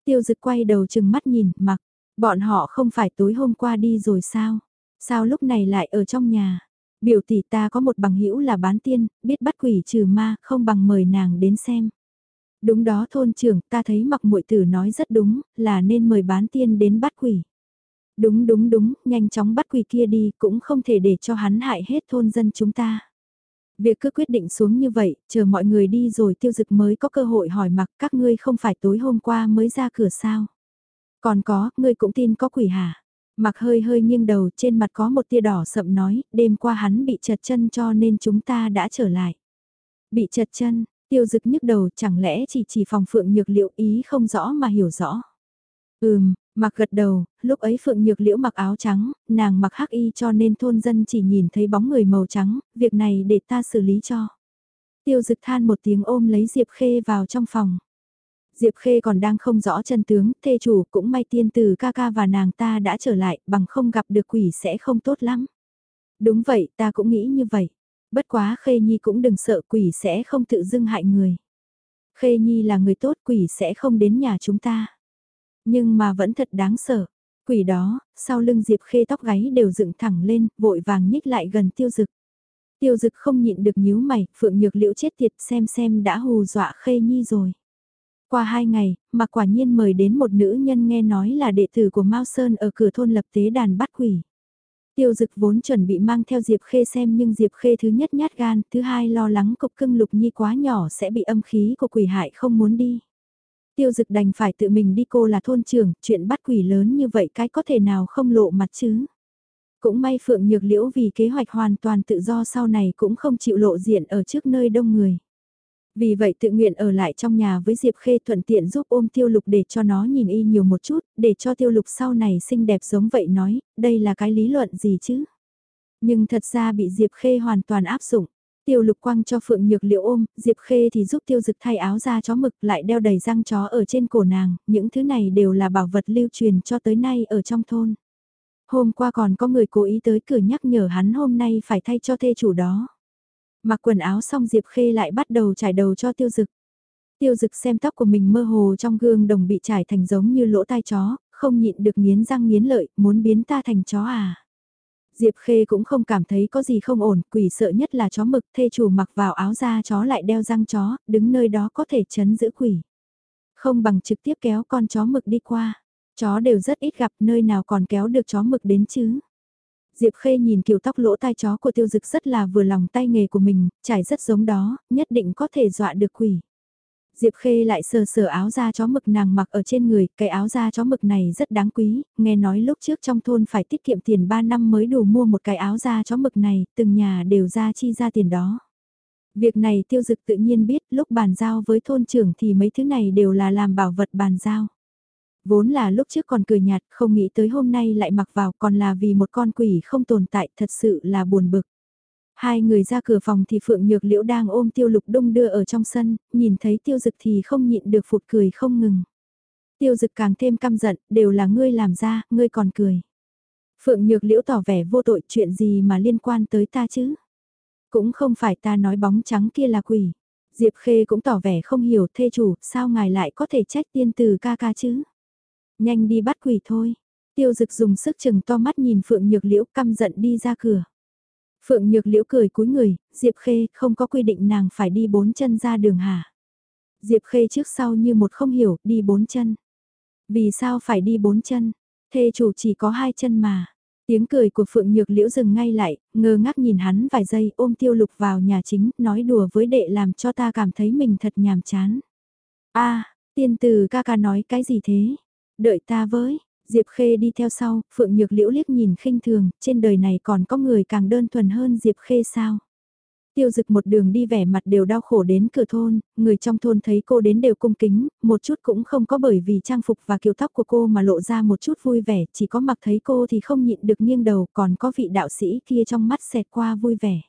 Tiêu dực quay đầu chừng mắt nhìn, mặc, bọn họ không phải tối hôm qua đi rồi sao? Sao lúc này lại ở trong nhà? Biểu tỷ ta có một bằng hữu là bán tiên, biết bắt quỷ trừ ma, không bằng mời nàng đến xem. Đúng đó thôn trưởng, ta thấy mặc muội tử nói rất đúng, là nên mời bán tiên đến bắt quỷ. Đúng đúng đúng, nhanh chóng bắt quỷ kia đi, cũng không thể để cho hắn hại hết thôn dân chúng ta. Việc cứ quyết định xuống như vậy, chờ mọi người đi rồi tiêu dực mới có cơ hội hỏi mặc các ngươi không phải tối hôm qua mới ra cửa sao. Còn có, ngươi cũng tin có quỷ hả? Mặc hơi hơi nghiêng đầu trên mặt có một tia đỏ sậm nói, đêm qua hắn bị chật chân cho nên chúng ta đã trở lại. Bị chật chân, tiêu dực nhức đầu chẳng lẽ chỉ chỉ phòng phượng nhược liệu ý không rõ mà hiểu rõ. Ừm, mặc gật đầu, lúc ấy phượng nhược liễu mặc áo trắng, nàng mặc hắc y cho nên thôn dân chỉ nhìn thấy bóng người màu trắng, việc này để ta xử lý cho. Tiêu dực than một tiếng ôm lấy Diệp Khê vào trong phòng. Diệp Khê còn đang không rõ chân tướng, thê chủ cũng may tiên từ ca ca và nàng ta đã trở lại, bằng không gặp được quỷ sẽ không tốt lắm. Đúng vậy, ta cũng nghĩ như vậy. Bất quá Khê Nhi cũng đừng sợ quỷ sẽ không tự dưng hại người. Khê Nhi là người tốt quỷ sẽ không đến nhà chúng ta. Nhưng mà vẫn thật đáng sợ. Quỷ đó, sau lưng Diệp Khê tóc gáy đều dựng thẳng lên, vội vàng nhích lại gần tiêu dực. Tiêu dực không nhịn được nhíu mày, phượng nhược liễu chết tiệt xem xem đã hù dọa Khê Nhi rồi. Qua hai ngày, mà quả nhiên mời đến một nữ nhân nghe nói là đệ tử của Mao Sơn ở cửa thôn lập tế đàn bắt quỷ. Tiêu dực vốn chuẩn bị mang theo Diệp Khê xem nhưng Diệp Khê thứ nhất nhát gan, thứ hai lo lắng cục cưng lục nhi quá nhỏ sẽ bị âm khí của quỷ hại không muốn đi. Tiêu dực đành phải tự mình đi cô là thôn trưởng, chuyện bắt quỷ lớn như vậy cái có thể nào không lộ mặt chứ. Cũng may Phượng Nhược Liễu vì kế hoạch hoàn toàn tự do sau này cũng không chịu lộ diện ở trước nơi đông người. Vì vậy tự nguyện ở lại trong nhà với Diệp Khê thuận tiện giúp ôm tiêu lục để cho nó nhìn y nhiều một chút, để cho tiêu lục sau này xinh đẹp giống vậy nói, đây là cái lý luận gì chứ? Nhưng thật ra bị Diệp Khê hoàn toàn áp dụng. Tiêu lục quăng cho Phượng Nhược Liệu ôm, Diệp Khê thì giúp tiêu dực thay áo ra chó mực lại đeo đầy răng chó ở trên cổ nàng, những thứ này đều là bảo vật lưu truyền cho tới nay ở trong thôn. Hôm qua còn có người cố ý tới cửa nhắc nhở hắn hôm nay phải thay cho thê chủ đó. Mặc quần áo xong Diệp Khê lại bắt đầu trải đầu cho tiêu dực. Tiêu dực xem tóc của mình mơ hồ trong gương đồng bị trải thành giống như lỗ tai chó, không nhịn được nghiến răng nghiến lợi, muốn biến ta thành chó à. Diệp Khê cũng không cảm thấy có gì không ổn, quỷ sợ nhất là chó mực, thê chủ mặc vào áo da chó lại đeo răng chó, đứng nơi đó có thể chấn giữ quỷ. Không bằng trực tiếp kéo con chó mực đi qua. Chó đều rất ít gặp nơi nào còn kéo được chó mực đến chứ. Diệp Khê nhìn kiểu tóc lỗ tai chó của tiêu dực rất là vừa lòng tay nghề của mình, trải rất giống đó, nhất định có thể dọa được quỷ. Diệp Khê lại sờ sờ áo da chó mực nàng mặc ở trên người, cái áo da chó mực này rất đáng quý, nghe nói lúc trước trong thôn phải tiết kiệm tiền 3 năm mới đủ mua một cái áo da chó mực này, từng nhà đều ra chi ra tiền đó. Việc này tiêu dực tự nhiên biết, lúc bàn giao với thôn trưởng thì mấy thứ này đều là làm bảo vật bàn giao. Vốn là lúc trước còn cười nhạt, không nghĩ tới hôm nay lại mặc vào còn là vì một con quỷ không tồn tại, thật sự là buồn bực. Hai người ra cửa phòng thì Phượng Nhược Liễu đang ôm Tiêu Lục Đông đưa ở trong sân, nhìn thấy Tiêu Dực thì không nhịn được phụt cười không ngừng. Tiêu Dực càng thêm căm giận, đều là ngươi làm ra, ngươi còn cười. Phượng Nhược Liễu tỏ vẻ vô tội chuyện gì mà liên quan tới ta chứ. Cũng không phải ta nói bóng trắng kia là quỷ. Diệp Khê cũng tỏ vẻ không hiểu thê chủ, sao ngài lại có thể trách tiên từ ca ca chứ. Nhanh đi bắt quỷ thôi. Tiêu dực dùng sức chừng to mắt nhìn Phượng Nhược Liễu căm giận đi ra cửa. Phượng Nhược Liễu cười cúi người, Diệp Khê không có quy định nàng phải đi bốn chân ra đường hả. Diệp Khê trước sau như một không hiểu, đi bốn chân. Vì sao phải đi bốn chân? Thê chủ chỉ có hai chân mà. Tiếng cười của Phượng Nhược Liễu dừng ngay lại, ngơ ngác nhìn hắn vài giây ôm tiêu lục vào nhà chính, nói đùa với đệ làm cho ta cảm thấy mình thật nhàm chán. a tiên từ ca ca nói cái gì thế? Đợi ta với, Diệp Khê đi theo sau, Phượng Nhược Liễu liếc nhìn khinh thường, trên đời này còn có người càng đơn thuần hơn Diệp Khê sao? Tiêu dực một đường đi vẻ mặt đều đau khổ đến cửa thôn, người trong thôn thấy cô đến đều cung kính, một chút cũng không có bởi vì trang phục và kiểu tóc của cô mà lộ ra một chút vui vẻ, chỉ có mặc thấy cô thì không nhịn được nghiêng đầu, còn có vị đạo sĩ kia trong mắt xẹt qua vui vẻ.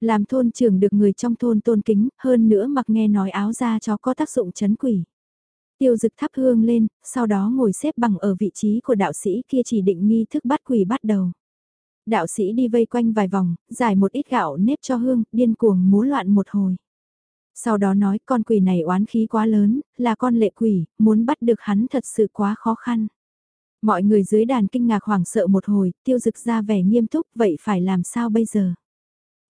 Làm thôn trưởng được người trong thôn tôn kính, hơn nữa mặc nghe nói áo da chó có tác dụng chấn quỷ. Tiêu dực thắp hương lên, sau đó ngồi xếp bằng ở vị trí của đạo sĩ kia chỉ định nghi thức bắt quỷ bắt đầu. Đạo sĩ đi vây quanh vài vòng, giải một ít gạo nếp cho hương, điên cuồng múa loạn một hồi. Sau đó nói con quỷ này oán khí quá lớn, là con lệ quỷ, muốn bắt được hắn thật sự quá khó khăn. Mọi người dưới đàn kinh ngạc hoảng sợ một hồi, tiêu dực ra vẻ nghiêm túc, vậy phải làm sao bây giờ?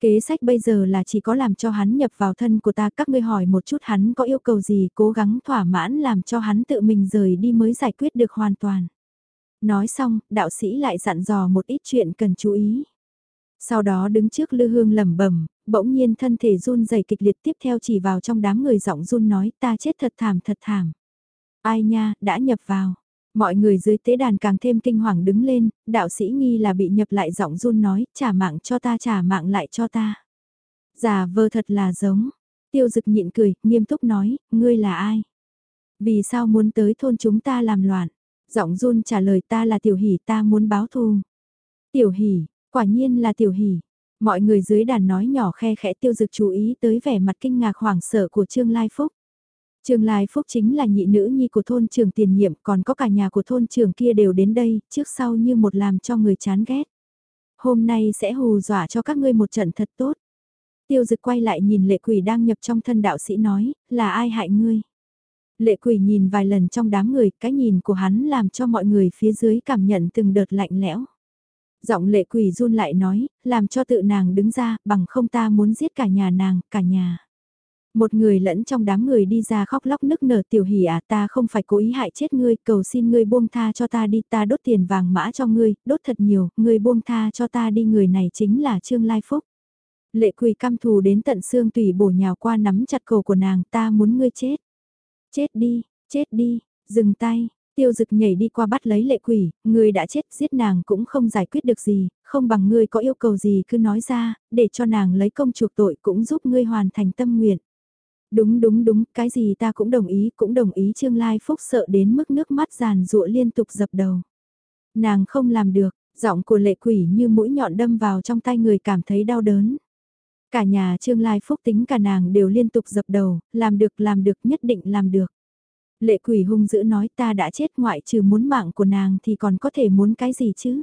Kế sách bây giờ là chỉ có làm cho hắn nhập vào thân của ta, các ngươi hỏi một chút hắn có yêu cầu gì, cố gắng thỏa mãn làm cho hắn tự mình rời đi mới giải quyết được hoàn toàn. Nói xong, đạo sĩ lại dặn dò một ít chuyện cần chú ý. Sau đó đứng trước lư hương lẩm bẩm, bỗng nhiên thân thể run rẩy kịch liệt tiếp theo chỉ vào trong đám người giọng run nói ta chết thật thảm thật thảm. Ai nha, đã nhập vào. Mọi người dưới tế đàn càng thêm kinh hoàng đứng lên, đạo sĩ nghi là bị nhập lại giọng run nói, trả mạng cho ta trả mạng lại cho ta. Giả vờ thật là giống. Tiêu dực nhịn cười, nghiêm túc nói, ngươi là ai? Vì sao muốn tới thôn chúng ta làm loạn? Giọng run trả lời ta là tiểu hỷ ta muốn báo thù. Tiểu hỷ, quả nhiên là tiểu hỷ. Mọi người dưới đàn nói nhỏ khe khẽ tiêu dực chú ý tới vẻ mặt kinh ngạc hoảng sợ của Trương Lai Phúc. Trường Lai Phúc chính là nhị nữ nhi của thôn trường tiền nhiệm còn có cả nhà của thôn trường kia đều đến đây trước sau như một làm cho người chán ghét. Hôm nay sẽ hù dọa cho các ngươi một trận thật tốt. Tiêu dực quay lại nhìn lệ quỷ đang nhập trong thân đạo sĩ nói, là ai hại ngươi? Lệ quỷ nhìn vài lần trong đám người, cái nhìn của hắn làm cho mọi người phía dưới cảm nhận từng đợt lạnh lẽo. Giọng lệ quỷ run lại nói, làm cho tự nàng đứng ra, bằng không ta muốn giết cả nhà nàng, cả nhà. Một người lẫn trong đám người đi ra khóc lóc nức nở tiểu hỉ à ta không phải cố ý hại chết ngươi, cầu xin ngươi buông tha cho ta đi ta đốt tiền vàng mã cho ngươi, đốt thật nhiều, ngươi buông tha cho ta đi người này chính là Trương Lai Phúc. Lệ quỳ căm thù đến tận xương tùy bổ nhào qua nắm chặt cổ của nàng ta muốn ngươi chết. Chết đi, chết đi, dừng tay, tiêu dực nhảy đi qua bắt lấy lệ quỷ, ngươi đã chết giết nàng cũng không giải quyết được gì, không bằng ngươi có yêu cầu gì cứ nói ra, để cho nàng lấy công chuộc tội cũng giúp ngươi hoàn thành tâm nguyện. Đúng đúng đúng, cái gì ta cũng đồng ý, cũng đồng ý Trương Lai Phúc sợ đến mức nước mắt giàn rụa liên tục dập đầu. Nàng không làm được, giọng của lệ quỷ như mũi nhọn đâm vào trong tay người cảm thấy đau đớn. Cả nhà Trương Lai Phúc tính cả nàng đều liên tục dập đầu, làm được làm được nhất định làm được. Lệ quỷ hung dữ nói ta đã chết ngoại trừ muốn mạng của nàng thì còn có thể muốn cái gì chứ?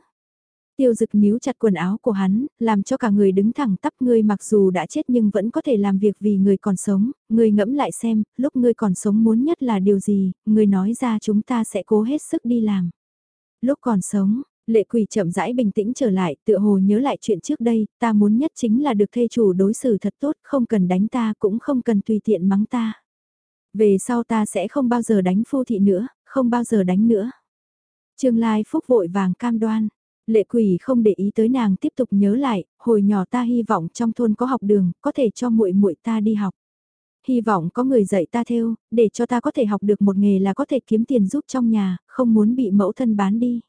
Tiêu dực níu chặt quần áo của hắn, làm cho cả người đứng thẳng tắp ngươi mặc dù đã chết nhưng vẫn có thể làm việc vì người còn sống, ngươi ngẫm lại xem, lúc ngươi còn sống muốn nhất là điều gì, ngươi nói ra chúng ta sẽ cố hết sức đi làm. Lúc còn sống, lệ quỳ chậm rãi bình tĩnh trở lại, tựa hồ nhớ lại chuyện trước đây, ta muốn nhất chính là được thê chủ đối xử thật tốt, không cần đánh ta cũng không cần tùy tiện mắng ta. Về sau ta sẽ không bao giờ đánh phu thị nữa, không bao giờ đánh nữa. Trương Lai Phúc vội vàng cam đoan. Lệ quỷ không để ý tới nàng tiếp tục nhớ lại, hồi nhỏ ta hy vọng trong thôn có học đường, có thể cho muội muội ta đi học. Hy vọng có người dạy ta theo, để cho ta có thể học được một nghề là có thể kiếm tiền giúp trong nhà, không muốn bị mẫu thân bán đi.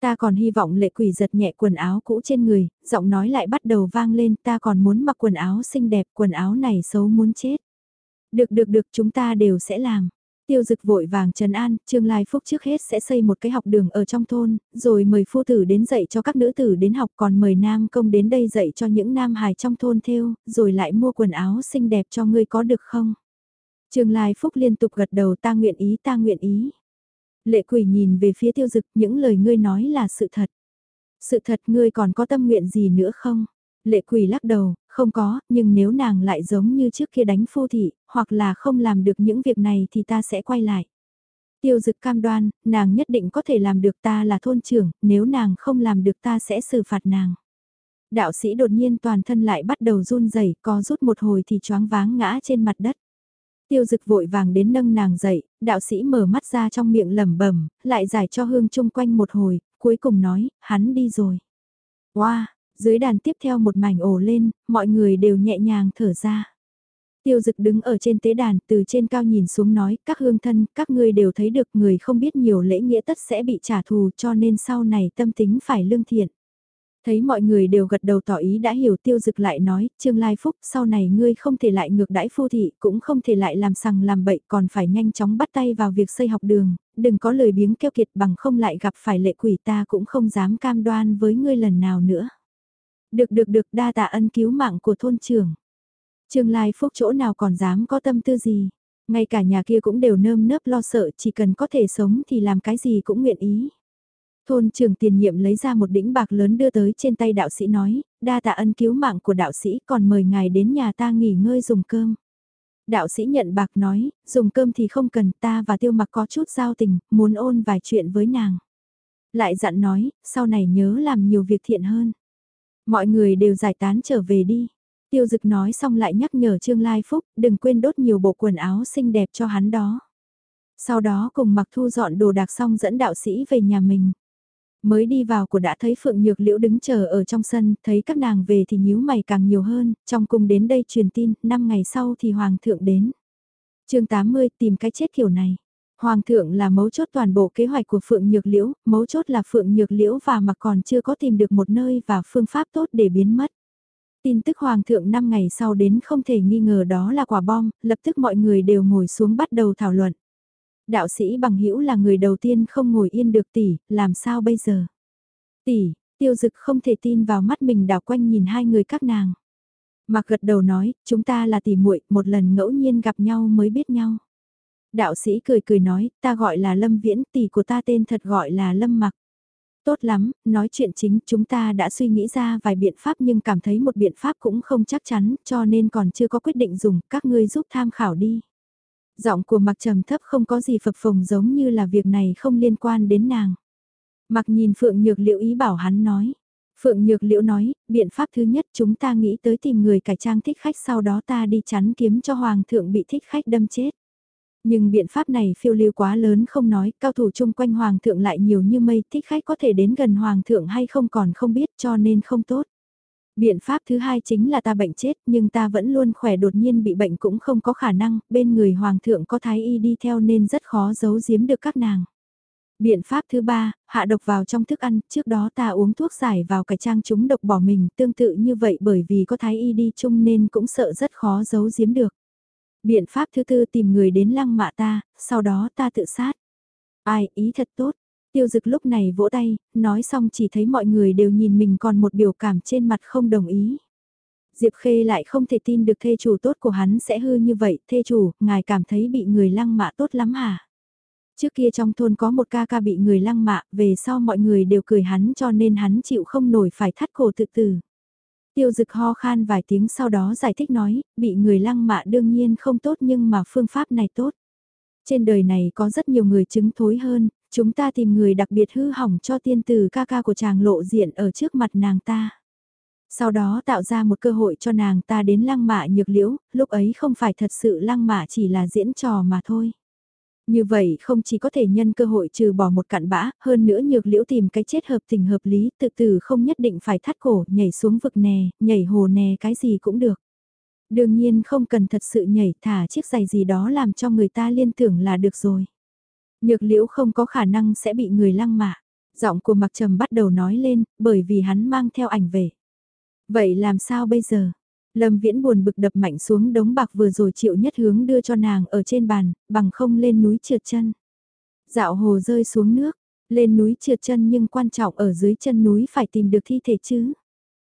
Ta còn hy vọng lệ quỷ giật nhẹ quần áo cũ trên người, giọng nói lại bắt đầu vang lên ta còn muốn mặc quần áo xinh đẹp, quần áo này xấu muốn chết. Được được được chúng ta đều sẽ làm. Tiêu dực vội vàng trần an, Trương Lai Phúc trước hết sẽ xây một cái học đường ở trong thôn, rồi mời phu tử đến dạy cho các nữ tử đến học còn mời nam công đến đây dạy cho những nam hài trong thôn theo, rồi lại mua quần áo xinh đẹp cho ngươi có được không? Trương Lai Phúc liên tục gật đầu ta nguyện ý ta nguyện ý. Lệ quỷ nhìn về phía tiêu dực những lời ngươi nói là sự thật. Sự thật ngươi còn có tâm nguyện gì nữa không? Lệ quỷ lắc đầu, không có, nhưng nếu nàng lại giống như trước kia đánh phu thị, hoặc là không làm được những việc này thì ta sẽ quay lại. Tiêu dực cam đoan, nàng nhất định có thể làm được ta là thôn trưởng, nếu nàng không làm được ta sẽ xử phạt nàng. Đạo sĩ đột nhiên toàn thân lại bắt đầu run rẩy, có rút một hồi thì choáng váng ngã trên mặt đất. Tiêu dực vội vàng đến nâng nàng dậy, đạo sĩ mở mắt ra trong miệng lẩm bẩm, lại giải cho hương chung quanh một hồi, cuối cùng nói, hắn đi rồi. Wow, dưới đàn tiếp theo một mảnh ổ lên, mọi người đều nhẹ nhàng thở ra. Tiêu dực đứng ở trên tế đàn, từ trên cao nhìn xuống nói, các hương thân, các ngươi đều thấy được người không biết nhiều lễ nghĩa tất sẽ bị trả thù cho nên sau này tâm tính phải lương thiện. Thấy mọi người đều gật đầu tỏ ý đã hiểu tiêu dực lại nói, Trương Lai Phúc, sau này ngươi không thể lại ngược đãi phu thị, cũng không thể lại làm sằng làm bậy, còn phải nhanh chóng bắt tay vào việc xây học đường, đừng có lời biếng keo kiệt bằng không lại gặp phải lệ quỷ ta cũng không dám cam đoan với ngươi lần nào nữa. Được được được đa tạ ân cứu mạng của thôn trưởng. Trương Lai Phúc chỗ nào còn dám có tâm tư gì. Ngay cả nhà kia cũng đều nơm nớp lo sợ chỉ cần có thể sống thì làm cái gì cũng nguyện ý. Thôn trường tiền nhiệm lấy ra một đĩnh bạc lớn đưa tới trên tay đạo sĩ nói, đa tạ ân cứu mạng của đạo sĩ còn mời ngài đến nhà ta nghỉ ngơi dùng cơm. Đạo sĩ nhận bạc nói, dùng cơm thì không cần ta và tiêu mặc có chút giao tình, muốn ôn vài chuyện với nàng. Lại dặn nói, sau này nhớ làm nhiều việc thiện hơn. Mọi người đều giải tán trở về đi. Tiêu dực nói xong lại nhắc nhở Trương Lai Phúc, đừng quên đốt nhiều bộ quần áo xinh đẹp cho hắn đó. Sau đó cùng mặc thu dọn đồ đạc xong dẫn đạo sĩ về nhà mình. Mới đi vào của đã thấy Phượng Nhược Liễu đứng chờ ở trong sân, thấy các nàng về thì nhíu mày càng nhiều hơn, trong cùng đến đây truyền tin, 5 ngày sau thì Hoàng thượng đến. chương 80 tìm cái chết kiểu này. Hoàng thượng là mấu chốt toàn bộ kế hoạch của Phượng Nhược Liễu, mấu chốt là Phượng Nhược Liễu và mặc còn chưa có tìm được một nơi và phương pháp tốt để biến mất. Tin tức Hoàng thượng 5 ngày sau đến không thể nghi ngờ đó là quả bom, lập tức mọi người đều ngồi xuống bắt đầu thảo luận. Đạo sĩ bằng hữu là người đầu tiên không ngồi yên được tỷ, làm sao bây giờ? Tỷ, tiêu dực không thể tin vào mắt mình đảo quanh nhìn hai người các nàng. mạc gật đầu nói, chúng ta là tỷ muội, một lần ngẫu nhiên gặp nhau mới biết nhau. Đạo sĩ cười cười nói, ta gọi là Lâm Viễn, tỷ của ta tên thật gọi là Lâm Mặc. Tốt lắm, nói chuyện chính chúng ta đã suy nghĩ ra vài biện pháp nhưng cảm thấy một biện pháp cũng không chắc chắn cho nên còn chưa có quyết định dùng, các ngươi giúp tham khảo đi. Giọng của mặc trầm thấp không có gì phập phồng giống như là việc này không liên quan đến nàng. Mặc nhìn Phượng Nhược Liễu ý bảo hắn nói. Phượng Nhược Liễu nói, biện pháp thứ nhất chúng ta nghĩ tới tìm người cải trang thích khách sau đó ta đi chắn kiếm cho Hoàng thượng bị thích khách đâm chết. Nhưng biện pháp này phiêu lưu quá lớn không nói, cao thủ chung quanh Hoàng thượng lại nhiều như mây, thích khách có thể đến gần Hoàng thượng hay không còn không biết cho nên không tốt. Biện pháp thứ hai chính là ta bệnh chết nhưng ta vẫn luôn khỏe đột nhiên bị bệnh cũng không có khả năng, bên người hoàng thượng có thái y đi theo nên rất khó giấu giếm được các nàng. Biện pháp thứ ba, hạ độc vào trong thức ăn, trước đó ta uống thuốc giải vào cải trang chúng độc bỏ mình, tương tự như vậy bởi vì có thái y đi chung nên cũng sợ rất khó giấu giếm được. Biện pháp thứ tư tìm người đến lăng mạ ta, sau đó ta tự sát. Ai, ý thật tốt, Tiêu dực lúc này vỗ tay, nói xong chỉ thấy mọi người đều nhìn mình còn một biểu cảm trên mặt không đồng ý. Diệp Khê lại không thể tin được thê chủ tốt của hắn sẽ hư như vậy, thê chủ, ngài cảm thấy bị người lăng mạ tốt lắm hả? Trước kia trong thôn có một ca ca bị người lăng mạ, về sau mọi người đều cười hắn cho nên hắn chịu không nổi phải thắt cổ tự tử. Tiêu dực ho khan vài tiếng sau đó giải thích nói, bị người lăng mạ đương nhiên không tốt nhưng mà phương pháp này tốt. Trên đời này có rất nhiều người chứng thối hơn, Chúng ta tìm người đặc biệt hư hỏng cho tiên tử ca ca của chàng lộ diện ở trước mặt nàng ta. Sau đó tạo ra một cơ hội cho nàng ta đến lăng mạ nhược liễu, lúc ấy không phải thật sự lăng mạ chỉ là diễn trò mà thôi. Như vậy không chỉ có thể nhân cơ hội trừ bỏ một cặn bã, hơn nữa nhược liễu tìm cái chết hợp tình hợp lý, tự tử không nhất định phải thắt cổ, nhảy xuống vực nè, nhảy hồ nè cái gì cũng được. Đương nhiên không cần thật sự nhảy thả chiếc giày gì đó làm cho người ta liên tưởng là được rồi. Nhược liễu không có khả năng sẽ bị người lăng mạ. Giọng của Mạc trầm bắt đầu nói lên, bởi vì hắn mang theo ảnh về. Vậy làm sao bây giờ? Lâm viễn buồn bực đập mạnh xuống đống bạc vừa rồi chịu nhất hướng đưa cho nàng ở trên bàn, bằng không lên núi trượt chân. Dạo hồ rơi xuống nước, lên núi trượt chân nhưng quan trọng ở dưới chân núi phải tìm được thi thể chứ.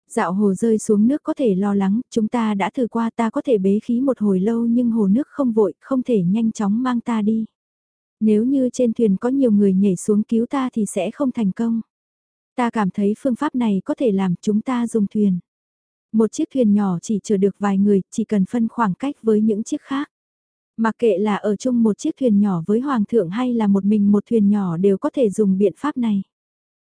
Dạo hồ rơi xuống nước có thể lo lắng, chúng ta đã thử qua ta có thể bế khí một hồi lâu nhưng hồ nước không vội, không thể nhanh chóng mang ta đi. Nếu như trên thuyền có nhiều người nhảy xuống cứu ta thì sẽ không thành công. Ta cảm thấy phương pháp này có thể làm chúng ta dùng thuyền. Một chiếc thuyền nhỏ chỉ chở được vài người, chỉ cần phân khoảng cách với những chiếc khác. Mặc kệ là ở chung một chiếc thuyền nhỏ với hoàng thượng hay là một mình một thuyền nhỏ đều có thể dùng biện pháp này.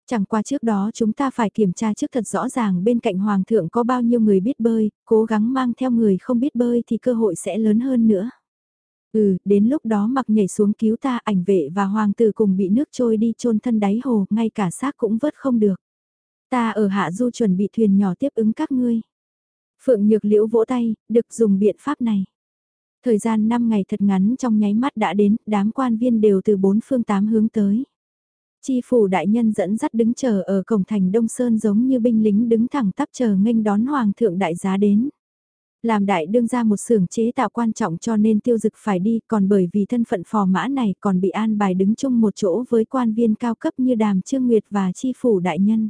Chẳng qua trước đó chúng ta phải kiểm tra trước thật rõ ràng bên cạnh hoàng thượng có bao nhiêu người biết bơi, cố gắng mang theo người không biết bơi thì cơ hội sẽ lớn hơn nữa. Ừ, đến lúc đó mặc nhảy xuống cứu ta ảnh vệ và hoàng tử cùng bị nước trôi đi chôn thân đáy hồ, ngay cả xác cũng vớt không được. Ta ở hạ du chuẩn bị thuyền nhỏ tiếp ứng các ngươi. Phượng Nhược Liễu vỗ tay, được dùng biện pháp này. Thời gian 5 ngày thật ngắn trong nháy mắt đã đến, đám quan viên đều từ bốn phương tám hướng tới. Chi phủ đại nhân dẫn dắt đứng chờ ở cổng thành Đông Sơn giống như binh lính đứng thẳng tắp chờ nghênh đón hoàng thượng đại giá đến. Làm đại đương ra một xưởng chế tạo quan trọng cho nên tiêu dực phải đi, còn bởi vì thân phận phò mã này còn bị an bài đứng chung một chỗ với quan viên cao cấp như đàm trương nguyệt và chi phủ đại nhân.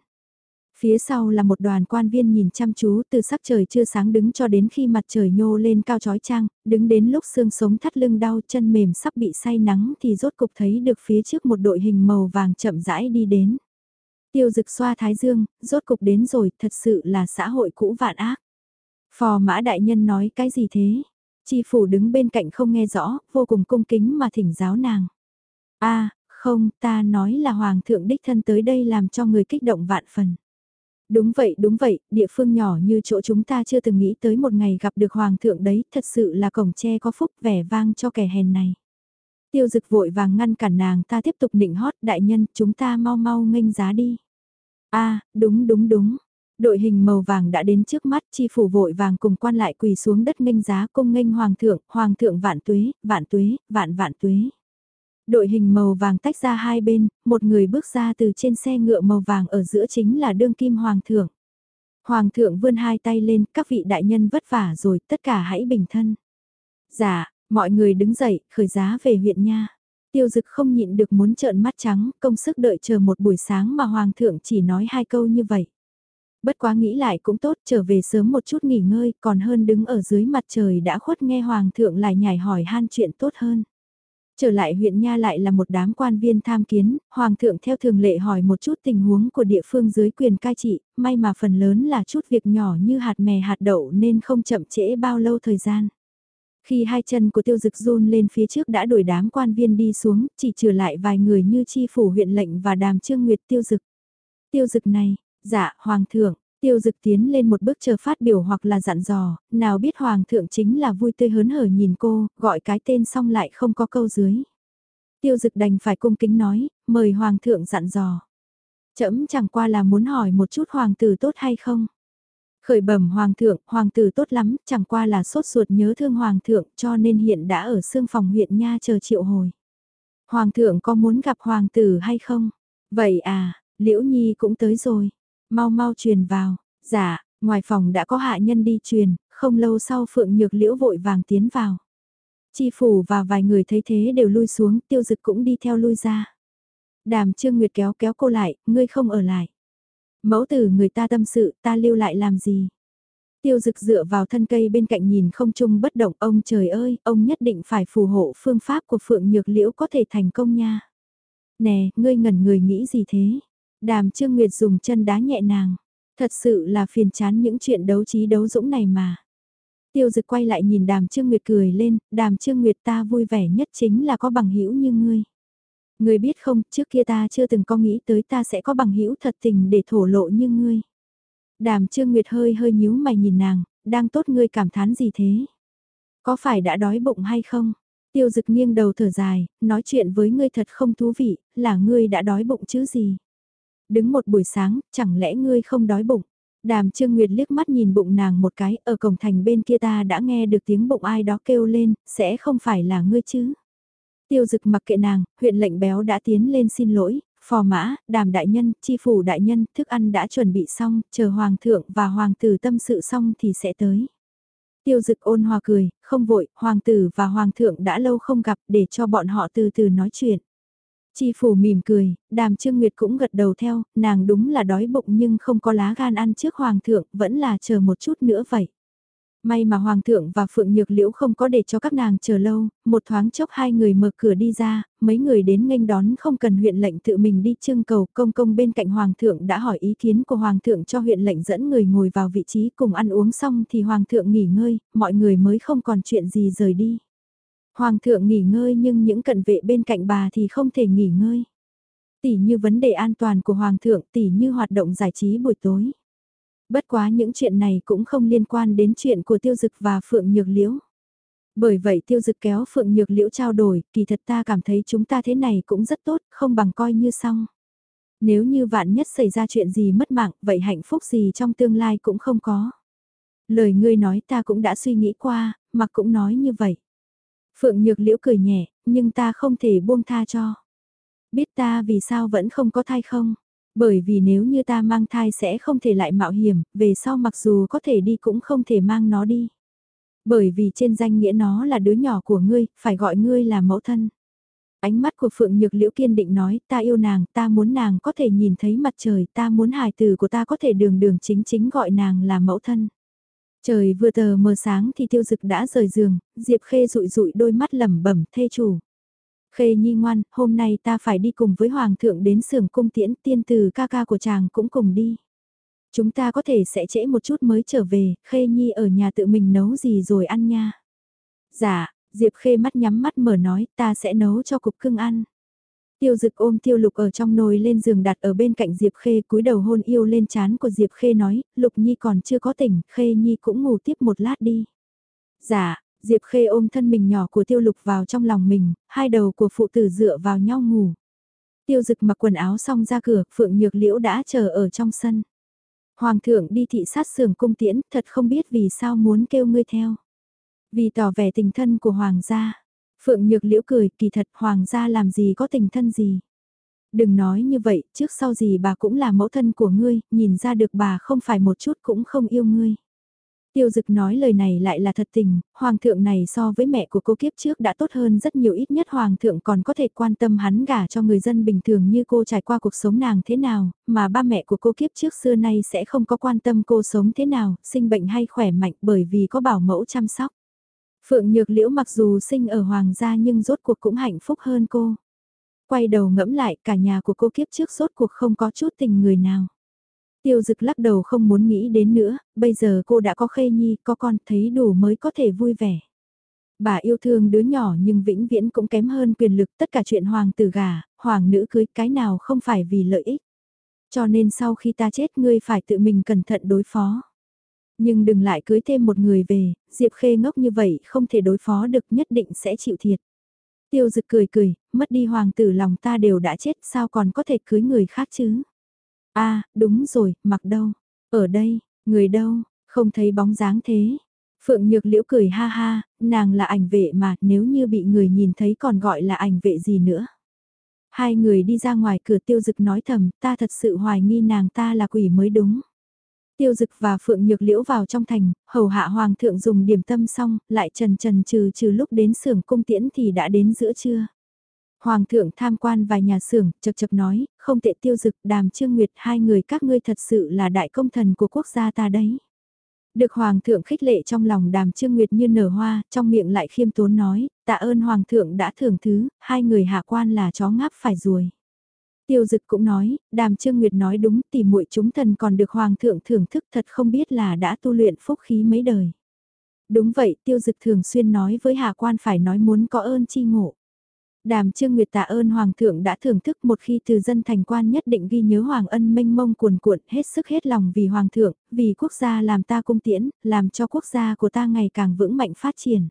Phía sau là một đoàn quan viên nhìn chăm chú từ sắc trời chưa sáng đứng cho đến khi mặt trời nhô lên cao trói trang, đứng đến lúc xương sống thắt lưng đau chân mềm sắp bị say nắng thì rốt cục thấy được phía trước một đội hình màu vàng chậm rãi đi đến. Tiêu dực xoa thái dương, rốt cục đến rồi, thật sự là xã hội cũ vạn ác. Phò mã đại nhân nói cái gì thế? Chi phủ đứng bên cạnh không nghe rõ, vô cùng cung kính mà thỉnh giáo nàng. a không, ta nói là hoàng thượng đích thân tới đây làm cho người kích động vạn phần. Đúng vậy, đúng vậy, địa phương nhỏ như chỗ chúng ta chưa từng nghĩ tới một ngày gặp được hoàng thượng đấy, thật sự là cổng tre có phúc vẻ vang cho kẻ hèn này. Tiêu dực vội vàng ngăn cản nàng ta tiếp tục nịnh hót đại nhân, chúng ta mau mau nghênh giá đi. a đúng đúng đúng. Đội hình màu vàng đã đến trước mắt, chi phủ vội vàng cùng quan lại quỳ xuống đất nghênh giá cung nghênh hoàng thượng, hoàng thượng vạn tuế, vạn tuế, vạn vạn tuế. Đội hình màu vàng tách ra hai bên, một người bước ra từ trên xe ngựa màu vàng ở giữa chính là đương kim hoàng thượng. Hoàng thượng vươn hai tay lên, các vị đại nhân vất vả rồi, tất cả hãy bình thân. Dạ, mọi người đứng dậy, khởi giá về huyện nha. Tiêu dực không nhịn được muốn trợn mắt trắng, công sức đợi chờ một buổi sáng mà hoàng thượng chỉ nói hai câu như vậy. Bất quá nghĩ lại cũng tốt, trở về sớm một chút nghỉ ngơi, còn hơn đứng ở dưới mặt trời đã khuất nghe hoàng thượng lại nhảy hỏi han chuyện tốt hơn. Trở lại huyện Nha lại là một đám quan viên tham kiến, Hoàng thượng theo thường lệ hỏi một chút tình huống của địa phương dưới quyền cai trị, may mà phần lớn là chút việc nhỏ như hạt mè hạt đậu nên không chậm trễ bao lâu thời gian. Khi hai chân của tiêu dực run lên phía trước đã đuổi đám quan viên đi xuống, chỉ trừ lại vài người như chi phủ huyện lệnh và đàm trương nguyệt tiêu dực. Tiêu dực này, dạ, hoàng thượng, Tiêu dực tiến lên một bước chờ phát biểu hoặc là dặn dò, nào biết hoàng thượng chính là vui tươi hớn hở nhìn cô, gọi cái tên xong lại không có câu dưới. Tiêu dực đành phải cung kính nói, mời hoàng thượng dặn dò. Chấm chẳng qua là muốn hỏi một chút hoàng tử tốt hay không. Khởi bẩm hoàng thượng, hoàng tử tốt lắm, chẳng qua là sốt ruột nhớ thương hoàng thượng cho nên hiện đã ở xương phòng huyện nha chờ triệu hồi. Hoàng thượng có muốn gặp hoàng tử hay không? Vậy à, liễu nhi cũng tới rồi. Mau mau truyền vào, dạ, ngoài phòng đã có hạ nhân đi truyền, không lâu sau Phượng Nhược Liễu vội vàng tiến vào. Chi phủ và vài người thấy thế đều lui xuống, tiêu dực cũng đi theo lui ra. Đàm Trương Nguyệt kéo kéo cô lại, ngươi không ở lại. Mẫu tử người ta tâm sự, ta lưu lại làm gì? Tiêu dực dựa vào thân cây bên cạnh nhìn không trung bất động, ông trời ơi, ông nhất định phải phù hộ phương pháp của Phượng Nhược Liễu có thể thành công nha. Nè, ngươi ngẩn người nghĩ gì thế? Đàm Trương Nguyệt dùng chân đá nhẹ nàng. Thật sự là phiền chán những chuyện đấu trí đấu dũng này mà. Tiêu dực quay lại nhìn đàm Trương Nguyệt cười lên, đàm Trương Nguyệt ta vui vẻ nhất chính là có bằng hữu như ngươi. Ngươi biết không, trước kia ta chưa từng có nghĩ tới ta sẽ có bằng hữu thật tình để thổ lộ như ngươi. Đàm Trương Nguyệt hơi hơi nhíu mày nhìn nàng, đang tốt ngươi cảm thán gì thế? Có phải đã đói bụng hay không? Tiêu dực nghiêng đầu thở dài, nói chuyện với ngươi thật không thú vị, là ngươi đã đói bụng chứ gì? Đứng một buổi sáng, chẳng lẽ ngươi không đói bụng? Đàm Trương Nguyệt liếc mắt nhìn bụng nàng một cái, ở cổng thành bên kia ta đã nghe được tiếng bụng ai đó kêu lên, sẽ không phải là ngươi chứ? Tiêu dực mặc kệ nàng, huyện lệnh béo đã tiến lên xin lỗi, phò mã, đàm đại nhân, chi phủ đại nhân, thức ăn đã chuẩn bị xong, chờ hoàng thượng và hoàng tử tâm sự xong thì sẽ tới. Tiêu dực ôn hòa cười, không vội, hoàng tử và hoàng thượng đã lâu không gặp để cho bọn họ từ từ nói chuyện. Chi phủ mỉm cười, đàm trương nguyệt cũng gật đầu theo, nàng đúng là đói bụng nhưng không có lá gan ăn trước hoàng thượng, vẫn là chờ một chút nữa vậy. May mà hoàng thượng và phượng nhược liễu không có để cho các nàng chờ lâu, một thoáng chốc hai người mở cửa đi ra, mấy người đến nghênh đón không cần huyện lệnh tự mình đi trưng cầu công công bên cạnh hoàng thượng đã hỏi ý kiến của hoàng thượng cho huyện lệnh dẫn người ngồi vào vị trí cùng ăn uống xong thì hoàng thượng nghỉ ngơi, mọi người mới không còn chuyện gì rời đi. Hoàng thượng nghỉ ngơi nhưng những cận vệ bên cạnh bà thì không thể nghỉ ngơi. Tỉ như vấn đề an toàn của Hoàng thượng, tỉ như hoạt động giải trí buổi tối. Bất quá những chuyện này cũng không liên quan đến chuyện của Tiêu Dực và Phượng Nhược Liễu. Bởi vậy Tiêu Dực kéo Phượng Nhược Liễu trao đổi, kỳ thật ta cảm thấy chúng ta thế này cũng rất tốt, không bằng coi như xong. Nếu như vạn nhất xảy ra chuyện gì mất mạng, vậy hạnh phúc gì trong tương lai cũng không có. Lời ngươi nói ta cũng đã suy nghĩ qua, mặc cũng nói như vậy. Phượng Nhược Liễu cười nhẹ, nhưng ta không thể buông tha cho. Biết ta vì sao vẫn không có thai không? Bởi vì nếu như ta mang thai sẽ không thể lại mạo hiểm, về sau mặc dù có thể đi cũng không thể mang nó đi. Bởi vì trên danh nghĩa nó là đứa nhỏ của ngươi, phải gọi ngươi là mẫu thân. Ánh mắt của Phượng Nhược Liễu kiên định nói, ta yêu nàng, ta muốn nàng có thể nhìn thấy mặt trời, ta muốn hài từ của ta có thể đường đường chính chính gọi nàng là mẫu thân. Trời vừa tờ mờ sáng thì tiêu dực đã rời giường, Diệp Khê rụi rụi đôi mắt lẩm bẩm thê chủ. Khê nhi ngoan, hôm nay ta phải đi cùng với Hoàng thượng đến sưởng cung tiễn tiên từ ca ca của chàng cũng cùng đi. Chúng ta có thể sẽ trễ một chút mới trở về, Khê nhi ở nhà tự mình nấu gì rồi ăn nha. Dạ, Diệp Khê mắt nhắm mắt mở nói ta sẽ nấu cho cục cưng ăn. Tiêu dực ôm tiêu lục ở trong nồi lên giường đặt ở bên cạnh Diệp Khê cúi đầu hôn yêu lên chán của Diệp Khê nói, Lục Nhi còn chưa có tỉnh, Khê Nhi cũng ngủ tiếp một lát đi. Dạ, Diệp Khê ôm thân mình nhỏ của tiêu lục vào trong lòng mình, hai đầu của phụ tử dựa vào nhau ngủ. Tiêu dực mặc quần áo xong ra cửa, Phượng Nhược Liễu đã chờ ở trong sân. Hoàng thượng đi thị sát sườn cung tiễn, thật không biết vì sao muốn kêu ngươi theo. Vì tỏ vẻ tình thân của Hoàng gia. Phượng Nhược Liễu cười, kỳ thật Hoàng gia làm gì có tình thân gì. Đừng nói như vậy, trước sau gì bà cũng là mẫu thân của ngươi, nhìn ra được bà không phải một chút cũng không yêu ngươi. Tiêu dực nói lời này lại là thật tình, hoàng thượng này so với mẹ của cô kiếp trước đã tốt hơn rất nhiều ít nhất hoàng thượng còn có thể quan tâm hắn gả cho người dân bình thường như cô trải qua cuộc sống nàng thế nào, mà ba mẹ của cô kiếp trước xưa nay sẽ không có quan tâm cô sống thế nào, sinh bệnh hay khỏe mạnh bởi vì có bảo mẫu chăm sóc. Phượng Nhược Liễu mặc dù sinh ở hoàng gia nhưng rốt cuộc cũng hạnh phúc hơn cô. Quay đầu ngẫm lại cả nhà của cô kiếp trước rốt cuộc không có chút tình người nào. Tiêu dực lắc đầu không muốn nghĩ đến nữa, bây giờ cô đã có khê nhi, có con, thấy đủ mới có thể vui vẻ. Bà yêu thương đứa nhỏ nhưng vĩnh viễn cũng kém hơn quyền lực tất cả chuyện hoàng tử gà, hoàng nữ cưới cái nào không phải vì lợi ích. Cho nên sau khi ta chết ngươi phải tự mình cẩn thận đối phó. Nhưng đừng lại cưới thêm một người về, Diệp Khê ngốc như vậy không thể đối phó được nhất định sẽ chịu thiệt. Tiêu dực cười cười, mất đi hoàng tử lòng ta đều đã chết sao còn có thể cưới người khác chứ. a à, đúng rồi, mặc đâu? Ở đây, người đâu, không thấy bóng dáng thế. Phượng Nhược Liễu cười ha ha, nàng là ảnh vệ mà nếu như bị người nhìn thấy còn gọi là ảnh vệ gì nữa. Hai người đi ra ngoài cửa tiêu dực nói thầm, ta thật sự hoài nghi nàng ta là quỷ mới đúng. Tiêu Dực và Phượng Nhược Liễu vào trong thành, hầu hạ hoàng thượng dùng điểm tâm xong, lại trần trần trừ trừ lúc đến xưởng cung tiễn thì đã đến giữa trưa. Hoàng thượng tham quan vài nhà xưởng, chật chật nói, không tệ tiêu dực đàm trương nguyệt hai người các ngươi thật sự là đại công thần của quốc gia ta đấy. Được Hoàng thượng khích lệ trong lòng đàm trương nguyệt như nở hoa, trong miệng lại khiêm tốn nói, tạ ơn Hoàng thượng đã thưởng thứ, hai người hạ quan là chó ngáp phải ruồi. Tiêu Dực cũng nói, Đàm Trương Nguyệt nói đúng, tỉ muội chúng thần còn được hoàng thượng thưởng thức thật không biết là đã tu luyện phúc khí mấy đời. Đúng vậy, Tiêu Dực thường xuyên nói với hạ quan phải nói muốn có ơn chi ngộ. Đàm Trương Nguyệt tạ ơn Hoàng thượng đã thưởng thức một khi từ dân thành quan nhất định ghi nhớ Hoàng ân mênh mông cuồn cuộn hết sức hết lòng vì Hoàng thượng, vì quốc gia làm ta cung tiễn, làm cho quốc gia của ta ngày càng vững mạnh phát triển.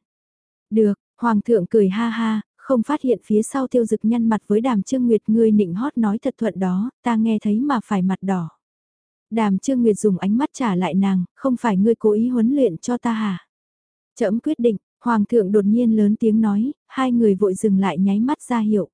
Được, Hoàng thượng cười ha ha, không phát hiện phía sau tiêu dực nhăn mặt với đàm trương nguyệt ngươi nịnh hót nói thật thuận đó, ta nghe thấy mà phải mặt đỏ. Đàm trương nguyệt dùng ánh mắt trả lại nàng, không phải ngươi cố ý huấn luyện cho ta hả? Chậm quyết định, hoàng thượng đột nhiên lớn tiếng nói, hai người vội dừng lại nháy mắt ra hiệu.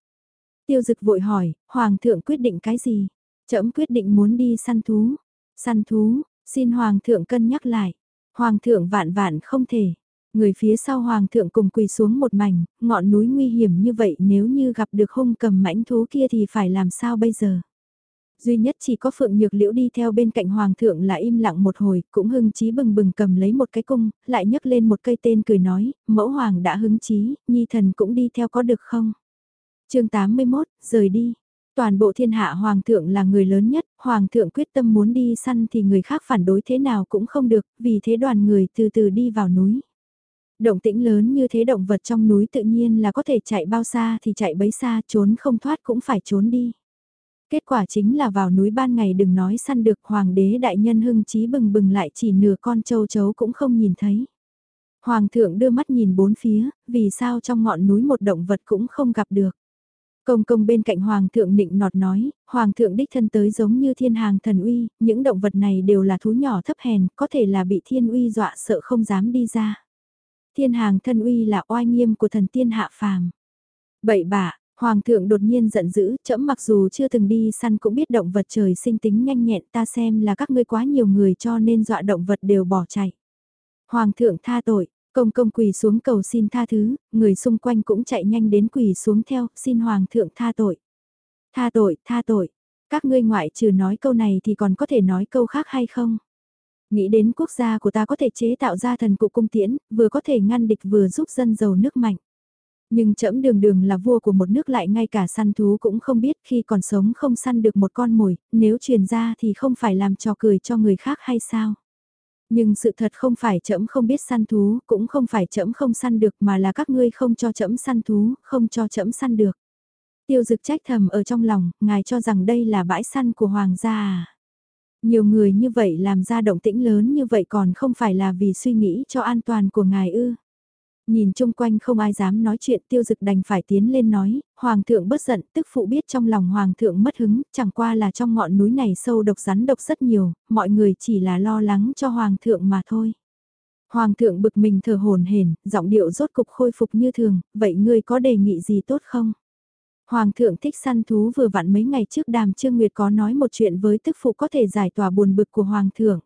Tiêu dực vội hỏi, hoàng thượng quyết định cái gì? Chậm quyết định muốn đi săn thú. Săn thú, xin hoàng thượng cân nhắc lại. Hoàng thượng vạn vạn không thể. Người phía sau hoàng thượng cùng quỳ xuống một mảnh, ngọn núi nguy hiểm như vậy nếu như gặp được hung cầm mãnh thú kia thì phải làm sao bây giờ? Duy nhất chỉ có Phượng Nhược Liễu đi theo bên cạnh Hoàng thượng là im lặng một hồi, cũng hưng chí bừng bừng cầm lấy một cái cung, lại nhấc lên một cây tên cười nói, mẫu Hoàng đã hứng chí, nhi thần cũng đi theo có được không? chương 81, rời đi. Toàn bộ thiên hạ Hoàng thượng là người lớn nhất, Hoàng thượng quyết tâm muốn đi săn thì người khác phản đối thế nào cũng không được, vì thế đoàn người từ từ đi vào núi. Động tĩnh lớn như thế động vật trong núi tự nhiên là có thể chạy bao xa thì chạy bấy xa, trốn không thoát cũng phải trốn đi. Kết quả chính là vào núi ban ngày đừng nói săn được hoàng đế đại nhân hưng trí bừng bừng lại chỉ nửa con châu chấu cũng không nhìn thấy. Hoàng thượng đưa mắt nhìn bốn phía, vì sao trong ngọn núi một động vật cũng không gặp được. Công công bên cạnh hoàng thượng nịnh nọt nói, hoàng thượng đích thân tới giống như thiên hàng thần uy, những động vật này đều là thú nhỏ thấp hèn, có thể là bị thiên uy dọa sợ không dám đi ra thiên hàng thân uy là oai nghiêm của thần tiên hạ phàm. Bậy bạ, Hoàng thượng đột nhiên giận dữ, chậm mặc dù chưa từng đi săn cũng biết động vật trời sinh tính nhanh nhẹn ta xem là các ngươi quá nhiều người cho nên dọa động vật đều bỏ chạy. Hoàng thượng tha tội, Công công quỳ xuống cầu xin tha thứ, người xung quanh cũng chạy nhanh đến quỳ xuống theo, xin hoàng thượng tha tội. Tha tội, tha tội. Các ngươi ngoại trừ nói câu này thì còn có thể nói câu khác hay không? Nghĩ đến quốc gia của ta có thể chế tạo ra thần cụ cung tiễn, vừa có thể ngăn địch vừa giúp dân giàu nước mạnh. Nhưng trẫm đường đường là vua của một nước lại ngay cả săn thú cũng không biết khi còn sống không săn được một con mồi, nếu truyền ra thì không phải làm trò cười cho người khác hay sao? Nhưng sự thật không phải trẫm không biết săn thú, cũng không phải trẫm không săn được mà là các ngươi không cho trẫm săn thú, không cho trẫm săn được. Tiêu dực trách thầm ở trong lòng, ngài cho rằng đây là bãi săn của hoàng gia à? Nhiều người như vậy làm ra động tĩnh lớn như vậy còn không phải là vì suy nghĩ cho an toàn của ngài ư. Nhìn chung quanh không ai dám nói chuyện tiêu dực đành phải tiến lên nói, hoàng thượng bất giận tức phụ biết trong lòng hoàng thượng mất hứng, chẳng qua là trong ngọn núi này sâu độc rắn độc rất nhiều, mọi người chỉ là lo lắng cho hoàng thượng mà thôi. Hoàng thượng bực mình thở hồn hển, giọng điệu rốt cục khôi phục như thường, vậy ngươi có đề nghị gì tốt không? Hoàng thượng thích săn thú vừa vặn mấy ngày trước đàm Trương Nguyệt có nói một chuyện với tức phụ có thể giải tỏa buồn bực của Hoàng thượng.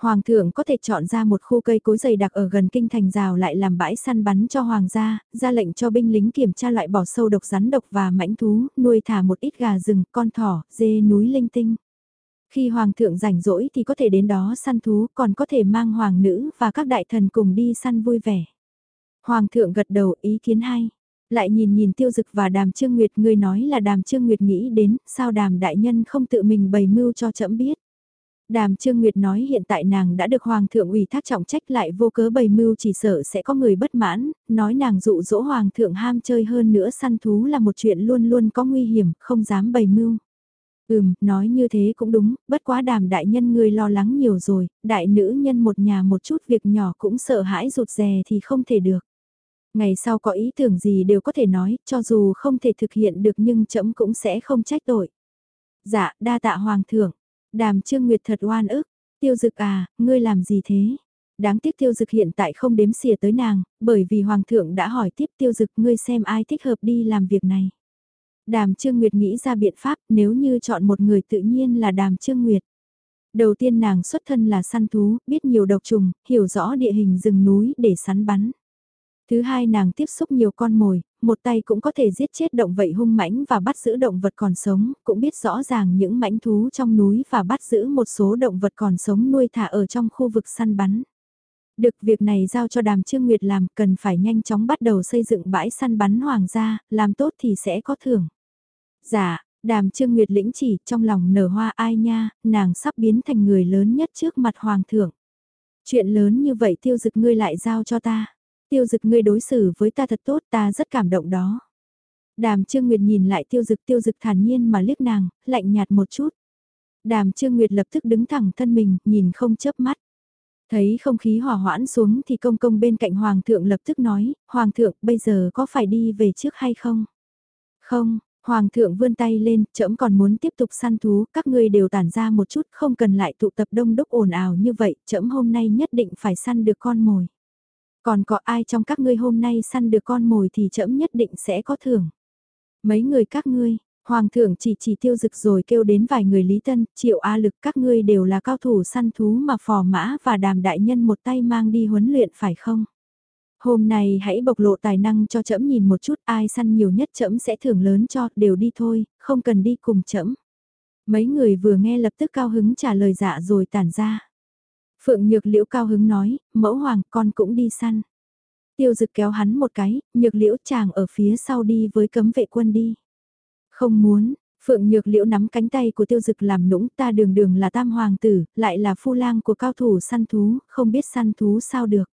Hoàng thượng có thể chọn ra một khu cây cối dày đặc ở gần kinh thành rào lại làm bãi săn bắn cho hoàng gia, ra lệnh cho binh lính kiểm tra loại bỏ sâu độc rắn độc và mãnh thú, nuôi thả một ít gà rừng, con thỏ, dê núi linh tinh. Khi hoàng thượng rảnh rỗi thì có thể đến đó săn thú, còn có thể mang hoàng nữ và các đại thần cùng đi săn vui vẻ. Hoàng thượng gật đầu ý kiến hay. Lại nhìn nhìn tiêu dực và đàm trương nguyệt người nói là đàm trương nguyệt nghĩ đến, sao đàm đại nhân không tự mình bày mưu cho chậm biết. Đàm Trương Nguyệt nói hiện tại nàng đã được Hoàng thượng ủy thác trọng trách lại vô cớ bày mưu chỉ sợ sẽ có người bất mãn, nói nàng dụ dỗ Hoàng thượng ham chơi hơn nữa săn thú là một chuyện luôn luôn có nguy hiểm, không dám bày mưu. Ừm, nói như thế cũng đúng, bất quá đàm đại nhân người lo lắng nhiều rồi, đại nữ nhân một nhà một chút việc nhỏ cũng sợ hãi rụt rè thì không thể được. Ngày sau có ý tưởng gì đều có thể nói, cho dù không thể thực hiện được nhưng trẫm cũng sẽ không trách tội. Dạ, đa tạ hoàng thượng. Đàm Trương Nguyệt thật oan ức. Tiêu Dực à, ngươi làm gì thế? Đáng tiếc Tiêu Dực hiện tại không đếm xỉa tới nàng, bởi vì Hoàng thượng đã hỏi tiếp Tiêu Dực ngươi xem ai thích hợp đi làm việc này. Đàm Trương Nguyệt nghĩ ra biện pháp nếu như chọn một người tự nhiên là Đàm Trương Nguyệt. Đầu tiên nàng xuất thân là săn thú, biết nhiều độc trùng, hiểu rõ địa hình rừng núi để săn bắn. Thứ hai nàng tiếp xúc nhiều con mồi, một tay cũng có thể giết chết động vật hung mãnh và bắt giữ động vật còn sống, cũng biết rõ ràng những mãnh thú trong núi và bắt giữ một số động vật còn sống nuôi thả ở trong khu vực săn bắn. Được việc này giao cho đàm trương nguyệt làm cần phải nhanh chóng bắt đầu xây dựng bãi săn bắn hoàng gia, làm tốt thì sẽ có thưởng. Dạ, đàm trương nguyệt lĩnh chỉ trong lòng nở hoa ai nha, nàng sắp biến thành người lớn nhất trước mặt hoàng thượng. Chuyện lớn như vậy tiêu dực ngươi lại giao cho ta. Tiêu dực ngươi đối xử với ta thật tốt ta rất cảm động đó. Đàm Trương Nguyệt nhìn lại tiêu dực tiêu dực thản nhiên mà liếc nàng, lạnh nhạt một chút. Đàm Trương Nguyệt lập tức đứng thẳng thân mình, nhìn không chớp mắt. Thấy không khí hòa hoãn xuống thì công công bên cạnh Hoàng thượng lập tức nói, Hoàng thượng bây giờ có phải đi về trước hay không? Không, Hoàng thượng vươn tay lên, trẫm còn muốn tiếp tục săn thú, các ngươi đều tản ra một chút, không cần lại tụ tập đông đúc ồn ào như vậy, trẫm hôm nay nhất định phải săn được con mồi. Còn có ai trong các ngươi hôm nay săn được con mồi thì trẫm nhất định sẽ có thưởng. Mấy người các ngươi, Hoàng thượng chỉ chỉ tiêu dực rồi kêu đến vài người lý tân, triệu A lực các ngươi đều là cao thủ săn thú mà phò mã và đàm đại nhân một tay mang đi huấn luyện phải không? Hôm nay hãy bộc lộ tài năng cho trẫm nhìn một chút ai săn nhiều nhất trẫm sẽ thưởng lớn cho, đều đi thôi, không cần đi cùng trẫm. Mấy người vừa nghe lập tức cao hứng trả lời dạ rồi tản ra. Phượng Nhược Liễu cao hứng nói, mẫu hoàng con cũng đi săn. Tiêu dực kéo hắn một cái, Nhược Liễu chàng ở phía sau đi với cấm vệ quân đi. Không muốn, Phượng Nhược Liễu nắm cánh tay của tiêu dực làm nũng ta đường đường là tam hoàng tử, lại là phu lang của cao thủ săn thú, không biết săn thú sao được.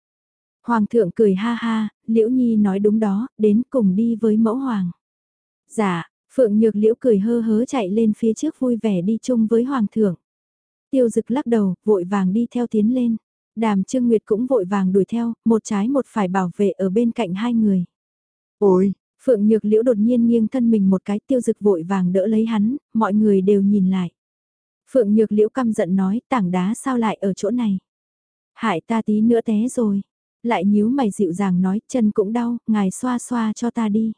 Hoàng thượng cười ha ha, Liễu Nhi nói đúng đó, đến cùng đi với mẫu hoàng. Dạ, Phượng Nhược Liễu cười hơ hớ chạy lên phía trước vui vẻ đi chung với hoàng thượng. Tiêu dực lắc đầu, vội vàng đi theo tiến lên. Đàm Trương Nguyệt cũng vội vàng đuổi theo, một trái một phải bảo vệ ở bên cạnh hai người. Ôi, Phượng Nhược Liễu đột nhiên nghiêng thân mình một cái tiêu dực vội vàng đỡ lấy hắn, mọi người đều nhìn lại. Phượng Nhược Liễu căm giận nói tảng đá sao lại ở chỗ này. Hại ta tí nữa té rồi. Lại nhíu mày dịu dàng nói chân cũng đau, ngài xoa xoa cho ta đi.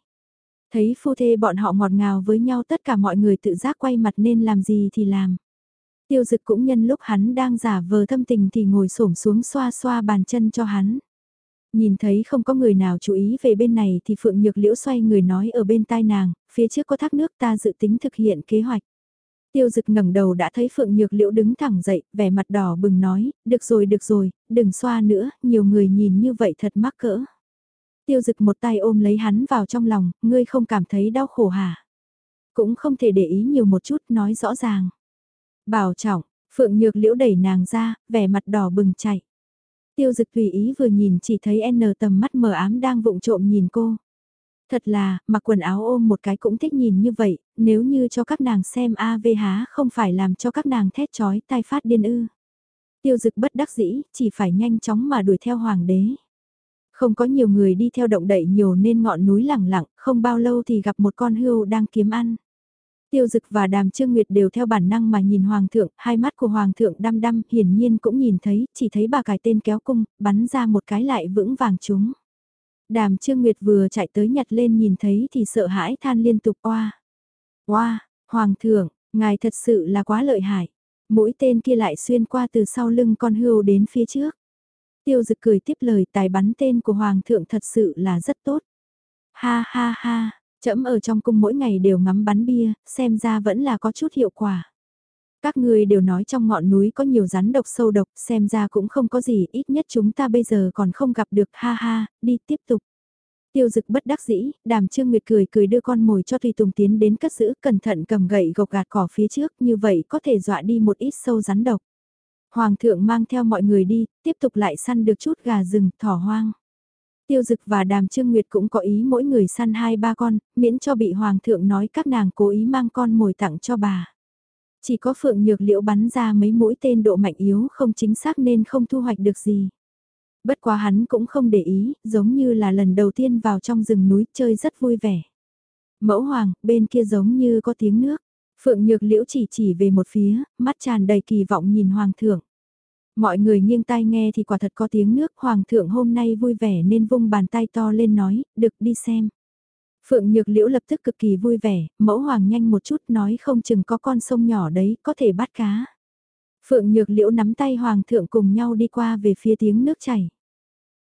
Thấy phu thê bọn họ ngọt ngào với nhau tất cả mọi người tự giác quay mặt nên làm gì thì làm. Tiêu dực cũng nhân lúc hắn đang giả vờ thâm tình thì ngồi xổm xuống xoa xoa bàn chân cho hắn. Nhìn thấy không có người nào chú ý về bên này thì Phượng Nhược Liễu xoay người nói ở bên tai nàng, phía trước có thác nước ta dự tính thực hiện kế hoạch. Tiêu dực ngẩng đầu đã thấy Phượng Nhược Liễu đứng thẳng dậy, vẻ mặt đỏ bừng nói, được rồi được rồi, đừng xoa nữa, nhiều người nhìn như vậy thật mắc cỡ. Tiêu dực một tay ôm lấy hắn vào trong lòng, ngươi không cảm thấy đau khổ hả? Cũng không thể để ý nhiều một chút, nói rõ ràng. Bảo trọng, Phượng Nhược Liễu đẩy nàng ra, vẻ mặt đỏ bừng chạy. Tiêu dực tùy ý vừa nhìn chỉ thấy N tầm mắt mờ ám đang vụng trộm nhìn cô. Thật là, mặc quần áo ôm một cái cũng thích nhìn như vậy, nếu như cho các nàng xem AV há không phải làm cho các nàng thét chói tai phát điên ư. Tiêu dực bất đắc dĩ, chỉ phải nhanh chóng mà đuổi theo hoàng đế. Không có nhiều người đi theo động đậy nhiều nên ngọn núi lẳng lặng, không bao lâu thì gặp một con hươu đang kiếm ăn. Tiêu Dực và Đàm Trương Nguyệt đều theo bản năng mà nhìn Hoàng thượng, hai mắt của Hoàng thượng đăm đăm, hiển nhiên cũng nhìn thấy, chỉ thấy bà cải tên kéo cung, bắn ra một cái lại vững vàng chúng. Đàm Trương Nguyệt vừa chạy tới nhặt lên nhìn thấy thì sợ hãi than liên tục oa. Oa, Hoàng thượng, ngài thật sự là quá lợi hại. Mũi tên kia lại xuyên qua từ sau lưng con hươu đến phía trước. Tiêu Dực cười tiếp lời tài bắn tên của Hoàng thượng thật sự là rất tốt. Ha ha ha, Chấm ở trong cung mỗi ngày đều ngắm bắn bia, xem ra vẫn là có chút hiệu quả. Các người đều nói trong ngọn núi có nhiều rắn độc sâu độc, xem ra cũng không có gì, ít nhất chúng ta bây giờ còn không gặp được, ha ha, đi tiếp tục. Tiêu dực bất đắc dĩ, đàm trương nguyệt cười cười đưa con mồi cho Tùy Tùng tiến đến cất giữ, cẩn thận cầm gậy gộc gạt cỏ phía trước, như vậy có thể dọa đi một ít sâu rắn độc. Hoàng thượng mang theo mọi người đi, tiếp tục lại săn được chút gà rừng, thỏ hoang. Tiêu Dực và Đàm Trương Nguyệt cũng có ý mỗi người săn hai ba con, miễn cho bị Hoàng thượng nói các nàng cố ý mang con mồi tặng cho bà. Chỉ có Phượng Nhược Liễu bắn ra mấy mũi tên độ mạnh yếu không chính xác nên không thu hoạch được gì. Bất quá hắn cũng không để ý, giống như là lần đầu tiên vào trong rừng núi chơi rất vui vẻ. Mẫu hoàng, bên kia giống như có tiếng nước. Phượng Nhược Liễu chỉ chỉ về một phía, mắt tràn đầy kỳ vọng nhìn Hoàng thượng. Mọi người nghiêng tai nghe thì quả thật có tiếng nước, Hoàng thượng hôm nay vui vẻ nên vung bàn tay to lên nói, được đi xem. Phượng Nhược Liễu lập tức cực kỳ vui vẻ, mẫu hoàng nhanh một chút nói không chừng có con sông nhỏ đấy, có thể bắt cá. Phượng Nhược Liễu nắm tay hoàng thượng cùng nhau đi qua về phía tiếng nước chảy.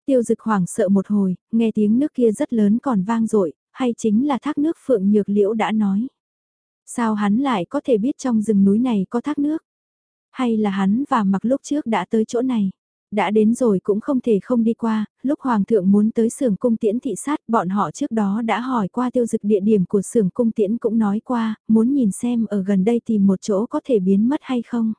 Tiêu dực hoàng sợ một hồi, nghe tiếng nước kia rất lớn còn vang dội hay chính là thác nước Phượng Nhược Liễu đã nói. Sao hắn lại có thể biết trong rừng núi này có thác nước? Hay là hắn và mặc lúc trước đã tới chỗ này? Đã đến rồi cũng không thể không đi qua, lúc Hoàng thượng muốn tới xưởng cung tiễn thị sát bọn họ trước đó đã hỏi qua tiêu dực địa điểm của xưởng cung tiễn cũng nói qua, muốn nhìn xem ở gần đây tìm một chỗ có thể biến mất hay không.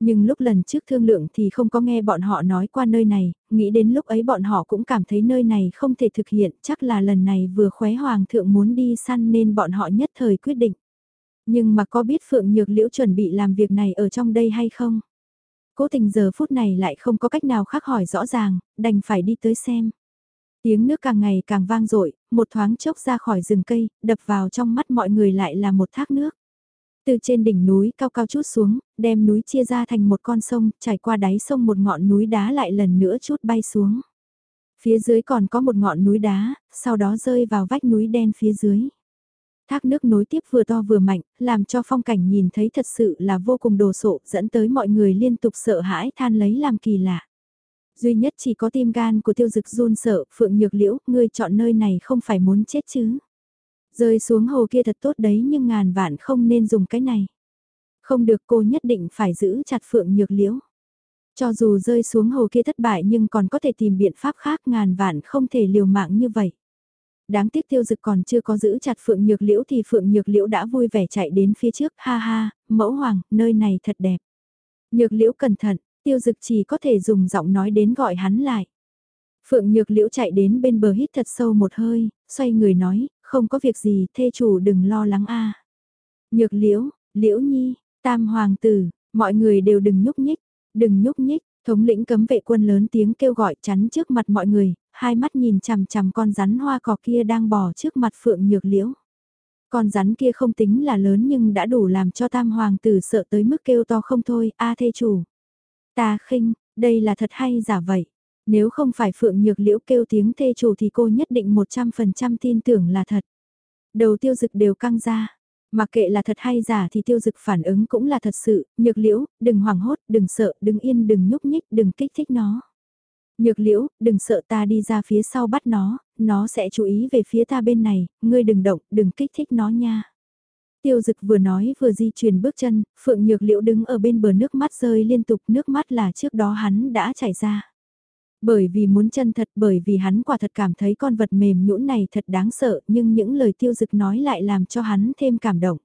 Nhưng lúc lần trước thương lượng thì không có nghe bọn họ nói qua nơi này, nghĩ đến lúc ấy bọn họ cũng cảm thấy nơi này không thể thực hiện, chắc là lần này vừa khóe hoàng thượng muốn đi săn nên bọn họ nhất thời quyết định. Nhưng mà có biết Phượng Nhược Liễu chuẩn bị làm việc này ở trong đây hay không? Cố tình giờ phút này lại không có cách nào khác hỏi rõ ràng, đành phải đi tới xem. Tiếng nước càng ngày càng vang dội, một thoáng chốc ra khỏi rừng cây, đập vào trong mắt mọi người lại là một thác nước. Từ trên đỉnh núi cao cao chút xuống, đem núi chia ra thành một con sông, trải qua đáy sông một ngọn núi đá lại lần nữa chút bay xuống. Phía dưới còn có một ngọn núi đá, sau đó rơi vào vách núi đen phía dưới. Thác nước nối tiếp vừa to vừa mạnh, làm cho phong cảnh nhìn thấy thật sự là vô cùng đồ sộ, dẫn tới mọi người liên tục sợ hãi than lấy làm kỳ lạ. Duy nhất chỉ có tim gan của tiêu dực run sợ, phượng nhược liễu, ngươi chọn nơi này không phải muốn chết chứ. Rơi xuống hồ kia thật tốt đấy nhưng ngàn vạn không nên dùng cái này. Không được cô nhất định phải giữ chặt phượng nhược liễu. Cho dù rơi xuống hồ kia thất bại nhưng còn có thể tìm biện pháp khác ngàn vạn không thể liều mạng như vậy đáng tiếc tiêu dực còn chưa có giữ chặt phượng nhược liễu thì phượng nhược liễu đã vui vẻ chạy đến phía trước, ha ha, mẫu hoàng, nơi này thật đẹp. Nhược liễu cẩn thận, tiêu dực chỉ có thể dùng giọng nói đến gọi hắn lại. Phượng nhược liễu chạy đến bên bờ hít thật sâu một hơi, xoay người nói, không có việc gì, thê chủ đừng lo lắng a. Nhược liễu, liễu nhi, tam hoàng tử, mọi người đều đừng nhúc nhích, đừng nhúc nhích, thống lĩnh cấm vệ quân lớn tiếng kêu gọi chắn trước mặt mọi người, hai mắt nhìn chằm chằm con rắn hoa cỏ kia đang bò trước mặt phượng nhược liễu. Con rắn kia không tính là lớn nhưng đã đủ làm cho tam hoàng tử sợ tới mức kêu to không thôi, a thê chủ. Ta khinh, đây là thật hay giả vậy? Nếu không phải phượng nhược liễu kêu tiếng thê chủ thì cô nhất định 100% tin tưởng là thật. Đầu tiêu dực đều căng ra. Mặc kệ là thật hay giả thì tiêu dực phản ứng cũng là thật sự, nhược liễu, đừng hoảng hốt, đừng sợ, đừng yên, đừng nhúc nhích, đừng kích thích nó. Nhược liễu, đừng sợ ta đi ra phía sau bắt nó, nó sẽ chú ý về phía ta bên này, ngươi đừng động, đừng kích thích nó nha. Tiêu dực vừa nói vừa di chuyển bước chân, Phượng Nhược Liễu đứng ở bên bờ nước mắt rơi liên tục nước mắt là trước đó hắn đã chảy ra. Bởi vì muốn chân thật bởi vì hắn quả thật cảm thấy con vật mềm nhũn này thật đáng sợ nhưng những lời tiêu dực nói lại làm cho hắn thêm cảm động.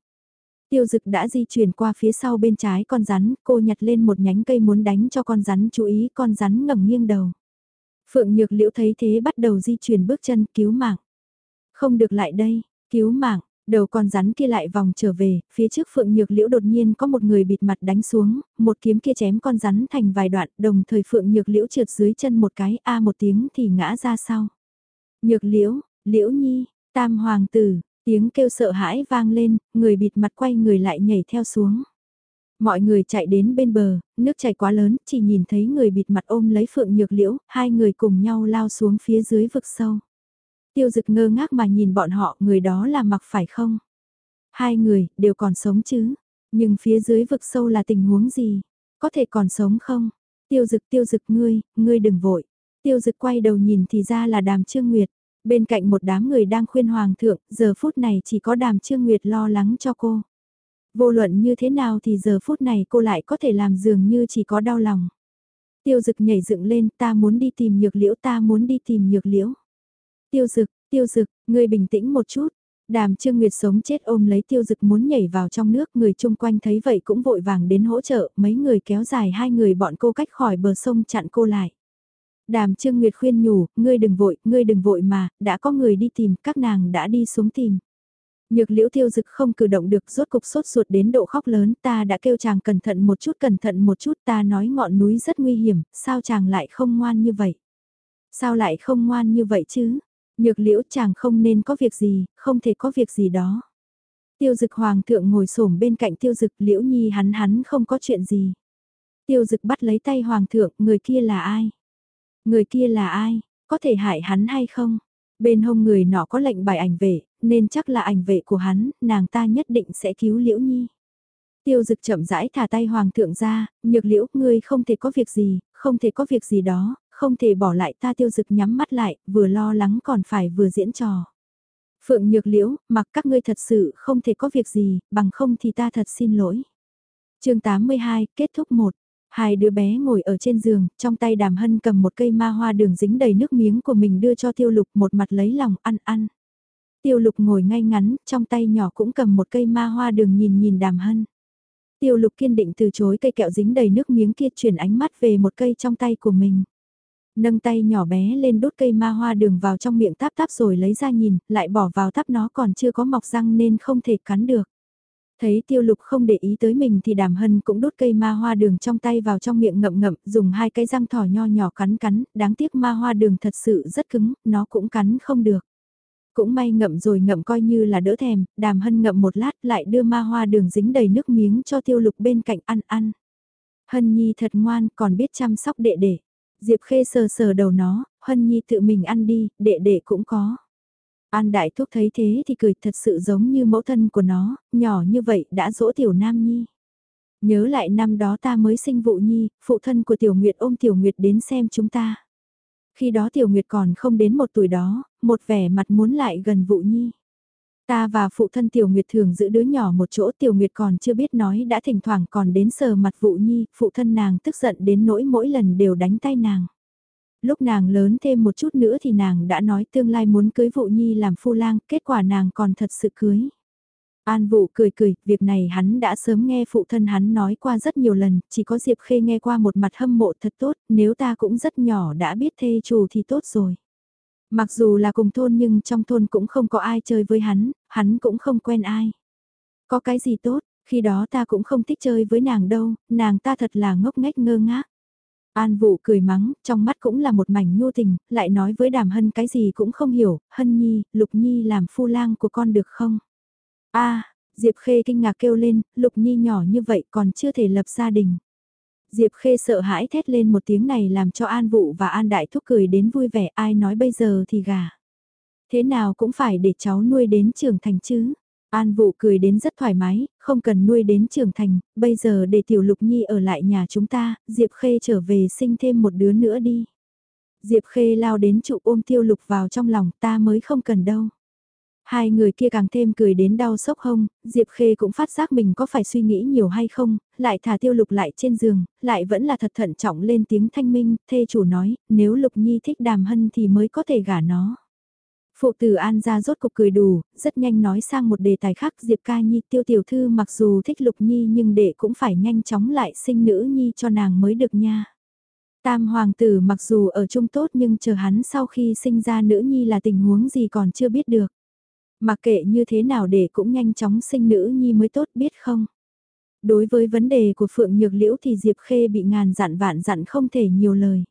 Tiêu dực đã di chuyển qua phía sau bên trái con rắn, cô nhặt lên một nhánh cây muốn đánh cho con rắn chú ý con rắn ngẩng nghiêng đầu. Phượng Nhược Liễu thấy thế bắt đầu di chuyển bước chân cứu mạng. Không được lại đây, cứu mạng, đầu con rắn kia lại vòng trở về, phía trước Phượng Nhược Liễu đột nhiên có một người bịt mặt đánh xuống, một kiếm kia chém con rắn thành vài đoạn, đồng thời Phượng Nhược Liễu trượt dưới chân một cái, a một tiếng thì ngã ra sau. Nhược Liễu, Liễu Nhi, Tam Hoàng tử, tiếng kêu sợ hãi vang lên, người bịt mặt quay người lại nhảy theo xuống. Mọi người chạy đến bên bờ, nước chảy quá lớn, chỉ nhìn thấy người bịt mặt ôm lấy Phượng Nhược Liễu, hai người cùng nhau lao xuống phía dưới vực sâu. Tiêu dực ngơ ngác mà nhìn bọn họ, người đó là mặc phải không? Hai người, đều còn sống chứ? Nhưng phía dưới vực sâu là tình huống gì? Có thể còn sống không? Tiêu dực tiêu dực ngươi, ngươi đừng vội. Tiêu dực quay đầu nhìn thì ra là đàm trương nguyệt. Bên cạnh một đám người đang khuyên hoàng thượng, giờ phút này chỉ có đàm trương nguyệt lo lắng cho cô. Vô luận như thế nào thì giờ phút này cô lại có thể làm dường như chỉ có đau lòng. Tiêu dực nhảy dựng lên, ta muốn đi tìm nhược liễu, ta muốn đi tìm nhược liễu. Tiêu dực, tiêu dực, ngươi bình tĩnh một chút. Đàm Trương Nguyệt sống chết ôm lấy tiêu dực muốn nhảy vào trong nước, người chung quanh thấy vậy cũng vội vàng đến hỗ trợ, mấy người kéo dài hai người bọn cô cách khỏi bờ sông chặn cô lại. Đàm Trương Nguyệt khuyên nhủ, ngươi đừng vội, ngươi đừng vội mà, đã có người đi tìm, các nàng đã đi xuống tìm. Nhược liễu tiêu dực không cử động được rốt cục sốt ruột đến độ khóc lớn ta đã kêu chàng cẩn thận một chút cẩn thận một chút ta nói ngọn núi rất nguy hiểm, sao chàng lại không ngoan như vậy? Sao lại không ngoan như vậy chứ? Nhược liễu chàng không nên có việc gì, không thể có việc gì đó. Tiêu dực hoàng thượng ngồi xổm bên cạnh tiêu dực liễu nhi hắn hắn không có chuyện gì. Tiêu dực bắt lấy tay hoàng thượng, người kia là ai? Người kia là ai? Có thể hại hắn hay không? Bên hông người nọ có lệnh bài ảnh vệ, nên chắc là ảnh vệ của hắn, nàng ta nhất định sẽ cứu Liễu Nhi. Tiêu dực chậm rãi thả tay hoàng thượng ra, nhược liễu, ngươi không thể có việc gì, không thể có việc gì đó, không thể bỏ lại ta tiêu dực nhắm mắt lại, vừa lo lắng còn phải vừa diễn trò. Phượng nhược liễu, mặc các ngươi thật sự không thể có việc gì, bằng không thì ta thật xin lỗi. chương 82, kết thúc 1. Hai đứa bé ngồi ở trên giường, trong tay đàm hân cầm một cây ma hoa đường dính đầy nước miếng của mình đưa cho tiêu lục một mặt lấy lòng ăn ăn. Tiêu lục ngồi ngay ngắn, trong tay nhỏ cũng cầm một cây ma hoa đường nhìn nhìn đàm hân. Tiêu lục kiên định từ chối cây kẹo dính đầy nước miếng kia chuyển ánh mắt về một cây trong tay của mình. Nâng tay nhỏ bé lên đốt cây ma hoa đường vào trong miệng táp táp rồi lấy ra nhìn, lại bỏ vào táp nó còn chưa có mọc răng nên không thể cắn được. Thấy tiêu lục không để ý tới mình thì đàm hân cũng đốt cây ma hoa đường trong tay vào trong miệng ngậm ngậm, dùng hai cái răng thỏ nho nhỏ cắn cắn, đáng tiếc ma hoa đường thật sự rất cứng, nó cũng cắn không được. Cũng may ngậm rồi ngậm coi như là đỡ thèm, đàm hân ngậm một lát lại đưa ma hoa đường dính đầy nước miếng cho tiêu lục bên cạnh ăn ăn. Hân Nhi thật ngoan còn biết chăm sóc đệ đệ. Diệp Khê sờ sờ đầu nó, Hân Nhi tự mình ăn đi, đệ đệ cũng có. An Đại Thúc thấy thế thì cười thật sự giống như mẫu thân của nó, nhỏ như vậy đã dỗ Tiểu Nam Nhi. Nhớ lại năm đó ta mới sinh vụ Nhi, phụ thân của Tiểu Nguyệt ôm Tiểu Nguyệt đến xem chúng ta. Khi đó Tiểu Nguyệt còn không đến một tuổi đó, một vẻ mặt muốn lại gần vụ Nhi. Ta và phụ thân Tiểu Nguyệt thường giữ đứa nhỏ một chỗ Tiểu Nguyệt còn chưa biết nói đã thỉnh thoảng còn đến sờ mặt vũ Nhi, phụ thân nàng tức giận đến nỗi mỗi lần đều đánh tay nàng lúc nàng lớn thêm một chút nữa thì nàng đã nói tương lai muốn cưới vũ nhi làm phu lang, kết quả nàng còn thật sự cưới. An vũ cười cười, việc này hắn đã sớm nghe phụ thân hắn nói qua rất nhiều lần, chỉ có Diệp Khê nghe qua một mặt hâm mộ thật tốt, nếu ta cũng rất nhỏ đã biết thê chủ thì tốt rồi. Mặc dù là cùng thôn nhưng trong thôn cũng không có ai chơi với hắn, hắn cũng không quen ai. Có cái gì tốt, khi đó ta cũng không thích chơi với nàng đâu, nàng ta thật là ngốc nghếch ngơ ngác. An vụ cười mắng, trong mắt cũng là một mảnh nhu tình, lại nói với đàm hân cái gì cũng không hiểu, hân nhi, lục nhi làm phu lang của con được không? a Diệp Khê kinh ngạc kêu lên, lục nhi nhỏ như vậy còn chưa thể lập gia đình. Diệp Khê sợ hãi thét lên một tiếng này làm cho An Vụ và An Đại Thúc cười đến vui vẻ ai nói bây giờ thì gà. Thế nào cũng phải để cháu nuôi đến trưởng thành chứ. An Vụ cười đến rất thoải mái, không cần nuôi đến trưởng thành, bây giờ để Tiểu Lục Nhi ở lại nhà chúng ta, Diệp Khê trở về sinh thêm một đứa nữa đi. Diệp Khê lao đến trụ ôm tiêu lục vào trong lòng ta mới không cần đâu. Hai người kia càng thêm cười đến đau sốc hông, Diệp Khê cũng phát giác mình có phải suy nghĩ nhiều hay không, lại thả tiêu lục lại trên giường, lại vẫn là thật thận trọng lên tiếng thanh minh, thê chủ nói, nếu lục nhi thích đàm hân thì mới có thể gả nó. Phụ tử An ra rốt cục cười đủ, rất nhanh nói sang một đề tài khác Diệp ca nhi tiêu tiểu thư mặc dù thích lục nhi nhưng đệ cũng phải nhanh chóng lại sinh nữ nhi cho nàng mới được nha. Tam hoàng tử mặc dù ở chung tốt nhưng chờ hắn sau khi sinh ra nữ nhi là tình huống gì còn chưa biết được. Mặc kệ như thế nào để cũng nhanh chóng sinh nữ nhi mới tốt biết không. Đối với vấn đề của Phượng Nhược Liễu thì Diệp Khê bị ngàn dặn vạn dặn không thể nhiều lời.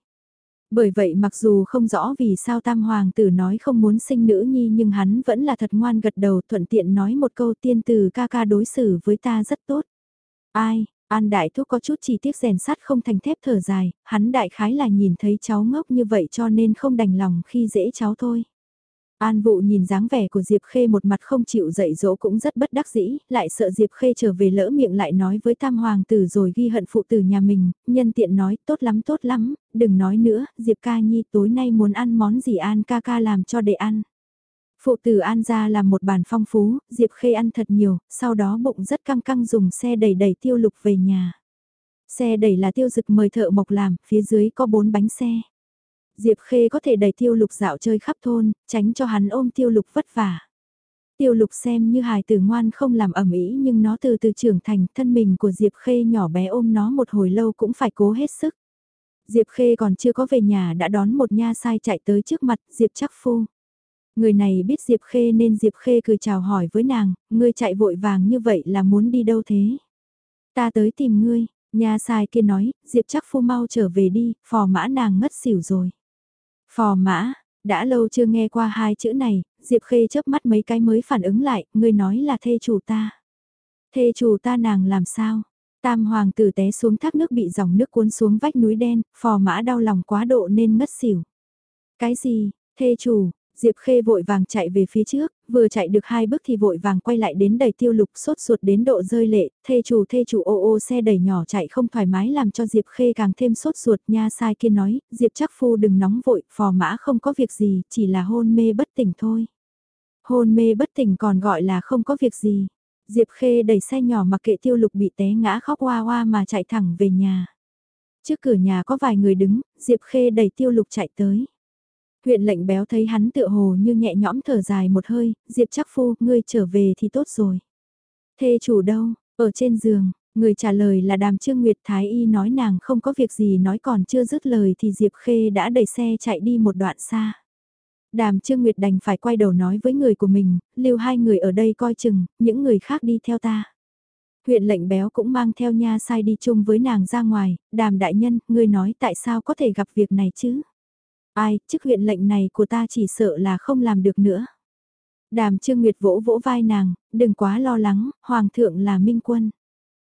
Bởi vậy mặc dù không rõ vì sao tam hoàng tử nói không muốn sinh nữ nhi nhưng hắn vẫn là thật ngoan gật đầu thuận tiện nói một câu tiên từ ca ca đối xử với ta rất tốt. Ai, An đại thúc có chút chi tiết rèn sắt không thành thép thở dài, hắn đại khái là nhìn thấy cháu ngốc như vậy cho nên không đành lòng khi dễ cháu thôi. An vụ nhìn dáng vẻ của Diệp Khê một mặt không chịu dạy dỗ cũng rất bất đắc dĩ, lại sợ Diệp Khê trở về lỡ miệng lại nói với tam hoàng tử rồi ghi hận phụ tử nhà mình, nhân tiện nói tốt lắm tốt lắm, đừng nói nữa, Diệp ca nhi tối nay muốn ăn món gì An ca ca làm cho để ăn. Phụ tử An ra làm một bàn phong phú, Diệp Khê ăn thật nhiều, sau đó bụng rất căng căng dùng xe đẩy đẩy tiêu lục về nhà. Xe đẩy là tiêu dực mời thợ mộc làm, phía dưới có bốn bánh xe. Diệp Khê có thể đẩy tiêu lục dạo chơi khắp thôn, tránh cho hắn ôm tiêu lục vất vả. Tiêu lục xem như hài tử ngoan không làm ẩm ý nhưng nó từ từ trưởng thành thân mình của Diệp Khê nhỏ bé ôm nó một hồi lâu cũng phải cố hết sức. Diệp Khê còn chưa có về nhà đã đón một nha sai chạy tới trước mặt Diệp chắc phu. Người này biết Diệp Khê nên Diệp Khê cười chào hỏi với nàng, ngươi chạy vội vàng như vậy là muốn đi đâu thế? Ta tới tìm ngươi, nha sai kia nói, Diệp chắc phu mau trở về đi, phò mã nàng ngất xỉu rồi. Phò mã, đã lâu chưa nghe qua hai chữ này, Diệp Khê chớp mắt mấy cái mới phản ứng lại, ngươi nói là thê chủ ta. Thê chủ ta nàng làm sao? Tam hoàng tử té xuống thác nước bị dòng nước cuốn xuống vách núi đen, phò mã đau lòng quá độ nên ngất xỉu. Cái gì, thê chủ, Diệp Khê vội vàng chạy về phía trước, vừa chạy được hai bước thì vội vàng quay lại đến đầy tiêu lục sốt ruột đến độ rơi lệ, thê chủ thê chủ ô ô xe đẩy nhỏ chạy không thoải mái làm cho Diệp Khê càng thêm sốt ruột nha sai kia nói, Diệp chắc phu đừng nóng vội, phò mã không có việc gì, chỉ là hôn mê bất tỉnh thôi. Hôn mê bất tỉnh còn gọi là không có việc gì. Diệp Khê đẩy xe nhỏ mặc kệ tiêu lục bị té ngã khóc hoa hoa mà chạy thẳng về nhà. Trước cửa nhà có vài người đứng, Diệp Khê đẩy tiêu lục chạy tới. Huyện lệnh béo thấy hắn tựa hồ như nhẹ nhõm thở dài một hơi, Diệp chắc phu, ngươi trở về thì tốt rồi. Thê chủ đâu, ở trên giường, người trả lời là đàm trương Nguyệt Thái Y nói nàng không có việc gì nói còn chưa dứt lời thì Diệp Khê đã đẩy xe chạy đi một đoạn xa. Đàm Trương Nguyệt đành phải quay đầu nói với người của mình, lưu hai người ở đây coi chừng, những người khác đi theo ta. Huyện lệnh béo cũng mang theo nha sai đi chung với nàng ra ngoài, đàm đại nhân, ngươi nói tại sao có thể gặp việc này chứ? Ai, chức huyện lệnh này của ta chỉ sợ là không làm được nữa. Đàm Trương Nguyệt vỗ vỗ vai nàng, đừng quá lo lắng, Hoàng thượng là minh quân.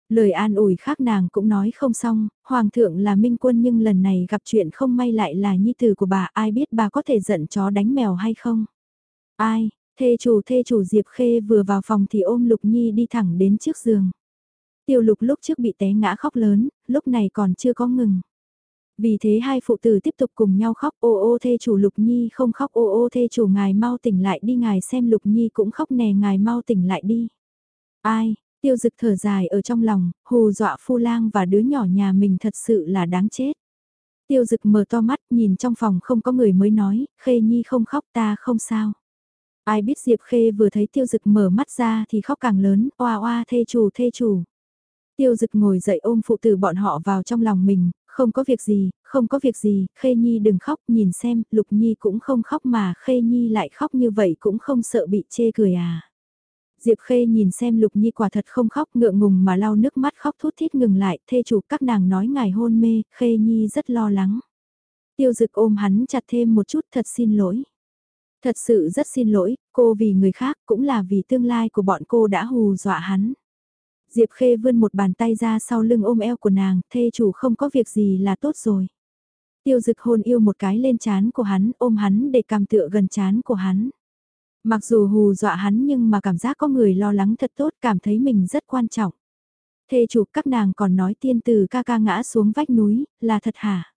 Lời an ủi khác nàng cũng nói không xong, Hoàng thượng là minh quân nhưng lần này gặp chuyện không may lại là nhi tử của bà, ai biết bà có thể giận chó đánh mèo hay không? Ai, thê chủ thê chủ Diệp Khê vừa vào phòng thì ôm Lục Nhi đi thẳng đến trước giường. Tiêu Lục lúc trước bị té ngã khóc lớn, lúc này còn chưa có ngừng. Vì thế hai phụ tử tiếp tục cùng nhau khóc ô ô thê chủ Lục Nhi không khóc ô ô thê chủ ngài mau tỉnh lại đi ngài xem Lục Nhi cũng khóc nè ngài mau tỉnh lại đi. Ai, tiêu dực thở dài ở trong lòng, hù dọa phu lang và đứa nhỏ nhà mình thật sự là đáng chết. Tiêu dực mở to mắt nhìn trong phòng không có người mới nói, khê nhi không khóc ta không sao. Ai biết Diệp Khê vừa thấy tiêu dực mở mắt ra thì khóc càng lớn, oa oa thê chủ thê chủ. Tiêu dực ngồi dậy ôm phụ tử bọn họ vào trong lòng mình, không có việc gì, không có việc gì, Khê Nhi đừng khóc, nhìn xem, Lục Nhi cũng không khóc mà Khê Nhi lại khóc như vậy cũng không sợ bị chê cười à. Diệp Khê nhìn xem Lục Nhi quả thật không khóc ngượng ngùng mà lau nước mắt khóc thút thít ngừng lại, thê chủ các nàng nói ngài hôn mê, Khê Nhi rất lo lắng. Tiêu dực ôm hắn chặt thêm một chút thật xin lỗi. Thật sự rất xin lỗi, cô vì người khác cũng là vì tương lai của bọn cô đã hù dọa hắn. Diệp Khê vươn một bàn tay ra sau lưng ôm eo của nàng, thê chủ không có việc gì là tốt rồi. Tiêu dực hôn yêu một cái lên chán của hắn, ôm hắn để cầm tựa gần chán của hắn. Mặc dù hù dọa hắn nhưng mà cảm giác có người lo lắng thật tốt, cảm thấy mình rất quan trọng. Thê chủ các nàng còn nói tiên từ ca ca ngã xuống vách núi, là thật hả?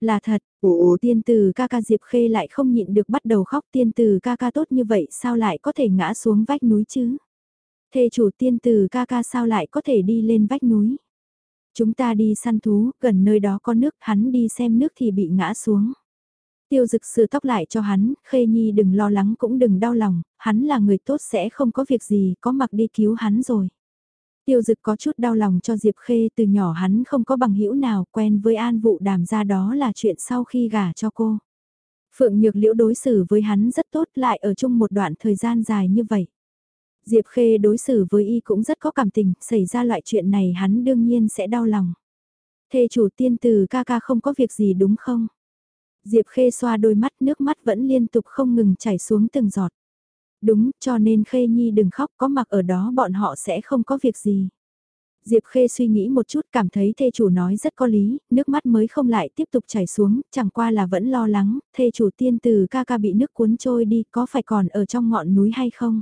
Là thật, ồ tiên từ ca ca Diệp Khê lại không nhịn được bắt đầu khóc tiên từ ca ca tốt như vậy sao lại có thể ngã xuống vách núi chứ? Thê chủ tiên từ ca ca sao lại có thể đi lên vách núi? Chúng ta đi săn thú, gần nơi đó có nước, hắn đi xem nước thì bị ngã xuống. Tiêu dực sửa tóc lại cho hắn, Khê Nhi đừng lo lắng cũng đừng đau lòng, hắn là người tốt sẽ không có việc gì, có mặc đi cứu hắn rồi. Tiêu dực có chút đau lòng cho Diệp Khê từ nhỏ hắn không có bằng hữu nào quen với an vụ đàm ra đó là chuyện sau khi gả cho cô. Phượng Nhược Liễu đối xử với hắn rất tốt lại ở chung một đoạn thời gian dài như vậy. Diệp Khê đối xử với y cũng rất có cảm tình, xảy ra loại chuyện này hắn đương nhiên sẽ đau lòng. Thê chủ tiên từ ca ca không có việc gì đúng không? Diệp Khê xoa đôi mắt nước mắt vẫn liên tục không ngừng chảy xuống từng giọt. Đúng, cho nên Khê Nhi đừng khóc, có mặc ở đó bọn họ sẽ không có việc gì. Diệp Khê suy nghĩ một chút cảm thấy thê chủ nói rất có lý, nước mắt mới không lại tiếp tục chảy xuống, chẳng qua là vẫn lo lắng, thê chủ tiên từ ca ca bị nước cuốn trôi đi có phải còn ở trong ngọn núi hay không?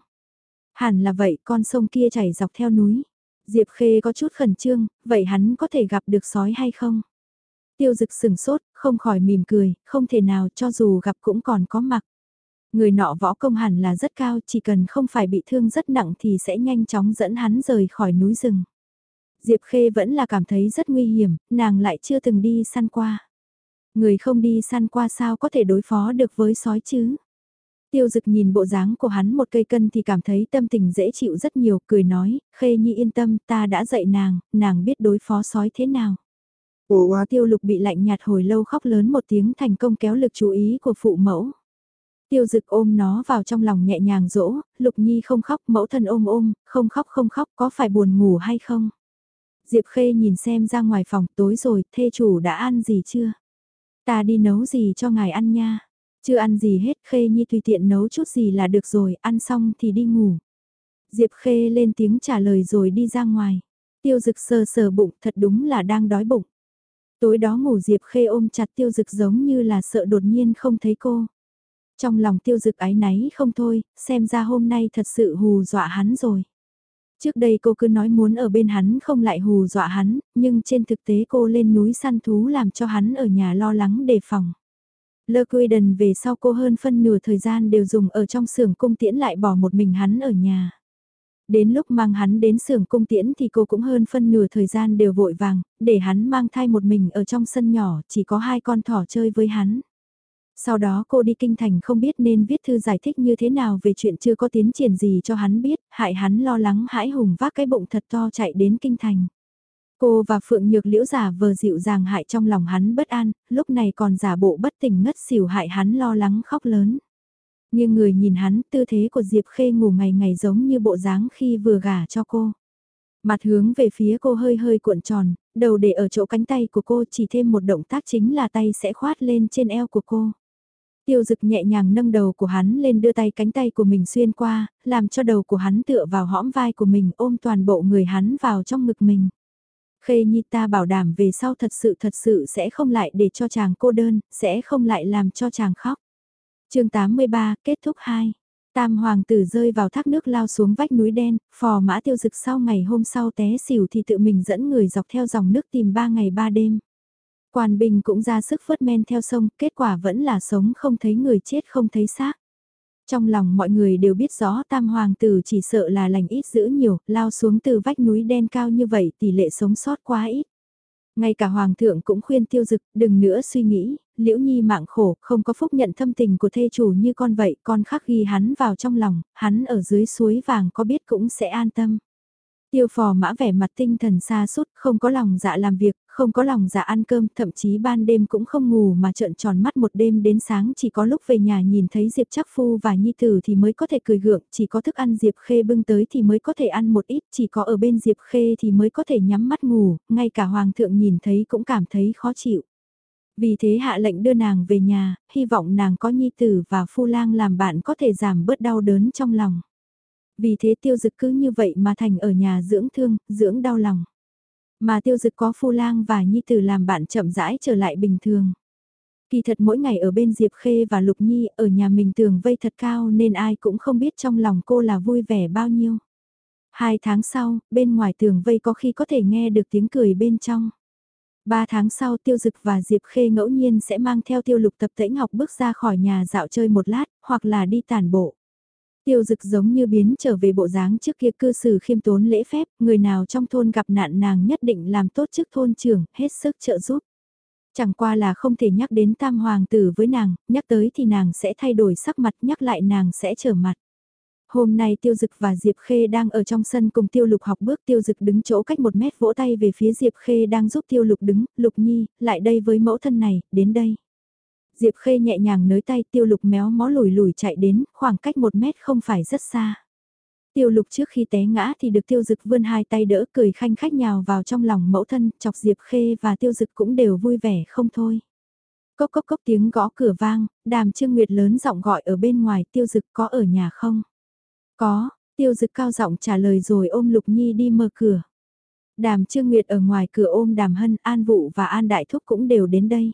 Hẳn là vậy, con sông kia chảy dọc theo núi. Diệp Khê có chút khẩn trương, vậy hắn có thể gặp được sói hay không? Tiêu dực sừng sốt, không khỏi mỉm cười, không thể nào cho dù gặp cũng còn có mặc. Người nọ võ công hẳn là rất cao, chỉ cần không phải bị thương rất nặng thì sẽ nhanh chóng dẫn hắn rời khỏi núi rừng. Diệp Khê vẫn là cảm thấy rất nguy hiểm, nàng lại chưa từng đi săn qua. Người không đi săn qua sao có thể đối phó được với sói chứ? Tiêu dực nhìn bộ dáng của hắn một cây cân thì cảm thấy tâm tình dễ chịu rất nhiều, cười nói, Khê Nhi yên tâm, ta đã dạy nàng, nàng biết đối phó sói thế nào. Ủa tiêu lục bị lạnh nhạt hồi lâu khóc lớn một tiếng thành công kéo lực chú ý của phụ mẫu. Tiêu dực ôm nó vào trong lòng nhẹ nhàng dỗ, lục nhi không khóc mẫu thân ôm ôm, không khóc không khóc có phải buồn ngủ hay không? Diệp Khê nhìn xem ra ngoài phòng tối rồi, thê chủ đã ăn gì chưa? Ta đi nấu gì cho ngài ăn nha? Chưa ăn gì hết Khê Nhi tùy tiện nấu chút gì là được rồi, ăn xong thì đi ngủ. Diệp Khê lên tiếng trả lời rồi đi ra ngoài. Tiêu dực sờ sờ bụng thật đúng là đang đói bụng. Tối đó ngủ Diệp Khê ôm chặt tiêu dực giống như là sợ đột nhiên không thấy cô. Trong lòng tiêu dực ái náy không thôi, xem ra hôm nay thật sự hù dọa hắn rồi. Trước đây cô cứ nói muốn ở bên hắn không lại hù dọa hắn, nhưng trên thực tế cô lên núi săn thú làm cho hắn ở nhà lo lắng đề phòng. Lơ Quy Đần về sau cô hơn phân nửa thời gian đều dùng ở trong xưởng cung tiễn lại bỏ một mình hắn ở nhà. Đến lúc mang hắn đến xưởng cung tiễn thì cô cũng hơn phân nửa thời gian đều vội vàng, để hắn mang thai một mình ở trong sân nhỏ, chỉ có hai con thỏ chơi với hắn. Sau đó cô đi kinh thành không biết nên viết thư giải thích như thế nào về chuyện chưa có tiến triển gì cho hắn biết, hại hắn lo lắng hãi hùng vác cái bụng thật to chạy đến kinh thành. Cô và Phượng Nhược Liễu giả vờ dịu dàng hại trong lòng hắn bất an, lúc này còn giả bộ bất tỉnh ngất xỉu hại hắn lo lắng khóc lớn. Nhưng người nhìn hắn tư thế của Diệp Khê ngủ ngày ngày giống như bộ dáng khi vừa gả cho cô. Mặt hướng về phía cô hơi hơi cuộn tròn, đầu để ở chỗ cánh tay của cô chỉ thêm một động tác chính là tay sẽ khoát lên trên eo của cô. Tiêu dực nhẹ nhàng nâng đầu của hắn lên đưa tay cánh tay của mình xuyên qua, làm cho đầu của hắn tựa vào hõm vai của mình ôm toàn bộ người hắn vào trong ngực mình. Khê Nhi ta bảo đảm về sau thật sự thật sự sẽ không lại để cho chàng cô đơn, sẽ không lại làm cho chàng khóc. chương 83, kết thúc 2. Tam hoàng tử rơi vào thác nước lao xuống vách núi đen, phò mã tiêu dực sau ngày hôm sau té xỉu thì tự mình dẫn người dọc theo dòng nước tìm 3 ngày 3 đêm. Quan bình cũng ra sức phớt men theo sông, kết quả vẫn là sống không thấy người chết không thấy xác. Trong lòng mọi người đều biết rõ tam hoàng tử chỉ sợ là lành ít giữ nhiều, lao xuống từ vách núi đen cao như vậy tỷ lệ sống sót quá ít. Ngay cả hoàng thượng cũng khuyên tiêu dực đừng nữa suy nghĩ, liễu nhi mạng khổ, không có phúc nhận thâm tình của thê chủ như con vậy, con khắc ghi hắn vào trong lòng, hắn ở dưới suối vàng có biết cũng sẽ an tâm. Tiêu phò mã vẻ mặt tinh thần xa sút không có lòng dạ làm việc, không có lòng dạ ăn cơm, thậm chí ban đêm cũng không ngủ mà trợn tròn mắt một đêm đến sáng chỉ có lúc về nhà nhìn thấy Diệp Chắc Phu và Nhi Tử thì mới có thể cười gượng, chỉ có thức ăn Diệp Khê bưng tới thì mới có thể ăn một ít, chỉ có ở bên Diệp Khê thì mới có thể nhắm mắt ngủ, ngay cả Hoàng thượng nhìn thấy cũng cảm thấy khó chịu. Vì thế hạ lệnh đưa nàng về nhà, hy vọng nàng có Nhi Tử và Phu Lang làm bạn có thể giảm bớt đau đớn trong lòng. Vì thế tiêu dực cứ như vậy mà thành ở nhà dưỡng thương, dưỡng đau lòng. Mà tiêu dực có phu lang và nhi tử làm bạn chậm rãi trở lại bình thường. Kỳ thật mỗi ngày ở bên Diệp Khê và Lục Nhi ở nhà mình tường vây thật cao nên ai cũng không biết trong lòng cô là vui vẻ bao nhiêu. Hai tháng sau, bên ngoài tường vây có khi có thể nghe được tiếng cười bên trong. Ba tháng sau Tiêu Dực và Diệp Khê ngẫu nhiên sẽ mang theo Tiêu Lục tập tễnh học bước ra khỏi nhà dạo chơi một lát, hoặc là đi tàn bộ. Tiêu Dực giống như biến trở về bộ dáng trước kia cư xử khiêm tốn lễ phép, người nào trong thôn gặp nạn nàng nhất định làm tốt chức thôn trưởng, hết sức trợ giúp. Chẳng qua là không thể nhắc đến tam hoàng tử với nàng, nhắc tới thì nàng sẽ thay đổi sắc mặt, nhắc lại nàng sẽ trở mặt. Hôm nay Tiêu Dực và Diệp Khê đang ở trong sân cùng Tiêu Lục học bước Tiêu Dực đứng chỗ cách một mét vỗ tay về phía Diệp Khê đang giúp Tiêu Lục đứng, Lục Nhi, lại đây với mẫu thân này, đến đây. Diệp Khê nhẹ nhàng nới tay Tiêu Lục méo mó lùi lùi chạy đến, khoảng cách một mét không phải rất xa. Tiêu Lục trước khi té ngã thì được Tiêu Dực vươn hai tay đỡ cười khanh khách nhào vào trong lòng mẫu thân, chọc Diệp Khê và Tiêu Dực cũng đều vui vẻ không thôi. Cốc cốc cốc tiếng gõ cửa vang, đàm trương nguyệt lớn giọng gọi ở bên ngoài Tiêu Dực có ở nhà không? Có, tiêu dực cao giọng trả lời rồi ôm Lục Nhi đi mở cửa. Đàm Trương Nguyệt ở ngoài cửa ôm Đàm Hân, An Vụ và An Đại Thúc cũng đều đến đây.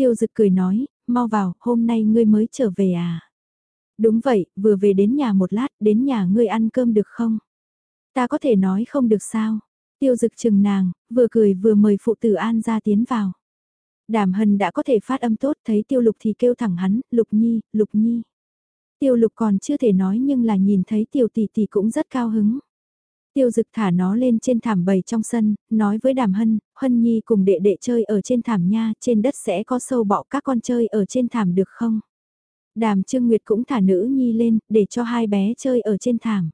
Tiêu dực cười nói, mau vào, hôm nay ngươi mới trở về à? Đúng vậy, vừa về đến nhà một lát, đến nhà ngươi ăn cơm được không? Ta có thể nói không được sao? Tiêu dực chừng nàng, vừa cười vừa mời phụ tử An ra tiến vào. Đàm Hân đã có thể phát âm tốt, thấy Tiêu Lục thì kêu thẳng hắn, Lục Nhi, Lục Nhi. Tiêu lục còn chưa thể nói nhưng là nhìn thấy tiểu tỷ tỷ cũng rất cao hứng. Tiêu dực thả nó lên trên thảm bầy trong sân, nói với đàm hân, hân nhi cùng đệ đệ chơi ở trên thảm nha, trên đất sẽ có sâu bọ các con chơi ở trên thảm được không? Đàm Trương Nguyệt cũng thả nữ nhi lên, để cho hai bé chơi ở trên thảm.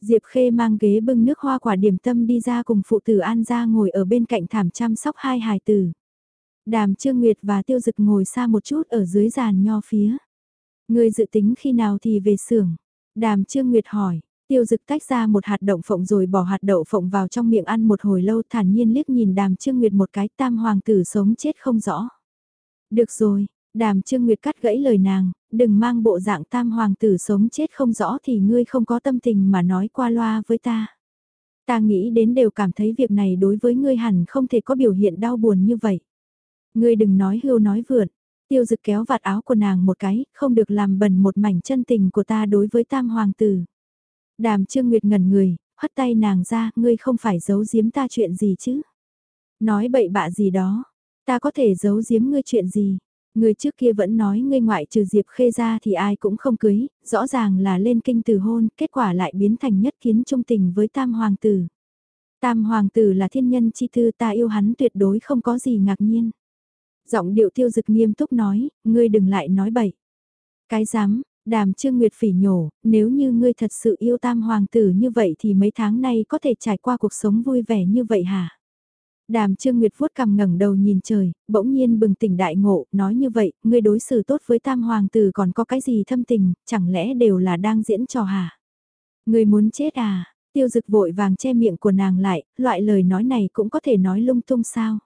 Diệp Khê mang ghế bưng nước hoa quả điểm tâm đi ra cùng phụ tử An ra ngồi ở bên cạnh thảm chăm sóc hai hài tử. Đàm Trương Nguyệt và Tiêu Dực ngồi xa một chút ở dưới giàn nho phía. Người dự tính khi nào thì về xưởng? Đàm Trương Nguyệt hỏi. Tiêu dực tách ra một hạt đậu phộng rồi bỏ hạt đậu phộng vào trong miệng ăn một hồi lâu thản nhiên liếc nhìn đàm Trương Nguyệt một cái tam hoàng tử sống chết không rõ. Được rồi, đàm Trương Nguyệt cắt gãy lời nàng, đừng mang bộ dạng tam hoàng tử sống chết không rõ thì ngươi không có tâm tình mà nói qua loa với ta. Ta nghĩ đến đều cảm thấy việc này đối với ngươi hẳn không thể có biểu hiện đau buồn như vậy. Ngươi đừng nói hưu nói vượn, Tiêu dực kéo vạt áo của nàng một cái, không được làm bẩn một mảnh chân tình của ta đối với tam hoàng tử. Đàm Trương Nguyệt ngẩn người, hất tay nàng ra, ngươi không phải giấu giếm ta chuyện gì chứ? Nói bậy bạ gì đó, ta có thể giấu giếm ngươi chuyện gì? Ngươi trước kia vẫn nói ngươi ngoại trừ Diệp Khê ra thì ai cũng không cưới, rõ ràng là lên kinh từ hôn, kết quả lại biến thành nhất kiến trung tình với tam hoàng tử. Tam hoàng tử là thiên nhân chi thư ta yêu hắn tuyệt đối không có gì ngạc nhiên. Giọng điệu tiêu dực nghiêm túc nói, ngươi đừng lại nói bậy. Cái dám, đàm trương nguyệt phỉ nhổ, nếu như ngươi thật sự yêu tam hoàng tử như vậy thì mấy tháng nay có thể trải qua cuộc sống vui vẻ như vậy hả? Đàm Trương Nguyệt vuốt cằm ngẩng đầu nhìn trời, bỗng nhiên bừng tỉnh đại ngộ, nói như vậy, ngươi đối xử tốt với tam hoàng tử còn có cái gì thâm tình, chẳng lẽ đều là đang diễn trò hả? Ngươi muốn chết à? Tiêu dực vội vàng che miệng của nàng lại, loại lời nói này cũng có thể nói lung tung sao?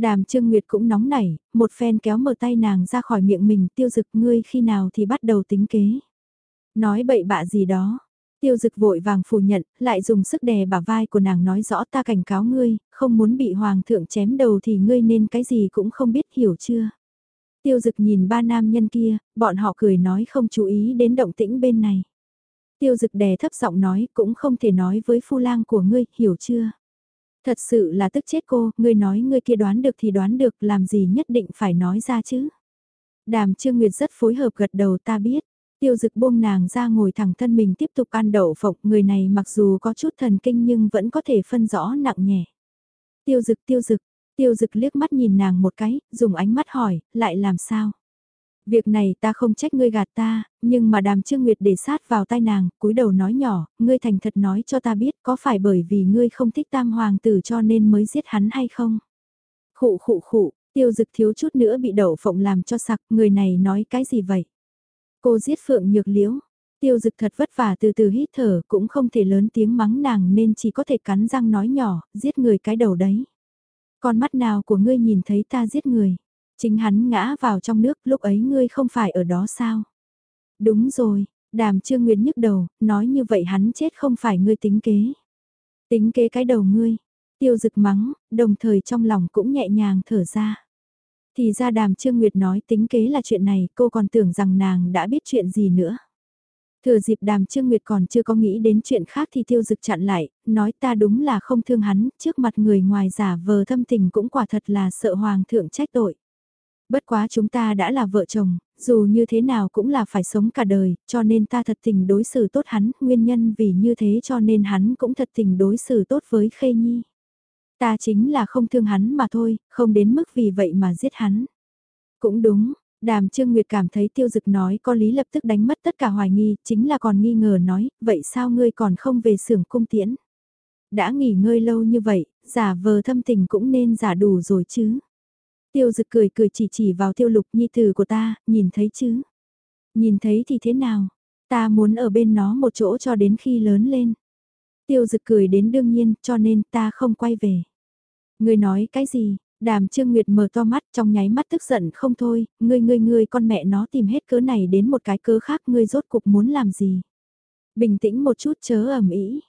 Đàm Trương Nguyệt cũng nóng nảy, một phen kéo mở tay nàng ra khỏi miệng mình tiêu dực ngươi khi nào thì bắt đầu tính kế. Nói bậy bạ gì đó. Tiêu dực vội vàng phủ nhận, lại dùng sức đè bả vai của nàng nói rõ ta cảnh cáo ngươi, không muốn bị hoàng thượng chém đầu thì ngươi nên cái gì cũng không biết hiểu chưa. Tiêu dực nhìn ba nam nhân kia, bọn họ cười nói không chú ý đến động tĩnh bên này. Tiêu dực đè thấp giọng nói cũng không thể nói với phu lang của ngươi, hiểu chưa. Thật sự là tức chết cô, ngươi nói ngươi kia đoán được thì đoán được, làm gì nhất định phải nói ra chứ. Đàm Trương Nguyệt rất phối hợp gật đầu ta biết. Tiêu dực buông nàng ra ngồi thẳng thân mình tiếp tục ăn đậu phộng, người này mặc dù có chút thần kinh nhưng vẫn có thể phân rõ nặng nhẹ. Tiêu dực tiêu dực, tiêu dực liếc mắt nhìn nàng một cái, dùng ánh mắt hỏi, lại làm sao? Việc này ta không trách ngươi gạt ta, nhưng mà đàm trương nguyệt để sát vào tai nàng, cúi đầu nói nhỏ, ngươi thành thật nói cho ta biết có phải bởi vì ngươi không thích tam hoàng tử cho nên mới giết hắn hay không? Khụ khụ khụ, tiêu dực thiếu chút nữa bị đậu phộng làm cho sặc, người này nói cái gì vậy? Cô giết phượng nhược liễu, tiêu dực thật vất vả từ từ hít thở cũng không thể lớn tiếng mắng nàng nên chỉ có thể cắn răng nói nhỏ, giết người cái đầu đấy. Con mắt nào của ngươi nhìn thấy ta giết người? Chính hắn ngã vào trong nước lúc ấy ngươi không phải ở đó sao? Đúng rồi, đàm trương nguyệt nhức đầu, nói như vậy hắn chết không phải ngươi tính kế. Tính kế cái đầu ngươi, tiêu dực mắng, đồng thời trong lòng cũng nhẹ nhàng thở ra. Thì ra đàm trương nguyệt nói tính kế là chuyện này, cô còn tưởng rằng nàng đã biết chuyện gì nữa. Thừa dịp đàm Trương Nguyệt còn chưa có nghĩ đến chuyện khác thì tiêu dực chặn lại, nói ta đúng là không thương hắn, trước mặt người ngoài giả vờ thâm tình cũng quả thật là sợ hoàng thượng trách tội. Bất quá chúng ta đã là vợ chồng, dù như thế nào cũng là phải sống cả đời, cho nên ta thật tình đối xử tốt hắn, nguyên nhân vì như thế cho nên hắn cũng thật tình đối xử tốt với Khê Nhi. Ta chính là không thương hắn mà thôi, không đến mức vì vậy mà giết hắn. Cũng đúng, Đàm Trương Nguyệt cảm thấy tiêu dực nói có lý lập tức đánh mất tất cả hoài nghi, chính là còn nghi ngờ nói, vậy sao ngươi còn không về xưởng cung tiễn? Đã nghỉ ngơi lâu như vậy, giả vờ thâm tình cũng nên giả đủ rồi chứ. Tiêu dực cười cười chỉ chỉ vào tiêu lục nhi tử của ta, nhìn thấy chứ? Nhìn thấy thì thế nào? Ta muốn ở bên nó một chỗ cho đến khi lớn lên. Tiêu dực cười đến đương nhiên, cho nên ta không quay về. Ngươi nói cái gì? Đàm Trương Nguyệt mở to mắt trong nháy mắt tức giận không thôi, ngươi ngươi ngươi con mẹ nó tìm hết cớ này đến một cái cớ khác ngươi rốt cục muốn làm gì. Bình tĩnh một chút chớ ẩm ý.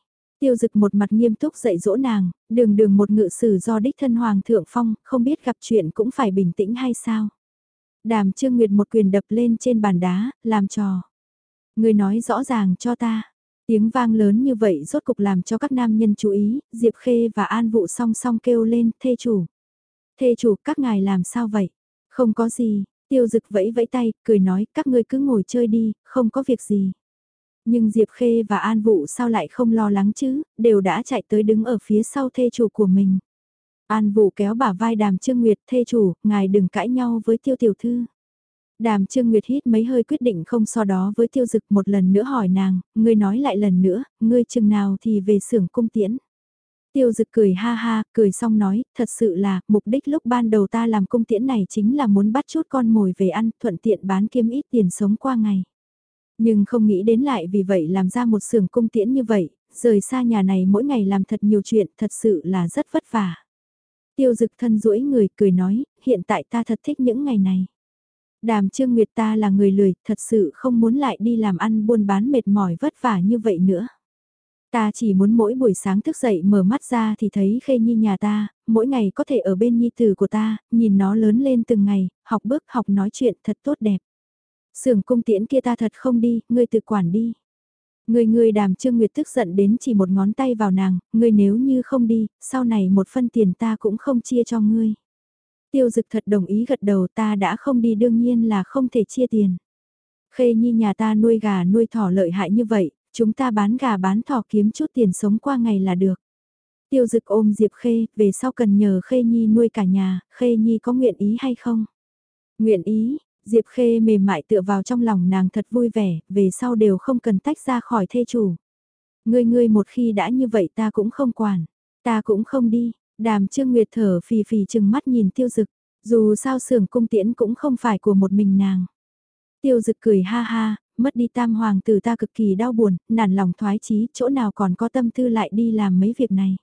Tiêu dực một mặt nghiêm túc dạy dỗ nàng, đường đường một ngự sử do đích thân hoàng thượng phong, không biết gặp chuyện cũng phải bình tĩnh hay sao. Đàm Trương Nguyệt một quyền đập lên trên bàn đá, làm trò. Người nói rõ ràng cho ta. Tiếng vang lớn như vậy rốt cục làm cho các nam nhân chú ý, Diệp Khê và An Vụ song song kêu lên, thê chủ. Thê chủ, các ngài làm sao vậy? Không có gì, tiêu dực vẫy vẫy tay, cười nói, các ngươi cứ ngồi chơi đi, không có việc gì. Nhưng Diệp Khê và An Vũ sao lại không lo lắng chứ, đều đã chạy tới đứng ở phía sau thê chủ của mình. An Vũ kéo bả vai đàm Trương Nguyệt, thê chủ, ngài đừng cãi nhau với tiêu tiểu thư. Đàm Trương Nguyệt hít mấy hơi quyết định không so đó với tiêu dực một lần nữa hỏi nàng, ngươi nói lại lần nữa, ngươi chừng nào thì về xưởng cung tiễn. Tiêu dực cười ha ha, cười xong nói, thật sự là, mục đích lúc ban đầu ta làm cung tiễn này chính là muốn bắt chút con mồi về ăn, thuận tiện bán kiếm ít tiền sống qua ngày. Nhưng không nghĩ đến lại vì vậy làm ra một xưởng cung tiễn như vậy, rời xa nhà này mỗi ngày làm thật nhiều chuyện, thật sự là rất vất vả. Tiêu dực thân duỗi người cười nói, hiện tại ta thật thích những ngày này. Đàm Trương Nguyệt ta là người lười, thật sự không muốn lại đi làm ăn buôn bán mệt mỏi vất vả như vậy nữa. Ta chỉ muốn mỗi buổi sáng thức dậy mở mắt ra thì thấy khê nhi nhà ta, mỗi ngày có thể ở bên nhi tử của ta, nhìn nó lớn lên từng ngày, học bước học nói chuyện thật tốt đẹp. Sưởng cung tiễn kia ta thật không đi, ngươi tự quản đi. Người người đàm trương nguyệt tức giận đến chỉ một ngón tay vào nàng, ngươi nếu như không đi, sau này một phân tiền ta cũng không chia cho ngươi. Tiêu dực thật đồng ý gật đầu ta đã không đi đương nhiên là không thể chia tiền. Khê nhi nhà ta nuôi gà nuôi thỏ lợi hại như vậy, chúng ta bán gà bán thỏ kiếm chút tiền sống qua ngày là được. Tiêu dực ôm Diệp Khê, về sau cần nhờ Khê Nhi nuôi cả nhà, Khê Nhi có nguyện ý hay không? Nguyện ý, Diệp Khê mềm mại tựa vào trong lòng nàng thật vui vẻ, về sau đều không cần tách ra khỏi thê chủ. Ngươi ngươi một khi đã như vậy ta cũng không quản, ta cũng không đi, đàm trương nguyệt thở phì phì chừng mắt nhìn tiêu dực, dù sao sưởng cung tiễn cũng không phải của một mình nàng. Tiêu dực cười ha ha, mất đi tam hoàng tử ta cực kỳ đau buồn, nản lòng thoái chí, chỗ nào còn có tâm tư lại đi làm mấy việc này.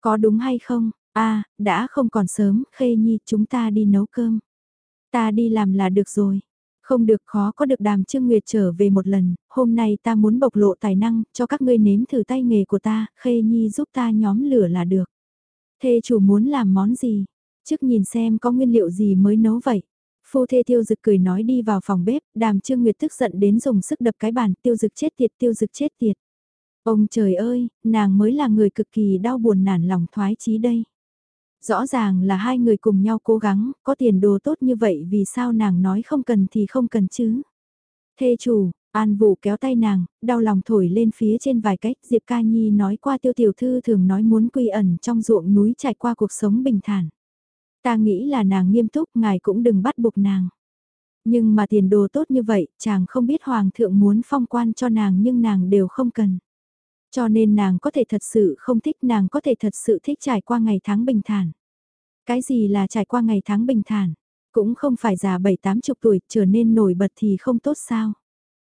Có đúng hay không? a đã không còn sớm, khê nhi, chúng ta đi nấu cơm. Ta đi làm là được rồi. Không được khó có được đàm trương nguyệt trở về một lần, hôm nay ta muốn bộc lộ tài năng, cho các ngươi nếm thử tay nghề của ta, khê nhi giúp ta nhóm lửa là được. Thê chủ muốn làm món gì? Trước nhìn xem có nguyên liệu gì mới nấu vậy. Phu thê tiêu dực cười nói đi vào phòng bếp, đàm trương nguyệt tức giận đến dùng sức đập cái bàn, tiêu dực chết tiệt, tiêu dực chết tiệt. Ông trời ơi, nàng mới là người cực kỳ đau buồn nản lòng thoái chí đây. Rõ ràng là hai người cùng nhau cố gắng, có tiền đồ tốt như vậy vì sao nàng nói không cần thì không cần chứ. Thê chủ, An Vũ kéo tay nàng, đau lòng thổi lên phía trên vài cách, Diệp Ca Nhi nói qua tiêu tiểu thư thường nói muốn quy ẩn trong ruộng núi trải qua cuộc sống bình thản. Ta nghĩ là nàng nghiêm túc, ngài cũng đừng bắt buộc nàng. Nhưng mà tiền đồ tốt như vậy, chàng không biết hoàng thượng muốn phong quan cho nàng nhưng nàng đều không cần. Cho nên nàng có thể thật sự không thích nàng có thể thật sự thích trải qua ngày tháng bình thản. Cái gì là trải qua ngày tháng bình thản? Cũng không phải già bảy tám chục tuổi trở nên nổi bật thì không tốt sao?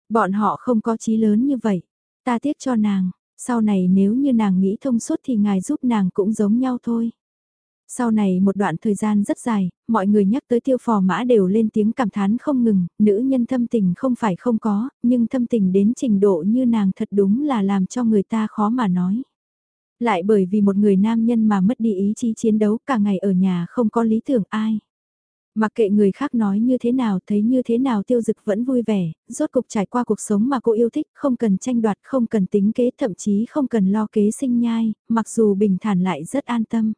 Bọn họ không có chí lớn như vậy. Ta tiếc cho nàng, sau này nếu như nàng nghĩ thông suốt thì ngài giúp nàng cũng giống nhau thôi. Sau này một đoạn thời gian rất dài, mọi người nhắc tới tiêu phò mã đều lên tiếng cảm thán không ngừng, nữ nhân thâm tình không phải không có, nhưng thâm tình đến trình độ như nàng thật đúng là làm cho người ta khó mà nói. Lại bởi vì một người nam nhân mà mất đi ý chí chiến đấu cả ngày ở nhà không có lý tưởng ai. Mặc kệ người khác nói như thế nào, thấy như thế nào tiêu dực vẫn vui vẻ, rốt cục trải qua cuộc sống mà cô yêu thích, không cần tranh đoạt, không cần tính kế, thậm chí không cần lo kế sinh nhai, mặc dù bình thản lại rất an tâm.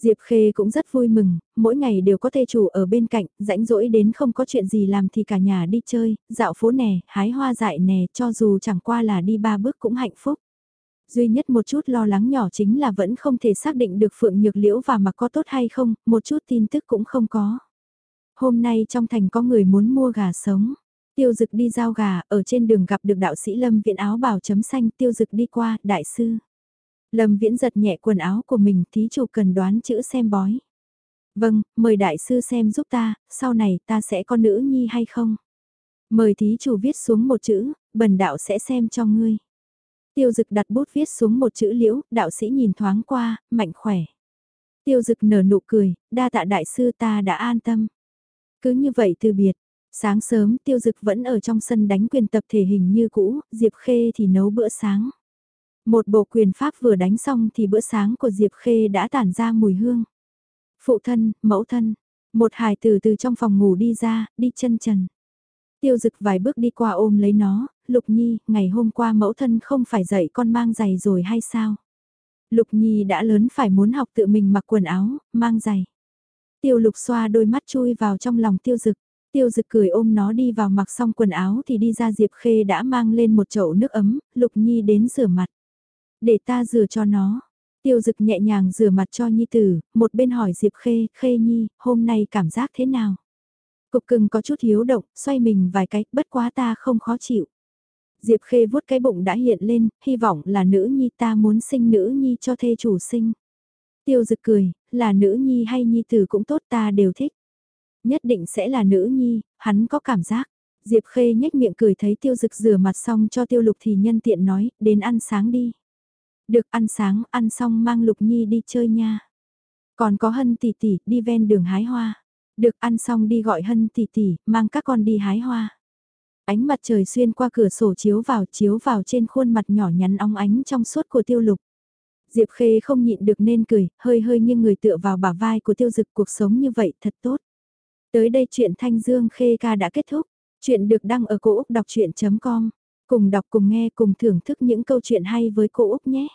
Diệp Khê cũng rất vui mừng, mỗi ngày đều có thê chủ ở bên cạnh, rãnh rỗi đến không có chuyện gì làm thì cả nhà đi chơi, dạo phố nè, hái hoa dại nè, cho dù chẳng qua là đi ba bước cũng hạnh phúc. Duy nhất một chút lo lắng nhỏ chính là vẫn không thể xác định được Phượng Nhược Liễu và mặc có tốt hay không, một chút tin tức cũng không có. Hôm nay trong thành có người muốn mua gà sống. Tiêu dực đi giao gà, ở trên đường gặp được đạo sĩ Lâm Viễn áo bào chấm xanh, tiêu dực đi qua, đại sư. Lâm Viễn giật nhẹ quần áo của mình, thí chủ cần đoán chữ xem bói. Vâng, mời đại sư xem giúp ta, sau này ta sẽ có nữ nhi hay không? Mời thí chủ viết xuống một chữ, bần đạo sẽ xem cho ngươi. Tiêu dực đặt bút viết xuống một chữ liễu, đạo sĩ nhìn thoáng qua, mạnh khỏe. Tiêu dực nở nụ cười, đa tạ đại sư ta đã an tâm. Cứ như vậy từ biệt, sáng sớm tiêu dực vẫn ở trong sân đánh quyền tập thể hình như cũ, Diệp Khê thì nấu bữa sáng. Một bộ quyền pháp vừa đánh xong thì bữa sáng của Diệp Khê đã tản ra mùi hương. Phụ thân, mẫu thân, một hài từ từ trong phòng ngủ đi ra, đi chân trần. Tiêu dực vài bước đi qua ôm lấy nó, Lục Nhi, ngày hôm qua mẫu thân không phải dạy con mang giày rồi hay sao? Lục Nhi đã lớn phải muốn học tự mình mặc quần áo, mang giày. Tiêu lục xoa đôi mắt chui vào trong lòng tiêu dực. Tiêu dực cười ôm nó đi vào mặc xong quần áo thì đi ra Diệp Khê đã mang lên một chậu nước ấm, Lục Nhi đến rửa mặt. Để ta rửa cho nó. Tiêu dực nhẹ nhàng rửa mặt cho Nhi tử, một bên hỏi Diệp Khê, Khê Nhi, hôm nay cảm giác thế nào? Cục cưng có chút hiếu động, xoay mình vài cái, bất quá ta không khó chịu. Diệp Khê vuốt cái bụng đã hiện lên, hy vọng là nữ nhi ta muốn sinh nữ nhi cho thê chủ sinh. Tiêu dực cười, là nữ nhi hay nhi tử cũng tốt ta đều thích. Nhất định sẽ là nữ nhi, hắn có cảm giác. Diệp Khê nhếch miệng cười thấy tiêu dực rửa mặt xong cho tiêu lục thì nhân tiện nói, đến ăn sáng đi. Được ăn sáng, ăn xong mang lục nhi đi chơi nha. Còn có hân tỷ tỷ, đi ven đường hái hoa. Được ăn xong đi gọi hân tỷ tỷ, mang các con đi hái hoa. Ánh mặt trời xuyên qua cửa sổ chiếu vào chiếu vào trên khuôn mặt nhỏ nhắn óng ánh trong suốt của tiêu lục. Diệp Khê không nhịn được nên cười, hơi hơi nghiêng người tựa vào bả vai của tiêu dực cuộc sống như vậy thật tốt. Tới đây chuyện Thanh Dương Khê ca đã kết thúc. Chuyện được đăng ở cổ Úc đọc chuyện.com. Cùng đọc cùng nghe cùng thưởng thức những câu chuyện hay với cô Úc nhé.